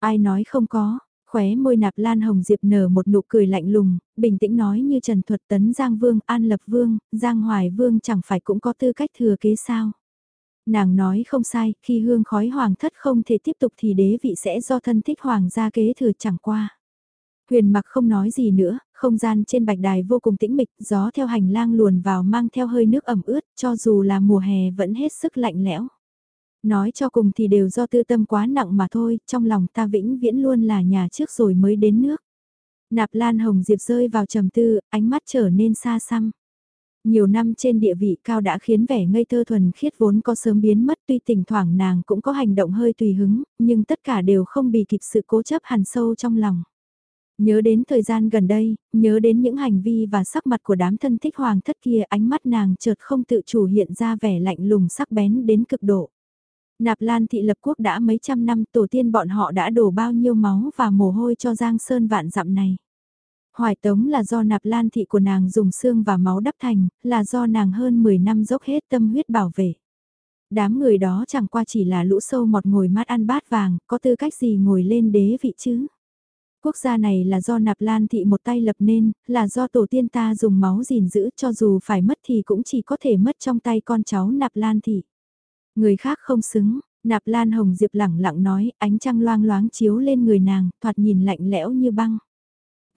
Ai nói không có, khóe môi Nạp Lan Hồng Diệp nở một nụ cười lạnh lùng, bình tĩnh nói như Trần Thuật Tấn Giang Vương, An Lập Vương, Giang Hoài Vương chẳng phải cũng có tư cách thừa kế sao nàng nói không sai, khi hương khói hoàng thất không thể tiếp tục thì đế vị sẽ do thân thích hoàng gia kế thừa chẳng qua. Huyền mặc không nói gì nữa, không gian trên bạch đài vô cùng tĩnh mịch, gió theo hành lang luồn vào mang theo hơi nước ẩm ướt, cho dù là mùa hè vẫn hết sức lạnh lẽo. Nói cho cùng thì đều do tư tâm quá nặng mà thôi, trong lòng ta vĩnh viễn luôn là nhà trước rồi mới đến nước. Nạp Lan Hồng Diệp rơi vào trầm tư, ánh mắt trở nên xa xăm. Nhiều năm trên địa vị cao đã khiến vẻ ngây thơ thuần khiết vốn có sớm biến mất tuy thỉnh thoảng nàng cũng có hành động hơi tùy hứng, nhưng tất cả đều không bị kịp sự cố chấp hằn sâu trong lòng. Nhớ đến thời gian gần đây, nhớ đến những hành vi và sắc mặt của đám thân thích hoàng thất kia ánh mắt nàng chợt không tự chủ hiện ra vẻ lạnh lùng sắc bén đến cực độ. Nạp Lan thị lập quốc đã mấy trăm năm tổ tiên bọn họ đã đổ bao nhiêu máu và mồ hôi cho Giang Sơn vạn dặm này. Hoài tống là do nạp lan thị của nàng dùng xương và máu đắp thành, là do nàng hơn 10 năm dốc hết tâm huyết bảo vệ. Đám người đó chẳng qua chỉ là lũ sâu mọt ngồi mát ăn bát vàng, có tư cách gì ngồi lên đế vị chứ? Quốc gia này là do nạp lan thị một tay lập nên, là do tổ tiên ta dùng máu gìn giữ cho dù phải mất thì cũng chỉ có thể mất trong tay con cháu nạp lan thị. Người khác không xứng, nạp lan hồng diệp lẳng lặng nói, ánh trăng loang loáng chiếu lên người nàng, thoạt nhìn lạnh lẽo như băng.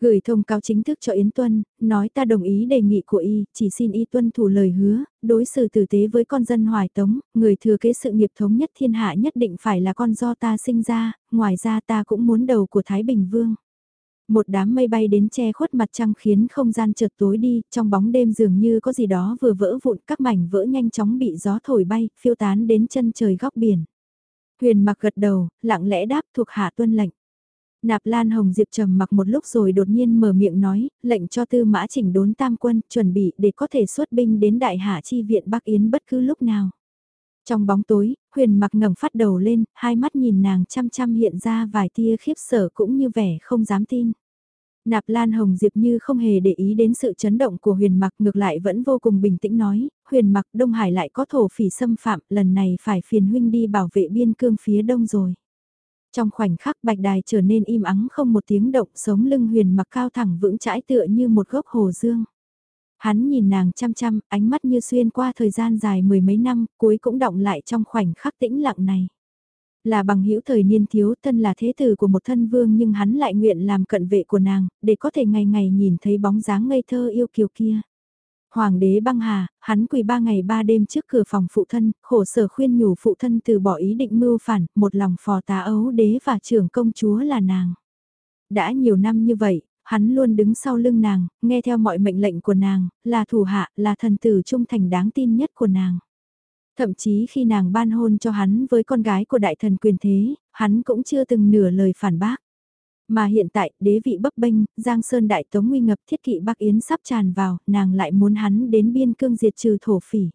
Gửi thông cáo chính thức cho Yến Tuân, nói ta đồng ý đề nghị của y, chỉ xin y tuân thủ lời hứa, đối xử tử tế với con dân hoài tống, người thừa kế sự nghiệp thống nhất thiên hạ nhất định phải là con do ta sinh ra, ngoài ra ta cũng muốn đầu của Thái Bình Vương. Một đám mây bay đến che khuất mặt trăng khiến không gian chợt tối đi, trong bóng đêm dường như có gì đó vừa vỡ vụn, các mảnh vỡ nhanh chóng bị gió thổi bay, phiêu tán đến chân trời góc biển. Huyền mặc gật đầu, lặng lẽ đáp thuộc hạ tuân lệnh. Nạp Lan Hồng Diệp trầm mặc một lúc rồi đột nhiên mở miệng nói, lệnh cho tư mã chỉnh đốn tam quân, chuẩn bị để có thể xuất binh đến đại hạ chi viện Bắc Yến bất cứ lúc nào. Trong bóng tối, huyền mặc ngẩng phát đầu lên, hai mắt nhìn nàng chăm chăm hiện ra vài tia khiếp sợ cũng như vẻ không dám tin. Nạp Lan Hồng Diệp như không hề để ý đến sự chấn động của huyền mặc ngược lại vẫn vô cùng bình tĩnh nói, huyền mặc Đông Hải lại có thổ phỉ xâm phạm, lần này phải phiền huynh đi bảo vệ biên cương phía đông rồi. Trong khoảnh khắc bạch đài trở nên im ắng không một tiếng động sống lưng huyền mặc cao thẳng vững chãi tựa như một gốc hồ dương. Hắn nhìn nàng chăm chăm, ánh mắt như xuyên qua thời gian dài mười mấy năm, cuối cũng động lại trong khoảnh khắc tĩnh lặng này. Là bằng hữu thời niên thiếu thân là thế tử của một thân vương nhưng hắn lại nguyện làm cận vệ của nàng, để có thể ngày ngày nhìn thấy bóng dáng ngây thơ yêu kiều kia. Hoàng đế băng hà, hắn quỳ ba ngày ba đêm trước cửa phòng phụ thân, khổ sở khuyên nhủ phụ thân từ bỏ ý định mưu phản, một lòng phò tá ấu đế và trưởng công chúa là nàng. Đã nhiều năm như vậy, hắn luôn đứng sau lưng nàng, nghe theo mọi mệnh lệnh của nàng, là thủ hạ, là thần tử trung thành đáng tin nhất của nàng. Thậm chí khi nàng ban hôn cho hắn với con gái của đại thần quyền thế, hắn cũng chưa từng nửa lời phản bác. Mà hiện tại, đế vị bấp bênh, Giang Sơn Đại Tống nguy ngập thiết kỵ Bắc Yến sắp tràn vào, nàng lại muốn hắn đến biên cương diệt trừ thổ phỉ.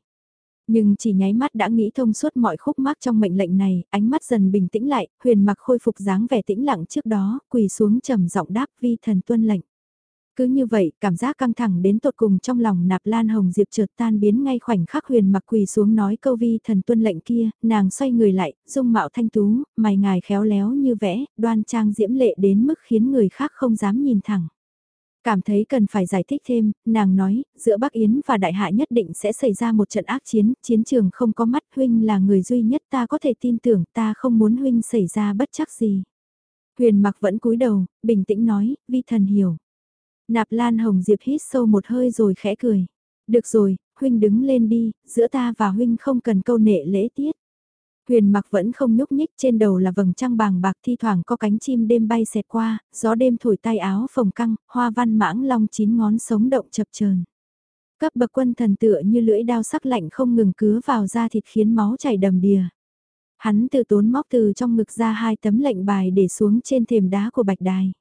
Nhưng chỉ nháy mắt đã nghĩ thông suốt mọi khúc mắc trong mệnh lệnh này, ánh mắt dần bình tĩnh lại, huyền mặc khôi phục dáng vẻ tĩnh lặng trước đó, quỳ xuống trầm giọng đáp vi thần tuân lệnh. Cứ như vậy, cảm giác căng thẳng đến tột cùng trong lòng nạp lan hồng diệp trượt tan biến ngay khoảnh khắc huyền mặc quỳ xuống nói câu vi thần tuân lệnh kia, nàng xoay người lại, dung mạo thanh tú, mày ngài khéo léo như vẽ, đoan trang diễm lệ đến mức khiến người khác không dám nhìn thẳng. Cảm thấy cần phải giải thích thêm, nàng nói, giữa Bắc Yến và Đại Hạ nhất định sẽ xảy ra một trận ác chiến, chiến trường không có mắt huynh là người duy nhất ta có thể tin tưởng ta không muốn huynh xảy ra bất chắc gì. Huyền mặc vẫn cúi đầu, bình tĩnh nói, vi thần hiểu. Nạp Lan Hồng Diệp hít sâu một hơi rồi khẽ cười. Được rồi, huynh đứng lên đi, giữa ta và huynh không cần câu nệ lễ tiết. Huyền mặc vẫn không nhúc nhích trên đầu là vầng trăng bàng bạc thi thoảng có cánh chim đêm bay xẹt qua, gió đêm thổi tay áo phồng căng, hoa văn mãng long chín ngón sống động chập chờn. Cấp bậc quân thần tựa như lưỡi đao sắc lạnh không ngừng cứa vào da thịt khiến máu chảy đầm đìa. Hắn từ tốn móc từ trong ngực ra hai tấm lệnh bài để xuống trên thềm đá của bạch đài.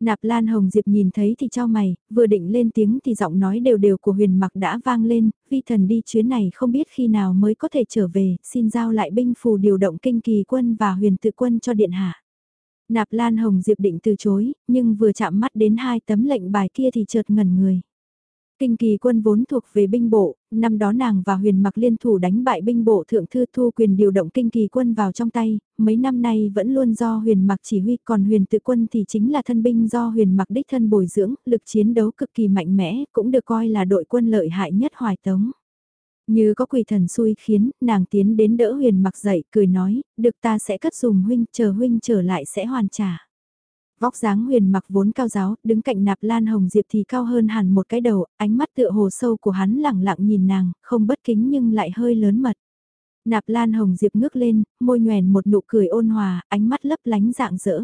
Nạp Lan Hồng Diệp nhìn thấy thì cho mày, vừa định lên tiếng thì giọng nói đều đều của huyền mặc đã vang lên, vi thần đi chuyến này không biết khi nào mới có thể trở về, xin giao lại binh phù điều động kinh kỳ quân và huyền tự quân cho điện hạ. Nạp Lan Hồng Diệp định từ chối, nhưng vừa chạm mắt đến hai tấm lệnh bài kia thì chợt ngẩn người. Kinh kỳ quân vốn thuộc về binh bộ, năm đó nàng và huyền mặc liên thủ đánh bại binh bộ thượng thư thu quyền điều động kinh kỳ quân vào trong tay, mấy năm nay vẫn luôn do huyền mặc chỉ huy còn huyền tự quân thì chính là thân binh do huyền mặc đích thân bồi dưỡng, lực chiến đấu cực kỳ mạnh mẽ, cũng được coi là đội quân lợi hại nhất hoài tống. Như có quỷ thần xui khiến, nàng tiến đến đỡ huyền mặc dậy, cười nói, được ta sẽ cất dùng huynh, chờ huynh trở lại sẽ hoàn trả. Vóc dáng huyền mặc vốn cao giáo, đứng cạnh nạp lan hồng diệp thì cao hơn hẳn một cái đầu, ánh mắt tựa hồ sâu của hắn lẳng lặng nhìn nàng, không bất kính nhưng lại hơi lớn mật. Nạp lan hồng diệp ngước lên, môi nhoèn một nụ cười ôn hòa, ánh mắt lấp lánh dạng dỡ.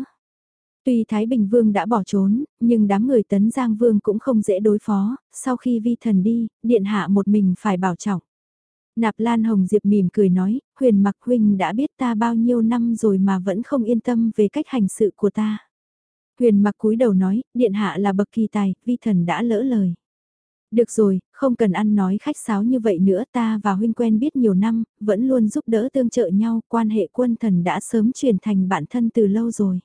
Tuy Thái Bình Vương đã bỏ trốn, nhưng đám người tấn Giang Vương cũng không dễ đối phó, sau khi vi thần đi, điện hạ một mình phải bảo trọng. Nạp Lan Hồng Diệp mỉm cười nói, huyền mặc huynh đã biết ta bao nhiêu năm rồi mà vẫn không yên tâm về cách hành sự của ta. Huyền mặc cúi đầu nói, điện hạ là bậc kỳ tài, vi thần đã lỡ lời. Được rồi, không cần ăn nói khách sáo như vậy nữa ta và huynh quen biết nhiều năm, vẫn luôn giúp đỡ tương trợ nhau, quan hệ quân thần đã sớm chuyển thành bạn thân từ lâu rồi.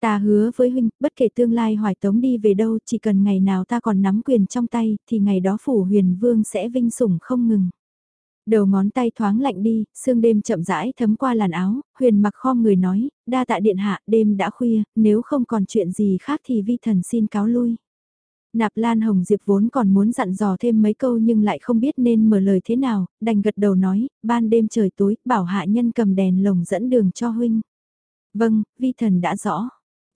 Ta hứa với huynh, bất kể tương lai hoài tống đi về đâu, chỉ cần ngày nào ta còn nắm quyền trong tay, thì ngày đó phủ huyền vương sẽ vinh sủng không ngừng. Đầu ngón tay thoáng lạnh đi, sương đêm chậm rãi thấm qua làn áo, huyền mặc khom người nói, đa tạ điện hạ, đêm đã khuya, nếu không còn chuyện gì khác thì vi thần xin cáo lui. Nạp Lan Hồng Diệp vốn còn muốn dặn dò thêm mấy câu nhưng lại không biết nên mở lời thế nào, đành gật đầu nói, ban đêm trời tối, bảo hạ nhân cầm đèn lồng dẫn đường cho huynh. Vâng, vi thần đã rõ.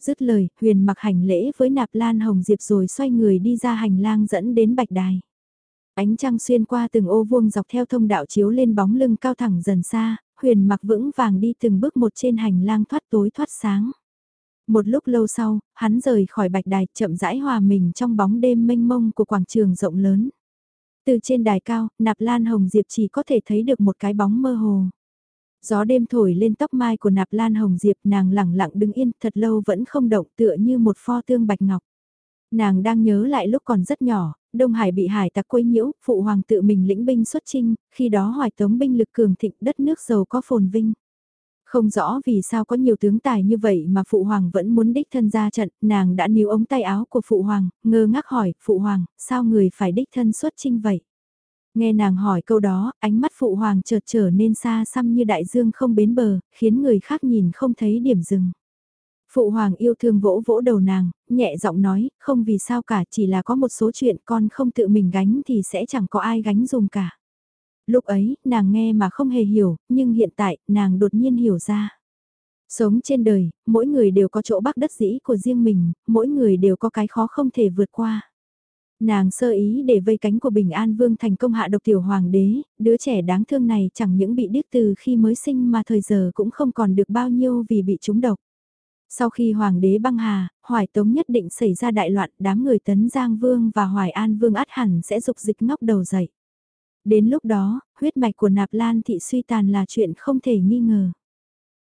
Dứt lời, huyền mặc hành lễ với Nạp Lan Hồng Diệp rồi xoay người đi ra hành lang dẫn đến Bạch Đài. Ánh trăng xuyên qua từng ô vuông dọc theo thông đạo chiếu lên bóng lưng cao thẳng dần xa, huyền mặc vững vàng đi từng bước một trên hành lang thoát tối thoát sáng. Một lúc lâu sau, hắn rời khỏi bạch đài chậm rãi hòa mình trong bóng đêm mênh mông của quảng trường rộng lớn. Từ trên đài cao, nạp lan hồng diệp chỉ có thể thấy được một cái bóng mơ hồ. Gió đêm thổi lên tóc mai của nạp lan hồng diệp nàng lẳng lặng đứng yên thật lâu vẫn không động tựa như một pho tương bạch ngọc. Nàng đang nhớ lại lúc còn rất nhỏ, Đông Hải bị hải tặc quấy nhiễu, phụ hoàng tự mình lĩnh binh xuất chinh, khi đó hoài tống binh lực cường thịnh đất nước giàu có phồn vinh. Không rõ vì sao có nhiều tướng tài như vậy mà phụ hoàng vẫn muốn đích thân ra trận, nàng đã níu ống tay áo của phụ hoàng, ngơ ngác hỏi, phụ hoàng, sao người phải đích thân xuất chinh vậy? Nghe nàng hỏi câu đó, ánh mắt phụ hoàng chợt trở nên xa xăm như đại dương không bến bờ, khiến người khác nhìn không thấy điểm dừng. Phụ hoàng yêu thương vỗ vỗ đầu nàng, nhẹ giọng nói, không vì sao cả chỉ là có một số chuyện con không tự mình gánh thì sẽ chẳng có ai gánh dùng cả. Lúc ấy, nàng nghe mà không hề hiểu, nhưng hiện tại, nàng đột nhiên hiểu ra. Sống trên đời, mỗi người đều có chỗ bắc đất dĩ của riêng mình, mỗi người đều có cái khó không thể vượt qua. Nàng sơ ý để vây cánh của Bình An Vương thành công hạ độc tiểu hoàng đế, đứa trẻ đáng thương này chẳng những bị điếc từ khi mới sinh mà thời giờ cũng không còn được bao nhiêu vì bị trúng độc. Sau khi Hoàng đế băng hà, Hoài Tống nhất định xảy ra đại loạn, đám người Tấn Giang Vương và Hoài An Vương át hẳn sẽ dục dịch ngóc đầu dậy. Đến lúc đó, huyết mạch của Nạp Lan thị suy tàn là chuyện không thể nghi ngờ.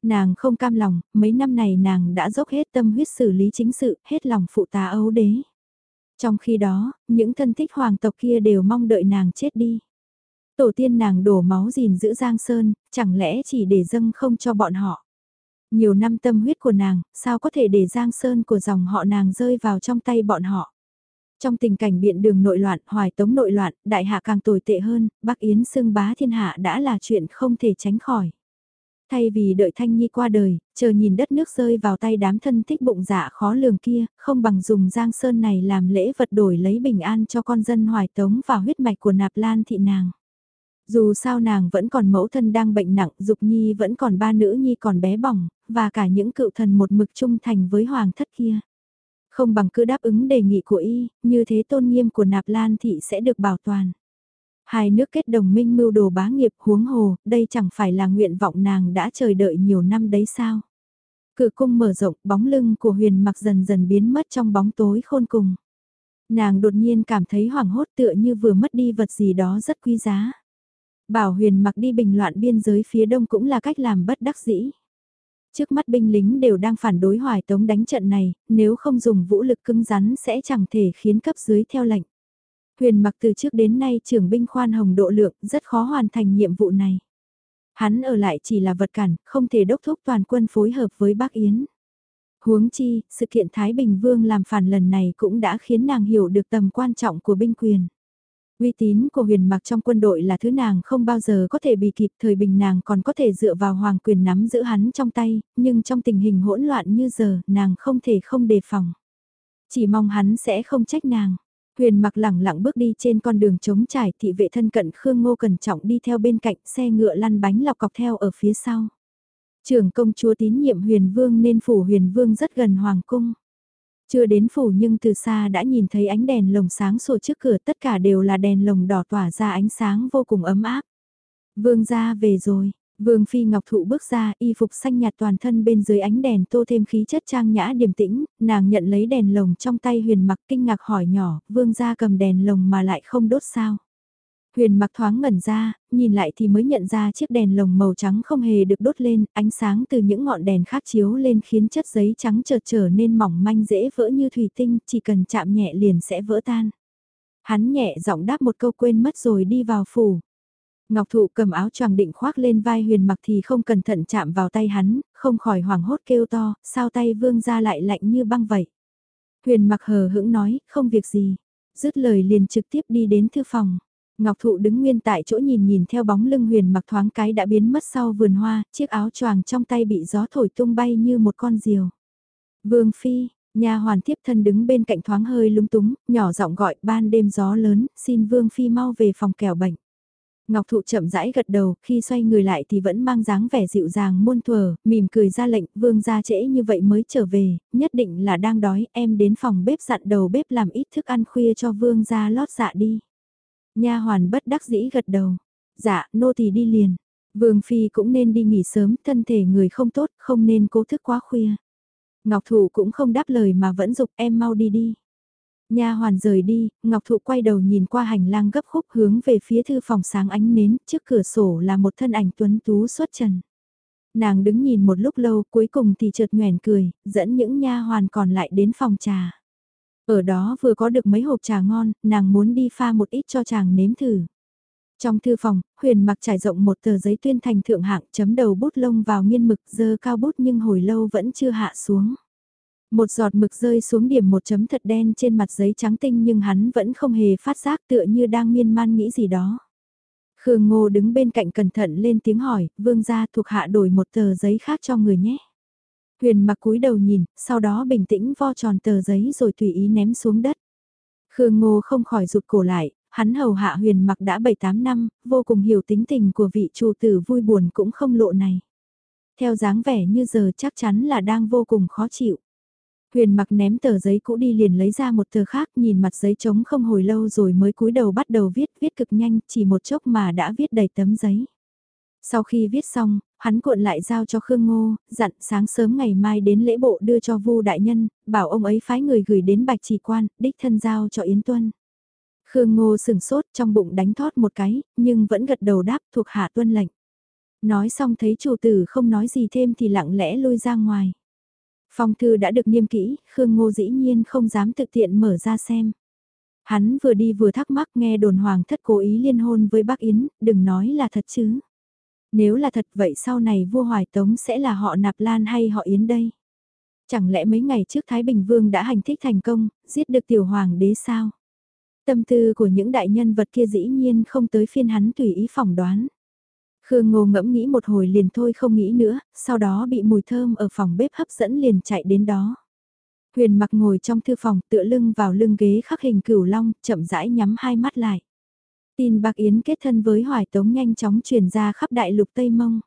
Nàng không cam lòng, mấy năm này nàng đã dốc hết tâm huyết xử lý chính sự, hết lòng phụ tá ấu đế. Trong khi đó, những thân thích hoàng tộc kia đều mong đợi nàng chết đi. Tổ tiên nàng đổ máu gìn giữ Giang Sơn, chẳng lẽ chỉ để dâng không cho bọn họ. Nhiều năm tâm huyết của nàng, sao có thể để giang sơn của dòng họ nàng rơi vào trong tay bọn họ. Trong tình cảnh biện đường nội loạn, hoài tống nội loạn, đại hạ càng tồi tệ hơn, Bắc Yến xưng bá thiên hạ đã là chuyện không thể tránh khỏi. Thay vì đợi Thanh Nhi qua đời, chờ nhìn đất nước rơi vào tay đám thân thích bụng dạ khó lường kia, không bằng dùng giang sơn này làm lễ vật đổi lấy bình an cho con dân hoài tống và huyết mạch của nạp lan thị nàng. Dù sao nàng vẫn còn mẫu thân đang bệnh nặng, Dục Nhi vẫn còn ba nữ nhi còn bé bỏng, và cả những cựu thần một mực trung thành với hoàng thất kia. Không bằng cứ đáp ứng đề nghị của y, như thế tôn nghiêm của nạp lan thị sẽ được bảo toàn. Hai nước kết đồng minh mưu đồ bá nghiệp huống hồ, đây chẳng phải là nguyện vọng nàng đã chờ đợi nhiều năm đấy sao. Cửa cung mở rộng, bóng lưng của huyền mặc dần dần biến mất trong bóng tối khôn cùng. Nàng đột nhiên cảm thấy hoảng hốt tựa như vừa mất đi vật gì đó rất quý giá. Bảo huyền mặc đi bình loạn biên giới phía đông cũng là cách làm bất đắc dĩ. Trước mắt binh lính đều đang phản đối hoài tống đánh trận này, nếu không dùng vũ lực cứng rắn sẽ chẳng thể khiến cấp dưới theo lệnh. Huyền mặc từ trước đến nay trưởng binh khoan hồng độ lượng rất khó hoàn thành nhiệm vụ này. Hắn ở lại chỉ là vật cản, không thể đốc thúc toàn quân phối hợp với bác Yến. Huống chi, sự kiện Thái Bình Vương làm phản lần này cũng đã khiến nàng hiểu được tầm quan trọng của binh quyền. Uy tín của huyền mặc trong quân đội là thứ nàng không bao giờ có thể bị kịp thời bình nàng còn có thể dựa vào hoàng quyền nắm giữ hắn trong tay, nhưng trong tình hình hỗn loạn như giờ nàng không thể không đề phòng. Chỉ mong hắn sẽ không trách nàng. Huyền mặc lẳng lặng bước đi trên con đường trống trải thị vệ thân cận Khương Ngô cẩn trọng đi theo bên cạnh xe ngựa lăn bánh lọc cọc theo ở phía sau. Trưởng công chúa tín nhiệm huyền vương nên phủ huyền vương rất gần hoàng cung. Chưa đến phủ nhưng từ xa đã nhìn thấy ánh đèn lồng sáng sổ trước cửa tất cả đều là đèn lồng đỏ tỏa ra ánh sáng vô cùng ấm áp. Vương gia về rồi, Vương Phi Ngọc Thụ bước ra, y phục xanh nhạt toàn thân bên dưới ánh đèn tô thêm khí chất trang nhã điềm tĩnh, nàng nhận lấy đèn lồng trong tay huyền mặc kinh ngạc hỏi nhỏ, vương gia cầm đèn lồng mà lại không đốt sao. Huyền mặc thoáng ngẩn ra, nhìn lại thì mới nhận ra chiếc đèn lồng màu trắng không hề được đốt lên, ánh sáng từ những ngọn đèn khác chiếu lên khiến chất giấy trắng chợt trở nên mỏng manh dễ vỡ như thủy tinh, chỉ cần chạm nhẹ liền sẽ vỡ tan. Hắn nhẹ giọng đáp một câu quên mất rồi đi vào phủ. Ngọc Thụ cầm áo choàng định khoác lên vai huyền mặc thì không cẩn thận chạm vào tay hắn, không khỏi hoảng hốt kêu to, sao tay vương ra lại lạnh như băng vậy. Huyền mặc hờ hững nói, không việc gì. Dứt lời liền trực tiếp đi đến thư phòng. Ngọc Thụ đứng nguyên tại chỗ nhìn nhìn theo bóng lưng huyền mặc thoáng cái đã biến mất sau vườn hoa, chiếc áo choàng trong tay bị gió thổi tung bay như một con diều. Vương Phi, nhà hoàn tiếp thân đứng bên cạnh thoáng hơi lúng túng, nhỏ giọng gọi ban đêm gió lớn, xin Vương Phi mau về phòng kẻo bệnh. Ngọc Thụ chậm rãi gật đầu, khi xoay người lại thì vẫn mang dáng vẻ dịu dàng muôn thuở, mỉm cười ra lệnh, vương ra trễ như vậy mới trở về, nhất định là đang đói, em đến phòng bếp dặn đầu bếp làm ít thức ăn khuya cho vương ra lót dạ đi. Nha hoàn bất đắc dĩ gật đầu, dạ, nô thì đi liền. Vương Phi cũng nên đi nghỉ sớm, thân thể người không tốt, không nên cố thức quá khuya. Ngọc Thụ cũng không đáp lời mà vẫn dục em mau đi đi. Nha hoàn rời đi, Ngọc Thụ quay đầu nhìn qua hành lang gấp khúc hướng về phía thư phòng sáng ánh nến, trước cửa sổ là một thân ảnh tuấn tú xuất trần. Nàng đứng nhìn một lúc lâu, cuối cùng thì chợt nhoẻn cười, dẫn những nha hoàn còn lại đến phòng trà. Ở đó vừa có được mấy hộp trà ngon, nàng muốn đi pha một ít cho chàng nếm thử. Trong thư phòng, huyền mặc trải rộng một tờ giấy tuyên thành thượng hạng chấm đầu bút lông vào nghiên mực dơ cao bút nhưng hồi lâu vẫn chưa hạ xuống. Một giọt mực rơi xuống điểm một chấm thật đen trên mặt giấy trắng tinh nhưng hắn vẫn không hề phát giác tựa như đang miên man nghĩ gì đó. Khương Ngô đứng bên cạnh cẩn thận lên tiếng hỏi, vương gia thuộc hạ đổi một tờ giấy khác cho người nhé. Huyền mặc cúi đầu nhìn, sau đó bình tĩnh vo tròn tờ giấy rồi tùy ý ném xuống đất. Khương Ngô không khỏi rụt cổ lại, hắn hầu hạ huyền mặc đã 7-8 năm, vô cùng hiểu tính tình của vị chủ tử vui buồn cũng không lộ này. Theo dáng vẻ như giờ chắc chắn là đang vô cùng khó chịu. Huyền mặc ném tờ giấy cũ đi liền lấy ra một tờ khác nhìn mặt giấy trống không hồi lâu rồi mới cúi đầu bắt đầu viết, viết cực nhanh, chỉ một chốc mà đã viết đầy tấm giấy. Sau khi viết xong, hắn cuộn lại giao cho Khương Ngô, dặn sáng sớm ngày mai đến lễ bộ đưa cho Vu đại nhân, bảo ông ấy phái người gửi đến Bạch Chỉ Quan, đích thân giao cho Yến Tuân. Khương Ngô sừng sốt trong bụng đánh thót một cái, nhưng vẫn gật đầu đáp thuộc hạ tuân lệnh. Nói xong thấy chủ tử không nói gì thêm thì lặng lẽ lui ra ngoài. Phong thư đã được niêm kỹ, Khương Ngô dĩ nhiên không dám thực tiện mở ra xem. Hắn vừa đi vừa thắc mắc nghe đồn hoàng thất cố ý liên hôn với bác Yến, đừng nói là thật chứ. Nếu là thật vậy sau này vua Hoài Tống sẽ là họ Nạp Lan hay họ Yến đây? Chẳng lẽ mấy ngày trước Thái Bình Vương đã hành thích thành công, giết được tiểu hoàng đế sao? Tâm tư của những đại nhân vật kia dĩ nhiên không tới phiên hắn tùy ý phỏng đoán. Khương Ngô ngẫm nghĩ một hồi liền thôi không nghĩ nữa, sau đó bị mùi thơm ở phòng bếp hấp dẫn liền chạy đến đó. Huyền mặc ngồi trong thư phòng tựa lưng vào lưng ghế khắc hình cửu long, chậm rãi nhắm hai mắt lại. Tin Bạc Yến kết thân với Hoài Tống nhanh chóng truyền ra khắp đại lục Tây Mông.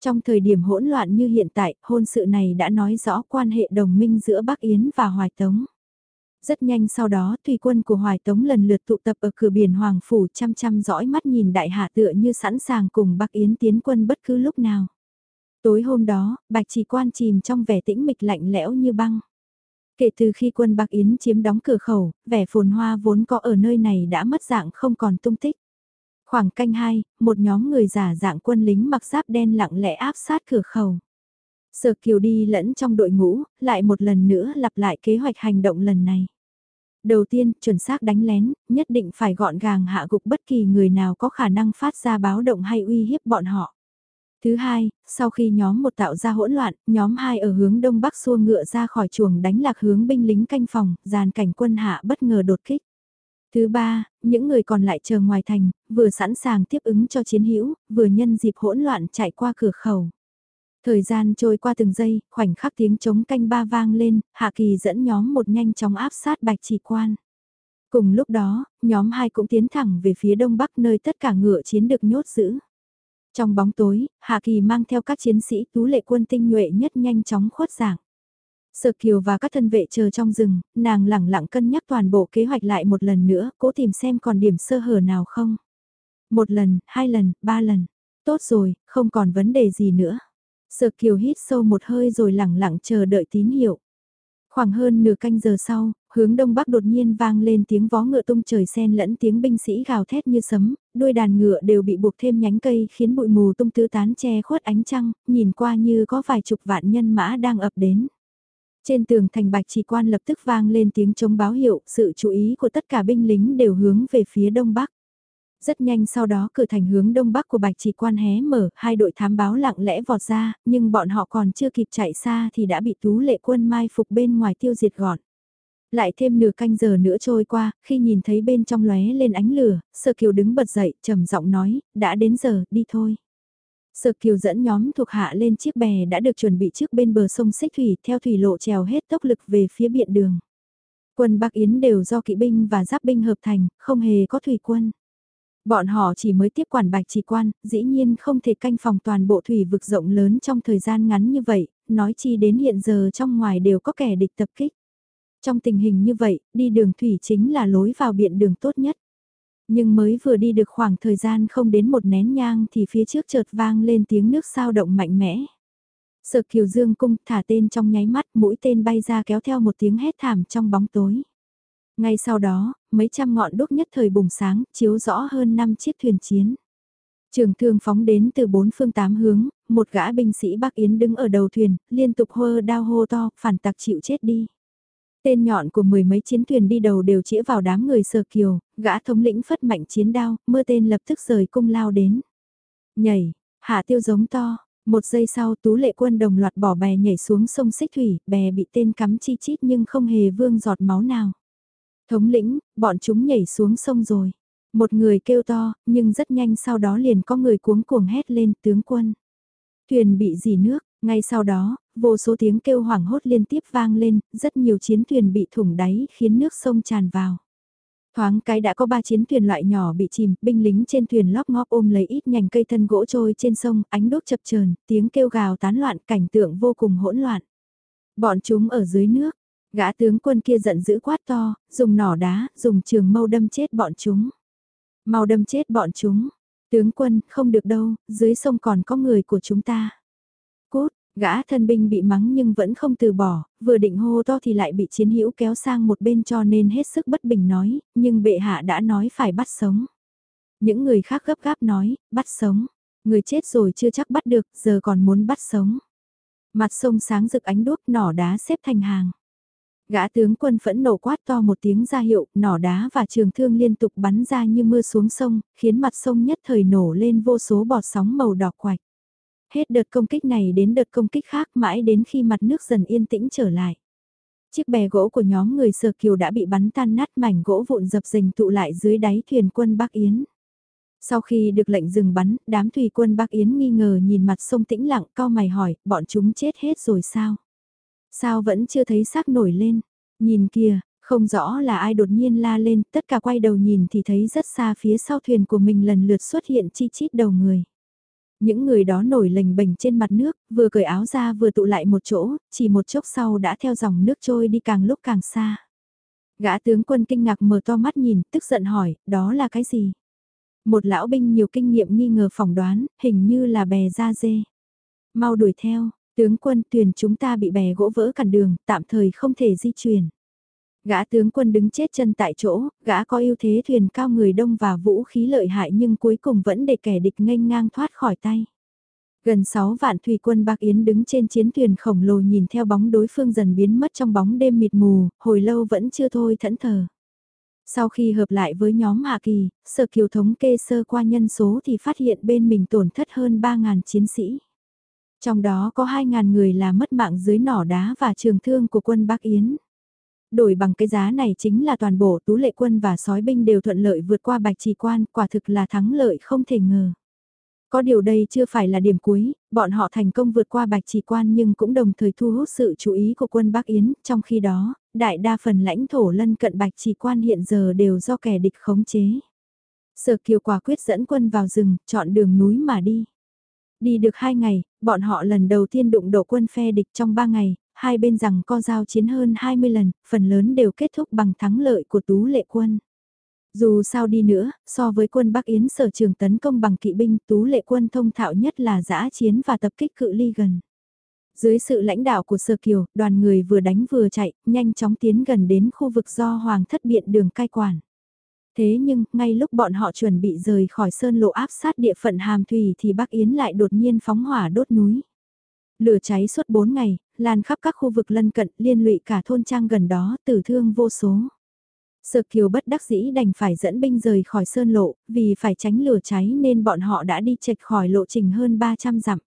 Trong thời điểm hỗn loạn như hiện tại, hôn sự này đã nói rõ quan hệ đồng minh giữa Bắc Yến và Hoài Tống. Rất nhanh sau đó, tùy quân của Hoài Tống lần lượt tụ tập ở cửa biển Hoàng Phủ chăm chăm dõi mắt nhìn đại hạ tựa như sẵn sàng cùng Bắc Yến tiến quân bất cứ lúc nào. Tối hôm đó, Bạch Chỉ Quan chìm trong vẻ tĩnh mịch lạnh lẽo như băng. Kể từ khi quân Bắc Yến chiếm đóng cửa khẩu, vẻ phồn hoa vốn có ở nơi này đã mất dạng không còn tung tích. Khoảng canh hai, một nhóm người giả dạng quân lính mặc giáp đen lặng lẽ áp sát cửa khẩu. Sở Kiều đi lẫn trong đội ngũ, lại một lần nữa lặp lại kế hoạch hành động lần này. Đầu tiên, chuẩn xác đánh lén, nhất định phải gọn gàng hạ gục bất kỳ người nào có khả năng phát ra báo động hay uy hiếp bọn họ. Thứ hai, sau khi nhóm một tạo ra hỗn loạn, nhóm hai ở hướng đông bắc xua ngựa ra khỏi chuồng đánh lạc hướng binh lính canh phòng, dàn cảnh quân hạ bất ngờ đột kích. Thứ ba, những người còn lại chờ ngoài thành, vừa sẵn sàng tiếp ứng cho chiến hữu, vừa nhân dịp hỗn loạn chạy qua cửa khẩu. Thời gian trôi qua từng giây, khoảnh khắc tiếng chống canh ba vang lên, Hạ Kỳ dẫn nhóm một nhanh chóng áp sát bạch chỉ quan. Cùng lúc đó, nhóm hai cũng tiến thẳng về phía đông bắc nơi tất cả ngựa chiến được nhốt giữ. Trong bóng tối, Hạ Kỳ mang theo các chiến sĩ tú lệ quân tinh nhuệ nhất nhanh chóng khuất giảng. Sở Kiều và các thân vệ chờ trong rừng, nàng lẳng lặng cân nhắc toàn bộ kế hoạch lại một lần nữa, cố tìm xem còn điểm sơ hở nào không. Một lần, hai lần, ba lần. Tốt rồi, không còn vấn đề gì nữa. Sở Kiều hít sâu một hơi rồi lẳng lặng chờ đợi tín hiệu. Khoảng hơn nửa canh giờ sau, hướng đông bắc đột nhiên vang lên tiếng vó ngựa tung trời sen lẫn tiếng binh sĩ gào thét như sấm, đuôi đàn ngựa đều bị buộc thêm nhánh cây khiến bụi mù tung tứ tán che khuất ánh trăng, nhìn qua như có vài chục vạn nhân mã đang ập đến. Trên tường thành bạch chỉ quan lập tức vang lên tiếng chống báo hiệu, sự chú ý của tất cả binh lính đều hướng về phía đông bắc. Rất nhanh sau đó cửa thành hướng đông bắc của bạch chỉ quan hé mở, hai đội thám báo lặng lẽ vọt ra, nhưng bọn họ còn chưa kịp chạy xa thì đã bị tú lệ quân mai phục bên ngoài tiêu diệt gọn. Lại thêm nửa canh giờ nữa trôi qua, khi nhìn thấy bên trong lóe lên ánh lửa, Sơ Kiều đứng bật dậy, trầm giọng nói, đã đến giờ, đi thôi. Sơ Kiều dẫn nhóm thuộc hạ lên chiếc bè đã được chuẩn bị trước bên bờ sông Xích Thủy theo thủy lộ trèo hết tốc lực về phía biện đường. Quân Bắc Yến đều do kỵ binh và giáp binh hợp thành, không hề có thủy quân. Bọn họ chỉ mới tiếp quản bạch chỉ quan, dĩ nhiên không thể canh phòng toàn bộ thủy vực rộng lớn trong thời gian ngắn như vậy, nói chi đến hiện giờ trong ngoài đều có kẻ địch tập kích. Trong tình hình như vậy, đi đường thủy chính là lối vào biện đường tốt nhất. Nhưng mới vừa đi được khoảng thời gian không đến một nén nhang thì phía trước chợt vang lên tiếng nước sao động mạnh mẽ. Sở kiều dương cung thả tên trong nháy mắt mũi tên bay ra kéo theo một tiếng hét thảm trong bóng tối. Ngay sau đó, mấy trăm ngọn đốt nhất thời bùng sáng, chiếu rõ hơn 5 chiếc thuyền chiến. Trường thương phóng đến từ bốn phương tám hướng, một gã binh sĩ Bắc Yến đứng ở đầu thuyền, liên tục hơ đao hô to, phản tặc chịu chết đi. Tên nhọn của mười mấy chiến thuyền đi đầu đều chĩa vào đám người sờ kiều, gã thống lĩnh phất mạnh chiến đao, mưa tên lập tức rời cung lao đến. Nhảy, hạ tiêu giống to, một giây sau tú lệ quân đồng loạt bỏ bè nhảy xuống sông xích thủy, bè bị tên cắm chi chít nhưng không hề vương giọt máu nào. Thống lĩnh, bọn chúng nhảy xuống sông rồi. Một người kêu to, nhưng rất nhanh sau đó liền có người cuống cuồng hét lên tướng quân. Thuyền bị dì nước, ngay sau đó, vô số tiếng kêu hoảng hốt liên tiếp vang lên, rất nhiều chiến thuyền bị thủng đáy khiến nước sông tràn vào. Thoáng cái đã có ba chiến thuyền loại nhỏ bị chìm, binh lính trên thuyền lóc ngóp ôm lấy ít nhành cây thân gỗ trôi trên sông, ánh đốt chập chờn, tiếng kêu gào tán loạn, cảnh tượng vô cùng hỗn loạn. Bọn chúng ở dưới nước, gã tướng quân kia giận dữ quát to, dùng nỏ đá, dùng trường mâu đâm chết bọn chúng. Mau đâm chết bọn chúng. Tướng quân, không được đâu, dưới sông còn có người của chúng ta. Cút, Gã thân binh bị mắng nhưng vẫn không từ bỏ, vừa định hô to thì lại bị chiến hữu kéo sang một bên cho nên hết sức bất bình nói, nhưng bệ hạ đã nói phải bắt sống. Những người khác gấp gáp nói, bắt sống. Người chết rồi chưa chắc bắt được, giờ còn muốn bắt sống. Mặt sông sáng rực ánh đuốc nỏ đá xếp thành hàng. Gã tướng quân phẫn nổ quát to một tiếng ra hiệu, nỏ đá và trường thương liên tục bắn ra như mưa xuống sông, khiến mặt sông nhất thời nổ lên vô số bọt sóng màu đỏ quạch. Hết đợt công kích này đến đợt công kích khác mãi đến khi mặt nước dần yên tĩnh trở lại. Chiếc bè gỗ của nhóm người sờ Kiều đã bị bắn tan nát mảnh gỗ vụn dập dình tụ lại dưới đáy thuyền quân Bắc Yến. Sau khi được lệnh dừng bắn, đám thủy quân Bắc Yến nghi ngờ nhìn mặt sông tĩnh lặng cao mày hỏi, bọn chúng chết hết rồi sao? Sao vẫn chưa thấy xác nổi lên? Nhìn kìa, Không rõ là ai đột nhiên la lên, tất cả quay đầu nhìn thì thấy rất xa phía sau thuyền của mình lần lượt xuất hiện chi chít đầu người. Những người đó nổi lềnh bềnh trên mặt nước, vừa cởi áo ra vừa tụ lại một chỗ, chỉ một chốc sau đã theo dòng nước trôi đi càng lúc càng xa. Gã tướng quân kinh ngạc mở to mắt nhìn, tức giận hỏi, đó là cái gì? Một lão binh nhiều kinh nghiệm nghi ngờ phỏng đoán, hình như là bè da dê. Mau đuổi theo, tướng quân tuyển chúng ta bị bè gỗ vỡ cản đường, tạm thời không thể di chuyển. Gã tướng quân đứng chết chân tại chỗ, gã có ưu thế thuyền cao người đông và vũ khí lợi hại nhưng cuối cùng vẫn để kẻ địch nghênh ngang thoát khỏi tay. Gần 6 vạn thủy quân Bạc Yến đứng trên chiến thuyền khổng lồ nhìn theo bóng đối phương dần biến mất trong bóng đêm mịt mù, hồi lâu vẫn chưa thôi thẫn thờ. Sau khi hợp lại với nhóm Hạ Kỳ, Sở Kiều thống kê sơ qua nhân số thì phát hiện bên mình tổn thất hơn 3.000 chiến sĩ. Trong đó có 2.000 người là mất mạng dưới nỏ đá và trường thương của quân Bắc Yến. Đổi bằng cái giá này chính là toàn bộ tú lệ quân và sói binh đều thuận lợi vượt qua bạch trì quan, quả thực là thắng lợi không thể ngờ. Có điều đây chưa phải là điểm cuối, bọn họ thành công vượt qua bạch trì quan nhưng cũng đồng thời thu hút sự chú ý của quân Bắc Yến, trong khi đó, đại đa phần lãnh thổ lân cận bạch trì quan hiện giờ đều do kẻ địch khống chế. Sở kiều quả quyết dẫn quân vào rừng, chọn đường núi mà đi. Đi được hai ngày, bọn họ lần đầu tiên đụng độ quân phe địch trong ba ngày, hai bên rằng co giao chiến hơn 20 lần, phần lớn đều kết thúc bằng thắng lợi của tú lệ quân. Dù sao đi nữa, so với quân Bắc Yến sở trường tấn công bằng kỵ binh tú lệ quân thông thạo nhất là giã chiến và tập kích cự ly gần. Dưới sự lãnh đạo của Sơ Kiều, đoàn người vừa đánh vừa chạy, nhanh chóng tiến gần đến khu vực do Hoàng thất biện đường cai quản. Thế nhưng, ngay lúc bọn họ chuẩn bị rời khỏi sơn lộ áp sát địa phận Hàm Thủy thì Bắc Yến lại đột nhiên phóng hỏa đốt núi. Lửa cháy suốt 4 ngày, lan khắp các khu vực lân cận liên lụy cả thôn trang gần đó, tử thương vô số. Sở Kiều bất đắc dĩ đành phải dẫn binh rời khỏi sơn lộ, vì phải tránh lửa cháy nên bọn họ đã đi chệch khỏi lộ trình hơn 300 dặm.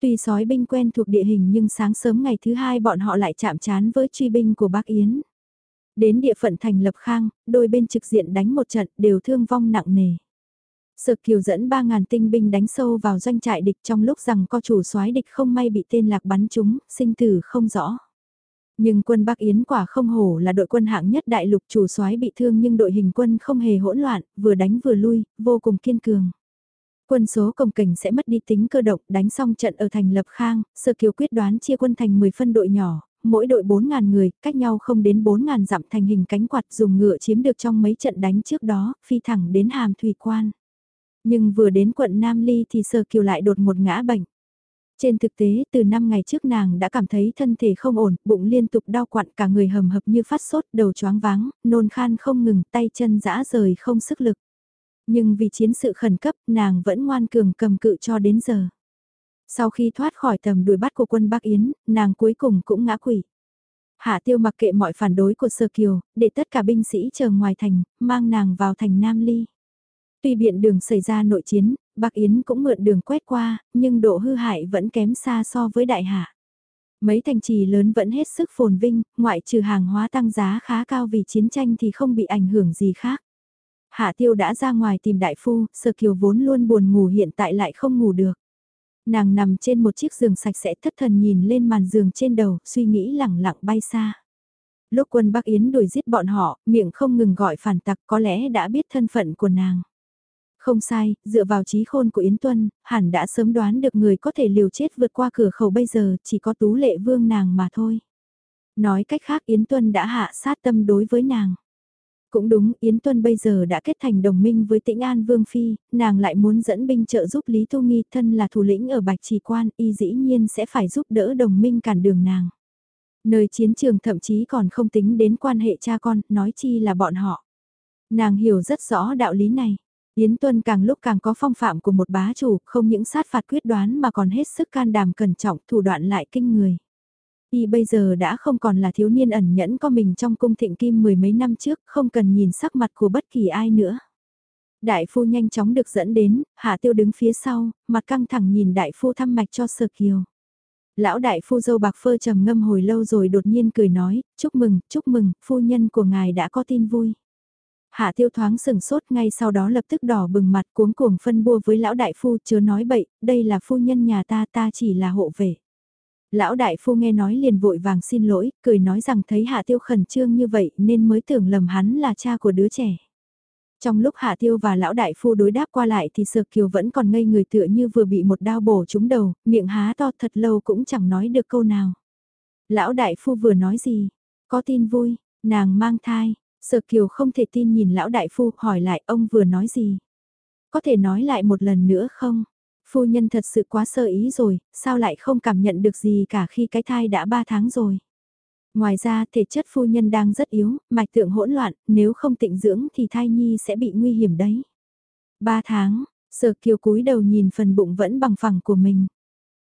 Tuy sói binh quen thuộc địa hình nhưng sáng sớm ngày thứ hai bọn họ lại chạm trán với truy binh của bác Yến. Đến địa phận thành lập khang, đôi bên trực diện đánh một trận đều thương vong nặng nề. Sở Kiều dẫn 3.000 tinh binh đánh sâu vào doanh trại địch trong lúc rằng co chủ soái địch không may bị tên lạc bắn chúng, sinh tử không rõ. Nhưng quân Bắc Yến quả không hổ là đội quân hạng nhất đại lục chủ soái bị thương nhưng đội hình quân không hề hỗn loạn, vừa đánh vừa lui, vô cùng kiên cường. Quân số công cảnh sẽ mất đi tính cơ động, đánh xong trận ở thành Lập Khang, Sở Kiều quyết đoán chia quân thành 10 phân đội nhỏ, mỗi đội 4.000 người, cách nhau không đến 4.000 dặm thành hình cánh quạt dùng ngựa chiếm được trong mấy trận đánh trước đó, phi thẳng đến hàm thủy quan. Nhưng vừa đến quận Nam Ly thì Sở Kiều lại đột một ngã bệnh. Trên thực tế, từ 5 ngày trước nàng đã cảm thấy thân thể không ổn, bụng liên tục đau quặn cả người hầm hập như phát sốt, đầu choáng váng, nôn khan không ngừng, tay chân dã rời không sức lực. Nhưng vì chiến sự khẩn cấp, nàng vẫn ngoan cường cầm cự cho đến giờ. Sau khi thoát khỏi tầm đuổi bắt của quân Bắc Yến, nàng cuối cùng cũng ngã quỷ. Hạ tiêu mặc kệ mọi phản đối của Sơ Kiều, để tất cả binh sĩ chờ ngoài thành, mang nàng vào thành Nam Ly. Tuy biện đường xảy ra nội chiến, bạc Yến cũng mượn đường quét qua, nhưng độ hư hại vẫn kém xa so với đại hạ. Mấy thành trì lớn vẫn hết sức phồn vinh, ngoại trừ hàng hóa tăng giá khá cao vì chiến tranh thì không bị ảnh hưởng gì khác. Hạ tiêu đã ra ngoài tìm đại phu, sơ kiều vốn luôn buồn ngủ hiện tại lại không ngủ được. Nàng nằm trên một chiếc giường sạch sẽ thất thần nhìn lên màn giường trên đầu, suy nghĩ lẳng lặng bay xa. Lúc quân Bắc Yến đuổi giết bọn họ, miệng không ngừng gọi phản tặc có lẽ đã biết thân phận của nàng. Không sai, dựa vào trí khôn của Yến Tuân, hẳn đã sớm đoán được người có thể liều chết vượt qua cửa khẩu bây giờ chỉ có tú lệ vương nàng mà thôi. Nói cách khác Yến Tuân đã hạ sát tâm đối với nàng. Cũng đúng, Yến Tuân bây giờ đã kết thành đồng minh với tĩnh An Vương Phi, nàng lại muốn dẫn binh trợ giúp Lý Tu Nghi thân là thủ lĩnh ở Bạch Trì Quan, y dĩ nhiên sẽ phải giúp đỡ đồng minh cản đường nàng. Nơi chiến trường thậm chí còn không tính đến quan hệ cha con, nói chi là bọn họ. Nàng hiểu rất rõ đạo lý này. Yến Tuân càng lúc càng có phong phạm của một bá chủ, không những sát phạt quyết đoán mà còn hết sức can đảm cẩn trọng, thủ đoạn lại kinh người. Y bây giờ đã không còn là thiếu niên ẩn nhẫn có mình trong cung thịnh kim mười mấy năm trước, không cần nhìn sắc mặt của bất kỳ ai nữa. Đại phu nhanh chóng được dẫn đến, hạ tiêu đứng phía sau, mặt căng thẳng nhìn đại phu thăm mạch cho sơ kiều. Lão đại phu dâu bạc phơ trầm ngâm hồi lâu rồi đột nhiên cười nói, chúc mừng, chúc mừng, phu nhân của ngài đã có tin vui. Hạ tiêu thoáng sừng sốt ngay sau đó lập tức đỏ bừng mặt cuống cuồng phân bua với lão đại phu chớ nói bậy, đây là phu nhân nhà ta ta chỉ là hộ vệ. Lão đại phu nghe nói liền vội vàng xin lỗi, cười nói rằng thấy Hạ Tiêu khẩn trương như vậy nên mới tưởng lầm hắn là cha của đứa trẻ. Trong lúc Hạ Tiêu và lão đại phu đối đáp qua lại thì Sở Kiều vẫn còn ngây người tựa như vừa bị một đao bổ trúng đầu, miệng há to thật lâu cũng chẳng nói được câu nào. Lão đại phu vừa nói gì? Có tin vui, nàng mang thai. Sở Kiều không thể tin nhìn lão đại phu hỏi lại ông vừa nói gì? Có thể nói lại một lần nữa không? Phu nhân thật sự quá sơ ý rồi, sao lại không cảm nhận được gì cả khi cái thai đã 3 tháng rồi? Ngoài ra thể chất phu nhân đang rất yếu, mạch tượng hỗn loạn, nếu không tịnh dưỡng thì thai nhi sẽ bị nguy hiểm đấy. 3 tháng, sở kiều cúi đầu nhìn phần bụng vẫn bằng phẳng của mình.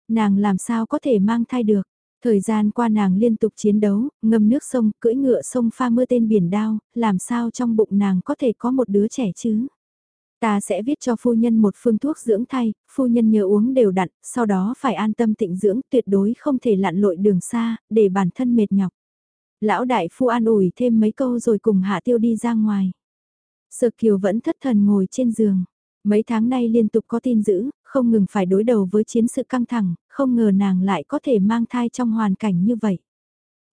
Nàng làm sao có thể mang thai được? Thời gian qua nàng liên tục chiến đấu, ngâm nước sông, cưỡi ngựa sông pha mưa tên biển đao, làm sao trong bụng nàng có thể có một đứa trẻ chứ? Ta sẽ viết cho phu nhân một phương thuốc dưỡng thai, phu nhân nhớ uống đều đặn, sau đó phải an tâm tịnh dưỡng, tuyệt đối không thể lặn lội đường xa, để bản thân mệt nhọc. Lão đại phu an ủi thêm mấy câu rồi cùng hạ tiêu đi ra ngoài. Sợ kiều vẫn thất thần ngồi trên giường. Mấy tháng nay liên tục có tin dữ, không ngừng phải đối đầu với chiến sự căng thẳng, không ngờ nàng lại có thể mang thai trong hoàn cảnh như vậy.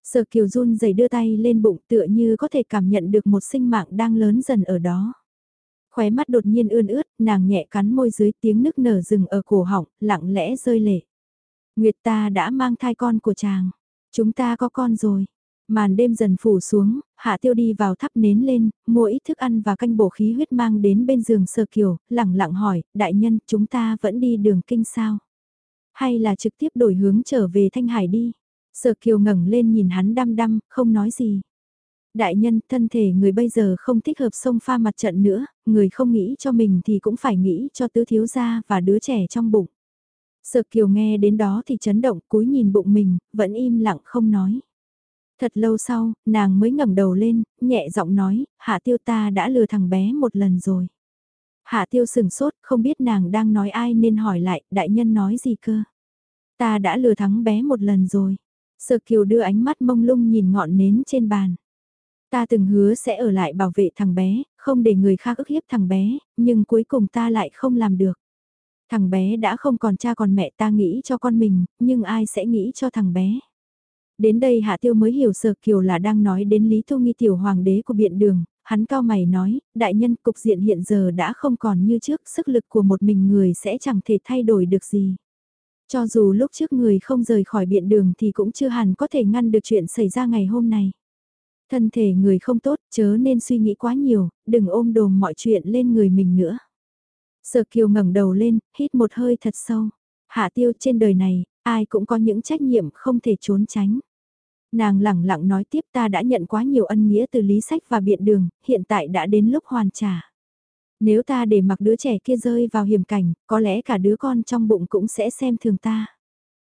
Sở kiều run rẩy đưa tay lên bụng tựa như có thể cảm nhận được một sinh mạng đang lớn dần ở đó. Khóe mắt đột nhiên ươn ướt, nàng nhẹ cắn môi dưới tiếng nức nở rừng ở cổ họng, lặng lẽ rơi lệ. Nguyệt ta đã mang thai con của chàng. Chúng ta có con rồi. Màn đêm dần phủ xuống, hạ tiêu đi vào thắp nến lên, mua ít thức ăn và canh bổ khí huyết mang đến bên giường sơ kiều, lẳng lặng hỏi, đại nhân chúng ta vẫn đi đường kinh sao? Hay là trực tiếp đổi hướng trở về Thanh Hải đi? Sở kiều ngẩng lên nhìn hắn đăm đăm, không nói gì. Đại nhân, thân thể người bây giờ không thích hợp sông pha mặt trận nữa, người không nghĩ cho mình thì cũng phải nghĩ cho tứ thiếu gia và đứa trẻ trong bụng. Sở kiều nghe đến đó thì chấn động cúi nhìn bụng mình, vẫn im lặng không nói. Thật lâu sau, nàng mới ngẩng đầu lên, nhẹ giọng nói, hạ tiêu ta đã lừa thằng bé một lần rồi. Hạ tiêu sừng sốt, không biết nàng đang nói ai nên hỏi lại, đại nhân nói gì cơ. Ta đã lừa thắng bé một lần rồi. Sở kiều đưa ánh mắt mông lung nhìn ngọn nến trên bàn. Ta từng hứa sẽ ở lại bảo vệ thằng bé, không để người khác ức hiếp thằng bé, nhưng cuối cùng ta lại không làm được. Thằng bé đã không còn cha còn mẹ ta nghĩ cho con mình, nhưng ai sẽ nghĩ cho thằng bé. Đến đây Hạ Tiêu mới hiểu Sở Kiều là đang nói đến Lý Thu Nghi tiểu hoàng đế của biện đường, hắn cao mày nói, đại nhân cục diện hiện giờ đã không còn như trước, sức lực của một mình người sẽ chẳng thể thay đổi được gì. Cho dù lúc trước người không rời khỏi biện đường thì cũng chưa hẳn có thể ngăn được chuyện xảy ra ngày hôm nay. Thân thể người không tốt, chớ nên suy nghĩ quá nhiều, đừng ôm đồm mọi chuyện lên người mình nữa. Sở Kiều ngẩng đầu lên, hít một hơi thật sâu. Hạ tiêu trên đời này, ai cũng có những trách nhiệm không thể trốn tránh. Nàng lẳng lặng nói tiếp ta đã nhận quá nhiều ân nghĩa từ lý sách và biện đường, hiện tại đã đến lúc hoàn trả. Nếu ta để mặc đứa trẻ kia rơi vào hiểm cảnh, có lẽ cả đứa con trong bụng cũng sẽ xem thường ta.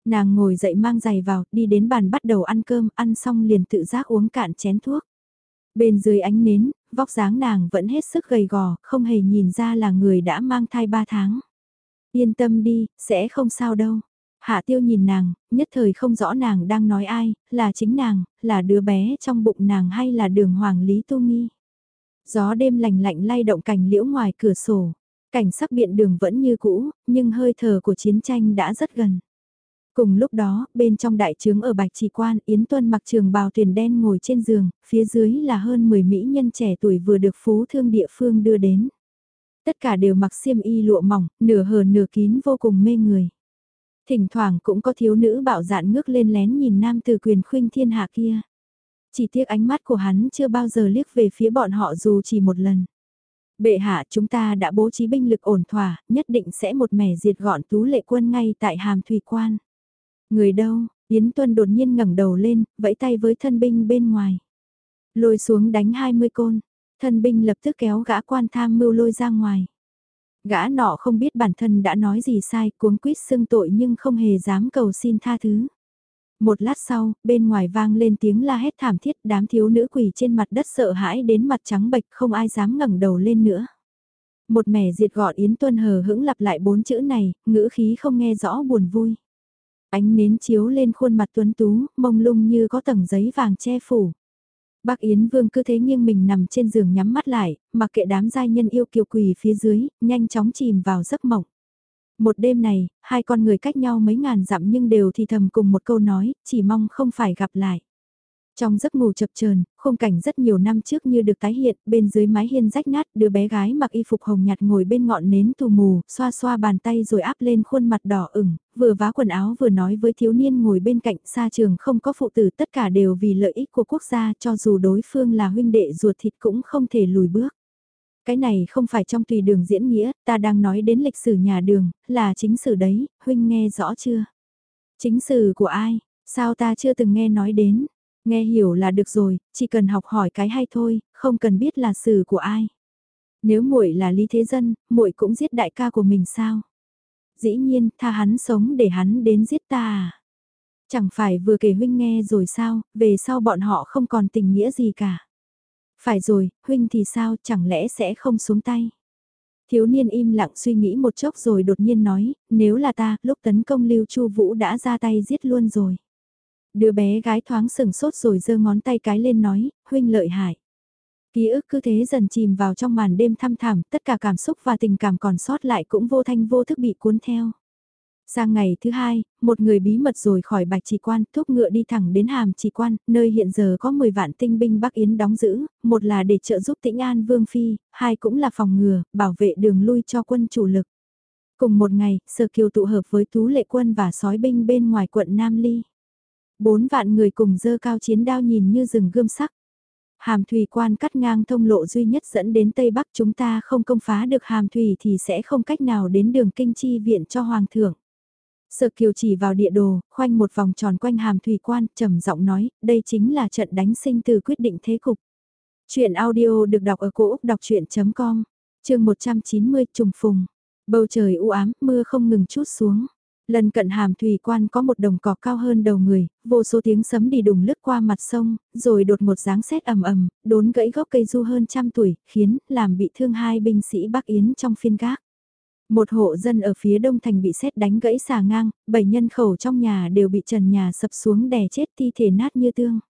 Nàng ngồi dậy mang giày vào, đi đến bàn bắt đầu ăn cơm, ăn xong liền tự giác uống cạn chén thuốc. Bên dưới ánh nến, vóc dáng nàng vẫn hết sức gầy gò, không hề nhìn ra là người đã mang thai 3 tháng. Yên tâm đi, sẽ không sao đâu. Hạ tiêu nhìn nàng, nhất thời không rõ nàng đang nói ai, là chính nàng, là đứa bé trong bụng nàng hay là đường hoàng lý tu nghi. Gió đêm lạnh lạnh lay động cành liễu ngoài cửa sổ, cảnh sắc biện đường vẫn như cũ, nhưng hơi thở của chiến tranh đã rất gần. Cùng lúc đó, bên trong đại trướng ở Bạch Trì Quan, Yến Tuân mặc trường bào tuyển đen ngồi trên giường, phía dưới là hơn 10 mỹ nhân trẻ tuổi vừa được phú thương địa phương đưa đến. Tất cả đều mặc xiêm y lụa mỏng, nửa hờ nửa kín vô cùng mê người. Thỉnh thoảng cũng có thiếu nữ bạo dạn ngước lên lén nhìn nam từ quyền khuynh thiên hạ kia. Chỉ tiếc ánh mắt của hắn chưa bao giờ liếc về phía bọn họ dù chỉ một lần. Bệ hạ chúng ta đã bố trí binh lực ổn thỏa, nhất định sẽ một mẻ diệt gọn tú lệ quân ngay tại hàm thủy quan. Người đâu, Yến Tuân đột nhiên ngẩng đầu lên, vẫy tay với thân binh bên ngoài. Lôi xuống đánh 20 côn, thân binh lập tức kéo gã quan tham mưu lôi ra ngoài. Gã nọ không biết bản thân đã nói gì sai, cuống quýt xưng tội nhưng không hề dám cầu xin tha thứ. Một lát sau, bên ngoài vang lên tiếng la hét thảm thiết đám thiếu nữ quỳ trên mặt đất sợ hãi đến mặt trắng bệch không ai dám ngẩng đầu lên nữa. Một mẻ diệt gọn Yến Tuân hờ hững lặp lại bốn chữ này, ngữ khí không nghe rõ buồn vui. Ánh nến chiếu lên khuôn mặt tuấn tú, mông lung như có tầng giấy vàng che phủ. Bác Yến Vương cứ thế nghiêng mình nằm trên giường nhắm mắt lại, mặc kệ đám giai nhân yêu kiều quỳ phía dưới, nhanh chóng chìm vào giấc mộng. Một đêm này, hai con người cách nhau mấy ngàn dặm nhưng đều thì thầm cùng một câu nói, chỉ mong không phải gặp lại. Trong giấc ngủ chập chờn, khung cảnh rất nhiều năm trước như được tái hiện, bên dưới mái hiên rách nát, đứa bé gái mặc y phục hồng nhạt ngồi bên ngọn nến tù mù, xoa xoa bàn tay rồi áp lên khuôn mặt đỏ ửng, vừa vá quần áo vừa nói với thiếu niên ngồi bên cạnh xa trường không có phụ tử tất cả đều vì lợi ích của quốc gia cho dù đối phương là huynh đệ ruột thịt cũng không thể lùi bước. Cái này không phải trong tùy đường diễn nghĩa, ta đang nói đến lịch sử nhà đường, là chính sử đấy, huynh nghe rõ chưa? Chính sử của ai? Sao ta chưa từng nghe nói đến? Nghe hiểu là được rồi, chỉ cần học hỏi cái hay thôi, không cần biết là sử của ai. Nếu muội là Lý Thế Dân, muội cũng giết đại ca của mình sao? Dĩ nhiên, tha hắn sống để hắn đến giết ta à? Chẳng phải vừa kể huynh nghe rồi sao, về sau bọn họ không còn tình nghĩa gì cả. Phải rồi, huynh thì sao, chẳng lẽ sẽ không xuống tay? Thiếu niên im lặng suy nghĩ một chốc rồi đột nhiên nói, nếu là ta, lúc tấn công Lưu Chu Vũ đã ra tay giết luôn rồi. Đứa bé gái thoáng sừng sốt rồi giơ ngón tay cái lên nói, huynh lợi hại. Ký ức cứ thế dần chìm vào trong màn đêm thăm thẳm, tất cả cảm xúc và tình cảm còn sót lại cũng vô thanh vô thức bị cuốn theo. Sang ngày thứ hai, một người bí mật rồi khỏi bạch trì quan, thúc ngựa đi thẳng đến hàm trì quan, nơi hiện giờ có 10 vạn tinh binh Bắc Yến đóng giữ, một là để trợ giúp tĩnh an vương phi, hai cũng là phòng ngừa, bảo vệ đường lui cho quân chủ lực. Cùng một ngày, Sở Kiều tụ hợp với Tú Lệ Quân và sói binh bên ngoài quận Nam Ly. Bốn vạn người cùng dơ cao chiến đao nhìn như rừng gươm sắc. Hàm thủy quan cắt ngang thông lộ duy nhất dẫn đến Tây Bắc chúng ta không công phá được hàm thủy thì sẽ không cách nào đến đường kinh chi viện cho Hoàng thượng. Sở Kiều chỉ vào địa đồ, khoanh một vòng tròn quanh hàm thủy quan, trầm giọng nói, đây chính là trận đánh sinh từ quyết định thế cục. Chuyện audio được đọc ở cổ Úc đọc chuyện.com, trường 190 trùng phùng. Bầu trời u ám, mưa không ngừng chút xuống. Lần cận hàm thủy quan có một đồng cỏ cao hơn đầu người, vô số tiếng sấm đi đùng lướt qua mặt sông, rồi đột một dáng sét ầm ầm, đốn gãy gốc cây du hơn trăm tuổi, khiến làm bị thương hai binh sĩ Bắc Yến trong phiên gác. Một hộ dân ở phía đông thành bị sét đánh gãy xà ngang, bảy nhân khẩu trong nhà đều bị trần nhà sập xuống đè chết thi thể nát như tương.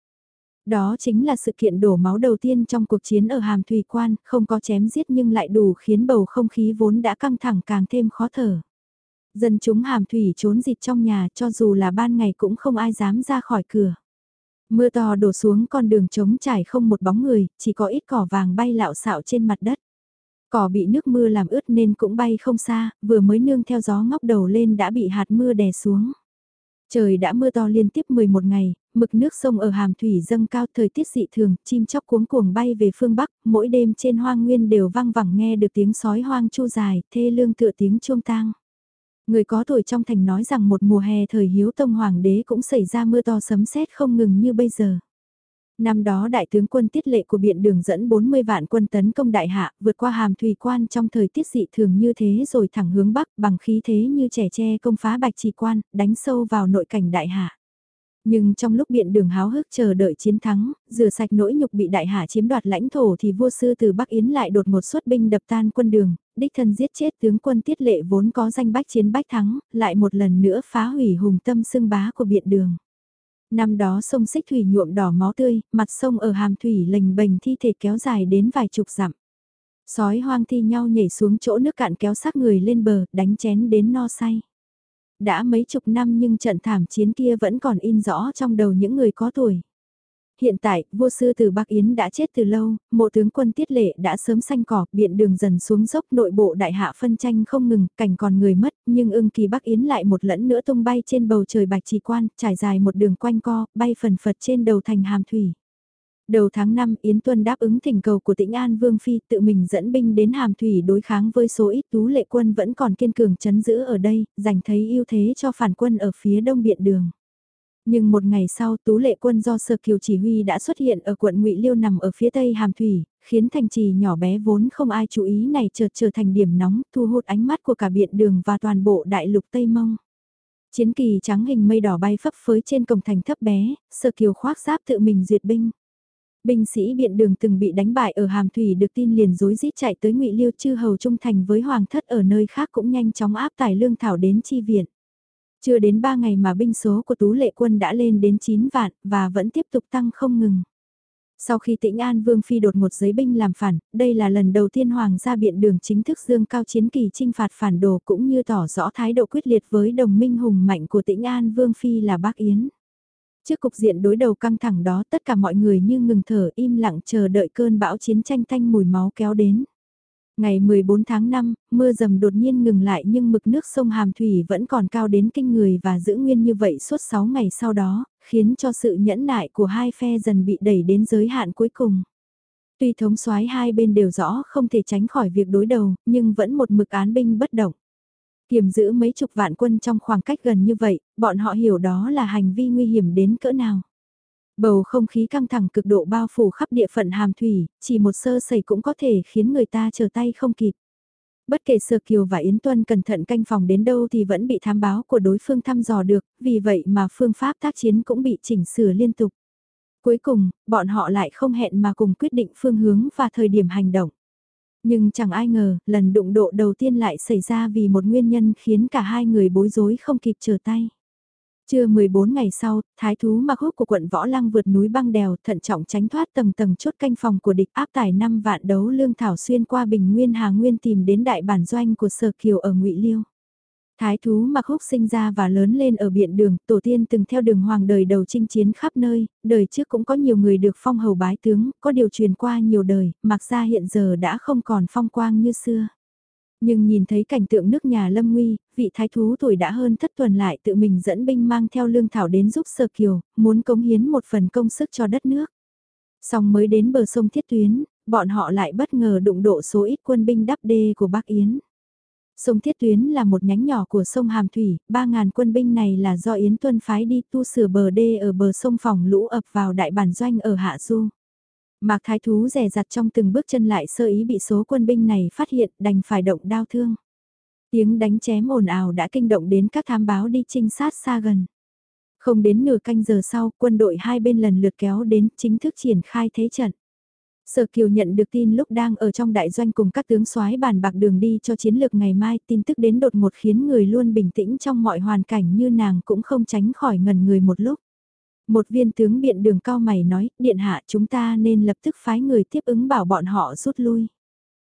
Đó chính là sự kiện đổ máu đầu tiên trong cuộc chiến ở Hàm Thủy Quan, không có chém giết nhưng lại đủ khiến bầu không khí vốn đã căng thẳng càng thêm khó thở. Dân chúng Hàm Thủy trốn dịt trong nhà cho dù là ban ngày cũng không ai dám ra khỏi cửa. Mưa to đổ xuống con đường trống trải không một bóng người, chỉ có ít cỏ vàng bay lạo xạo trên mặt đất. Cỏ bị nước mưa làm ướt nên cũng bay không xa, vừa mới nương theo gió ngóc đầu lên đã bị hạt mưa đè xuống. Trời đã mưa to liên tiếp 11 ngày, mực nước sông ở hàm thủy dâng cao thời tiết dị thường, chim chóc cuống cuồng bay về phương Bắc, mỗi đêm trên hoang nguyên đều vang vẳng nghe được tiếng sói hoang chu dài, thê lương tựa tiếng chuông tang. Người có tuổi trong thành nói rằng một mùa hè thời hiếu tông hoàng đế cũng xảy ra mưa to sấm sét không ngừng như bây giờ. Năm đó đại tướng quân tiết lệ của biện đường dẫn 40 vạn quân tấn công đại hạ, vượt qua hàm thủy quan trong thời tiết dị thường như thế rồi thẳng hướng bắc bằng khí thế như trẻ tre công phá bạch trì quan, đánh sâu vào nội cảnh đại hạ. Nhưng trong lúc biện đường háo hức chờ đợi chiến thắng, rửa sạch nỗi nhục bị đại hạ chiếm đoạt lãnh thổ thì vua sư từ Bắc Yến lại đột một xuất binh đập tan quân đường, đích thân giết chết tướng quân tiết lệ vốn có danh bách chiến bách thắng, lại một lần nữa phá hủy hùng tâm xưng bá của biện đường. Năm đó sông xích thủy nhuộm đỏ máu tươi, mặt sông ở hàm thủy lềnh bềnh thi thể kéo dài đến vài chục dặm. Sói hoang thi nhau nhảy xuống chỗ nước cạn kéo xác người lên bờ, đánh chén đến no say. Đã mấy chục năm nhưng trận thảm chiến kia vẫn còn in rõ trong đầu những người có tuổi. Hiện tại, vua sư từ Bắc Yến đã chết từ lâu, mộ tướng quân tiết lệ đã sớm xanh cỏ, biện đường dần xuống dốc nội bộ đại hạ phân tranh không ngừng, cảnh còn người mất, nhưng ưng kỳ Bắc Yến lại một lẫn nữa tung bay trên bầu trời bạch trì quan, trải dài một đường quanh co, bay phần phật trên đầu thành hàm thủy. Đầu tháng 5, Yến Tuân đáp ứng thỉnh cầu của tĩnh An Vương Phi tự mình dẫn binh đến Hàm Thủy đối kháng với số ít tú lệ quân vẫn còn kiên cường chấn giữ ở đây, giành thấy ưu thế cho phản quân ở phía đông biện đường. Nhưng một ngày sau tú lệ quân do Sơ Kiều chỉ huy đã xuất hiện ở quận ngụy Liêu nằm ở phía tây Hàm Thủy, khiến thành trì nhỏ bé vốn không ai chú ý này chợt trở thành điểm nóng thu hút ánh mắt của cả biện đường và toàn bộ đại lục Tây Mông. Chiến kỳ trắng hình mây đỏ bay phấp phới trên cổng thành thấp bé, Sơ Kiều khoác giáp tự mình duyệt binh. Binh sĩ biện đường từng bị đánh bại ở Hàm Thủy được tin liền rối rít chạy tới ngụy Liêu chư hầu trung thành với hoàng thất ở nơi khác cũng nhanh chóng áp tải lương thảo đến chi viện. Chưa đến 3 ngày mà binh số của tú lệ quân đã lên đến 9 vạn và vẫn tiếp tục tăng không ngừng. Sau khi tĩnh An Vương Phi đột một giấy binh làm phản, đây là lần đầu tiên Hoàng gia biện đường chính thức dương cao chiến kỳ trinh phạt phản đồ cũng như tỏ rõ thái độ quyết liệt với đồng minh hùng mạnh của tĩnh An Vương Phi là bác Yến. Trước cục diện đối đầu căng thẳng đó tất cả mọi người như ngừng thở im lặng chờ đợi cơn bão chiến tranh thanh mùi máu kéo đến. Ngày 14 tháng 5, mưa dầm đột nhiên ngừng lại nhưng mực nước sông Hàm Thủy vẫn còn cao đến kinh người và giữ nguyên như vậy suốt 6 ngày sau đó, khiến cho sự nhẫn nại của hai phe dần bị đẩy đến giới hạn cuối cùng. Tuy thống soái hai bên đều rõ không thể tránh khỏi việc đối đầu, nhưng vẫn một mực án binh bất động. Kiềm giữ mấy chục vạn quân trong khoảng cách gần như vậy, bọn họ hiểu đó là hành vi nguy hiểm đến cỡ nào. Bầu không khí căng thẳng cực độ bao phủ khắp địa phận hàm thủy, chỉ một sơ sẩy cũng có thể khiến người ta trở tay không kịp. Bất kể sơ Kiều và Yến Tuân cẩn thận canh phòng đến đâu thì vẫn bị thám báo của đối phương thăm dò được, vì vậy mà phương pháp tác chiến cũng bị chỉnh sửa liên tục. Cuối cùng, bọn họ lại không hẹn mà cùng quyết định phương hướng và thời điểm hành động. Nhưng chẳng ai ngờ, lần đụng độ đầu tiên lại xảy ra vì một nguyên nhân khiến cả hai người bối rối không kịp trở tay. Trưa 14 ngày sau, thái thú mặc húc của quận Võ Lăng vượt núi băng đèo thận trọng tránh thoát tầng tầng chốt canh phòng của địch áp tải 5 vạn đấu lương thảo xuyên qua bình nguyên Hà Nguyên tìm đến đại bản doanh của Sở Kiều ở ngụy Liêu. Thái thú mặc húc sinh ra và lớn lên ở biện đường, tổ tiên từng theo đường hoàng đời đầu chinh chiến khắp nơi, đời trước cũng có nhiều người được phong hầu bái tướng, có điều truyền qua nhiều đời, mặc ra hiện giờ đã không còn phong quang như xưa. Nhưng nhìn thấy cảnh tượng nước nhà lâm nguy, vị thái thú tuổi đã hơn thất tuần lại tự mình dẫn binh mang theo lương thảo đến giúp sơ Kiều, muốn cống hiến một phần công sức cho đất nước. Xong mới đến bờ sông Thiết Tuyến, bọn họ lại bất ngờ đụng độ số ít quân binh đắp đê của Bắc Yến. Sông Thiết Tuyến là một nhánh nhỏ của sông Hàm Thủy, 3.000 quân binh này là do Yến Tuân phái đi tu sửa bờ đê ở bờ sông phòng lũ ập vào đại bản doanh ở Hạ Du. Mạc Thái Thú rẻ rặt trong từng bước chân lại sơ ý bị số quân binh này phát hiện đành phải động đao thương. Tiếng đánh chém ồn ào đã kinh động đến các thám báo đi trinh sát xa gần. Không đến nửa canh giờ sau, quân đội hai bên lần lượt kéo đến chính thức triển khai thế trận. Sở Kiều nhận được tin lúc đang ở trong đại doanh cùng các tướng soái bàn bạc đường đi cho chiến lược ngày mai, tin tức đến đột ngột khiến người luôn bình tĩnh trong mọi hoàn cảnh như nàng cũng không tránh khỏi ngần người một lúc. Một viên tướng biện đường cao mày nói, điện hạ chúng ta nên lập tức phái người tiếp ứng bảo bọn họ rút lui.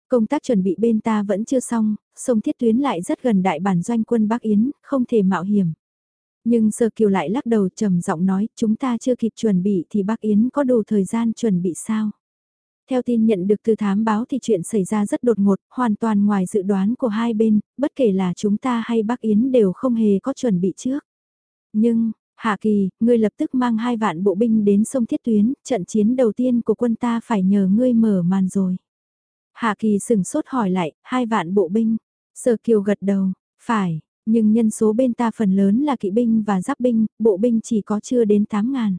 Công tác chuẩn bị bên ta vẫn chưa xong, sông Thiết Tuyến lại rất gần đại bản doanh quân Bắc Yến, không thể mạo hiểm. Nhưng Sơ Kiều lại lắc đầu trầm giọng nói, chúng ta chưa kịp chuẩn bị thì Bắc Yến có đủ thời gian chuẩn bị sao? Theo tin nhận được từ thám báo thì chuyện xảy ra rất đột ngột, hoàn toàn ngoài dự đoán của hai bên, bất kể là chúng ta hay Bắc Yến đều không hề có chuẩn bị trước. Nhưng, Hạ Kỳ, ngươi lập tức mang hai vạn bộ binh đến sông Thiết Tuyến, trận chiến đầu tiên của quân ta phải nhờ ngươi mở màn rồi. Hạ Kỳ sừng sốt hỏi lại, hai vạn bộ binh. Sở Kiều gật đầu, phải, nhưng nhân số bên ta phần lớn là kỵ binh và giáp binh, bộ binh chỉ có chưa đến 8 ngàn.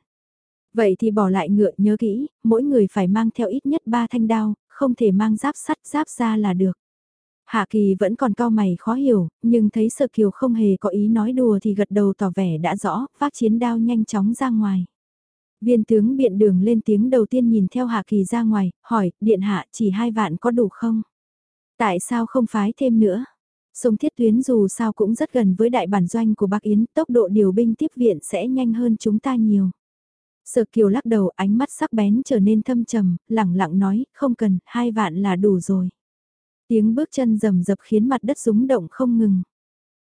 Vậy thì bỏ lại ngựa nhớ kỹ, mỗi người phải mang theo ít nhất 3 thanh đao, không thể mang giáp sắt giáp ra là được. Hạ Kỳ vẫn còn cao mày khó hiểu, nhưng thấy Sở Kiều không hề có ý nói đùa thì gật đầu tỏ vẻ đã rõ, phát chiến đao nhanh chóng ra ngoài. Viên tướng biện đường lên tiếng đầu tiên nhìn theo Hạ Kỳ ra ngoài, hỏi, điện hạ chỉ hai vạn có đủ không? Tại sao không phái thêm nữa? Sông Thiết Tuyến dù sao cũng rất gần với đại bản doanh của Bắc Yến, tốc độ điều binh tiếp viện sẽ nhanh hơn chúng ta nhiều. Sở Kiều lắc đầu ánh mắt sắc bén trở nên thâm trầm, lẳng lặng nói, không cần, hai vạn là đủ rồi. Tiếng bước chân rầm rập khiến mặt đất rúng động không ngừng.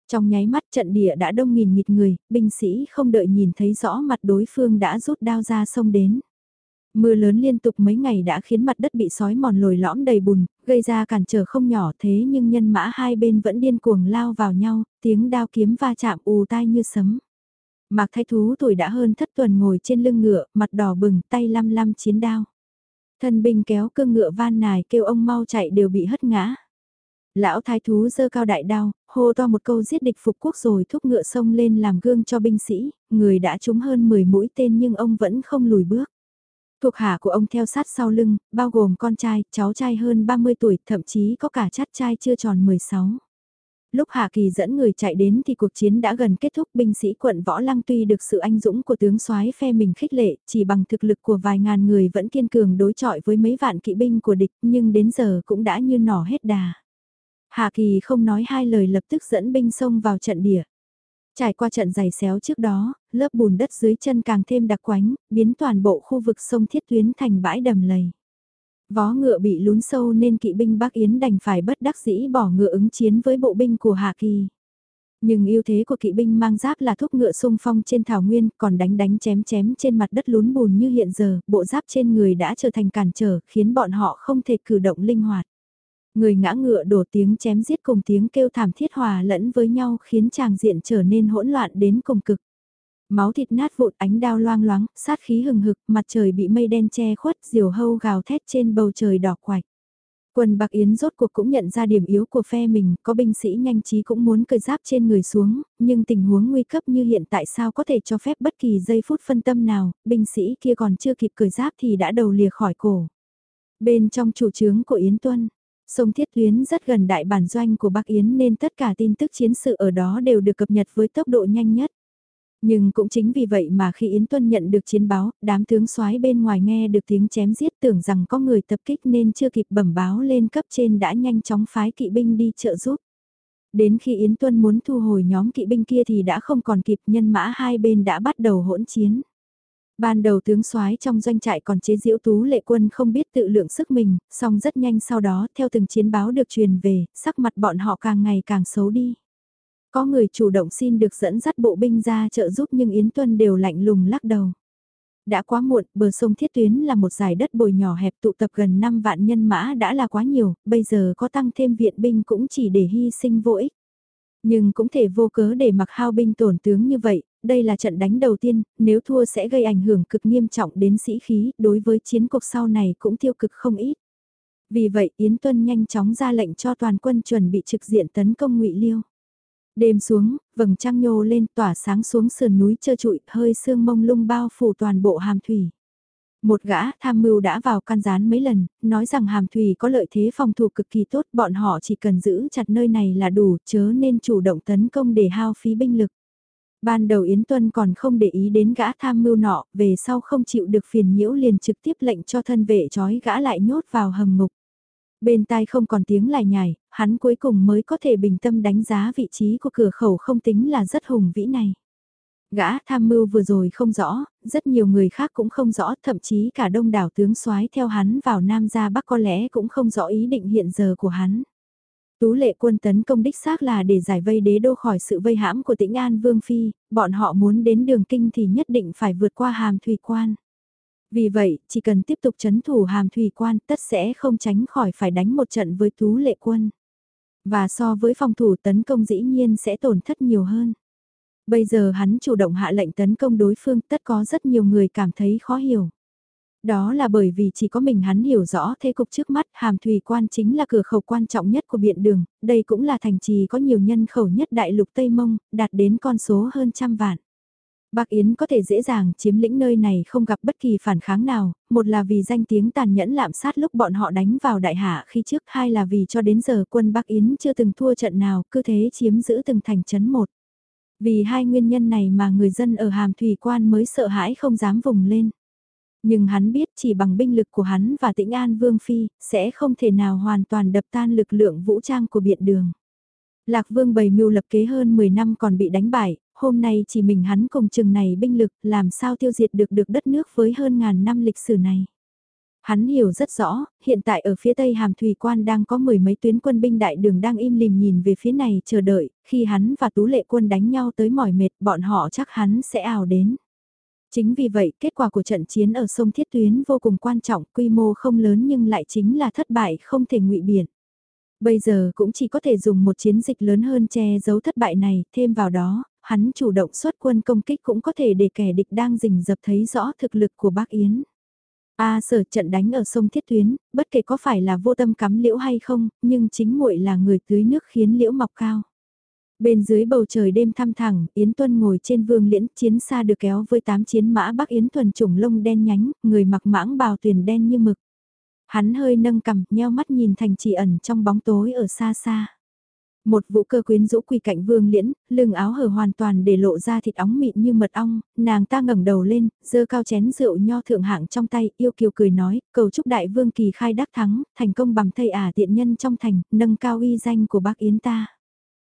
Trong nháy mắt trận địa đã đông nghìn nghịt người, binh sĩ không đợi nhìn thấy rõ mặt đối phương đã rút đao ra sông đến. Mưa lớn liên tục mấy ngày đã khiến mặt đất bị sói mòn lồi lõm đầy bùn, gây ra cản trở không nhỏ thế nhưng nhân mã hai bên vẫn điên cuồng lao vào nhau, tiếng đao kiếm va chạm ù tai như sấm. Mạc Thái Thú tuổi đã hơn thất tuần ngồi trên lưng ngựa, mặt đỏ bừng, tay lăm lăm chiến đao. Thân binh kéo cương ngựa van nài kêu ông mau chạy đều bị hất ngã. Lão thái thú giơ cao đại đao, hô to một câu giết địch phục quốc rồi thúc ngựa sông lên làm gương cho binh sĩ, người đã trúng hơn 10 mũi tên nhưng ông vẫn không lùi bước. Thuộc hạ của ông theo sát sau lưng, bao gồm con trai, cháu trai hơn 30 tuổi, thậm chí có cả chát trai chưa tròn 16 lúc Hà Kỳ dẫn người chạy đến thì cuộc chiến đã gần kết thúc binh sĩ quận Võ Lăng tuy được sự anh dũng của tướng soái phe mình khích lệ, chỉ bằng thực lực của vài ngàn người vẫn kiên cường đối chọi với mấy vạn kỵ binh của địch nhưng đến giờ cũng đã như nỏ hết đà. Hà Kỳ không nói hai lời lập tức dẫn binh sông vào trận địa. Trải qua trận giày xéo trước đó, lớp bùn đất dưới chân càng thêm đặc quánh, biến toàn bộ khu vực sông Thiết Tuyến thành bãi đầm lầy. Vó ngựa bị lún sâu nên kỵ binh Bắc Yến đành phải bất đắc dĩ bỏ ngựa ứng chiến với bộ binh của Hạ Kỳ. Nhưng ưu thế của kỵ binh mang giáp là thúc ngựa sung phong trên thảo nguyên, còn đánh đánh chém chém trên mặt đất lún bùn như hiện giờ, bộ giáp trên người đã trở thành cản trở, khiến bọn họ không thể cử động linh hoạt. Người ngã ngựa đổ tiếng chém giết cùng tiếng kêu thảm thiết hòa lẫn với nhau khiến chàng diện trở nên hỗn loạn đến cùng cực. Máu thịt nát vụn ánh đao loang loáng, sát khí hừng hực, mặt trời bị mây đen che khuất, diều hâu gào thét trên bầu trời đỏ quạch. Quân Bạc Yến rốt cuộc cũng nhận ra điểm yếu của phe mình, có binh sĩ nhanh trí cũng muốn cởi giáp trên người xuống, nhưng tình huống nguy cấp như hiện tại sao có thể cho phép bất kỳ giây phút phân tâm nào, binh sĩ kia còn chưa kịp cởi giáp thì đã đầu lìa khỏi cổ. Bên trong chủ trướng của Yến Tuân, sông Thiết Tuyến rất gần đại bản doanh của Bắc Yến nên tất cả tin tức chiến sự ở đó đều được cập nhật với tốc độ nhanh nhất. Nhưng cũng chính vì vậy mà khi Yến Tuân nhận được chiến báo, đám tướng soái bên ngoài nghe được tiếng chém giết tưởng rằng có người tập kích nên chưa kịp bẩm báo lên cấp trên đã nhanh chóng phái kỵ binh đi trợ giúp. Đến khi Yến Tuân muốn thu hồi nhóm kỵ binh kia thì đã không còn kịp nhân mã hai bên đã bắt đầu hỗn chiến. Ban đầu tướng soái trong doanh trại còn chế diễu tú lệ quân không biết tự lượng sức mình, song rất nhanh sau đó theo từng chiến báo được truyền về, sắc mặt bọn họ càng ngày càng xấu đi. Có người chủ động xin được dẫn dắt bộ binh ra trợ giúp nhưng Yến Tuân đều lạnh lùng lắc đầu. Đã quá muộn, bờ sông Thiết Tuyến là một giải đất bồi nhỏ hẹp tụ tập gần 5 vạn nhân mã đã là quá nhiều, bây giờ có tăng thêm viện binh cũng chỉ để hy sinh vô ích. Nhưng cũng thể vô cớ để mặc hao binh tổn tướng như vậy, đây là trận đánh đầu tiên, nếu thua sẽ gây ảnh hưởng cực nghiêm trọng đến sĩ khí, đối với chiến cuộc sau này cũng tiêu cực không ít. Vì vậy Yến Tuân nhanh chóng ra lệnh cho toàn quân chuẩn bị trực diện tấn công ngụy Liêu. Đêm xuống, vầng trăng nhô lên tỏa sáng xuống sườn núi trơ trụi, hơi sương mông lung bao phủ toàn bộ hàm thủy. Một gã tham mưu đã vào can gián mấy lần, nói rằng hàm thủy có lợi thế phòng thủ cực kỳ tốt, bọn họ chỉ cần giữ chặt nơi này là đủ, chớ nên chủ động tấn công để hao phí binh lực. Ban đầu Yến Tuân còn không để ý đến gã tham mưu nọ, về sau không chịu được phiền nhiễu liền trực tiếp lệnh cho thân vệ trói gã lại nhốt vào hầm ngục. Bên tai không còn tiếng lại nhảy, hắn cuối cùng mới có thể bình tâm đánh giá vị trí của cửa khẩu không tính là rất hùng vĩ này. Gã tham mưu vừa rồi không rõ, rất nhiều người khác cũng không rõ, thậm chí cả đông đảo tướng soái theo hắn vào Nam ra Bắc có lẽ cũng không rõ ý định hiện giờ của hắn. Tú lệ quân tấn công đích xác là để giải vây đế đô khỏi sự vây hãm của tĩnh An Vương Phi, bọn họ muốn đến đường kinh thì nhất định phải vượt qua hàm thủy quan. Vì vậy, chỉ cần tiếp tục chấn thủ hàm thủy quan tất sẽ không tránh khỏi phải đánh một trận với tú lệ quân. Và so với phòng thủ tấn công dĩ nhiên sẽ tổn thất nhiều hơn. Bây giờ hắn chủ động hạ lệnh tấn công đối phương tất có rất nhiều người cảm thấy khó hiểu. Đó là bởi vì chỉ có mình hắn hiểu rõ thế cục trước mắt hàm thủy quan chính là cửa khẩu quan trọng nhất của biện đường, đây cũng là thành trì có nhiều nhân khẩu nhất đại lục Tây Mông, đạt đến con số hơn trăm vạn. Bác Yến có thể dễ dàng chiếm lĩnh nơi này không gặp bất kỳ phản kháng nào, một là vì danh tiếng tàn nhẫn lạm sát lúc bọn họ đánh vào đại hạ khi trước, hai là vì cho đến giờ quân Bắc Yến chưa từng thua trận nào, cứ thế chiếm giữ từng thành trấn một. Vì hai nguyên nhân này mà người dân ở Hàm Thủy Quan mới sợ hãi không dám vùng lên. Nhưng hắn biết chỉ bằng binh lực của hắn và tĩnh An Vương Phi, sẽ không thể nào hoàn toàn đập tan lực lượng vũ trang của biện đường. Lạc Vương bày mưu lập kế hơn 10 năm còn bị đánh bại, hôm nay chỉ mình hắn cùng chừng này binh lực làm sao tiêu diệt được được đất nước với hơn ngàn năm lịch sử này. Hắn hiểu rất rõ, hiện tại ở phía tây hàm thủy quan đang có mười mấy tuyến quân binh đại đường đang im lìm nhìn về phía này chờ đợi, khi hắn và tú lệ quân đánh nhau tới mỏi mệt bọn họ chắc hắn sẽ ảo đến. Chính vì vậy, kết quả của trận chiến ở sông Thiết Tuyến vô cùng quan trọng, quy mô không lớn nhưng lại chính là thất bại không thể ngụy biện. Bây giờ cũng chỉ có thể dùng một chiến dịch lớn hơn che giấu thất bại này, thêm vào đó, hắn chủ động xuất quân công kích cũng có thể để kẻ địch đang rình dập thấy rõ thực lực của bác Yến. A sở trận đánh ở sông Thiết Tuyến, bất kể có phải là vô tâm cắm liễu hay không, nhưng chính muội là người tưới nước khiến liễu mọc cao. Bên dưới bầu trời đêm thăm thẳng, Yến Tuân ngồi trên vương liễn, chiến xa được kéo với tám chiến mã Bắc Yến thuần trùng lông đen nhánh, người mặc mãng bào tuyển đen như mực. Hắn hơi nâng cằm, nheo mắt nhìn thành trì ẩn trong bóng tối ở xa xa. Một vũ cơ quyến rũ quỳ cạnh vương liễn, lưng áo hở hoàn toàn để lộ ra thịt óng mịn như mật ong, nàng ta ngẩng đầu lên, dơ cao chén rượu nho thượng hạng trong tay, yêu kiều cười nói, cầu chúc đại vương kỳ khai đắc thắng, thành công bằng thầy ả tiện nhân trong thành, nâng cao uy danh của bác Yến ta.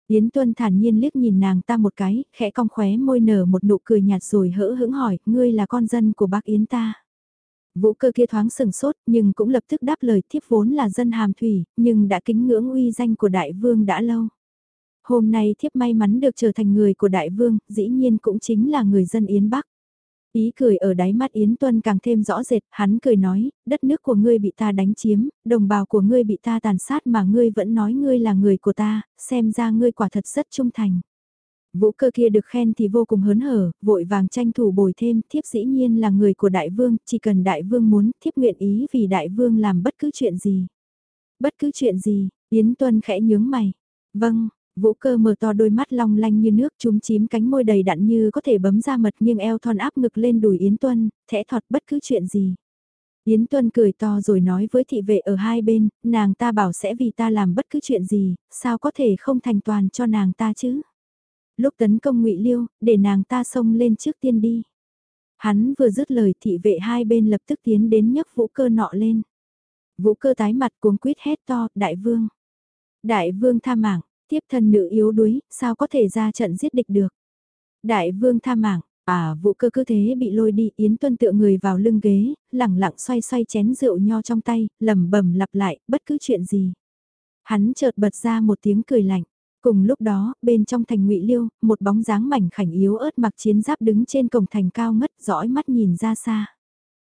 Yến Tuân thản nhiên liếc nhìn nàng ta một cái, khẽ cong khóe môi nở một nụ cười nhạt rồi hỡ hững hỏi, ngươi là con dân của bác Yến ta. Vũ cơ kia thoáng sừng sốt nhưng cũng lập tức đáp lời thiếp vốn là dân hàm thủy, nhưng đã kính ngưỡng uy danh của đại vương đã lâu. Hôm nay thiếp may mắn được trở thành người của đại vương, dĩ nhiên cũng chính là người dân Yến Bắc. Ý cười ở đáy mắt Yến Tuân càng thêm rõ rệt, hắn cười nói, đất nước của ngươi bị ta đánh chiếm, đồng bào của ngươi bị ta tàn sát mà ngươi vẫn nói ngươi là người của ta, xem ra ngươi quả thật rất trung thành. Vũ cơ kia được khen thì vô cùng hớn hở, vội vàng tranh thủ bồi thêm, thiếp dĩ nhiên là người của đại vương, chỉ cần đại vương muốn, thiếp nguyện ý vì đại vương làm bất cứ chuyện gì. Bất cứ chuyện gì, Yến Tuân khẽ nhướng mày. Vâng, Vũ cơ mở to đôi mắt long lanh như nước chúng chím cánh môi đầy đặn như có thể bấm ra mật nhưng eo thon áp ngực lên đùi Yến Tuân, thẽ thọt bất cứ chuyện gì. Yến Tuân cười to rồi nói với thị vệ ở hai bên, nàng ta bảo sẽ vì ta làm bất cứ chuyện gì, sao có thể không thành toàn cho nàng ta chứ. Lúc tấn công ngụy Liêu, để nàng ta xông lên trước tiên đi. Hắn vừa dứt lời thị vệ hai bên lập tức tiến đến nhấc vũ cơ nọ lên. Vũ cơ tái mặt cuống quýt hét to, đại vương. Đại vương tha mạng, Tiếp thân nữ yếu đuối, sao có thể ra trận giết địch được. Đại vương tha mạng, à vụ cơ cứ thế bị lôi đi, Yến Tuân tựa người vào lưng ghế, lẳng lặng xoay xoay chén rượu nho trong tay, lẩm bẩm lặp lại, bất cứ chuyện gì. Hắn chợt bật ra một tiếng cười lạnh. Cùng lúc đó, bên trong thành ngụy Liêu, một bóng dáng mảnh khảnh yếu ớt mặc chiến giáp đứng trên cổng thành cao ngất, dõi mắt nhìn ra xa.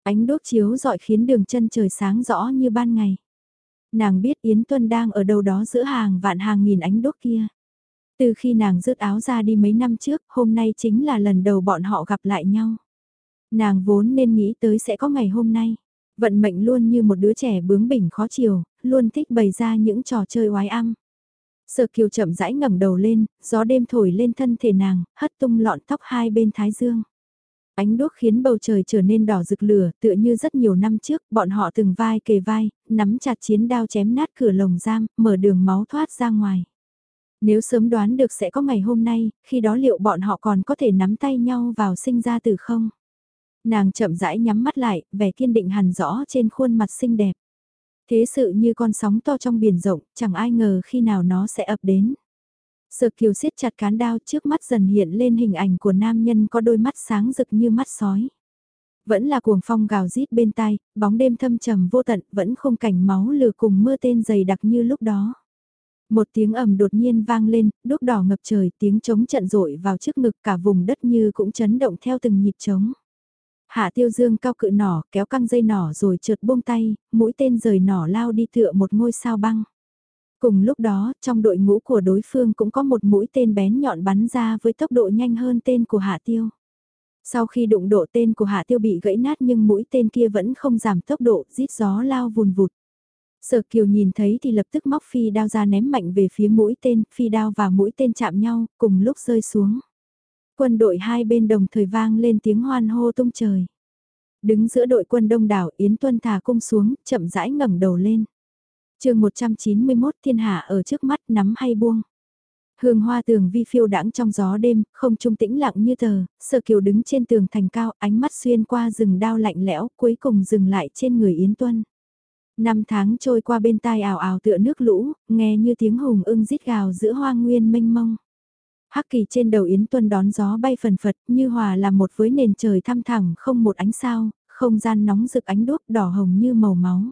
Ánh đốt chiếu dọi khiến đường chân trời sáng rõ như ban ngày. Nàng biết Yến Tuân đang ở đâu đó giữa hàng vạn hàng nghìn ánh đốt kia. Từ khi nàng rớt áo ra đi mấy năm trước, hôm nay chính là lần đầu bọn họ gặp lại nhau. Nàng vốn nên nghĩ tới sẽ có ngày hôm nay. Vận mệnh luôn như một đứa trẻ bướng bỉnh khó chiều, luôn thích bày ra những trò chơi oái âm. Sở kiều chậm rãi ngẩng đầu lên, gió đêm thổi lên thân thể nàng, hất tung lọn tóc hai bên thái dương. Ánh đuốc khiến bầu trời trở nên đỏ rực lửa, tựa như rất nhiều năm trước, bọn họ từng vai kề vai, nắm chặt chiến đao chém nát cửa lồng giam, mở đường máu thoát ra ngoài. Nếu sớm đoán được sẽ có ngày hôm nay, khi đó liệu bọn họ còn có thể nắm tay nhau vào sinh ra từ không? Nàng chậm rãi nhắm mắt lại, vẻ kiên định hẳn rõ trên khuôn mặt xinh đẹp. Thế sự như con sóng to trong biển rộng, chẳng ai ngờ khi nào nó sẽ ập đến. Sợ kiều siết chặt cán đao trước mắt dần hiện lên hình ảnh của nam nhân có đôi mắt sáng rực như mắt sói. Vẫn là cuồng phong gào rít bên tai, bóng đêm thâm trầm vô tận, vẫn không cảnh máu lửa cùng mưa tên dày đặc như lúc đó. Một tiếng ầm đột nhiên vang lên, đúc đỏ ngập trời, tiếng trống trận rội vào trước ngực cả vùng đất như cũng chấn động theo từng nhịp trống. Hạ tiêu dương cao cự nỏ, kéo căng dây nỏ rồi trượt buông tay, mũi tên rời nỏ lao đi tựa một ngôi sao băng. Cùng lúc đó, trong đội ngũ của đối phương cũng có một mũi tên bén nhọn bắn ra với tốc độ nhanh hơn tên của Hạ Tiêu. Sau khi đụng độ tên của Hạ Tiêu bị gãy nát nhưng mũi tên kia vẫn không giảm tốc độ, rít gió lao vùn vụt. Sở Kiều nhìn thấy thì lập tức móc phi đao ra ném mạnh về phía mũi tên, phi đao và mũi tên chạm nhau, cùng lúc rơi xuống. Quân đội hai bên đồng thời vang lên tiếng hoan hô tung trời. Đứng giữa đội quân đông đảo Yến Tuân thả cung xuống, chậm rãi ngẩng đầu lên chương 191 thiên hạ ở trước mắt nắm hay buông. Hương hoa tường vi phiêu đãng trong gió đêm, không trung tĩnh lặng như tờ, sợ kiều đứng trên tường thành cao, ánh mắt xuyên qua rừng đao lạnh lẽo, cuối cùng dừng lại trên người Yến Tuân. Năm tháng trôi qua bên tai ảo ảo tựa nước lũ, nghe như tiếng hùng ưng rít gào giữa hoang nguyên mênh mông. Hắc kỳ trên đầu Yến Tuân đón gió bay phần phật như hòa làm một với nền trời thăm thẳng không một ánh sao, không gian nóng rực ánh đuốc đỏ hồng như màu máu.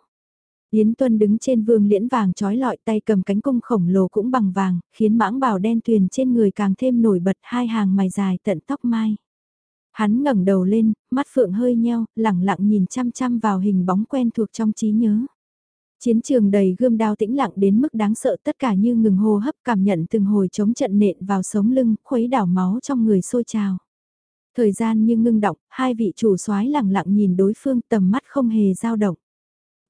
Yến Tuân đứng trên vương liễn vàng trói lọi tay cầm cánh cung khổng lồ cũng bằng vàng, khiến mãng bào đen tuyền trên người càng thêm nổi bật hai hàng mày dài tận tóc mai. Hắn ngẩng đầu lên, mắt phượng hơi nheo, lẳng lặng nhìn chăm chăm vào hình bóng quen thuộc trong trí nhớ. Chiến trường đầy gươm đao tĩnh lặng đến mức đáng sợ tất cả như ngừng hô hấp cảm nhận từng hồi chống trận nện vào sống lưng, khuấy đảo máu trong người sôi trào. Thời gian như ngưng động, hai vị chủ soái lặng lặng nhìn đối phương tầm mắt không hề dao động.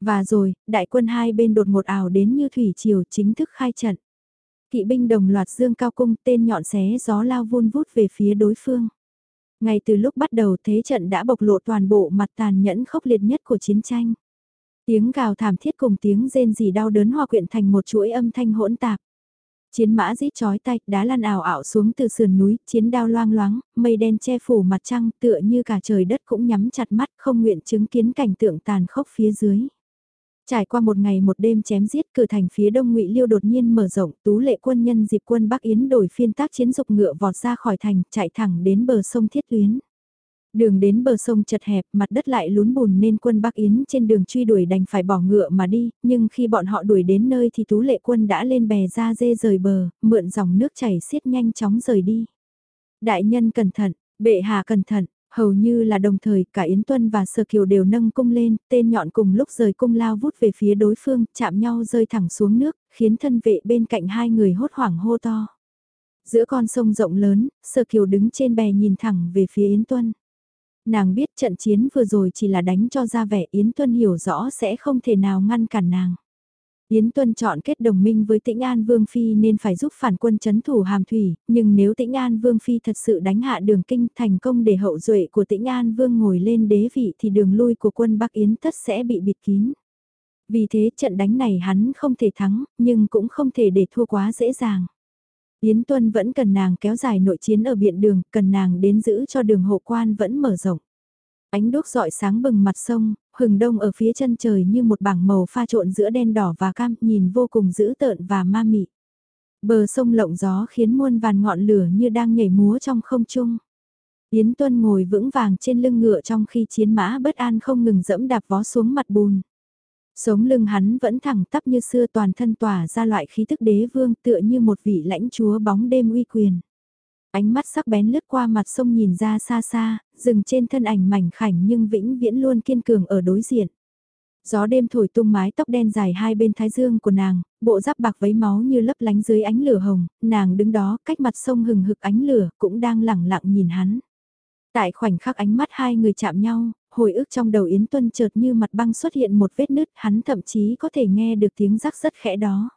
Và rồi, đại quân hai bên đột ngột ảo đến như thủy triều chính thức khai trận. Kỵ binh đồng loạt dương cao cung tên nhọn xé gió lao vun vút về phía đối phương. Ngay từ lúc bắt đầu thế trận đã bộc lộ toàn bộ mặt tàn nhẫn khốc liệt nhất của chiến tranh. Tiếng gào thảm thiết cùng tiếng rên rỉ đau đớn hòa quyện thành một chuỗi âm thanh hỗn tạp. Chiến mã rít chói tay, đá lăn ảo ảo xuống từ sườn núi, chiến đao loang loáng, mây đen che phủ mặt trăng tựa như cả trời đất cũng nhắm chặt mắt không nguyện chứng kiến cảnh tượng tàn khốc phía dưới. Trải qua một ngày một đêm chém giết cửa thành phía đông ngụy Liêu đột nhiên mở rộng tú lệ quân nhân dịp quân Bắc Yến đổi phiên tác chiến dục ngựa vọt ra khỏi thành chạy thẳng đến bờ sông Thiết Tuyến. Đường đến bờ sông chật hẹp, mặt đất lại lún bùn nên quân Bắc Yến trên đường truy đuổi đành phải bỏ ngựa mà đi, nhưng khi bọn họ đuổi đến nơi thì tú lệ quân đã lên bè ra dê rời bờ, mượn dòng nước chảy xiết nhanh chóng rời đi. Đại nhân cẩn thận, bệ hạ cẩn thận, hầu như là đồng thời cả Yến Tuân và Sở Kiều đều nâng cung lên, tên nhọn cùng lúc rời cung lao vút về phía đối phương, chạm nhau rơi thẳng xuống nước, khiến thân vệ bên cạnh hai người hốt hoảng hô to. Giữa con sông rộng lớn, Sở Kiều đứng trên bè nhìn thẳng về phía Yến Tuân. Nàng biết trận chiến vừa rồi chỉ là đánh cho ra vẻ Yến Tuân hiểu rõ sẽ không thể nào ngăn cản nàng. Yến Tuân chọn kết đồng minh với Tĩnh An Vương Phi nên phải giúp phản quân chấn thủ hàm thủy, nhưng nếu Tĩnh An Vương Phi thật sự đánh hạ đường kinh thành công để hậu duệ của Tĩnh An Vương ngồi lên đế vị thì đường lui của quân Bắc Yến tất sẽ bị bịt kín. Vì thế trận đánh này hắn không thể thắng, nhưng cũng không thể để thua quá dễ dàng. Yến Tuân vẫn cần nàng kéo dài nội chiến ở biện đường, cần nàng đến giữ cho đường hộ quan vẫn mở rộng. Ánh đốt rọi sáng bừng mặt sông, hừng đông ở phía chân trời như một bảng màu pha trộn giữa đen đỏ và cam, nhìn vô cùng dữ tợn và ma mị. Bờ sông lộng gió khiến muôn vàn ngọn lửa như đang nhảy múa trong không trung. Yến Tuân ngồi vững vàng trên lưng ngựa trong khi chiến mã bất an không ngừng dẫm đạp vó xuống mặt bùn. Sống lưng hắn vẫn thẳng tắp như xưa toàn thân tỏa ra loại khí tức đế vương tựa như một vị lãnh chúa bóng đêm uy quyền. Ánh mắt sắc bén lướt qua mặt sông nhìn ra xa xa, dừng trên thân ảnh mảnh khảnh nhưng vĩnh viễn luôn kiên cường ở đối diện. Gió đêm thổi tung mái tóc đen dài hai bên thái dương của nàng, bộ giáp bạc vấy máu như lấp lánh dưới ánh lửa hồng, nàng đứng đó cách mặt sông hừng hực ánh lửa cũng đang lẳng lặng nhìn hắn. Tại khoảnh khắc ánh mắt hai người chạm nhau, hồi ức trong đầu Yến Tuân chợt như mặt băng xuất hiện một vết nứt hắn thậm chí có thể nghe được tiếng rắc rất khẽ đó.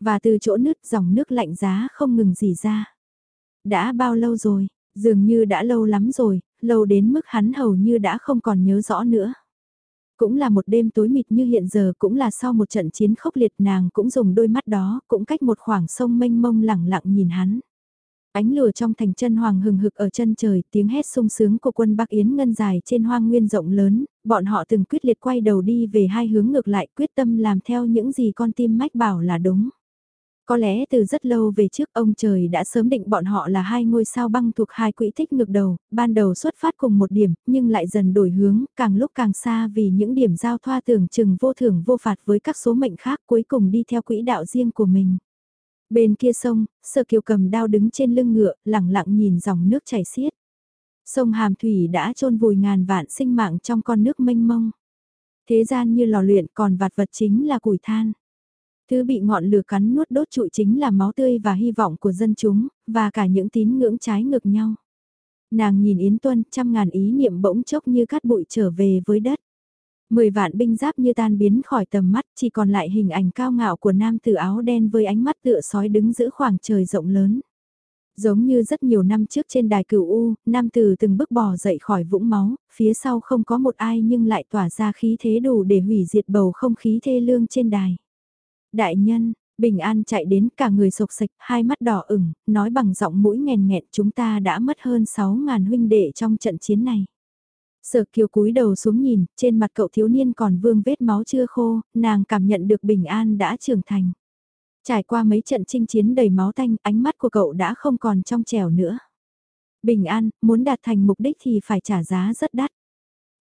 Và từ chỗ nứt dòng nước lạnh giá không ngừng dì ra. Đã bao lâu rồi, dường như đã lâu lắm rồi, lâu đến mức hắn hầu như đã không còn nhớ rõ nữa. Cũng là một đêm tối mịt như hiện giờ cũng là sau một trận chiến khốc liệt nàng cũng dùng đôi mắt đó, cũng cách một khoảng sông mênh mông lẳng lặng nhìn hắn. Ánh lửa trong thành chân hoàng hừng hực ở chân trời, tiếng hét sung sướng của quân Bắc Yến ngân dài trên hoang nguyên rộng lớn, bọn họ từng quyết liệt quay đầu đi về hai hướng ngược lại quyết tâm làm theo những gì con tim mách bảo là đúng. Có lẽ từ rất lâu về trước ông trời đã sớm định bọn họ là hai ngôi sao băng thuộc hai quỹ tích ngược đầu, ban đầu xuất phát cùng một điểm, nhưng lại dần đổi hướng, càng lúc càng xa vì những điểm giao thoa tưởng chừng vô thưởng vô phạt với các số mệnh khác cuối cùng đi theo quỹ đạo riêng của mình. Bên kia sông, Sở Kiều cầm đao đứng trên lưng ngựa, lặng lặng nhìn dòng nước chảy xiết. Sông Hàm Thủy đã trôn vùi ngàn vạn sinh mạng trong con nước mênh mông. Thế gian như lò luyện còn vạt vật chính là củi than. Thứ bị ngọn lửa cắn nuốt đốt trụi chính là máu tươi và hy vọng của dân chúng, và cả những tín ngưỡng trái ngược nhau. Nàng nhìn Yến Tuân, trăm ngàn ý niệm bỗng chốc như cát bụi trở về với đất. Mười vạn binh giáp như tan biến khỏi tầm mắt, chỉ còn lại hình ảnh cao ngạo của nam tử áo đen với ánh mắt tựa sói đứng giữa khoảng trời rộng lớn. Giống như rất nhiều năm trước trên đài cửu U, nam tử từng bước bò dậy khỏi vũng máu, phía sau không có một ai nhưng lại tỏa ra khí thế đủ để hủy diệt bầu không khí thê lương trên đài. Đại nhân, Bình An chạy đến cả người sộc sạch, hai mắt đỏ ửng, nói bằng giọng mũi nghèn nghẹn chúng ta đã mất hơn 6.000 huynh đệ trong trận chiến này. Sở kiều cúi đầu xuống nhìn, trên mặt cậu thiếu niên còn vương vết máu chưa khô, nàng cảm nhận được bình an đã trưởng thành. Trải qua mấy trận chinh chiến đầy máu tanh, ánh mắt của cậu đã không còn trong trẻo nữa. Bình an, muốn đạt thành mục đích thì phải trả giá rất đắt.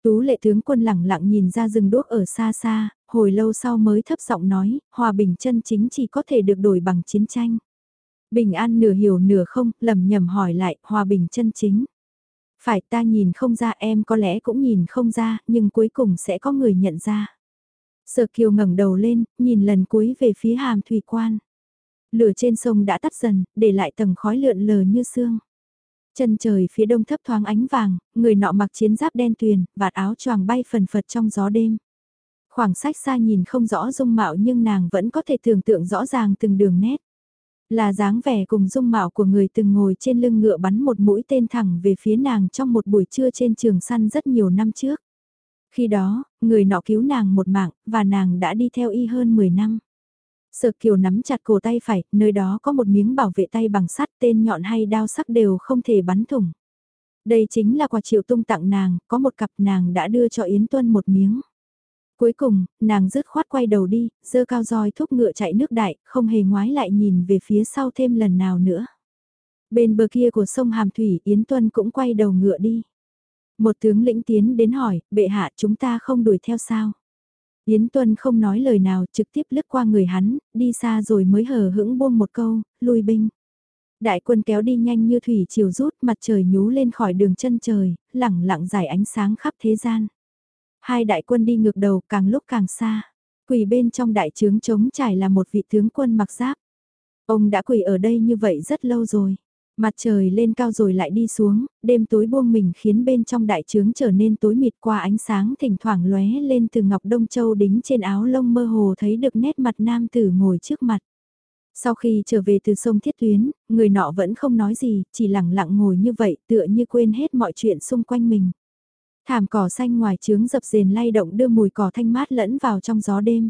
Tú lệ tướng quân lẳng lặng nhìn ra rừng đuốc ở xa xa, hồi lâu sau mới thấp giọng nói, hòa bình chân chính chỉ có thể được đổi bằng chiến tranh. Bình an nửa hiểu nửa không, lầm nhầm hỏi lại, hòa bình chân chính. Phải ta nhìn không ra em có lẽ cũng nhìn không ra, nhưng cuối cùng sẽ có người nhận ra. Sở kiều ngẩng đầu lên, nhìn lần cuối về phía hàm thủy quan. Lửa trên sông đã tắt dần, để lại tầng khói lượn lờ như sương. Chân trời phía đông thấp thoáng ánh vàng, người nọ mặc chiến giáp đen tuyền, vạt áo choàng bay phần phật trong gió đêm. Khoảng sách xa nhìn không rõ dung mạo nhưng nàng vẫn có thể tưởng tượng rõ ràng từng đường nét. Là dáng vẻ cùng dung mạo của người từng ngồi trên lưng ngựa bắn một mũi tên thẳng về phía nàng trong một buổi trưa trên trường săn rất nhiều năm trước. Khi đó, người nọ cứu nàng một mạng, và nàng đã đi theo y hơn 10 năm. Sở kiều nắm chặt cổ tay phải, nơi đó có một miếng bảo vệ tay bằng sắt tên nhọn hay đao sắc đều không thể bắn thủng. Đây chính là quà triệu tung tặng nàng, có một cặp nàng đã đưa cho Yến Tuân một miếng. Cuối cùng, nàng rứt khoát quay đầu đi, dơ cao roi thúc ngựa chạy nước đại, không hề ngoái lại nhìn về phía sau thêm lần nào nữa. Bên bờ kia của sông Hàm Thủy, Yến Tuân cũng quay đầu ngựa đi. Một tướng lĩnh tiến đến hỏi, bệ hạ chúng ta không đuổi theo sao? Yến Tuân không nói lời nào trực tiếp lướt qua người hắn, đi xa rồi mới hờ hững buông một câu, lui binh. Đại quân kéo đi nhanh như thủy chiều rút mặt trời nhú lên khỏi đường chân trời, lẳng lặng giải ánh sáng khắp thế gian. Hai đại quân đi ngược đầu càng lúc càng xa. Quỳ bên trong đại trướng chống trải là một vị tướng quân mặc giáp. Ông đã quỳ ở đây như vậy rất lâu rồi. Mặt trời lên cao rồi lại đi xuống, đêm tối buông mình khiến bên trong đại trướng trở nên tối mịt qua ánh sáng thỉnh thoảng lóe lên từ ngọc đông châu đính trên áo lông mơ hồ thấy được nét mặt nam tử ngồi trước mặt. Sau khi trở về từ sông Thiết Tuyến, người nọ vẫn không nói gì, chỉ lặng lặng ngồi như vậy tựa như quên hết mọi chuyện xung quanh mình. Thảm cỏ xanh ngoài trướng dập dền lay động đưa mùi cỏ thanh mát lẫn vào trong gió đêm.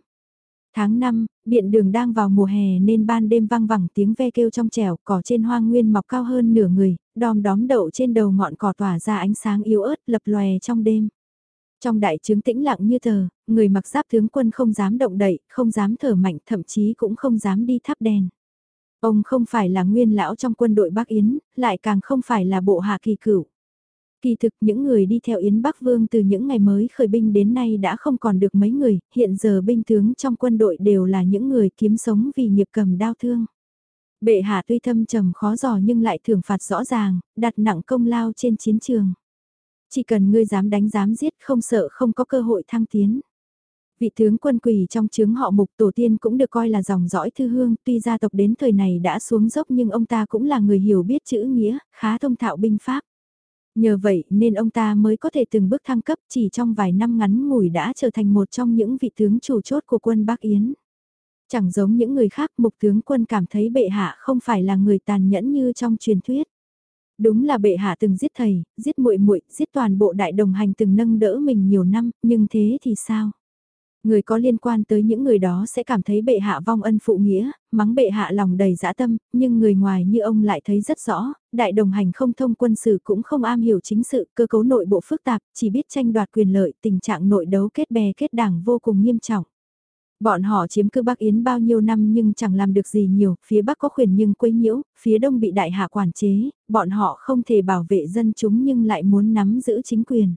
Tháng 5, biện đường đang vào mùa hè nên ban đêm vang vẳng tiếng ve kêu trong trẻo, cỏ trên hoang nguyên mọc cao hơn nửa người, đom đóm đậu trên đầu ngọn cỏ tỏa ra ánh sáng yếu ớt lập lòe trong đêm. Trong đại trướng tĩnh lặng như tờ, người mặc giáp tướng quân không dám động đậy, không dám thở mạnh, thậm chí cũng không dám đi thắp đèn. Ông không phải là nguyên lão trong quân đội Bắc Yến, lại càng không phải là bộ hạ kỳ cửu. Kỳ thực những người đi theo Yến Bắc Vương từ những ngày mới khởi binh đến nay đã không còn được mấy người, hiện giờ binh tướng trong quân đội đều là những người kiếm sống vì nghiệp cầm đau thương. Bệ hạ tuy thâm trầm khó dò nhưng lại thưởng phạt rõ ràng, đặt nặng công lao trên chiến trường. Chỉ cần ngươi dám đánh dám giết không sợ không có cơ hội thăng tiến. Vị tướng quân quỷ trong chướng họ mục tổ tiên cũng được coi là dòng dõi thư hương, tuy gia tộc đến thời này đã xuống dốc nhưng ông ta cũng là người hiểu biết chữ nghĩa, khá thông thạo binh pháp. Nhờ vậy nên ông ta mới có thể từng bước thăng cấp chỉ trong vài năm ngắn ngủi đã trở thành một trong những vị tướng chủ chốt của quân Bắc Yến. Chẳng giống những người khác mục tướng quân cảm thấy bệ hạ không phải là người tàn nhẫn như trong truyền thuyết. Đúng là bệ hạ từng giết thầy, giết muội muội, giết toàn bộ đại đồng hành từng nâng đỡ mình nhiều năm, nhưng thế thì sao? Người có liên quan tới những người đó sẽ cảm thấy bệ hạ vong ân phụ nghĩa, mắng bệ hạ lòng đầy dã tâm, nhưng người ngoài như ông lại thấy rất rõ, đại đồng hành không thông quân sự cũng không am hiểu chính sự, cơ cấu nội bộ phức tạp, chỉ biết tranh đoạt quyền lợi, tình trạng nội đấu kết bè kết đảng vô cùng nghiêm trọng. Bọn họ chiếm cư Bắc Yến bao nhiêu năm nhưng chẳng làm được gì nhiều, phía Bắc có quyền nhưng quấy nhiễu, phía Đông bị đại hạ quản chế, bọn họ không thể bảo vệ dân chúng nhưng lại muốn nắm giữ chính quyền.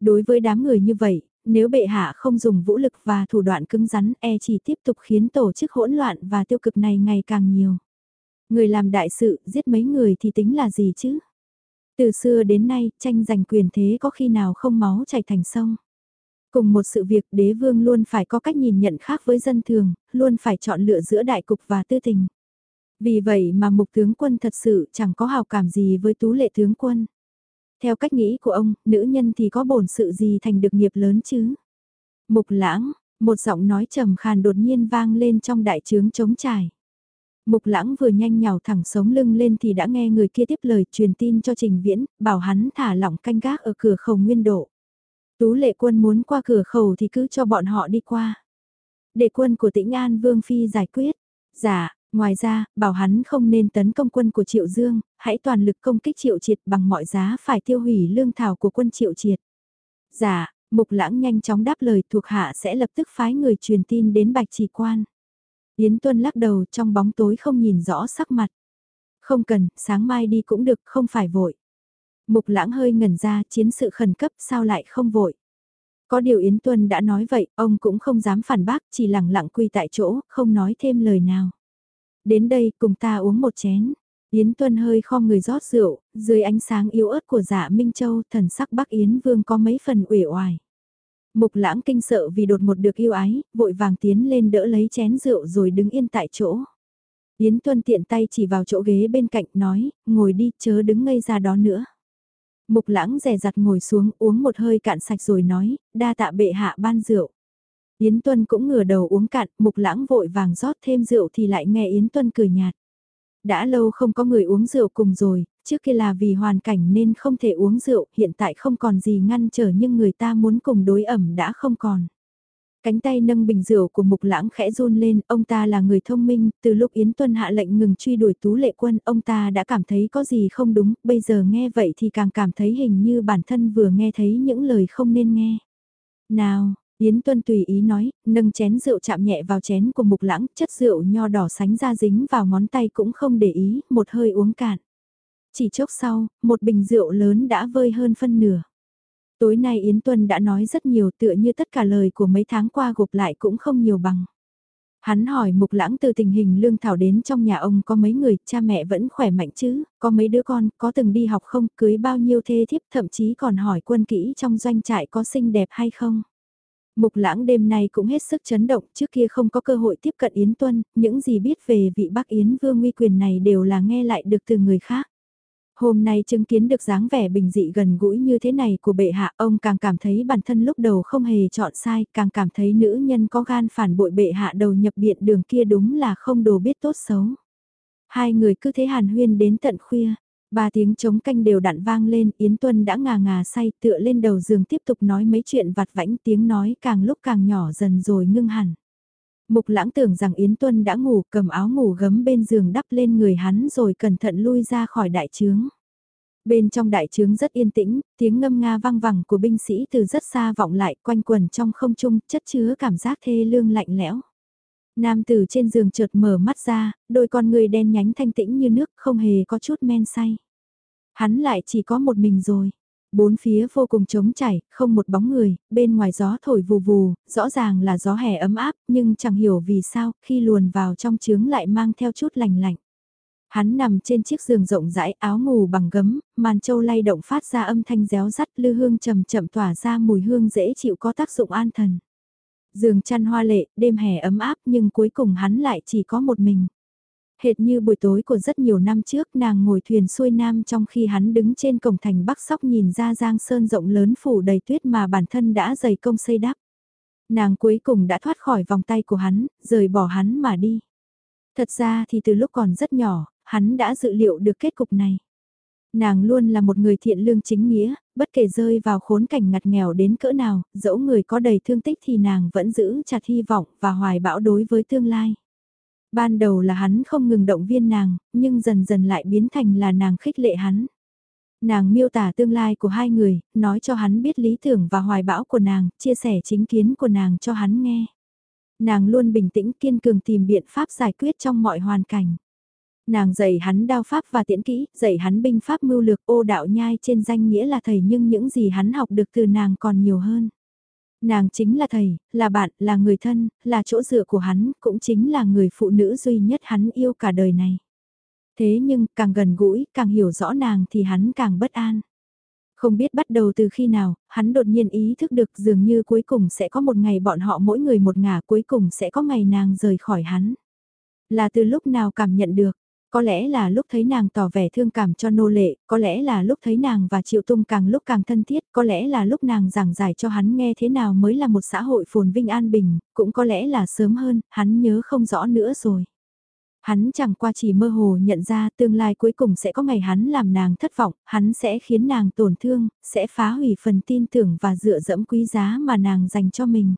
Đối với đám người như vậy, nếu bệ hạ không dùng vũ lực và thủ đoạn cứng rắn e chỉ tiếp tục khiến tổ chức hỗn loạn và tiêu cực này ngày càng nhiều. Người làm đại sự, giết mấy người thì tính là gì chứ? Từ xưa đến nay, tranh giành quyền thế có khi nào không máu chảy thành sông. Cùng một sự việc đế vương luôn phải có cách nhìn nhận khác với dân thường, luôn phải chọn lựa giữa đại cục và tư tình. Vì vậy mà mục tướng quân thật sự chẳng có hào cảm gì với tú lệ tướng quân. Theo cách nghĩ của ông, nữ nhân thì có bổn sự gì thành được nghiệp lớn chứ? Mục lãng, một giọng nói trầm khàn đột nhiên vang lên trong đại trướng trống trải. Mục lãng vừa nhanh nhào thẳng sống lưng lên thì đã nghe người kia tiếp lời truyền tin cho Trình Viễn, bảo hắn thả lỏng canh gác ở cửa khẩu nguyên độ. Tú lệ quân muốn qua cửa khẩu thì cứ cho bọn họ đi qua. Để quân của tĩnh An Vương Phi giải quyết. Dạ, ngoài ra, bảo hắn không nên tấn công quân của Triệu Dương, hãy toàn lực công kích Triệu Triệt bằng mọi giá phải tiêu hủy lương thảo của quân Triệu Triệt. Dạ, Mục Lãng nhanh chóng đáp lời thuộc hạ sẽ lập tức phái người truyền tin đến Bạch Chỉ Quan. Yến Tuân lắc đầu trong bóng tối không nhìn rõ sắc mặt. Không cần, sáng mai đi cũng được, không phải vội. Mục lãng hơi ngẩn ra chiến sự khẩn cấp sao lại không vội. Có điều Yến Tuân đã nói vậy, ông cũng không dám phản bác, chỉ lặng lặng quy tại chỗ, không nói thêm lời nào. Đến đây cùng ta uống một chén. Yến Tuân hơi kho người rót rượu, dưới ánh sáng yếu ớt của dạ Minh Châu, thần sắc Bắc Yến Vương có mấy phần uể oải. Mục lãng kinh sợ vì đột một được yêu ái, vội vàng tiến lên đỡ lấy chén rượu rồi đứng yên tại chỗ. Yến Tuân tiện tay chỉ vào chỗ ghế bên cạnh nói, ngồi đi chớ đứng ngây ra đó nữa. Mục lãng rè rặt ngồi xuống uống một hơi cạn sạch rồi nói, đa tạ bệ hạ ban rượu. Yến Tuân cũng ngửa đầu uống cạn, mục lãng vội vàng rót thêm rượu thì lại nghe Yến Tuân cười nhạt. Đã lâu không có người uống rượu cùng rồi, trước kia là vì hoàn cảnh nên không thể uống rượu, hiện tại không còn gì ngăn trở nhưng người ta muốn cùng đối ẩm đã không còn. Cánh tay nâng bình rượu của mục lãng khẽ run lên, ông ta là người thông minh, từ lúc Yến Tuân hạ lệnh ngừng truy đuổi tú lệ quân, ông ta đã cảm thấy có gì không đúng, bây giờ nghe vậy thì càng cảm thấy hình như bản thân vừa nghe thấy những lời không nên nghe. Nào, Yến Tuân tùy ý nói, nâng chén rượu chạm nhẹ vào chén của mục lãng, chất rượu nho đỏ sánh ra dính vào ngón tay cũng không để ý, một hơi uống cạn. Chỉ chốc sau, một bình rượu lớn đã vơi hơn phân nửa. Tối nay Yến Tuân đã nói rất nhiều tựa như tất cả lời của mấy tháng qua gộp lại cũng không nhiều bằng. Hắn hỏi mục lãng từ tình hình lương thảo đến trong nhà ông có mấy người, cha mẹ vẫn khỏe mạnh chứ, có mấy đứa con, có từng đi học không, cưới bao nhiêu thê thiếp, thậm chí còn hỏi quân kỹ trong doanh trại có xinh đẹp hay không. Mục lãng đêm nay cũng hết sức chấn động, trước kia không có cơ hội tiếp cận Yến Tuân, những gì biết về vị Bắc Yến Vương nguy quyền này đều là nghe lại được từ người khác. Hôm nay chứng kiến được dáng vẻ bình dị gần gũi như thế này của bệ hạ, ông càng cảm thấy bản thân lúc đầu không hề chọn sai, càng cảm thấy nữ nhân có gan phản bội bệ hạ đầu nhập biện đường kia đúng là không đồ biết tốt xấu. Hai người cứ thế hàn huyên đến tận khuya, ba tiếng trống canh đều đặn vang lên, Yến Tuân đã ngà ngà say tựa lên đầu giường tiếp tục nói mấy chuyện vặt vãnh tiếng nói càng lúc càng nhỏ dần rồi ngưng hẳn. Mục lãng tưởng rằng Yến Tuân đã ngủ cầm áo ngủ gấm bên giường đắp lên người hắn rồi cẩn thận lui ra khỏi đại trướng. Bên trong đại trướng rất yên tĩnh, tiếng ngâm nga vang vẳng của binh sĩ từ rất xa vọng lại quanh quần trong không trung chất chứa cảm giác thê lương lạnh lẽo. Nam tử trên giường chợt mở mắt ra, đôi con người đen nhánh thanh tĩnh như nước không hề có chút men say. Hắn lại chỉ có một mình rồi. Bốn phía vô cùng trống chảy, không một bóng người, bên ngoài gió thổi vù vù, rõ ràng là gió hè ấm áp, nhưng chẳng hiểu vì sao, khi luồn vào trong trướng lại mang theo chút lành lạnh. Hắn nằm trên chiếc giường rộng rãi áo ngủ bằng gấm, màn châu lay động phát ra âm thanh réo rắt lư hương chậm chậm tỏa ra mùi hương dễ chịu có tác dụng an thần. Giường chăn hoa lệ, đêm hè ấm áp nhưng cuối cùng hắn lại chỉ có một mình. Hệt như buổi tối của rất nhiều năm trước nàng ngồi thuyền xuôi nam trong khi hắn đứng trên cổng thành Bắc Sóc nhìn ra giang sơn rộng lớn phủ đầy tuyết mà bản thân đã dày công xây đắp. Nàng cuối cùng đã thoát khỏi vòng tay của hắn, rời bỏ hắn mà đi. Thật ra thì từ lúc còn rất nhỏ, hắn đã dự liệu được kết cục này. Nàng luôn là một người thiện lương chính nghĩa, bất kể rơi vào khốn cảnh ngặt nghèo đến cỡ nào, dẫu người có đầy thương tích thì nàng vẫn giữ chặt hy vọng và hoài bão đối với tương lai. Ban đầu là hắn không ngừng động viên nàng, nhưng dần dần lại biến thành là nàng khích lệ hắn. Nàng miêu tả tương lai của hai người, nói cho hắn biết lý tưởng và hoài bão của nàng, chia sẻ chính kiến của nàng cho hắn nghe. Nàng luôn bình tĩnh kiên cường tìm biện pháp giải quyết trong mọi hoàn cảnh. Nàng dạy hắn đao pháp và tiễn kỹ, dạy hắn binh pháp mưu lược ô đạo nhai trên danh nghĩa là thầy nhưng những gì hắn học được từ nàng còn nhiều hơn. Nàng chính là thầy, là bạn, là người thân, là chỗ dựa của hắn, cũng chính là người phụ nữ duy nhất hắn yêu cả đời này. Thế nhưng, càng gần gũi, càng hiểu rõ nàng thì hắn càng bất an. Không biết bắt đầu từ khi nào, hắn đột nhiên ý thức được dường như cuối cùng sẽ có một ngày bọn họ mỗi người một ngả cuối cùng sẽ có ngày nàng rời khỏi hắn. Là từ lúc nào cảm nhận được, có lẽ là lúc thấy nàng tỏ vẻ thương cảm cho nô lệ, có lẽ là lúc thấy nàng và Triệu Tung càng lúc càng thân thiết, có lẽ là lúc nàng giảng giải cho hắn nghe thế nào mới là một xã hội phồn vinh an bình, cũng có lẽ là sớm hơn, hắn nhớ không rõ nữa rồi. Hắn chẳng qua chỉ mơ hồ nhận ra tương lai cuối cùng sẽ có ngày hắn làm nàng thất vọng, hắn sẽ khiến nàng tổn thương, sẽ phá hủy phần tin tưởng và dựa dẫm quý giá mà nàng dành cho mình.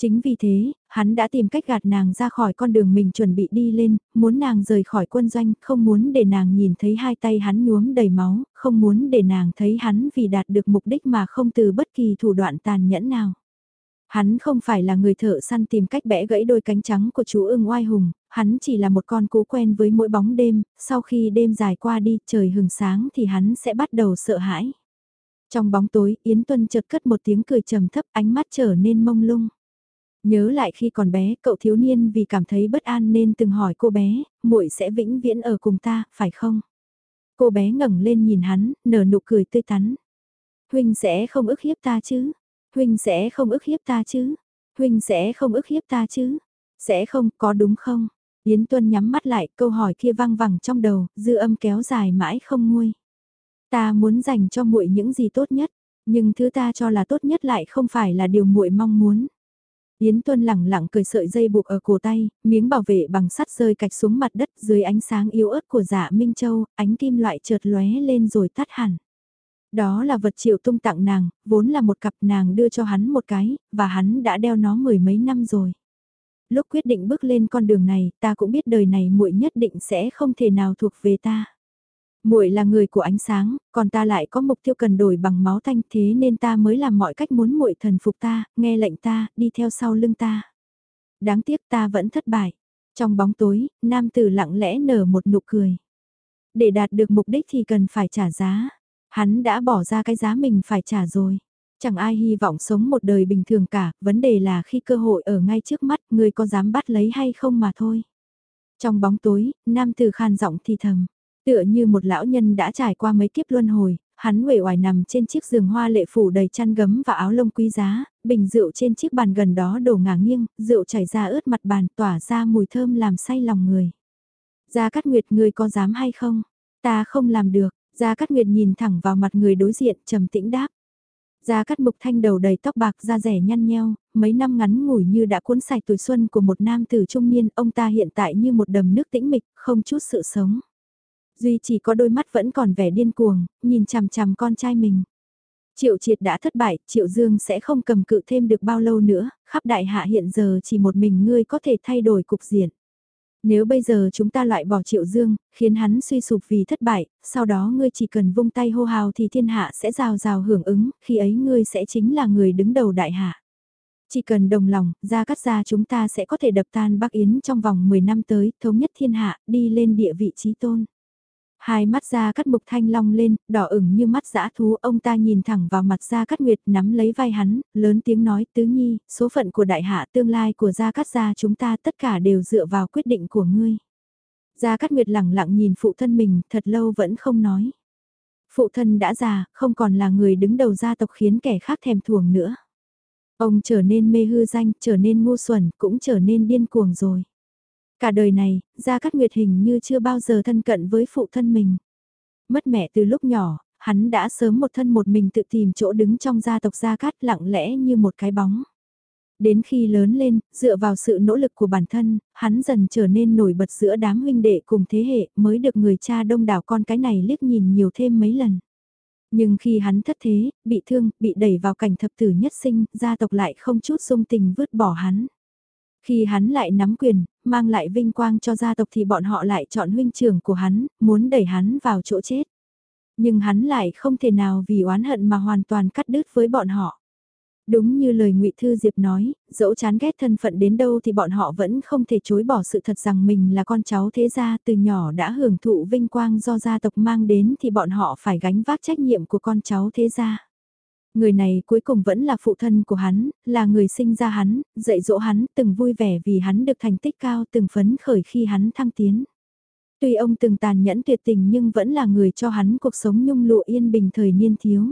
Chính vì thế, hắn đã tìm cách gạt nàng ra khỏi con đường mình chuẩn bị đi lên, muốn nàng rời khỏi quân doanh, không muốn để nàng nhìn thấy hai tay hắn nhuốm đầy máu, không muốn để nàng thấy hắn vì đạt được mục đích mà không từ bất kỳ thủ đoạn tàn nhẫn nào. Hắn không phải là người thợ săn tìm cách bẽ gãy đôi cánh trắng của chú ưng oai hùng, hắn chỉ là một con cú quen với mỗi bóng đêm, sau khi đêm dài qua đi trời hừng sáng thì hắn sẽ bắt đầu sợ hãi. Trong bóng tối, Yến Tuân chợt cất một tiếng cười trầm thấp ánh mắt trở nên mông lung. Nhớ lại khi còn bé, cậu thiếu niên vì cảm thấy bất an nên từng hỏi cô bé, muội sẽ vĩnh viễn ở cùng ta, phải không? Cô bé ngẩng lên nhìn hắn, nở nụ cười tươi tắn. Huynh sẽ không ức hiếp ta chứ? Huynh sẽ không ức hiếp ta chứ? Huynh sẽ không ức hiếp ta chứ? Sẽ không, có đúng không? Yến Tuân nhắm mắt lại, câu hỏi kia vang vẳng trong đầu, dư âm kéo dài mãi không nguôi. Ta muốn dành cho muội những gì tốt nhất, nhưng thứ ta cho là tốt nhất lại không phải là điều muội mong muốn. Yến Tuân lẳng lặng cười sợi dây buộc ở cổ tay, miếng bảo vệ bằng sắt rơi cạch xuống mặt đất dưới ánh sáng yếu ớt của dạ Minh Châu, ánh kim loại chợt lóe lên rồi tắt hẳn. Đó là vật triệu tung tặng nàng, vốn là một cặp nàng đưa cho hắn một cái, và hắn đã đeo nó mười mấy năm rồi. Lúc quyết định bước lên con đường này, ta cũng biết đời này muội nhất định sẽ không thể nào thuộc về ta muội là người của ánh sáng, còn ta lại có mục tiêu cần đổi bằng máu thanh thế nên ta mới làm mọi cách muốn muội thần phục ta, nghe lệnh ta, đi theo sau lưng ta. Đáng tiếc ta vẫn thất bại. Trong bóng tối, nam tử lặng lẽ nở một nụ cười. Để đạt được mục đích thì cần phải trả giá. Hắn đã bỏ ra cái giá mình phải trả rồi. Chẳng ai hy vọng sống một đời bình thường cả, vấn đề là khi cơ hội ở ngay trước mắt, người có dám bắt lấy hay không mà thôi. Trong bóng tối, nam tử khan giọng thì thầm, tựa như một lão nhân đã trải qua mấy kiếp luân hồi, hắn uể oải nằm trên chiếc giường hoa lệ phủ đầy chăn gấm và áo lông quý giá, bình rượu trên chiếc bàn gần đó đổ ngả nghiêng, rượu chảy ra ướt mặt bàn tỏa ra mùi thơm làm say lòng người. Gia Cát Nguyệt người có dám hay không? Ta không làm được, Gia Cát Nguyệt nhìn thẳng vào mặt người đối diện trầm tĩnh đáp. Gia Cát Mục Thanh đầu đầy tóc bạc da rẻ nhăn nheo, mấy năm ngắn ngủi như đã cuốn sạch tuổi xuân của một nam tử trung niên, ông ta hiện tại như một đầm nước tĩnh mịch, không chút sự sống. Duy chỉ có đôi mắt vẫn còn vẻ điên cuồng, nhìn chằm chằm con trai mình. Triệu triệt đã thất bại, Triệu Dương sẽ không cầm cự thêm được bao lâu nữa, khắp đại hạ hiện giờ chỉ một mình ngươi có thể thay đổi cục diện. Nếu bây giờ chúng ta loại bỏ Triệu Dương, khiến hắn suy sụp vì thất bại, sau đó ngươi chỉ cần vung tay hô hào thì thiên hạ sẽ rào rào hưởng ứng, khi ấy ngươi sẽ chính là người đứng đầu đại hạ. Chỉ cần đồng lòng, ra cắt ra chúng ta sẽ có thể đập tan Bắc Yến trong vòng 10 năm tới, thống nhất thiên hạ, đi lên địa vị trí tôn. Hai mắt ra cắt mục thanh long lên, đỏ ửng như mắt dã thú, ông ta nhìn thẳng vào mặt ra cắt nguyệt nắm lấy vai hắn, lớn tiếng nói tứ nhi, số phận của đại hạ tương lai của gia cắt gia chúng ta tất cả đều dựa vào quyết định của ngươi. Gia cắt nguyệt lặng lặng nhìn phụ thân mình, thật lâu vẫn không nói. Phụ thân đã già, không còn là người đứng đầu gia tộc khiến kẻ khác thèm thuồng nữa. Ông trở nên mê hư danh, trở nên ngu xuẩn, cũng trở nên điên cuồng rồi. Cả đời này, Gia Cát Nguyệt hình như chưa bao giờ thân cận với phụ thân mình. Mất mẹ từ lúc nhỏ, hắn đã sớm một thân một mình tự tìm chỗ đứng trong gia tộc Gia Cát lặng lẽ như một cái bóng. Đến khi lớn lên, dựa vào sự nỗ lực của bản thân, hắn dần trở nên nổi bật giữa đám huynh đệ cùng thế hệ mới được người cha đông đảo con cái này liếc nhìn nhiều thêm mấy lần. Nhưng khi hắn thất thế, bị thương, bị đẩy vào cảnh thập tử nhất sinh, gia tộc lại không chút dung tình vứt bỏ hắn. Khi hắn lại nắm quyền, mang lại vinh quang cho gia tộc thì bọn họ lại chọn huynh trưởng của hắn, muốn đẩy hắn vào chỗ chết. Nhưng hắn lại không thể nào vì oán hận mà hoàn toàn cắt đứt với bọn họ. Đúng như lời ngụy Thư Diệp nói, dẫu chán ghét thân phận đến đâu thì bọn họ vẫn không thể chối bỏ sự thật rằng mình là con cháu thế gia từ nhỏ đã hưởng thụ vinh quang do gia tộc mang đến thì bọn họ phải gánh vác trách nhiệm của con cháu thế gia. Người này cuối cùng vẫn là phụ thân của hắn, là người sinh ra hắn, dạy dỗ hắn, từng vui vẻ vì hắn được thành tích cao, từng phấn khởi khi hắn thăng tiến. Tuy ông từng tàn nhẫn tuyệt tình nhưng vẫn là người cho hắn cuộc sống nhung lụa yên bình thời niên thiếu.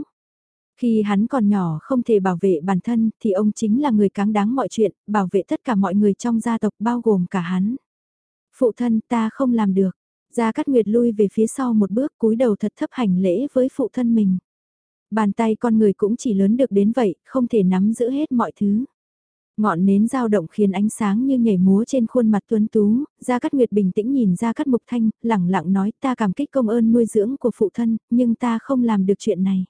Khi hắn còn nhỏ không thể bảo vệ bản thân thì ông chính là người cáng đáng mọi chuyện, bảo vệ tất cả mọi người trong gia tộc bao gồm cả hắn. Phụ thân ta không làm được. Gia Cát Nguyệt lui về phía sau một bước cúi đầu thật thấp hành lễ với phụ thân mình. Bàn tay con người cũng chỉ lớn được đến vậy, không thể nắm giữ hết mọi thứ. Ngọn nến dao động khiến ánh sáng như nhảy múa trên khuôn mặt tuấn tú, Gia Cát Nguyệt bình tĩnh nhìn Gia Cát Mục Thanh, lẳng lặng nói ta cảm kích công ơn nuôi dưỡng của phụ thân, nhưng ta không làm được chuyện này.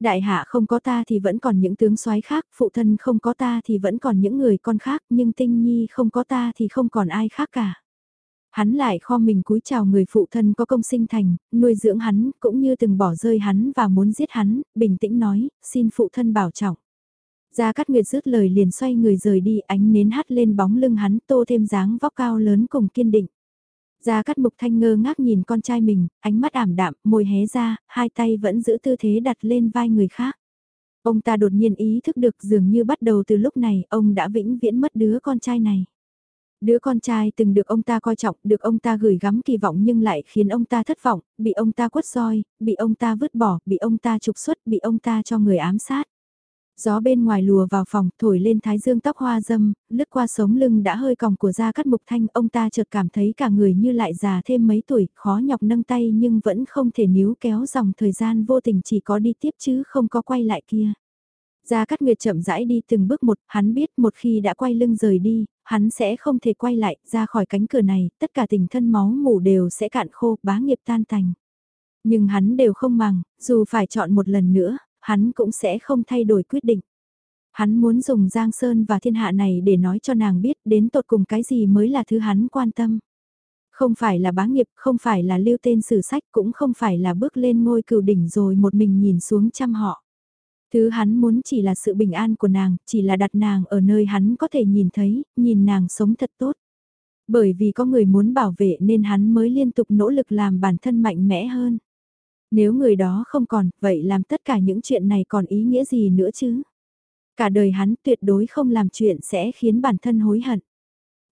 Đại hạ không có ta thì vẫn còn những tướng soái khác, phụ thân không có ta thì vẫn còn những người con khác, nhưng tinh nhi không có ta thì không còn ai khác cả. Hắn lại kho mình cúi chào người phụ thân có công sinh thành, nuôi dưỡng hắn, cũng như từng bỏ rơi hắn và muốn giết hắn, bình tĩnh nói, xin phụ thân bảo trọng. Gia Cát Nguyệt rứt lời liền xoay người rời đi, ánh nến hắt lên bóng lưng hắn, tô thêm dáng vóc cao lớn cùng kiên định. Gia Cát Mục Thanh ngơ ngác nhìn con trai mình, ánh mắt ảm đạm, môi hé ra, hai tay vẫn giữ tư thế đặt lên vai người khác. Ông ta đột nhiên ý thức được dường như bắt đầu từ lúc này, ông đã vĩnh viễn mất đứa con trai này. Đứa con trai từng được ông ta coi trọng, được ông ta gửi gắm kỳ vọng nhưng lại khiến ông ta thất vọng, bị ông ta quất roi, bị ông ta vứt bỏ, bị ông ta trục xuất, bị ông ta cho người ám sát. Gió bên ngoài lùa vào phòng, thổi lên thái dương tóc hoa dâm, lướt qua sống lưng đã hơi còng của da cắt mục thanh, ông ta chợt cảm thấy cả người như lại già thêm mấy tuổi, khó nhọc nâng tay nhưng vẫn không thể níu kéo dòng thời gian vô tình chỉ có đi tiếp chứ không có quay lại kia. Gia Cát Nguyệt chậm rãi đi từng bước một, hắn biết một khi đã quay lưng rời đi, hắn sẽ không thể quay lại, ra khỏi cánh cửa này, tất cả tình thân máu mủ đều sẽ cạn khô, bá nghiệp tan tành. Nhưng hắn đều không màng, dù phải chọn một lần nữa, hắn cũng sẽ không thay đổi quyết định. Hắn muốn dùng Giang Sơn và thiên hạ này để nói cho nàng biết đến tột cùng cái gì mới là thứ hắn quan tâm. Không phải là bá nghiệp, không phải là lưu tên sử sách, cũng không phải là bước lên ngôi cửu đỉnh rồi một mình nhìn xuống chăm họ. Thứ hắn muốn chỉ là sự bình an của nàng, chỉ là đặt nàng ở nơi hắn có thể nhìn thấy, nhìn nàng sống thật tốt. Bởi vì có người muốn bảo vệ nên hắn mới liên tục nỗ lực làm bản thân mạnh mẽ hơn. Nếu người đó không còn, vậy làm tất cả những chuyện này còn ý nghĩa gì nữa chứ? Cả đời hắn tuyệt đối không làm chuyện sẽ khiến bản thân hối hận.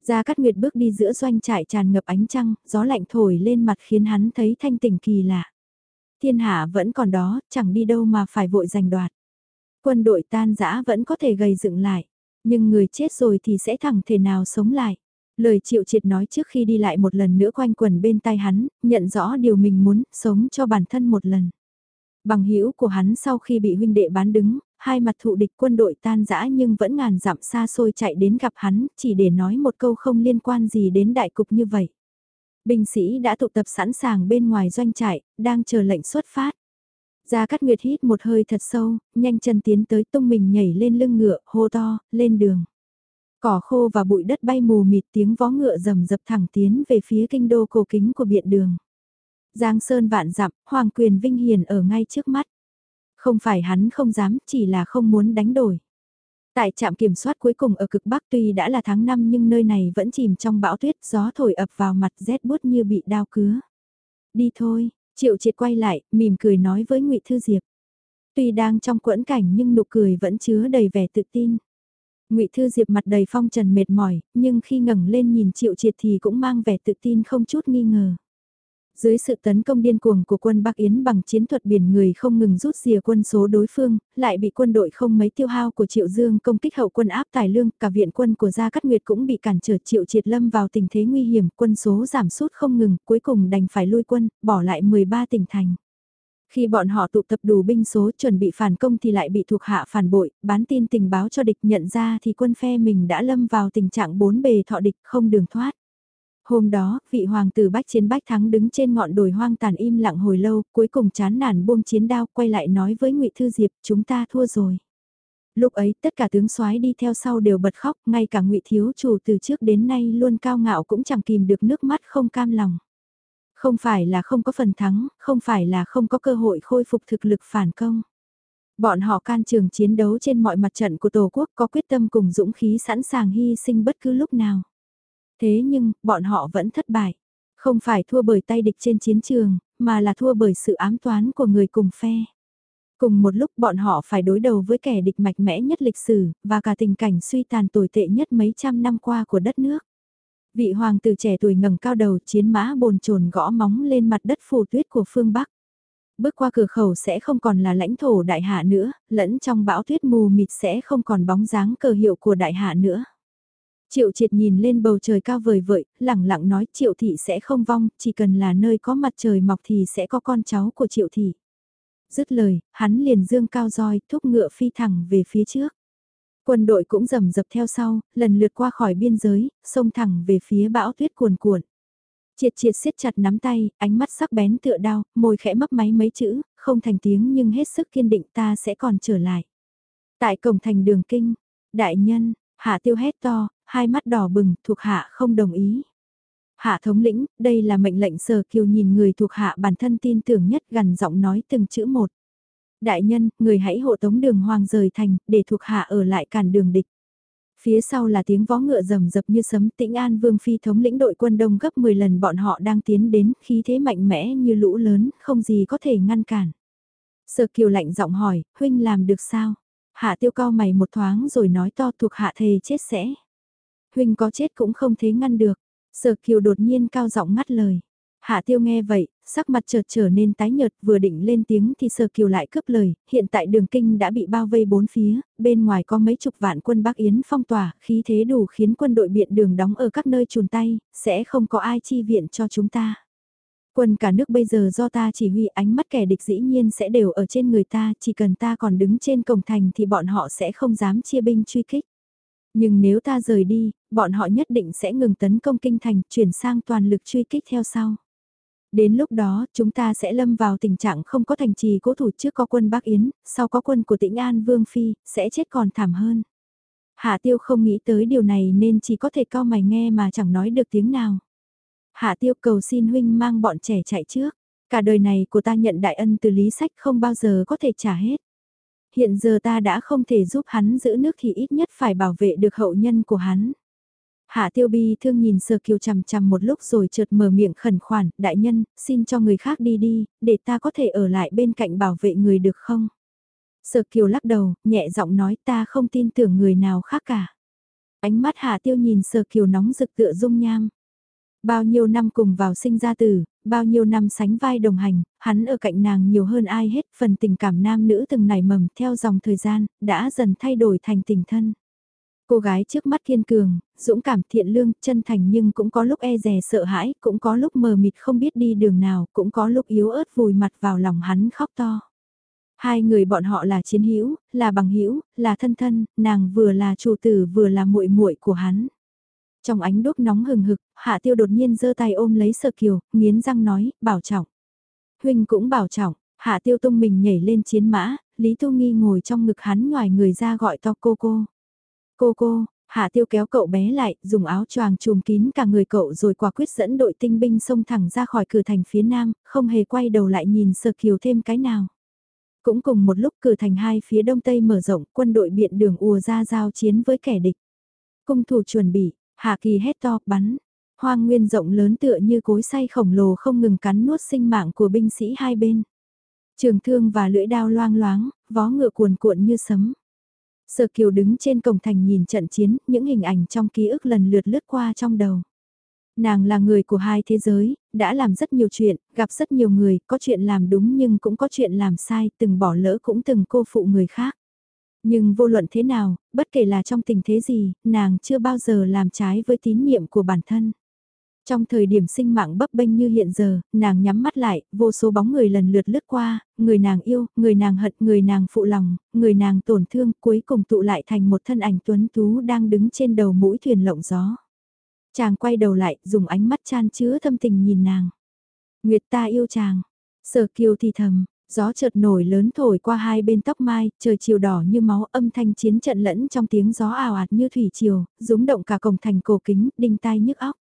Gia Cát Nguyệt bước đi giữa doanh trại tràn ngập ánh trăng, gió lạnh thổi lên mặt khiến hắn thấy thanh tỉnh kỳ lạ. Thiên hạ vẫn còn đó, chẳng đi đâu mà phải vội giành đoạt. Quân đội tan rã vẫn có thể gầy dựng lại, nhưng người chết rồi thì sẽ thẳng thể nào sống lại. Lời triệu triệt nói trước khi đi lại một lần nữa quanh quần bên tai hắn, nhận rõ điều mình muốn, sống cho bản thân một lần. Bằng hữu của hắn sau khi bị huynh đệ bán đứng, hai mặt thụ địch quân đội tan rã nhưng vẫn ngàn dặm xa xôi chạy đến gặp hắn, chỉ để nói một câu không liên quan gì đến đại cục như vậy. Binh sĩ đã tụ tập sẵn sàng bên ngoài doanh trại, đang chờ lệnh xuất phát. Gia Cát Nguyệt hít một hơi thật sâu, nhanh chân tiến tới tung mình nhảy lên lưng ngựa, hô to, lên đường. Cỏ khô và bụi đất bay mù mịt tiếng vó ngựa rầm rập thẳng tiến về phía kinh đô cổ kính của biện đường. Giang Sơn vạn dặm, Hoàng quyền vinh hiền ở ngay trước mắt. Không phải hắn không dám, chỉ là không muốn đánh đổi. Tại trạm kiểm soát cuối cùng ở cực Bắc tuy đã là tháng 5 nhưng nơi này vẫn chìm trong bão tuyết gió thổi ập vào mặt rét bút như bị đao cứa. Đi thôi, Triệu triệt quay lại, mỉm cười nói với ngụy Thư Diệp. Tuy đang trong quẫn cảnh nhưng nụ cười vẫn chứa đầy vẻ tự tin. ngụy Thư Diệp mặt đầy phong trần mệt mỏi, nhưng khi ngẩng lên nhìn Triệu triệt thì cũng mang vẻ tự tin không chút nghi ngờ. Dưới sự tấn công điên cuồng của quân Bắc Yến bằng chiến thuật biển người không ngừng rút rìa quân số đối phương, lại bị quân đội không mấy tiêu hao của Triệu Dương công kích hậu quân áp tài lương, cả viện quân của Gia Cát Nguyệt cũng bị cản trở Triệu Triệt Lâm vào tình thế nguy hiểm, quân số giảm sút không ngừng, cuối cùng đành phải lui quân, bỏ lại 13 tỉnh thành. Khi bọn họ tụ tập đủ binh số chuẩn bị phản công thì lại bị thuộc hạ phản bội, bán tin tình báo cho địch nhận ra thì quân phe mình đã lâm vào tình trạng bốn bề thọ địch không đường thoát. Hôm đó, vị hoàng tử bách chiến bách thắng đứng trên ngọn đồi hoang tàn im lặng hồi lâu, cuối cùng chán nản buông chiến đao quay lại nói với ngụy Thư Diệp, chúng ta thua rồi. Lúc ấy tất cả tướng soái đi theo sau đều bật khóc, ngay cả ngụy Thiếu chủ từ trước đến nay luôn cao ngạo cũng chẳng kìm được nước mắt không cam lòng. Không phải là không có phần thắng, không phải là không có cơ hội khôi phục thực lực phản công. Bọn họ can trường chiến đấu trên mọi mặt trận của Tổ quốc có quyết tâm cùng dũng khí sẵn sàng hy sinh bất cứ lúc nào. Thế nhưng, bọn họ vẫn thất bại. Không phải thua bởi tay địch trên chiến trường, mà là thua bởi sự ám toán của người cùng phe. Cùng một lúc bọn họ phải đối đầu với kẻ địch mạnh mẽ nhất lịch sử, và cả tình cảnh suy tàn tồi tệ nhất mấy trăm năm qua của đất nước. Vị hoàng tử trẻ tuổi ngẩng cao đầu chiến mã bồn chồn gõ móng lên mặt đất phủ tuyết của phương Bắc. Bước qua cửa khẩu sẽ không còn là lãnh thổ đại hạ nữa, lẫn trong bão tuyết mù mịt sẽ không còn bóng dáng cờ hiệu của đại hạ nữa. Triệu triệt nhìn lên bầu trời cao vời vợi, lẳng lặng nói triệu thị sẽ không vong, chỉ cần là nơi có mặt trời mọc thì sẽ có con cháu của triệu thị. Dứt lời, hắn liền dương cao roi, thúc ngựa phi thẳng về phía trước. Quân đội cũng rầm rập theo sau, lần lượt qua khỏi biên giới, xông thẳng về phía bão tuyết cuồn cuộn. Triệt triệt siết chặt nắm tay, ánh mắt sắc bén tựa đao, môi khẽ mấp máy mấy chữ, không thành tiếng nhưng hết sức kiên định ta sẽ còn trở lại. Tại cổng thành đường kinh, đại nhân, hạ tiêu hét to, hai mắt đỏ bừng, thuộc hạ không đồng ý. Hạ thống lĩnh, đây là mệnh lệnh sờ kiều nhìn người thuộc hạ bản thân tin tưởng nhất gần giọng nói từng chữ một. Đại nhân, người hãy hộ tống đường hoàng rời thành, để thuộc hạ ở lại cản đường địch. Phía sau là tiếng vó ngựa rầm rập như sấm tĩnh an vương phi thống lĩnh đội quân đông gấp 10 lần bọn họ đang tiến đến, khí thế mạnh mẽ như lũ lớn, không gì có thể ngăn cản. Sở kiều lạnh giọng hỏi, huynh làm được sao? Hạ tiêu cao mày một thoáng rồi nói to thuộc hạ thề chết sẽ huynh có chết cũng không thế ngăn được. Sở kiều đột nhiên cao giọng ngắt lời. Hạ tiêu nghe vậy, sắc mặt chợt trở nên tái nhợt vừa định lên tiếng thì sở kiều lại cướp lời, hiện tại đường kinh đã bị bao vây bốn phía, bên ngoài có mấy chục vạn quân Bắc Yến phong tỏa, khí thế đủ khiến quân đội biện đường đóng ở các nơi chùn tay, sẽ không có ai chi viện cho chúng ta. Quân cả nước bây giờ do ta chỉ huy ánh mắt kẻ địch dĩ nhiên sẽ đều ở trên người ta, chỉ cần ta còn đứng trên cổng thành thì bọn họ sẽ không dám chia binh truy kích. Nhưng nếu ta rời đi, bọn họ nhất định sẽ ngừng tấn công kinh thành, chuyển sang toàn lực truy kích theo sau. Đến lúc đó, chúng ta sẽ lâm vào tình trạng không có thành trì cố thủ trước có quân Bắc Yến, sau có quân của tĩnh An Vương Phi, sẽ chết còn thảm hơn. Hạ tiêu không nghĩ tới điều này nên chỉ có thể cao mày nghe mà chẳng nói được tiếng nào. Hạ tiêu cầu xin huynh mang bọn trẻ chạy trước. Cả đời này của ta nhận đại ân từ lý sách không bao giờ có thể trả hết. Hiện giờ ta đã không thể giúp hắn giữ nước thì ít nhất phải bảo vệ được hậu nhân của hắn. Hạ tiêu bi thương nhìn sờ kiều chằm chằm một lúc rồi chợt mở miệng khẩn khoản, đại nhân, xin cho người khác đi đi, để ta có thể ở lại bên cạnh bảo vệ người được không? Sở kiều lắc đầu, nhẹ giọng nói ta không tin tưởng người nào khác cả. Ánh mắt hạ tiêu nhìn sở kiều nóng rực tựa dung nham. Bao nhiêu năm cùng vào sinh ra tử, bao nhiêu năm sánh vai đồng hành, hắn ở cạnh nàng nhiều hơn ai hết, phần tình cảm nam nữ từng nảy mầm theo dòng thời gian, đã dần thay đổi thành tình thân. Cô gái trước mắt kiên cường, dũng cảm thiện lương, chân thành nhưng cũng có lúc e rè sợ hãi, cũng có lúc mờ mịt không biết đi đường nào, cũng có lúc yếu ớt vùi mặt vào lòng hắn khóc to. Hai người bọn họ là chiến hữu, là bằng hữu, là thân thân, nàng vừa là chủ tử vừa là muội muội của hắn. Trong ánh đốt nóng hừng hực, Hạ Tiêu đột nhiên giơ tay ôm lấy Sơ Kiều, nghiến răng nói, bảo trọng. Huynh cũng bảo trọng, Hạ Tiêu tung mình nhảy lên chiến mã, Lý Tu Nghi ngồi trong ngực hắn ngoài người ra gọi to cô cô. Cô cô, Hạ Tiêu kéo cậu bé lại, dùng áo choàng trùm kín cả người cậu rồi quả quyết dẫn đội tinh binh xông thẳng ra khỏi cửa thành phía nam, không hề quay đầu lại nhìn Sơ Kiều thêm cái nào. Cũng cùng một lúc cửa thành hai phía đông tây mở rộng, quân đội biện đường ùa ra giao chiến với kẻ địch. Cung thủ chuẩn bị, Hạ Kỳ hét to, bắn. Hoang nguyên rộng lớn tựa như cối say khổng lồ không ngừng cắn nuốt sinh mạng của binh sĩ hai bên. Trường thương và lưỡi đao loang loáng, vó ngựa cuồn cuộn như sấm. Sở Kiều đứng trên cổng thành nhìn trận chiến, những hình ảnh trong ký ức lần lượt lướt qua trong đầu. Nàng là người của hai thế giới, đã làm rất nhiều chuyện, gặp rất nhiều người, có chuyện làm đúng nhưng cũng có chuyện làm sai, từng bỏ lỡ cũng từng cô phụ người khác. Nhưng vô luận thế nào, bất kể là trong tình thế gì, nàng chưa bao giờ làm trái với tín nhiệm của bản thân. Trong thời điểm sinh mạng bấp bênh như hiện giờ, nàng nhắm mắt lại, vô số bóng người lần lượt lướt qua, người nàng yêu, người nàng hận, người nàng phụ lòng, người nàng tổn thương, cuối cùng tụ lại thành một thân ảnh tuấn tú đang đứng trên đầu mũi thuyền lộng gió. Chàng quay đầu lại, dùng ánh mắt chan chứa thâm tình nhìn nàng. Nguyệt ta yêu chàng. Sở kiều thì thầm, gió chợt nổi lớn thổi qua hai bên tóc mai, trời chiều đỏ như máu âm thanh chiến trận lẫn trong tiếng gió ào ạt như thủy triều, rúng động cả cổng thành cổ kính, đinh tai nhức óc.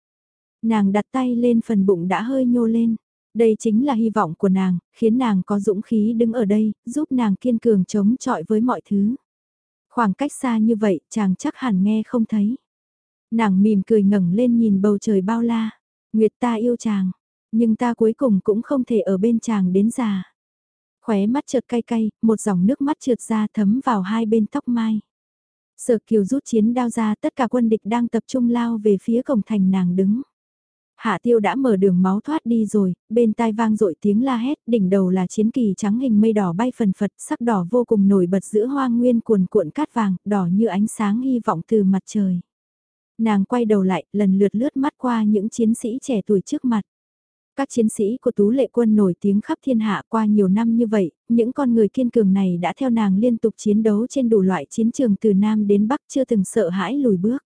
Nàng đặt tay lên phần bụng đã hơi nhô lên. Đây chính là hy vọng của nàng, khiến nàng có dũng khí đứng ở đây, giúp nàng kiên cường chống chọi với mọi thứ. Khoảng cách xa như vậy, chàng chắc hẳn nghe không thấy. Nàng mỉm cười ngẩng lên nhìn bầu trời bao la. Nguyệt ta yêu chàng, nhưng ta cuối cùng cũng không thể ở bên chàng đến già. Khóe mắt chợt cay cay, một dòng nước mắt trượt ra thấm vào hai bên tóc mai. Sở kiều rút chiến đao ra tất cả quân địch đang tập trung lao về phía cổng thành nàng đứng. Hạ tiêu đã mở đường máu thoát đi rồi, bên tai vang dội tiếng la hét, đỉnh đầu là chiến kỳ trắng hình mây đỏ bay phần phật, sắc đỏ vô cùng nổi bật giữa hoang nguyên cuồn cuộn cát vàng, đỏ như ánh sáng hy vọng từ mặt trời. Nàng quay đầu lại, lần lượt lướt mắt qua những chiến sĩ trẻ tuổi trước mặt. Các chiến sĩ của Tú Lệ Quân nổi tiếng khắp thiên hạ qua nhiều năm như vậy, những con người kiên cường này đã theo nàng liên tục chiến đấu trên đủ loại chiến trường từ Nam đến Bắc chưa từng sợ hãi lùi bước.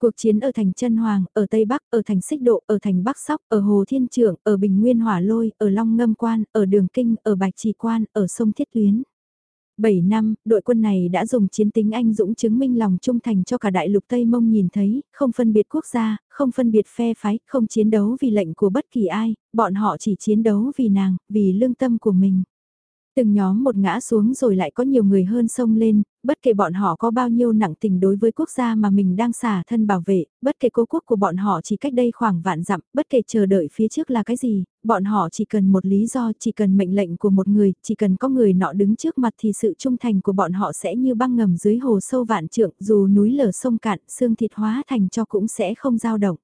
Cuộc chiến ở thành Trân Hoàng, ở Tây Bắc, ở thành Xích Độ, ở thành Bắc Sóc, ở Hồ Thiên Trưởng, ở Bình Nguyên Hỏa Lôi, ở Long Ngâm Quan, ở Đường Kinh, ở Bạch Trì Quan, ở sông Thiết Tuyến. 7 năm, đội quân này đã dùng chiến tính anh dũng chứng minh lòng trung thành cho cả đại lục Tây Mông nhìn thấy, không phân biệt quốc gia, không phân biệt phe phái, không chiến đấu vì lệnh của bất kỳ ai, bọn họ chỉ chiến đấu vì nàng, vì lương tâm của mình. Từng nhóm một ngã xuống rồi lại có nhiều người hơn sông lên, bất kể bọn họ có bao nhiêu nặng tình đối với quốc gia mà mình đang xả thân bảo vệ, bất kể cố quốc của bọn họ chỉ cách đây khoảng vạn dặm, bất kể chờ đợi phía trước là cái gì, bọn họ chỉ cần một lý do, chỉ cần mệnh lệnh của một người, chỉ cần có người nọ đứng trước mặt thì sự trung thành của bọn họ sẽ như băng ngầm dưới hồ sâu vạn trượng, dù núi lở sông cạn, xương thịt hóa thành cho cũng sẽ không dao động.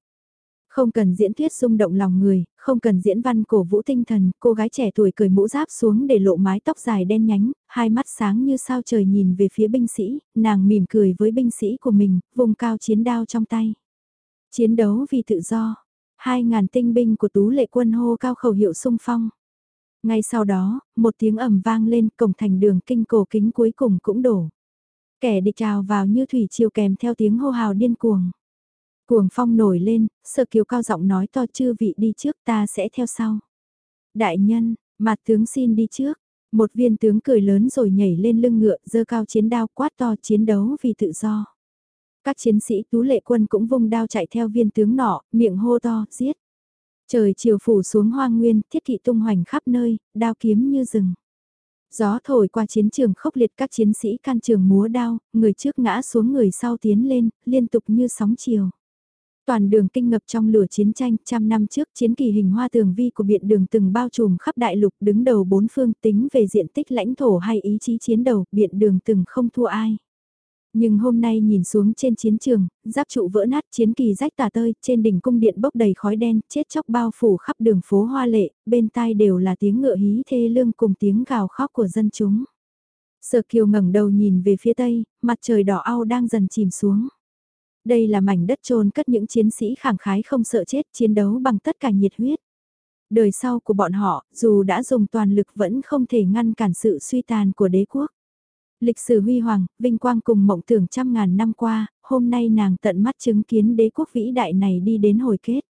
Không cần diễn thuyết xung động lòng người, không cần diễn văn cổ vũ tinh thần, cô gái trẻ tuổi cười mũ giáp xuống để lộ mái tóc dài đen nhánh, hai mắt sáng như sao trời nhìn về phía binh sĩ, nàng mỉm cười với binh sĩ của mình, vùng cao chiến đao trong tay. Chiến đấu vì tự do, hai ngàn tinh binh của tú lệ quân hô cao khẩu hiệu sung phong. Ngay sau đó, một tiếng ầm vang lên cổng thành đường kinh cổ kính cuối cùng cũng đổ. Kẻ địch trào vào như thủy chiều kèm theo tiếng hô hào điên cuồng. Cuồng phong nổi lên, sơ kiều cao giọng nói to chư vị đi trước ta sẽ theo sau. Đại nhân, mặt tướng xin đi trước. Một viên tướng cười lớn rồi nhảy lên lưng ngựa dơ cao chiến đao quát to chiến đấu vì tự do. Các chiến sĩ tú lệ quân cũng vung đao chạy theo viên tướng nọ, miệng hô to, giết. Trời chiều phủ xuống hoang nguyên, thiết kỵ tung hoành khắp nơi, đao kiếm như rừng. Gió thổi qua chiến trường khốc liệt các chiến sĩ can trường múa đao, người trước ngã xuống người sau tiến lên, liên tục như sóng chiều. Toàn đường kinh ngập trong lửa chiến tranh, trăm năm trước chiến kỳ hình hoa tường vi của biện đường từng bao trùm khắp đại lục đứng đầu bốn phương tính về diện tích lãnh thổ hay ý chí chiến đầu, biện đường từng không thua ai. Nhưng hôm nay nhìn xuống trên chiến trường, giáp trụ vỡ nát chiến kỳ rách tà tơi, trên đỉnh cung điện bốc đầy khói đen, chết chóc bao phủ khắp đường phố hoa lệ, bên tai đều là tiếng ngựa hí thê lương cùng tiếng gào khóc của dân chúng. Sở kiều ngẩng đầu nhìn về phía tây, mặt trời đỏ ao đang dần chìm xuống. Đây là mảnh đất trôn cất những chiến sĩ khẳng khái không sợ chết chiến đấu bằng tất cả nhiệt huyết. Đời sau của bọn họ, dù đã dùng toàn lực vẫn không thể ngăn cản sự suy tàn của đế quốc. Lịch sử huy hoàng, vinh quang cùng mộng tưởng trăm ngàn năm qua, hôm nay nàng tận mắt chứng kiến đế quốc vĩ đại này đi đến hồi kết.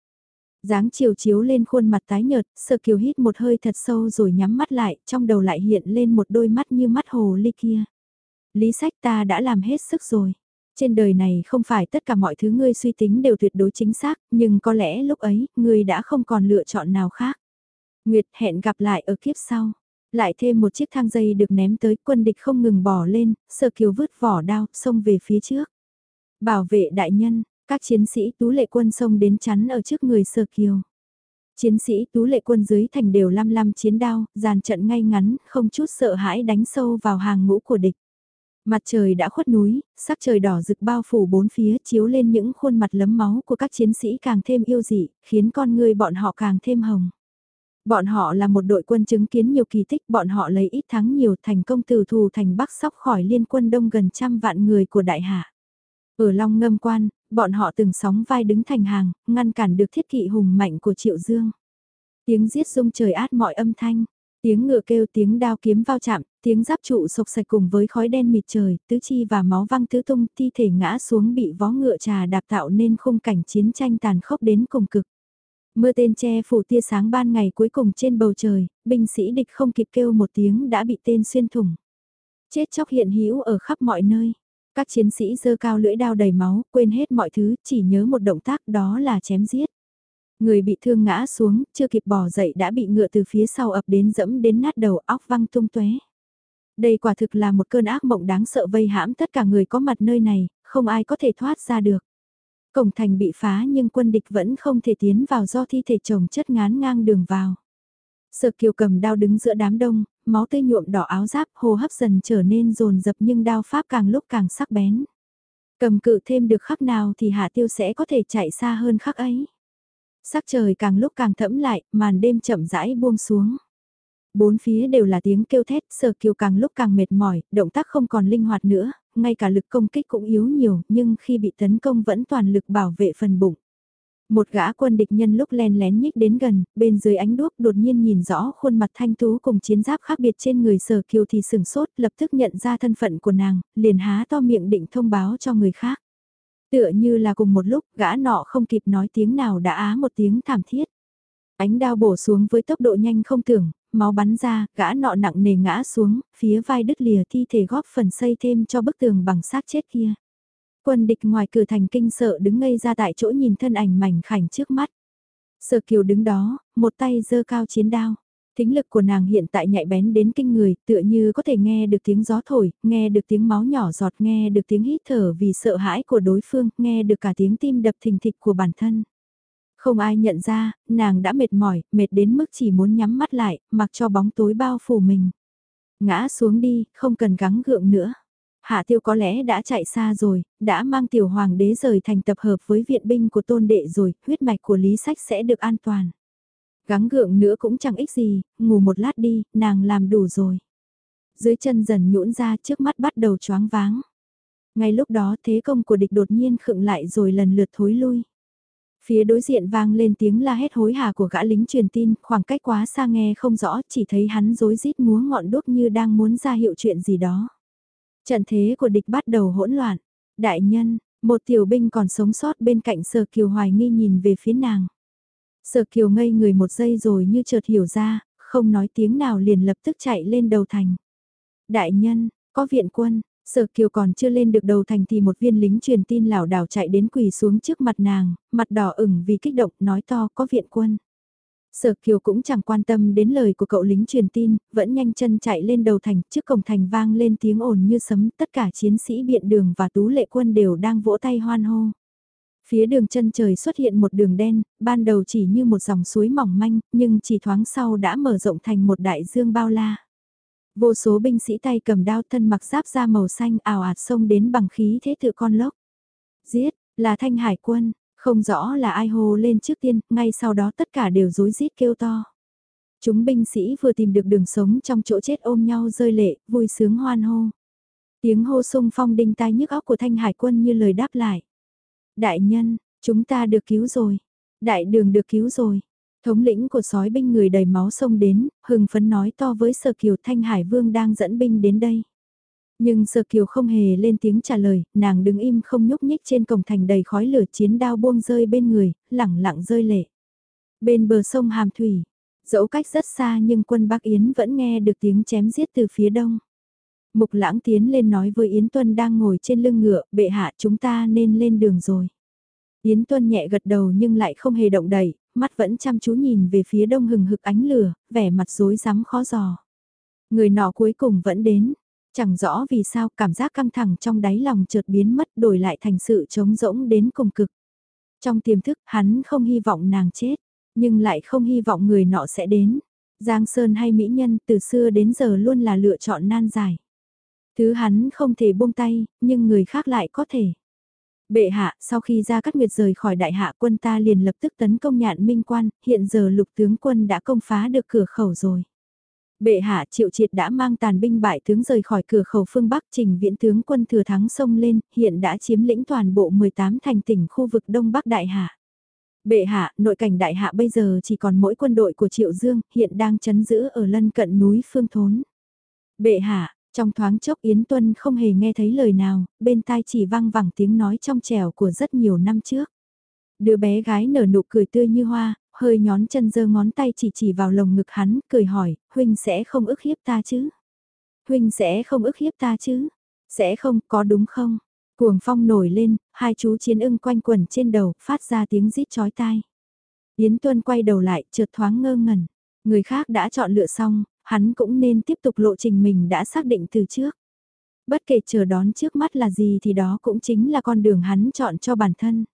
dáng chiều chiếu lên khuôn mặt tái nhợt, sợ kiều hít một hơi thật sâu rồi nhắm mắt lại, trong đầu lại hiện lên một đôi mắt như mắt hồ ly kia. Lý sách ta đã làm hết sức rồi. Trên đời này không phải tất cả mọi thứ ngươi suy tính đều tuyệt đối chính xác, nhưng có lẽ lúc ấy, ngươi đã không còn lựa chọn nào khác. Nguyệt hẹn gặp lại ở kiếp sau. Lại thêm một chiếc thang dây được ném tới quân địch không ngừng bỏ lên, sơ kiều vứt vỏ đao, xông về phía trước. Bảo vệ đại nhân, các chiến sĩ tú lệ quân xông đến chắn ở trước người sơ kiều. Chiến sĩ tú lệ quân dưới thành đều lăm lăm chiến đao, dàn trận ngay ngắn, không chút sợ hãi đánh sâu vào hàng ngũ của địch. Mặt trời đã khuất núi, sắc trời đỏ rực bao phủ bốn phía chiếu lên những khuôn mặt lấm máu của các chiến sĩ càng thêm yêu dị, khiến con người bọn họ càng thêm hồng. Bọn họ là một đội quân chứng kiến nhiều kỳ tích, bọn họ lấy ít thắng nhiều thành công từ thù thành Bắc sóc khỏi liên quân đông gần trăm vạn người của đại hạ. Ở Long Ngâm Quan, bọn họ từng sóng vai đứng thành hàng, ngăn cản được thiết kỵ hùng mạnh của Triệu Dương. Tiếng giết rung trời át mọi âm thanh, tiếng ngựa kêu tiếng đao kiếm vào chạm, tiếng giáp trụ sộc sạch cùng với khói đen mịt trời, tứ chi và máu văng tứ tung, thi thể ngã xuống bị vó ngựa trà đạp tạo nên khung cảnh chiến tranh tàn khốc đến cùng cực. Mưa tên che phủ tia sáng ban ngày cuối cùng trên bầu trời, binh sĩ địch không kịp kêu một tiếng đã bị tên xuyên thủng. Chết chóc hiện hữu ở khắp mọi nơi. Các chiến sĩ dơ cao lưỡi đao đầy máu, quên hết mọi thứ, chỉ nhớ một động tác đó là chém giết. Người bị thương ngã xuống, chưa kịp bỏ dậy đã bị ngựa từ phía sau ập đến dẫm đến nát đầu óc văng tung tóe. Đây quả thực là một cơn ác mộng đáng sợ vây hãm tất cả người có mặt nơi này, không ai có thể thoát ra được. Cổng thành bị phá nhưng quân địch vẫn không thể tiến vào do thi thể chồng chất ngán ngang đường vào. Sở kiều cầm đao đứng giữa đám đông, máu tươi nhuộm đỏ áo giáp hô hấp dần trở nên rồn rập nhưng đao pháp càng lúc càng sắc bén. Cầm cự thêm được khắc nào thì hạ tiêu sẽ có thể chạy xa hơn khắc ấy. Sắc trời càng lúc càng thẫm lại, màn đêm chậm rãi buông xuống. Bốn phía đều là tiếng kêu thét, sở kiều càng lúc càng mệt mỏi, động tác không còn linh hoạt nữa, ngay cả lực công kích cũng yếu nhiều, nhưng khi bị tấn công vẫn toàn lực bảo vệ phần bụng. Một gã quân địch nhân lúc len lén nhích đến gần, bên dưới ánh đuốc đột nhiên nhìn rõ khuôn mặt thanh tú cùng chiến giáp khác biệt trên người sở kiều thì sừng sốt lập tức nhận ra thân phận của nàng, liền há to miệng định thông báo cho người khác. Tựa như là cùng một lúc gã nọ không kịp nói tiếng nào đã á một tiếng thảm thiết. Ánh đao bổ xuống với tốc độ nhanh không tưởng, máu bắn ra, gã nọ nặng nề ngã xuống, phía vai đứt lìa thi thể góp phần xây thêm cho bức tường bằng xác chết kia. Quân địch ngoài cửa thành kinh sợ đứng ngây ra tại chỗ nhìn thân ảnh mảnh khảnh trước mắt. Sở kiều đứng đó, một tay giơ cao chiến đao. Thính lực của nàng hiện tại nhạy bén đến kinh người, tựa như có thể nghe được tiếng gió thổi, nghe được tiếng máu nhỏ giọt, nghe được tiếng hít thở vì sợ hãi của đối phương, nghe được cả tiếng tim đập thình thịch của bản thân. Không ai nhận ra, nàng đã mệt mỏi, mệt đến mức chỉ muốn nhắm mắt lại, mặc cho bóng tối bao phủ mình. Ngã xuống đi, không cần gắng gượng nữa. Hạ tiêu có lẽ đã chạy xa rồi, đã mang tiểu hoàng đế rời thành tập hợp với viện binh của tôn đệ rồi, huyết mạch của lý sách sẽ được an toàn. Gắng gượng nữa cũng chẳng ích gì, ngủ một lát đi, nàng làm đủ rồi. Dưới chân dần nhũn ra trước mắt bắt đầu choáng váng. Ngay lúc đó thế công của địch đột nhiên khựng lại rồi lần lượt thối lui. Phía đối diện vang lên tiếng la hét hối hả của gã lính truyền tin, khoảng cách quá xa nghe không rõ, chỉ thấy hắn rối rít múa ngọn đuốc như đang muốn ra hiệu chuyện gì đó. Trận thế của địch bắt đầu hỗn loạn. Đại nhân, một tiểu binh còn sống sót bên cạnh sờ Kiều hoài nghi nhìn về phía nàng. Sở Kiều ngây người một giây rồi như chợt hiểu ra, không nói tiếng nào liền lập tức chạy lên đầu thành. Đại nhân, có viện quân, Sở Kiều còn chưa lên được đầu thành thì một viên lính truyền tin lảo đảo chạy đến quỳ xuống trước mặt nàng, mặt đỏ ửng vì kích động nói to có viện quân. Sở Kiều cũng chẳng quan tâm đến lời của cậu lính truyền tin, vẫn nhanh chân chạy lên đầu thành, trước cổng thành vang lên tiếng ồn như sấm, tất cả chiến sĩ biện đường và tú lệ quân đều đang vỗ tay hoan hô. Phía đường chân trời xuất hiện một đường đen, ban đầu chỉ như một dòng suối mỏng manh, nhưng chỉ thoáng sau đã mở rộng thành một đại dương bao la. Vô số binh sĩ tay cầm đao thân mặc giáp da màu xanh ảo ạt xông đến bằng khí thế tự con lốc. Giết, là thanh hải quân, không rõ là ai hô lên trước tiên, ngay sau đó tất cả đều rối rít kêu to. Chúng binh sĩ vừa tìm được đường sống trong chỗ chết ôm nhau rơi lệ, vui sướng hoan hô. Tiếng hô sung phong đinh tai nhức óc của thanh hải quân như lời đáp lại. Đại nhân, chúng ta được cứu rồi. Đại đường được cứu rồi. Thống lĩnh của sói binh người đầy máu sông đến, hừng phấn nói to với Sở Kiều Thanh Hải Vương đang dẫn binh đến đây. Nhưng Sở Kiều không hề lên tiếng trả lời, nàng đứng im không nhúc nhích trên cổng thành đầy khói lửa chiến đao buông rơi bên người, lẳng lặng rơi lệ. Bên bờ sông Hàm Thủy, dẫu cách rất xa nhưng quân Bắc Yến vẫn nghe được tiếng chém giết từ phía đông. Mục lãng tiến lên nói với Yến Tuân đang ngồi trên lưng ngựa, bệ hạ chúng ta nên lên đường rồi. Yến Tuân nhẹ gật đầu nhưng lại không hề động đẩy, mắt vẫn chăm chú nhìn về phía đông hừng hực ánh lửa, vẻ mặt rối rắm khó giò. Người nọ cuối cùng vẫn đến, chẳng rõ vì sao cảm giác căng thẳng trong đáy lòng chợt biến mất đổi lại thành sự trống rỗng đến cùng cực. Trong tiềm thức hắn không hy vọng nàng chết, nhưng lại không hy vọng người nọ sẽ đến. Giang Sơn hay Mỹ Nhân từ xưa đến giờ luôn là lựa chọn nan giải. Thứ hắn không thể buông tay, nhưng người khác lại có thể. Bệ hạ, sau khi ra cắt nguyệt rời khỏi đại hạ quân ta liền lập tức tấn công nhạn minh quan, hiện giờ lục tướng quân đã công phá được cửa khẩu rồi. Bệ hạ triệu triệt đã mang tàn binh bại tướng rời khỏi cửa khẩu phương Bắc trình viễn tướng quân thừa thắng sông lên, hiện đã chiếm lĩnh toàn bộ 18 thành tỉnh khu vực Đông Bắc Đại Hạ. Bệ hạ, nội cảnh Đại Hạ bây giờ chỉ còn mỗi quân đội của Triệu Dương, hiện đang chấn giữ ở lân cận núi Phương Thốn. Bệ hạ, trong thoáng chốc Yến Tuân không hề nghe thấy lời nào, bên tai chỉ vang vẳng tiếng nói trong trẻo của rất nhiều năm trước. Đứa bé gái nở nụ cười tươi như hoa, hơi nhón chân giơ ngón tay chỉ chỉ vào lồng ngực hắn, cười hỏi, Huynh sẽ không ức hiếp ta chứ? Huynh sẽ không ức hiếp ta chứ? Sẽ không, có đúng không? Cuồng phong nổi lên, hai chú chiến ưng quanh quẩn trên đầu, phát ra tiếng rít chói tai. Yến Tuân quay đầu lại, chợt thoáng ngơ ngẩn. Người khác đã chọn lựa xong, hắn cũng nên tiếp tục lộ trình mình đã xác định từ trước. Bất kể chờ đón trước mắt là gì thì đó cũng chính là con đường hắn chọn cho bản thân.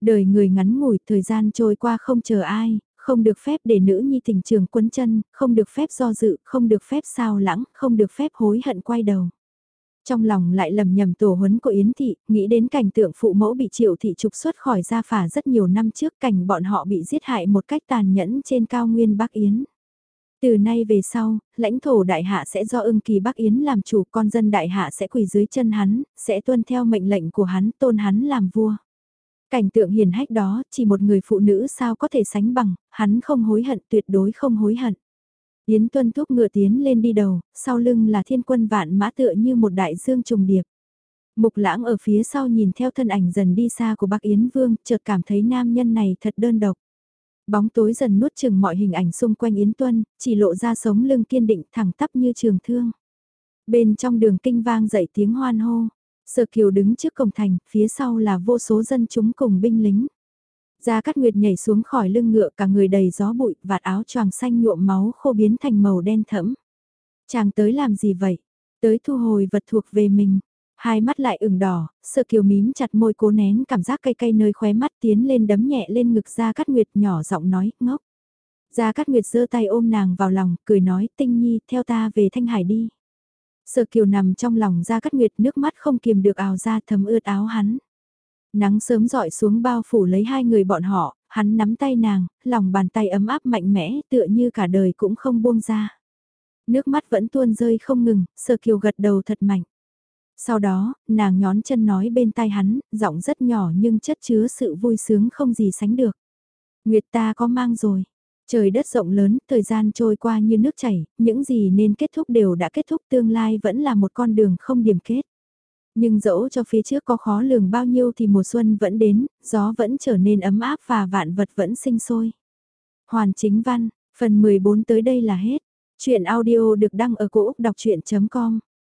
Đời người ngắn ngủi, thời gian trôi qua không chờ ai, không được phép để nữ nhi tình trường quấn chân, không được phép do dự, không được phép sao lãng, không được phép hối hận quay đầu. Trong lòng lại lầm nhầm tổ huấn của Yến Thị, nghĩ đến cảnh tượng phụ mẫu bị triệu thị trục xuất khỏi gia phả rất nhiều năm trước cảnh bọn họ bị giết hại một cách tàn nhẫn trên cao nguyên Bắc Yến. Từ nay về sau, lãnh thổ đại hạ sẽ do ưng kỳ Bắc Yến làm chủ, con dân đại hạ sẽ quỳ dưới chân hắn, sẽ tuân theo mệnh lệnh của hắn, tôn hắn làm vua. Cảnh tượng hiền hách đó, chỉ một người phụ nữ sao có thể sánh bằng, hắn không hối hận, tuyệt đối không hối hận. Yến tuân thúc ngựa tiến lên đi đầu, sau lưng là thiên quân vạn mã tựa như một đại dương trùng điệp. Mục lãng ở phía sau nhìn theo thân ảnh dần đi xa của bác Yến Vương, chợt cảm thấy nam nhân này thật đơn độc. Bóng tối dần nuốt chừng mọi hình ảnh xung quanh Yến Tuân, chỉ lộ ra sống lưng kiên định thẳng tắp như trường thương. Bên trong đường kinh vang dậy tiếng hoan hô, Sở Kiều đứng trước cổng thành, phía sau là vô số dân chúng cùng binh lính. Gia Cát Nguyệt nhảy xuống khỏi lưng ngựa cả người đầy gió bụi, vạt áo choàng xanh nhuộm máu khô biến thành màu đen thẫm. Chàng tới làm gì vậy? Tới thu hồi vật thuộc về mình. Hai mắt lại ửng đỏ, sợ kiều mím chặt môi cố nén cảm giác cay cay nơi khóe mắt tiến lên đấm nhẹ lên ngực Gia Cát Nguyệt nhỏ giọng nói, ngốc. Gia Cát Nguyệt giơ tay ôm nàng vào lòng, cười nói, tinh nhi, theo ta về Thanh Hải đi. Sợ kiều nằm trong lòng Gia Cát Nguyệt nước mắt không kiềm được ào ra thấm ướt áo hắn. Nắng sớm dọi xuống bao phủ lấy hai người bọn họ, hắn nắm tay nàng, lòng bàn tay ấm áp mạnh mẽ tựa như cả đời cũng không buông ra. Nước mắt vẫn tuôn rơi không ngừng, sơ kiều gật đầu thật mạnh. Sau đó, nàng nhón chân nói bên tai hắn, giọng rất nhỏ nhưng chất chứa sự vui sướng không gì sánh được. Nguyệt ta có mang rồi. Trời đất rộng lớn, thời gian trôi qua như nước chảy, những gì nên kết thúc đều đã kết thúc tương lai vẫn là một con đường không điểm kết. Nhưng dẫu cho phía trước có khó lường bao nhiêu thì mùa xuân vẫn đến, gió vẫn trở nên ấm áp và vạn vật vẫn sinh sôi. Hoàn chính văn, phần 14 tới đây là hết. Chuyện audio được đăng ở cổ Úc đọc chuyện.com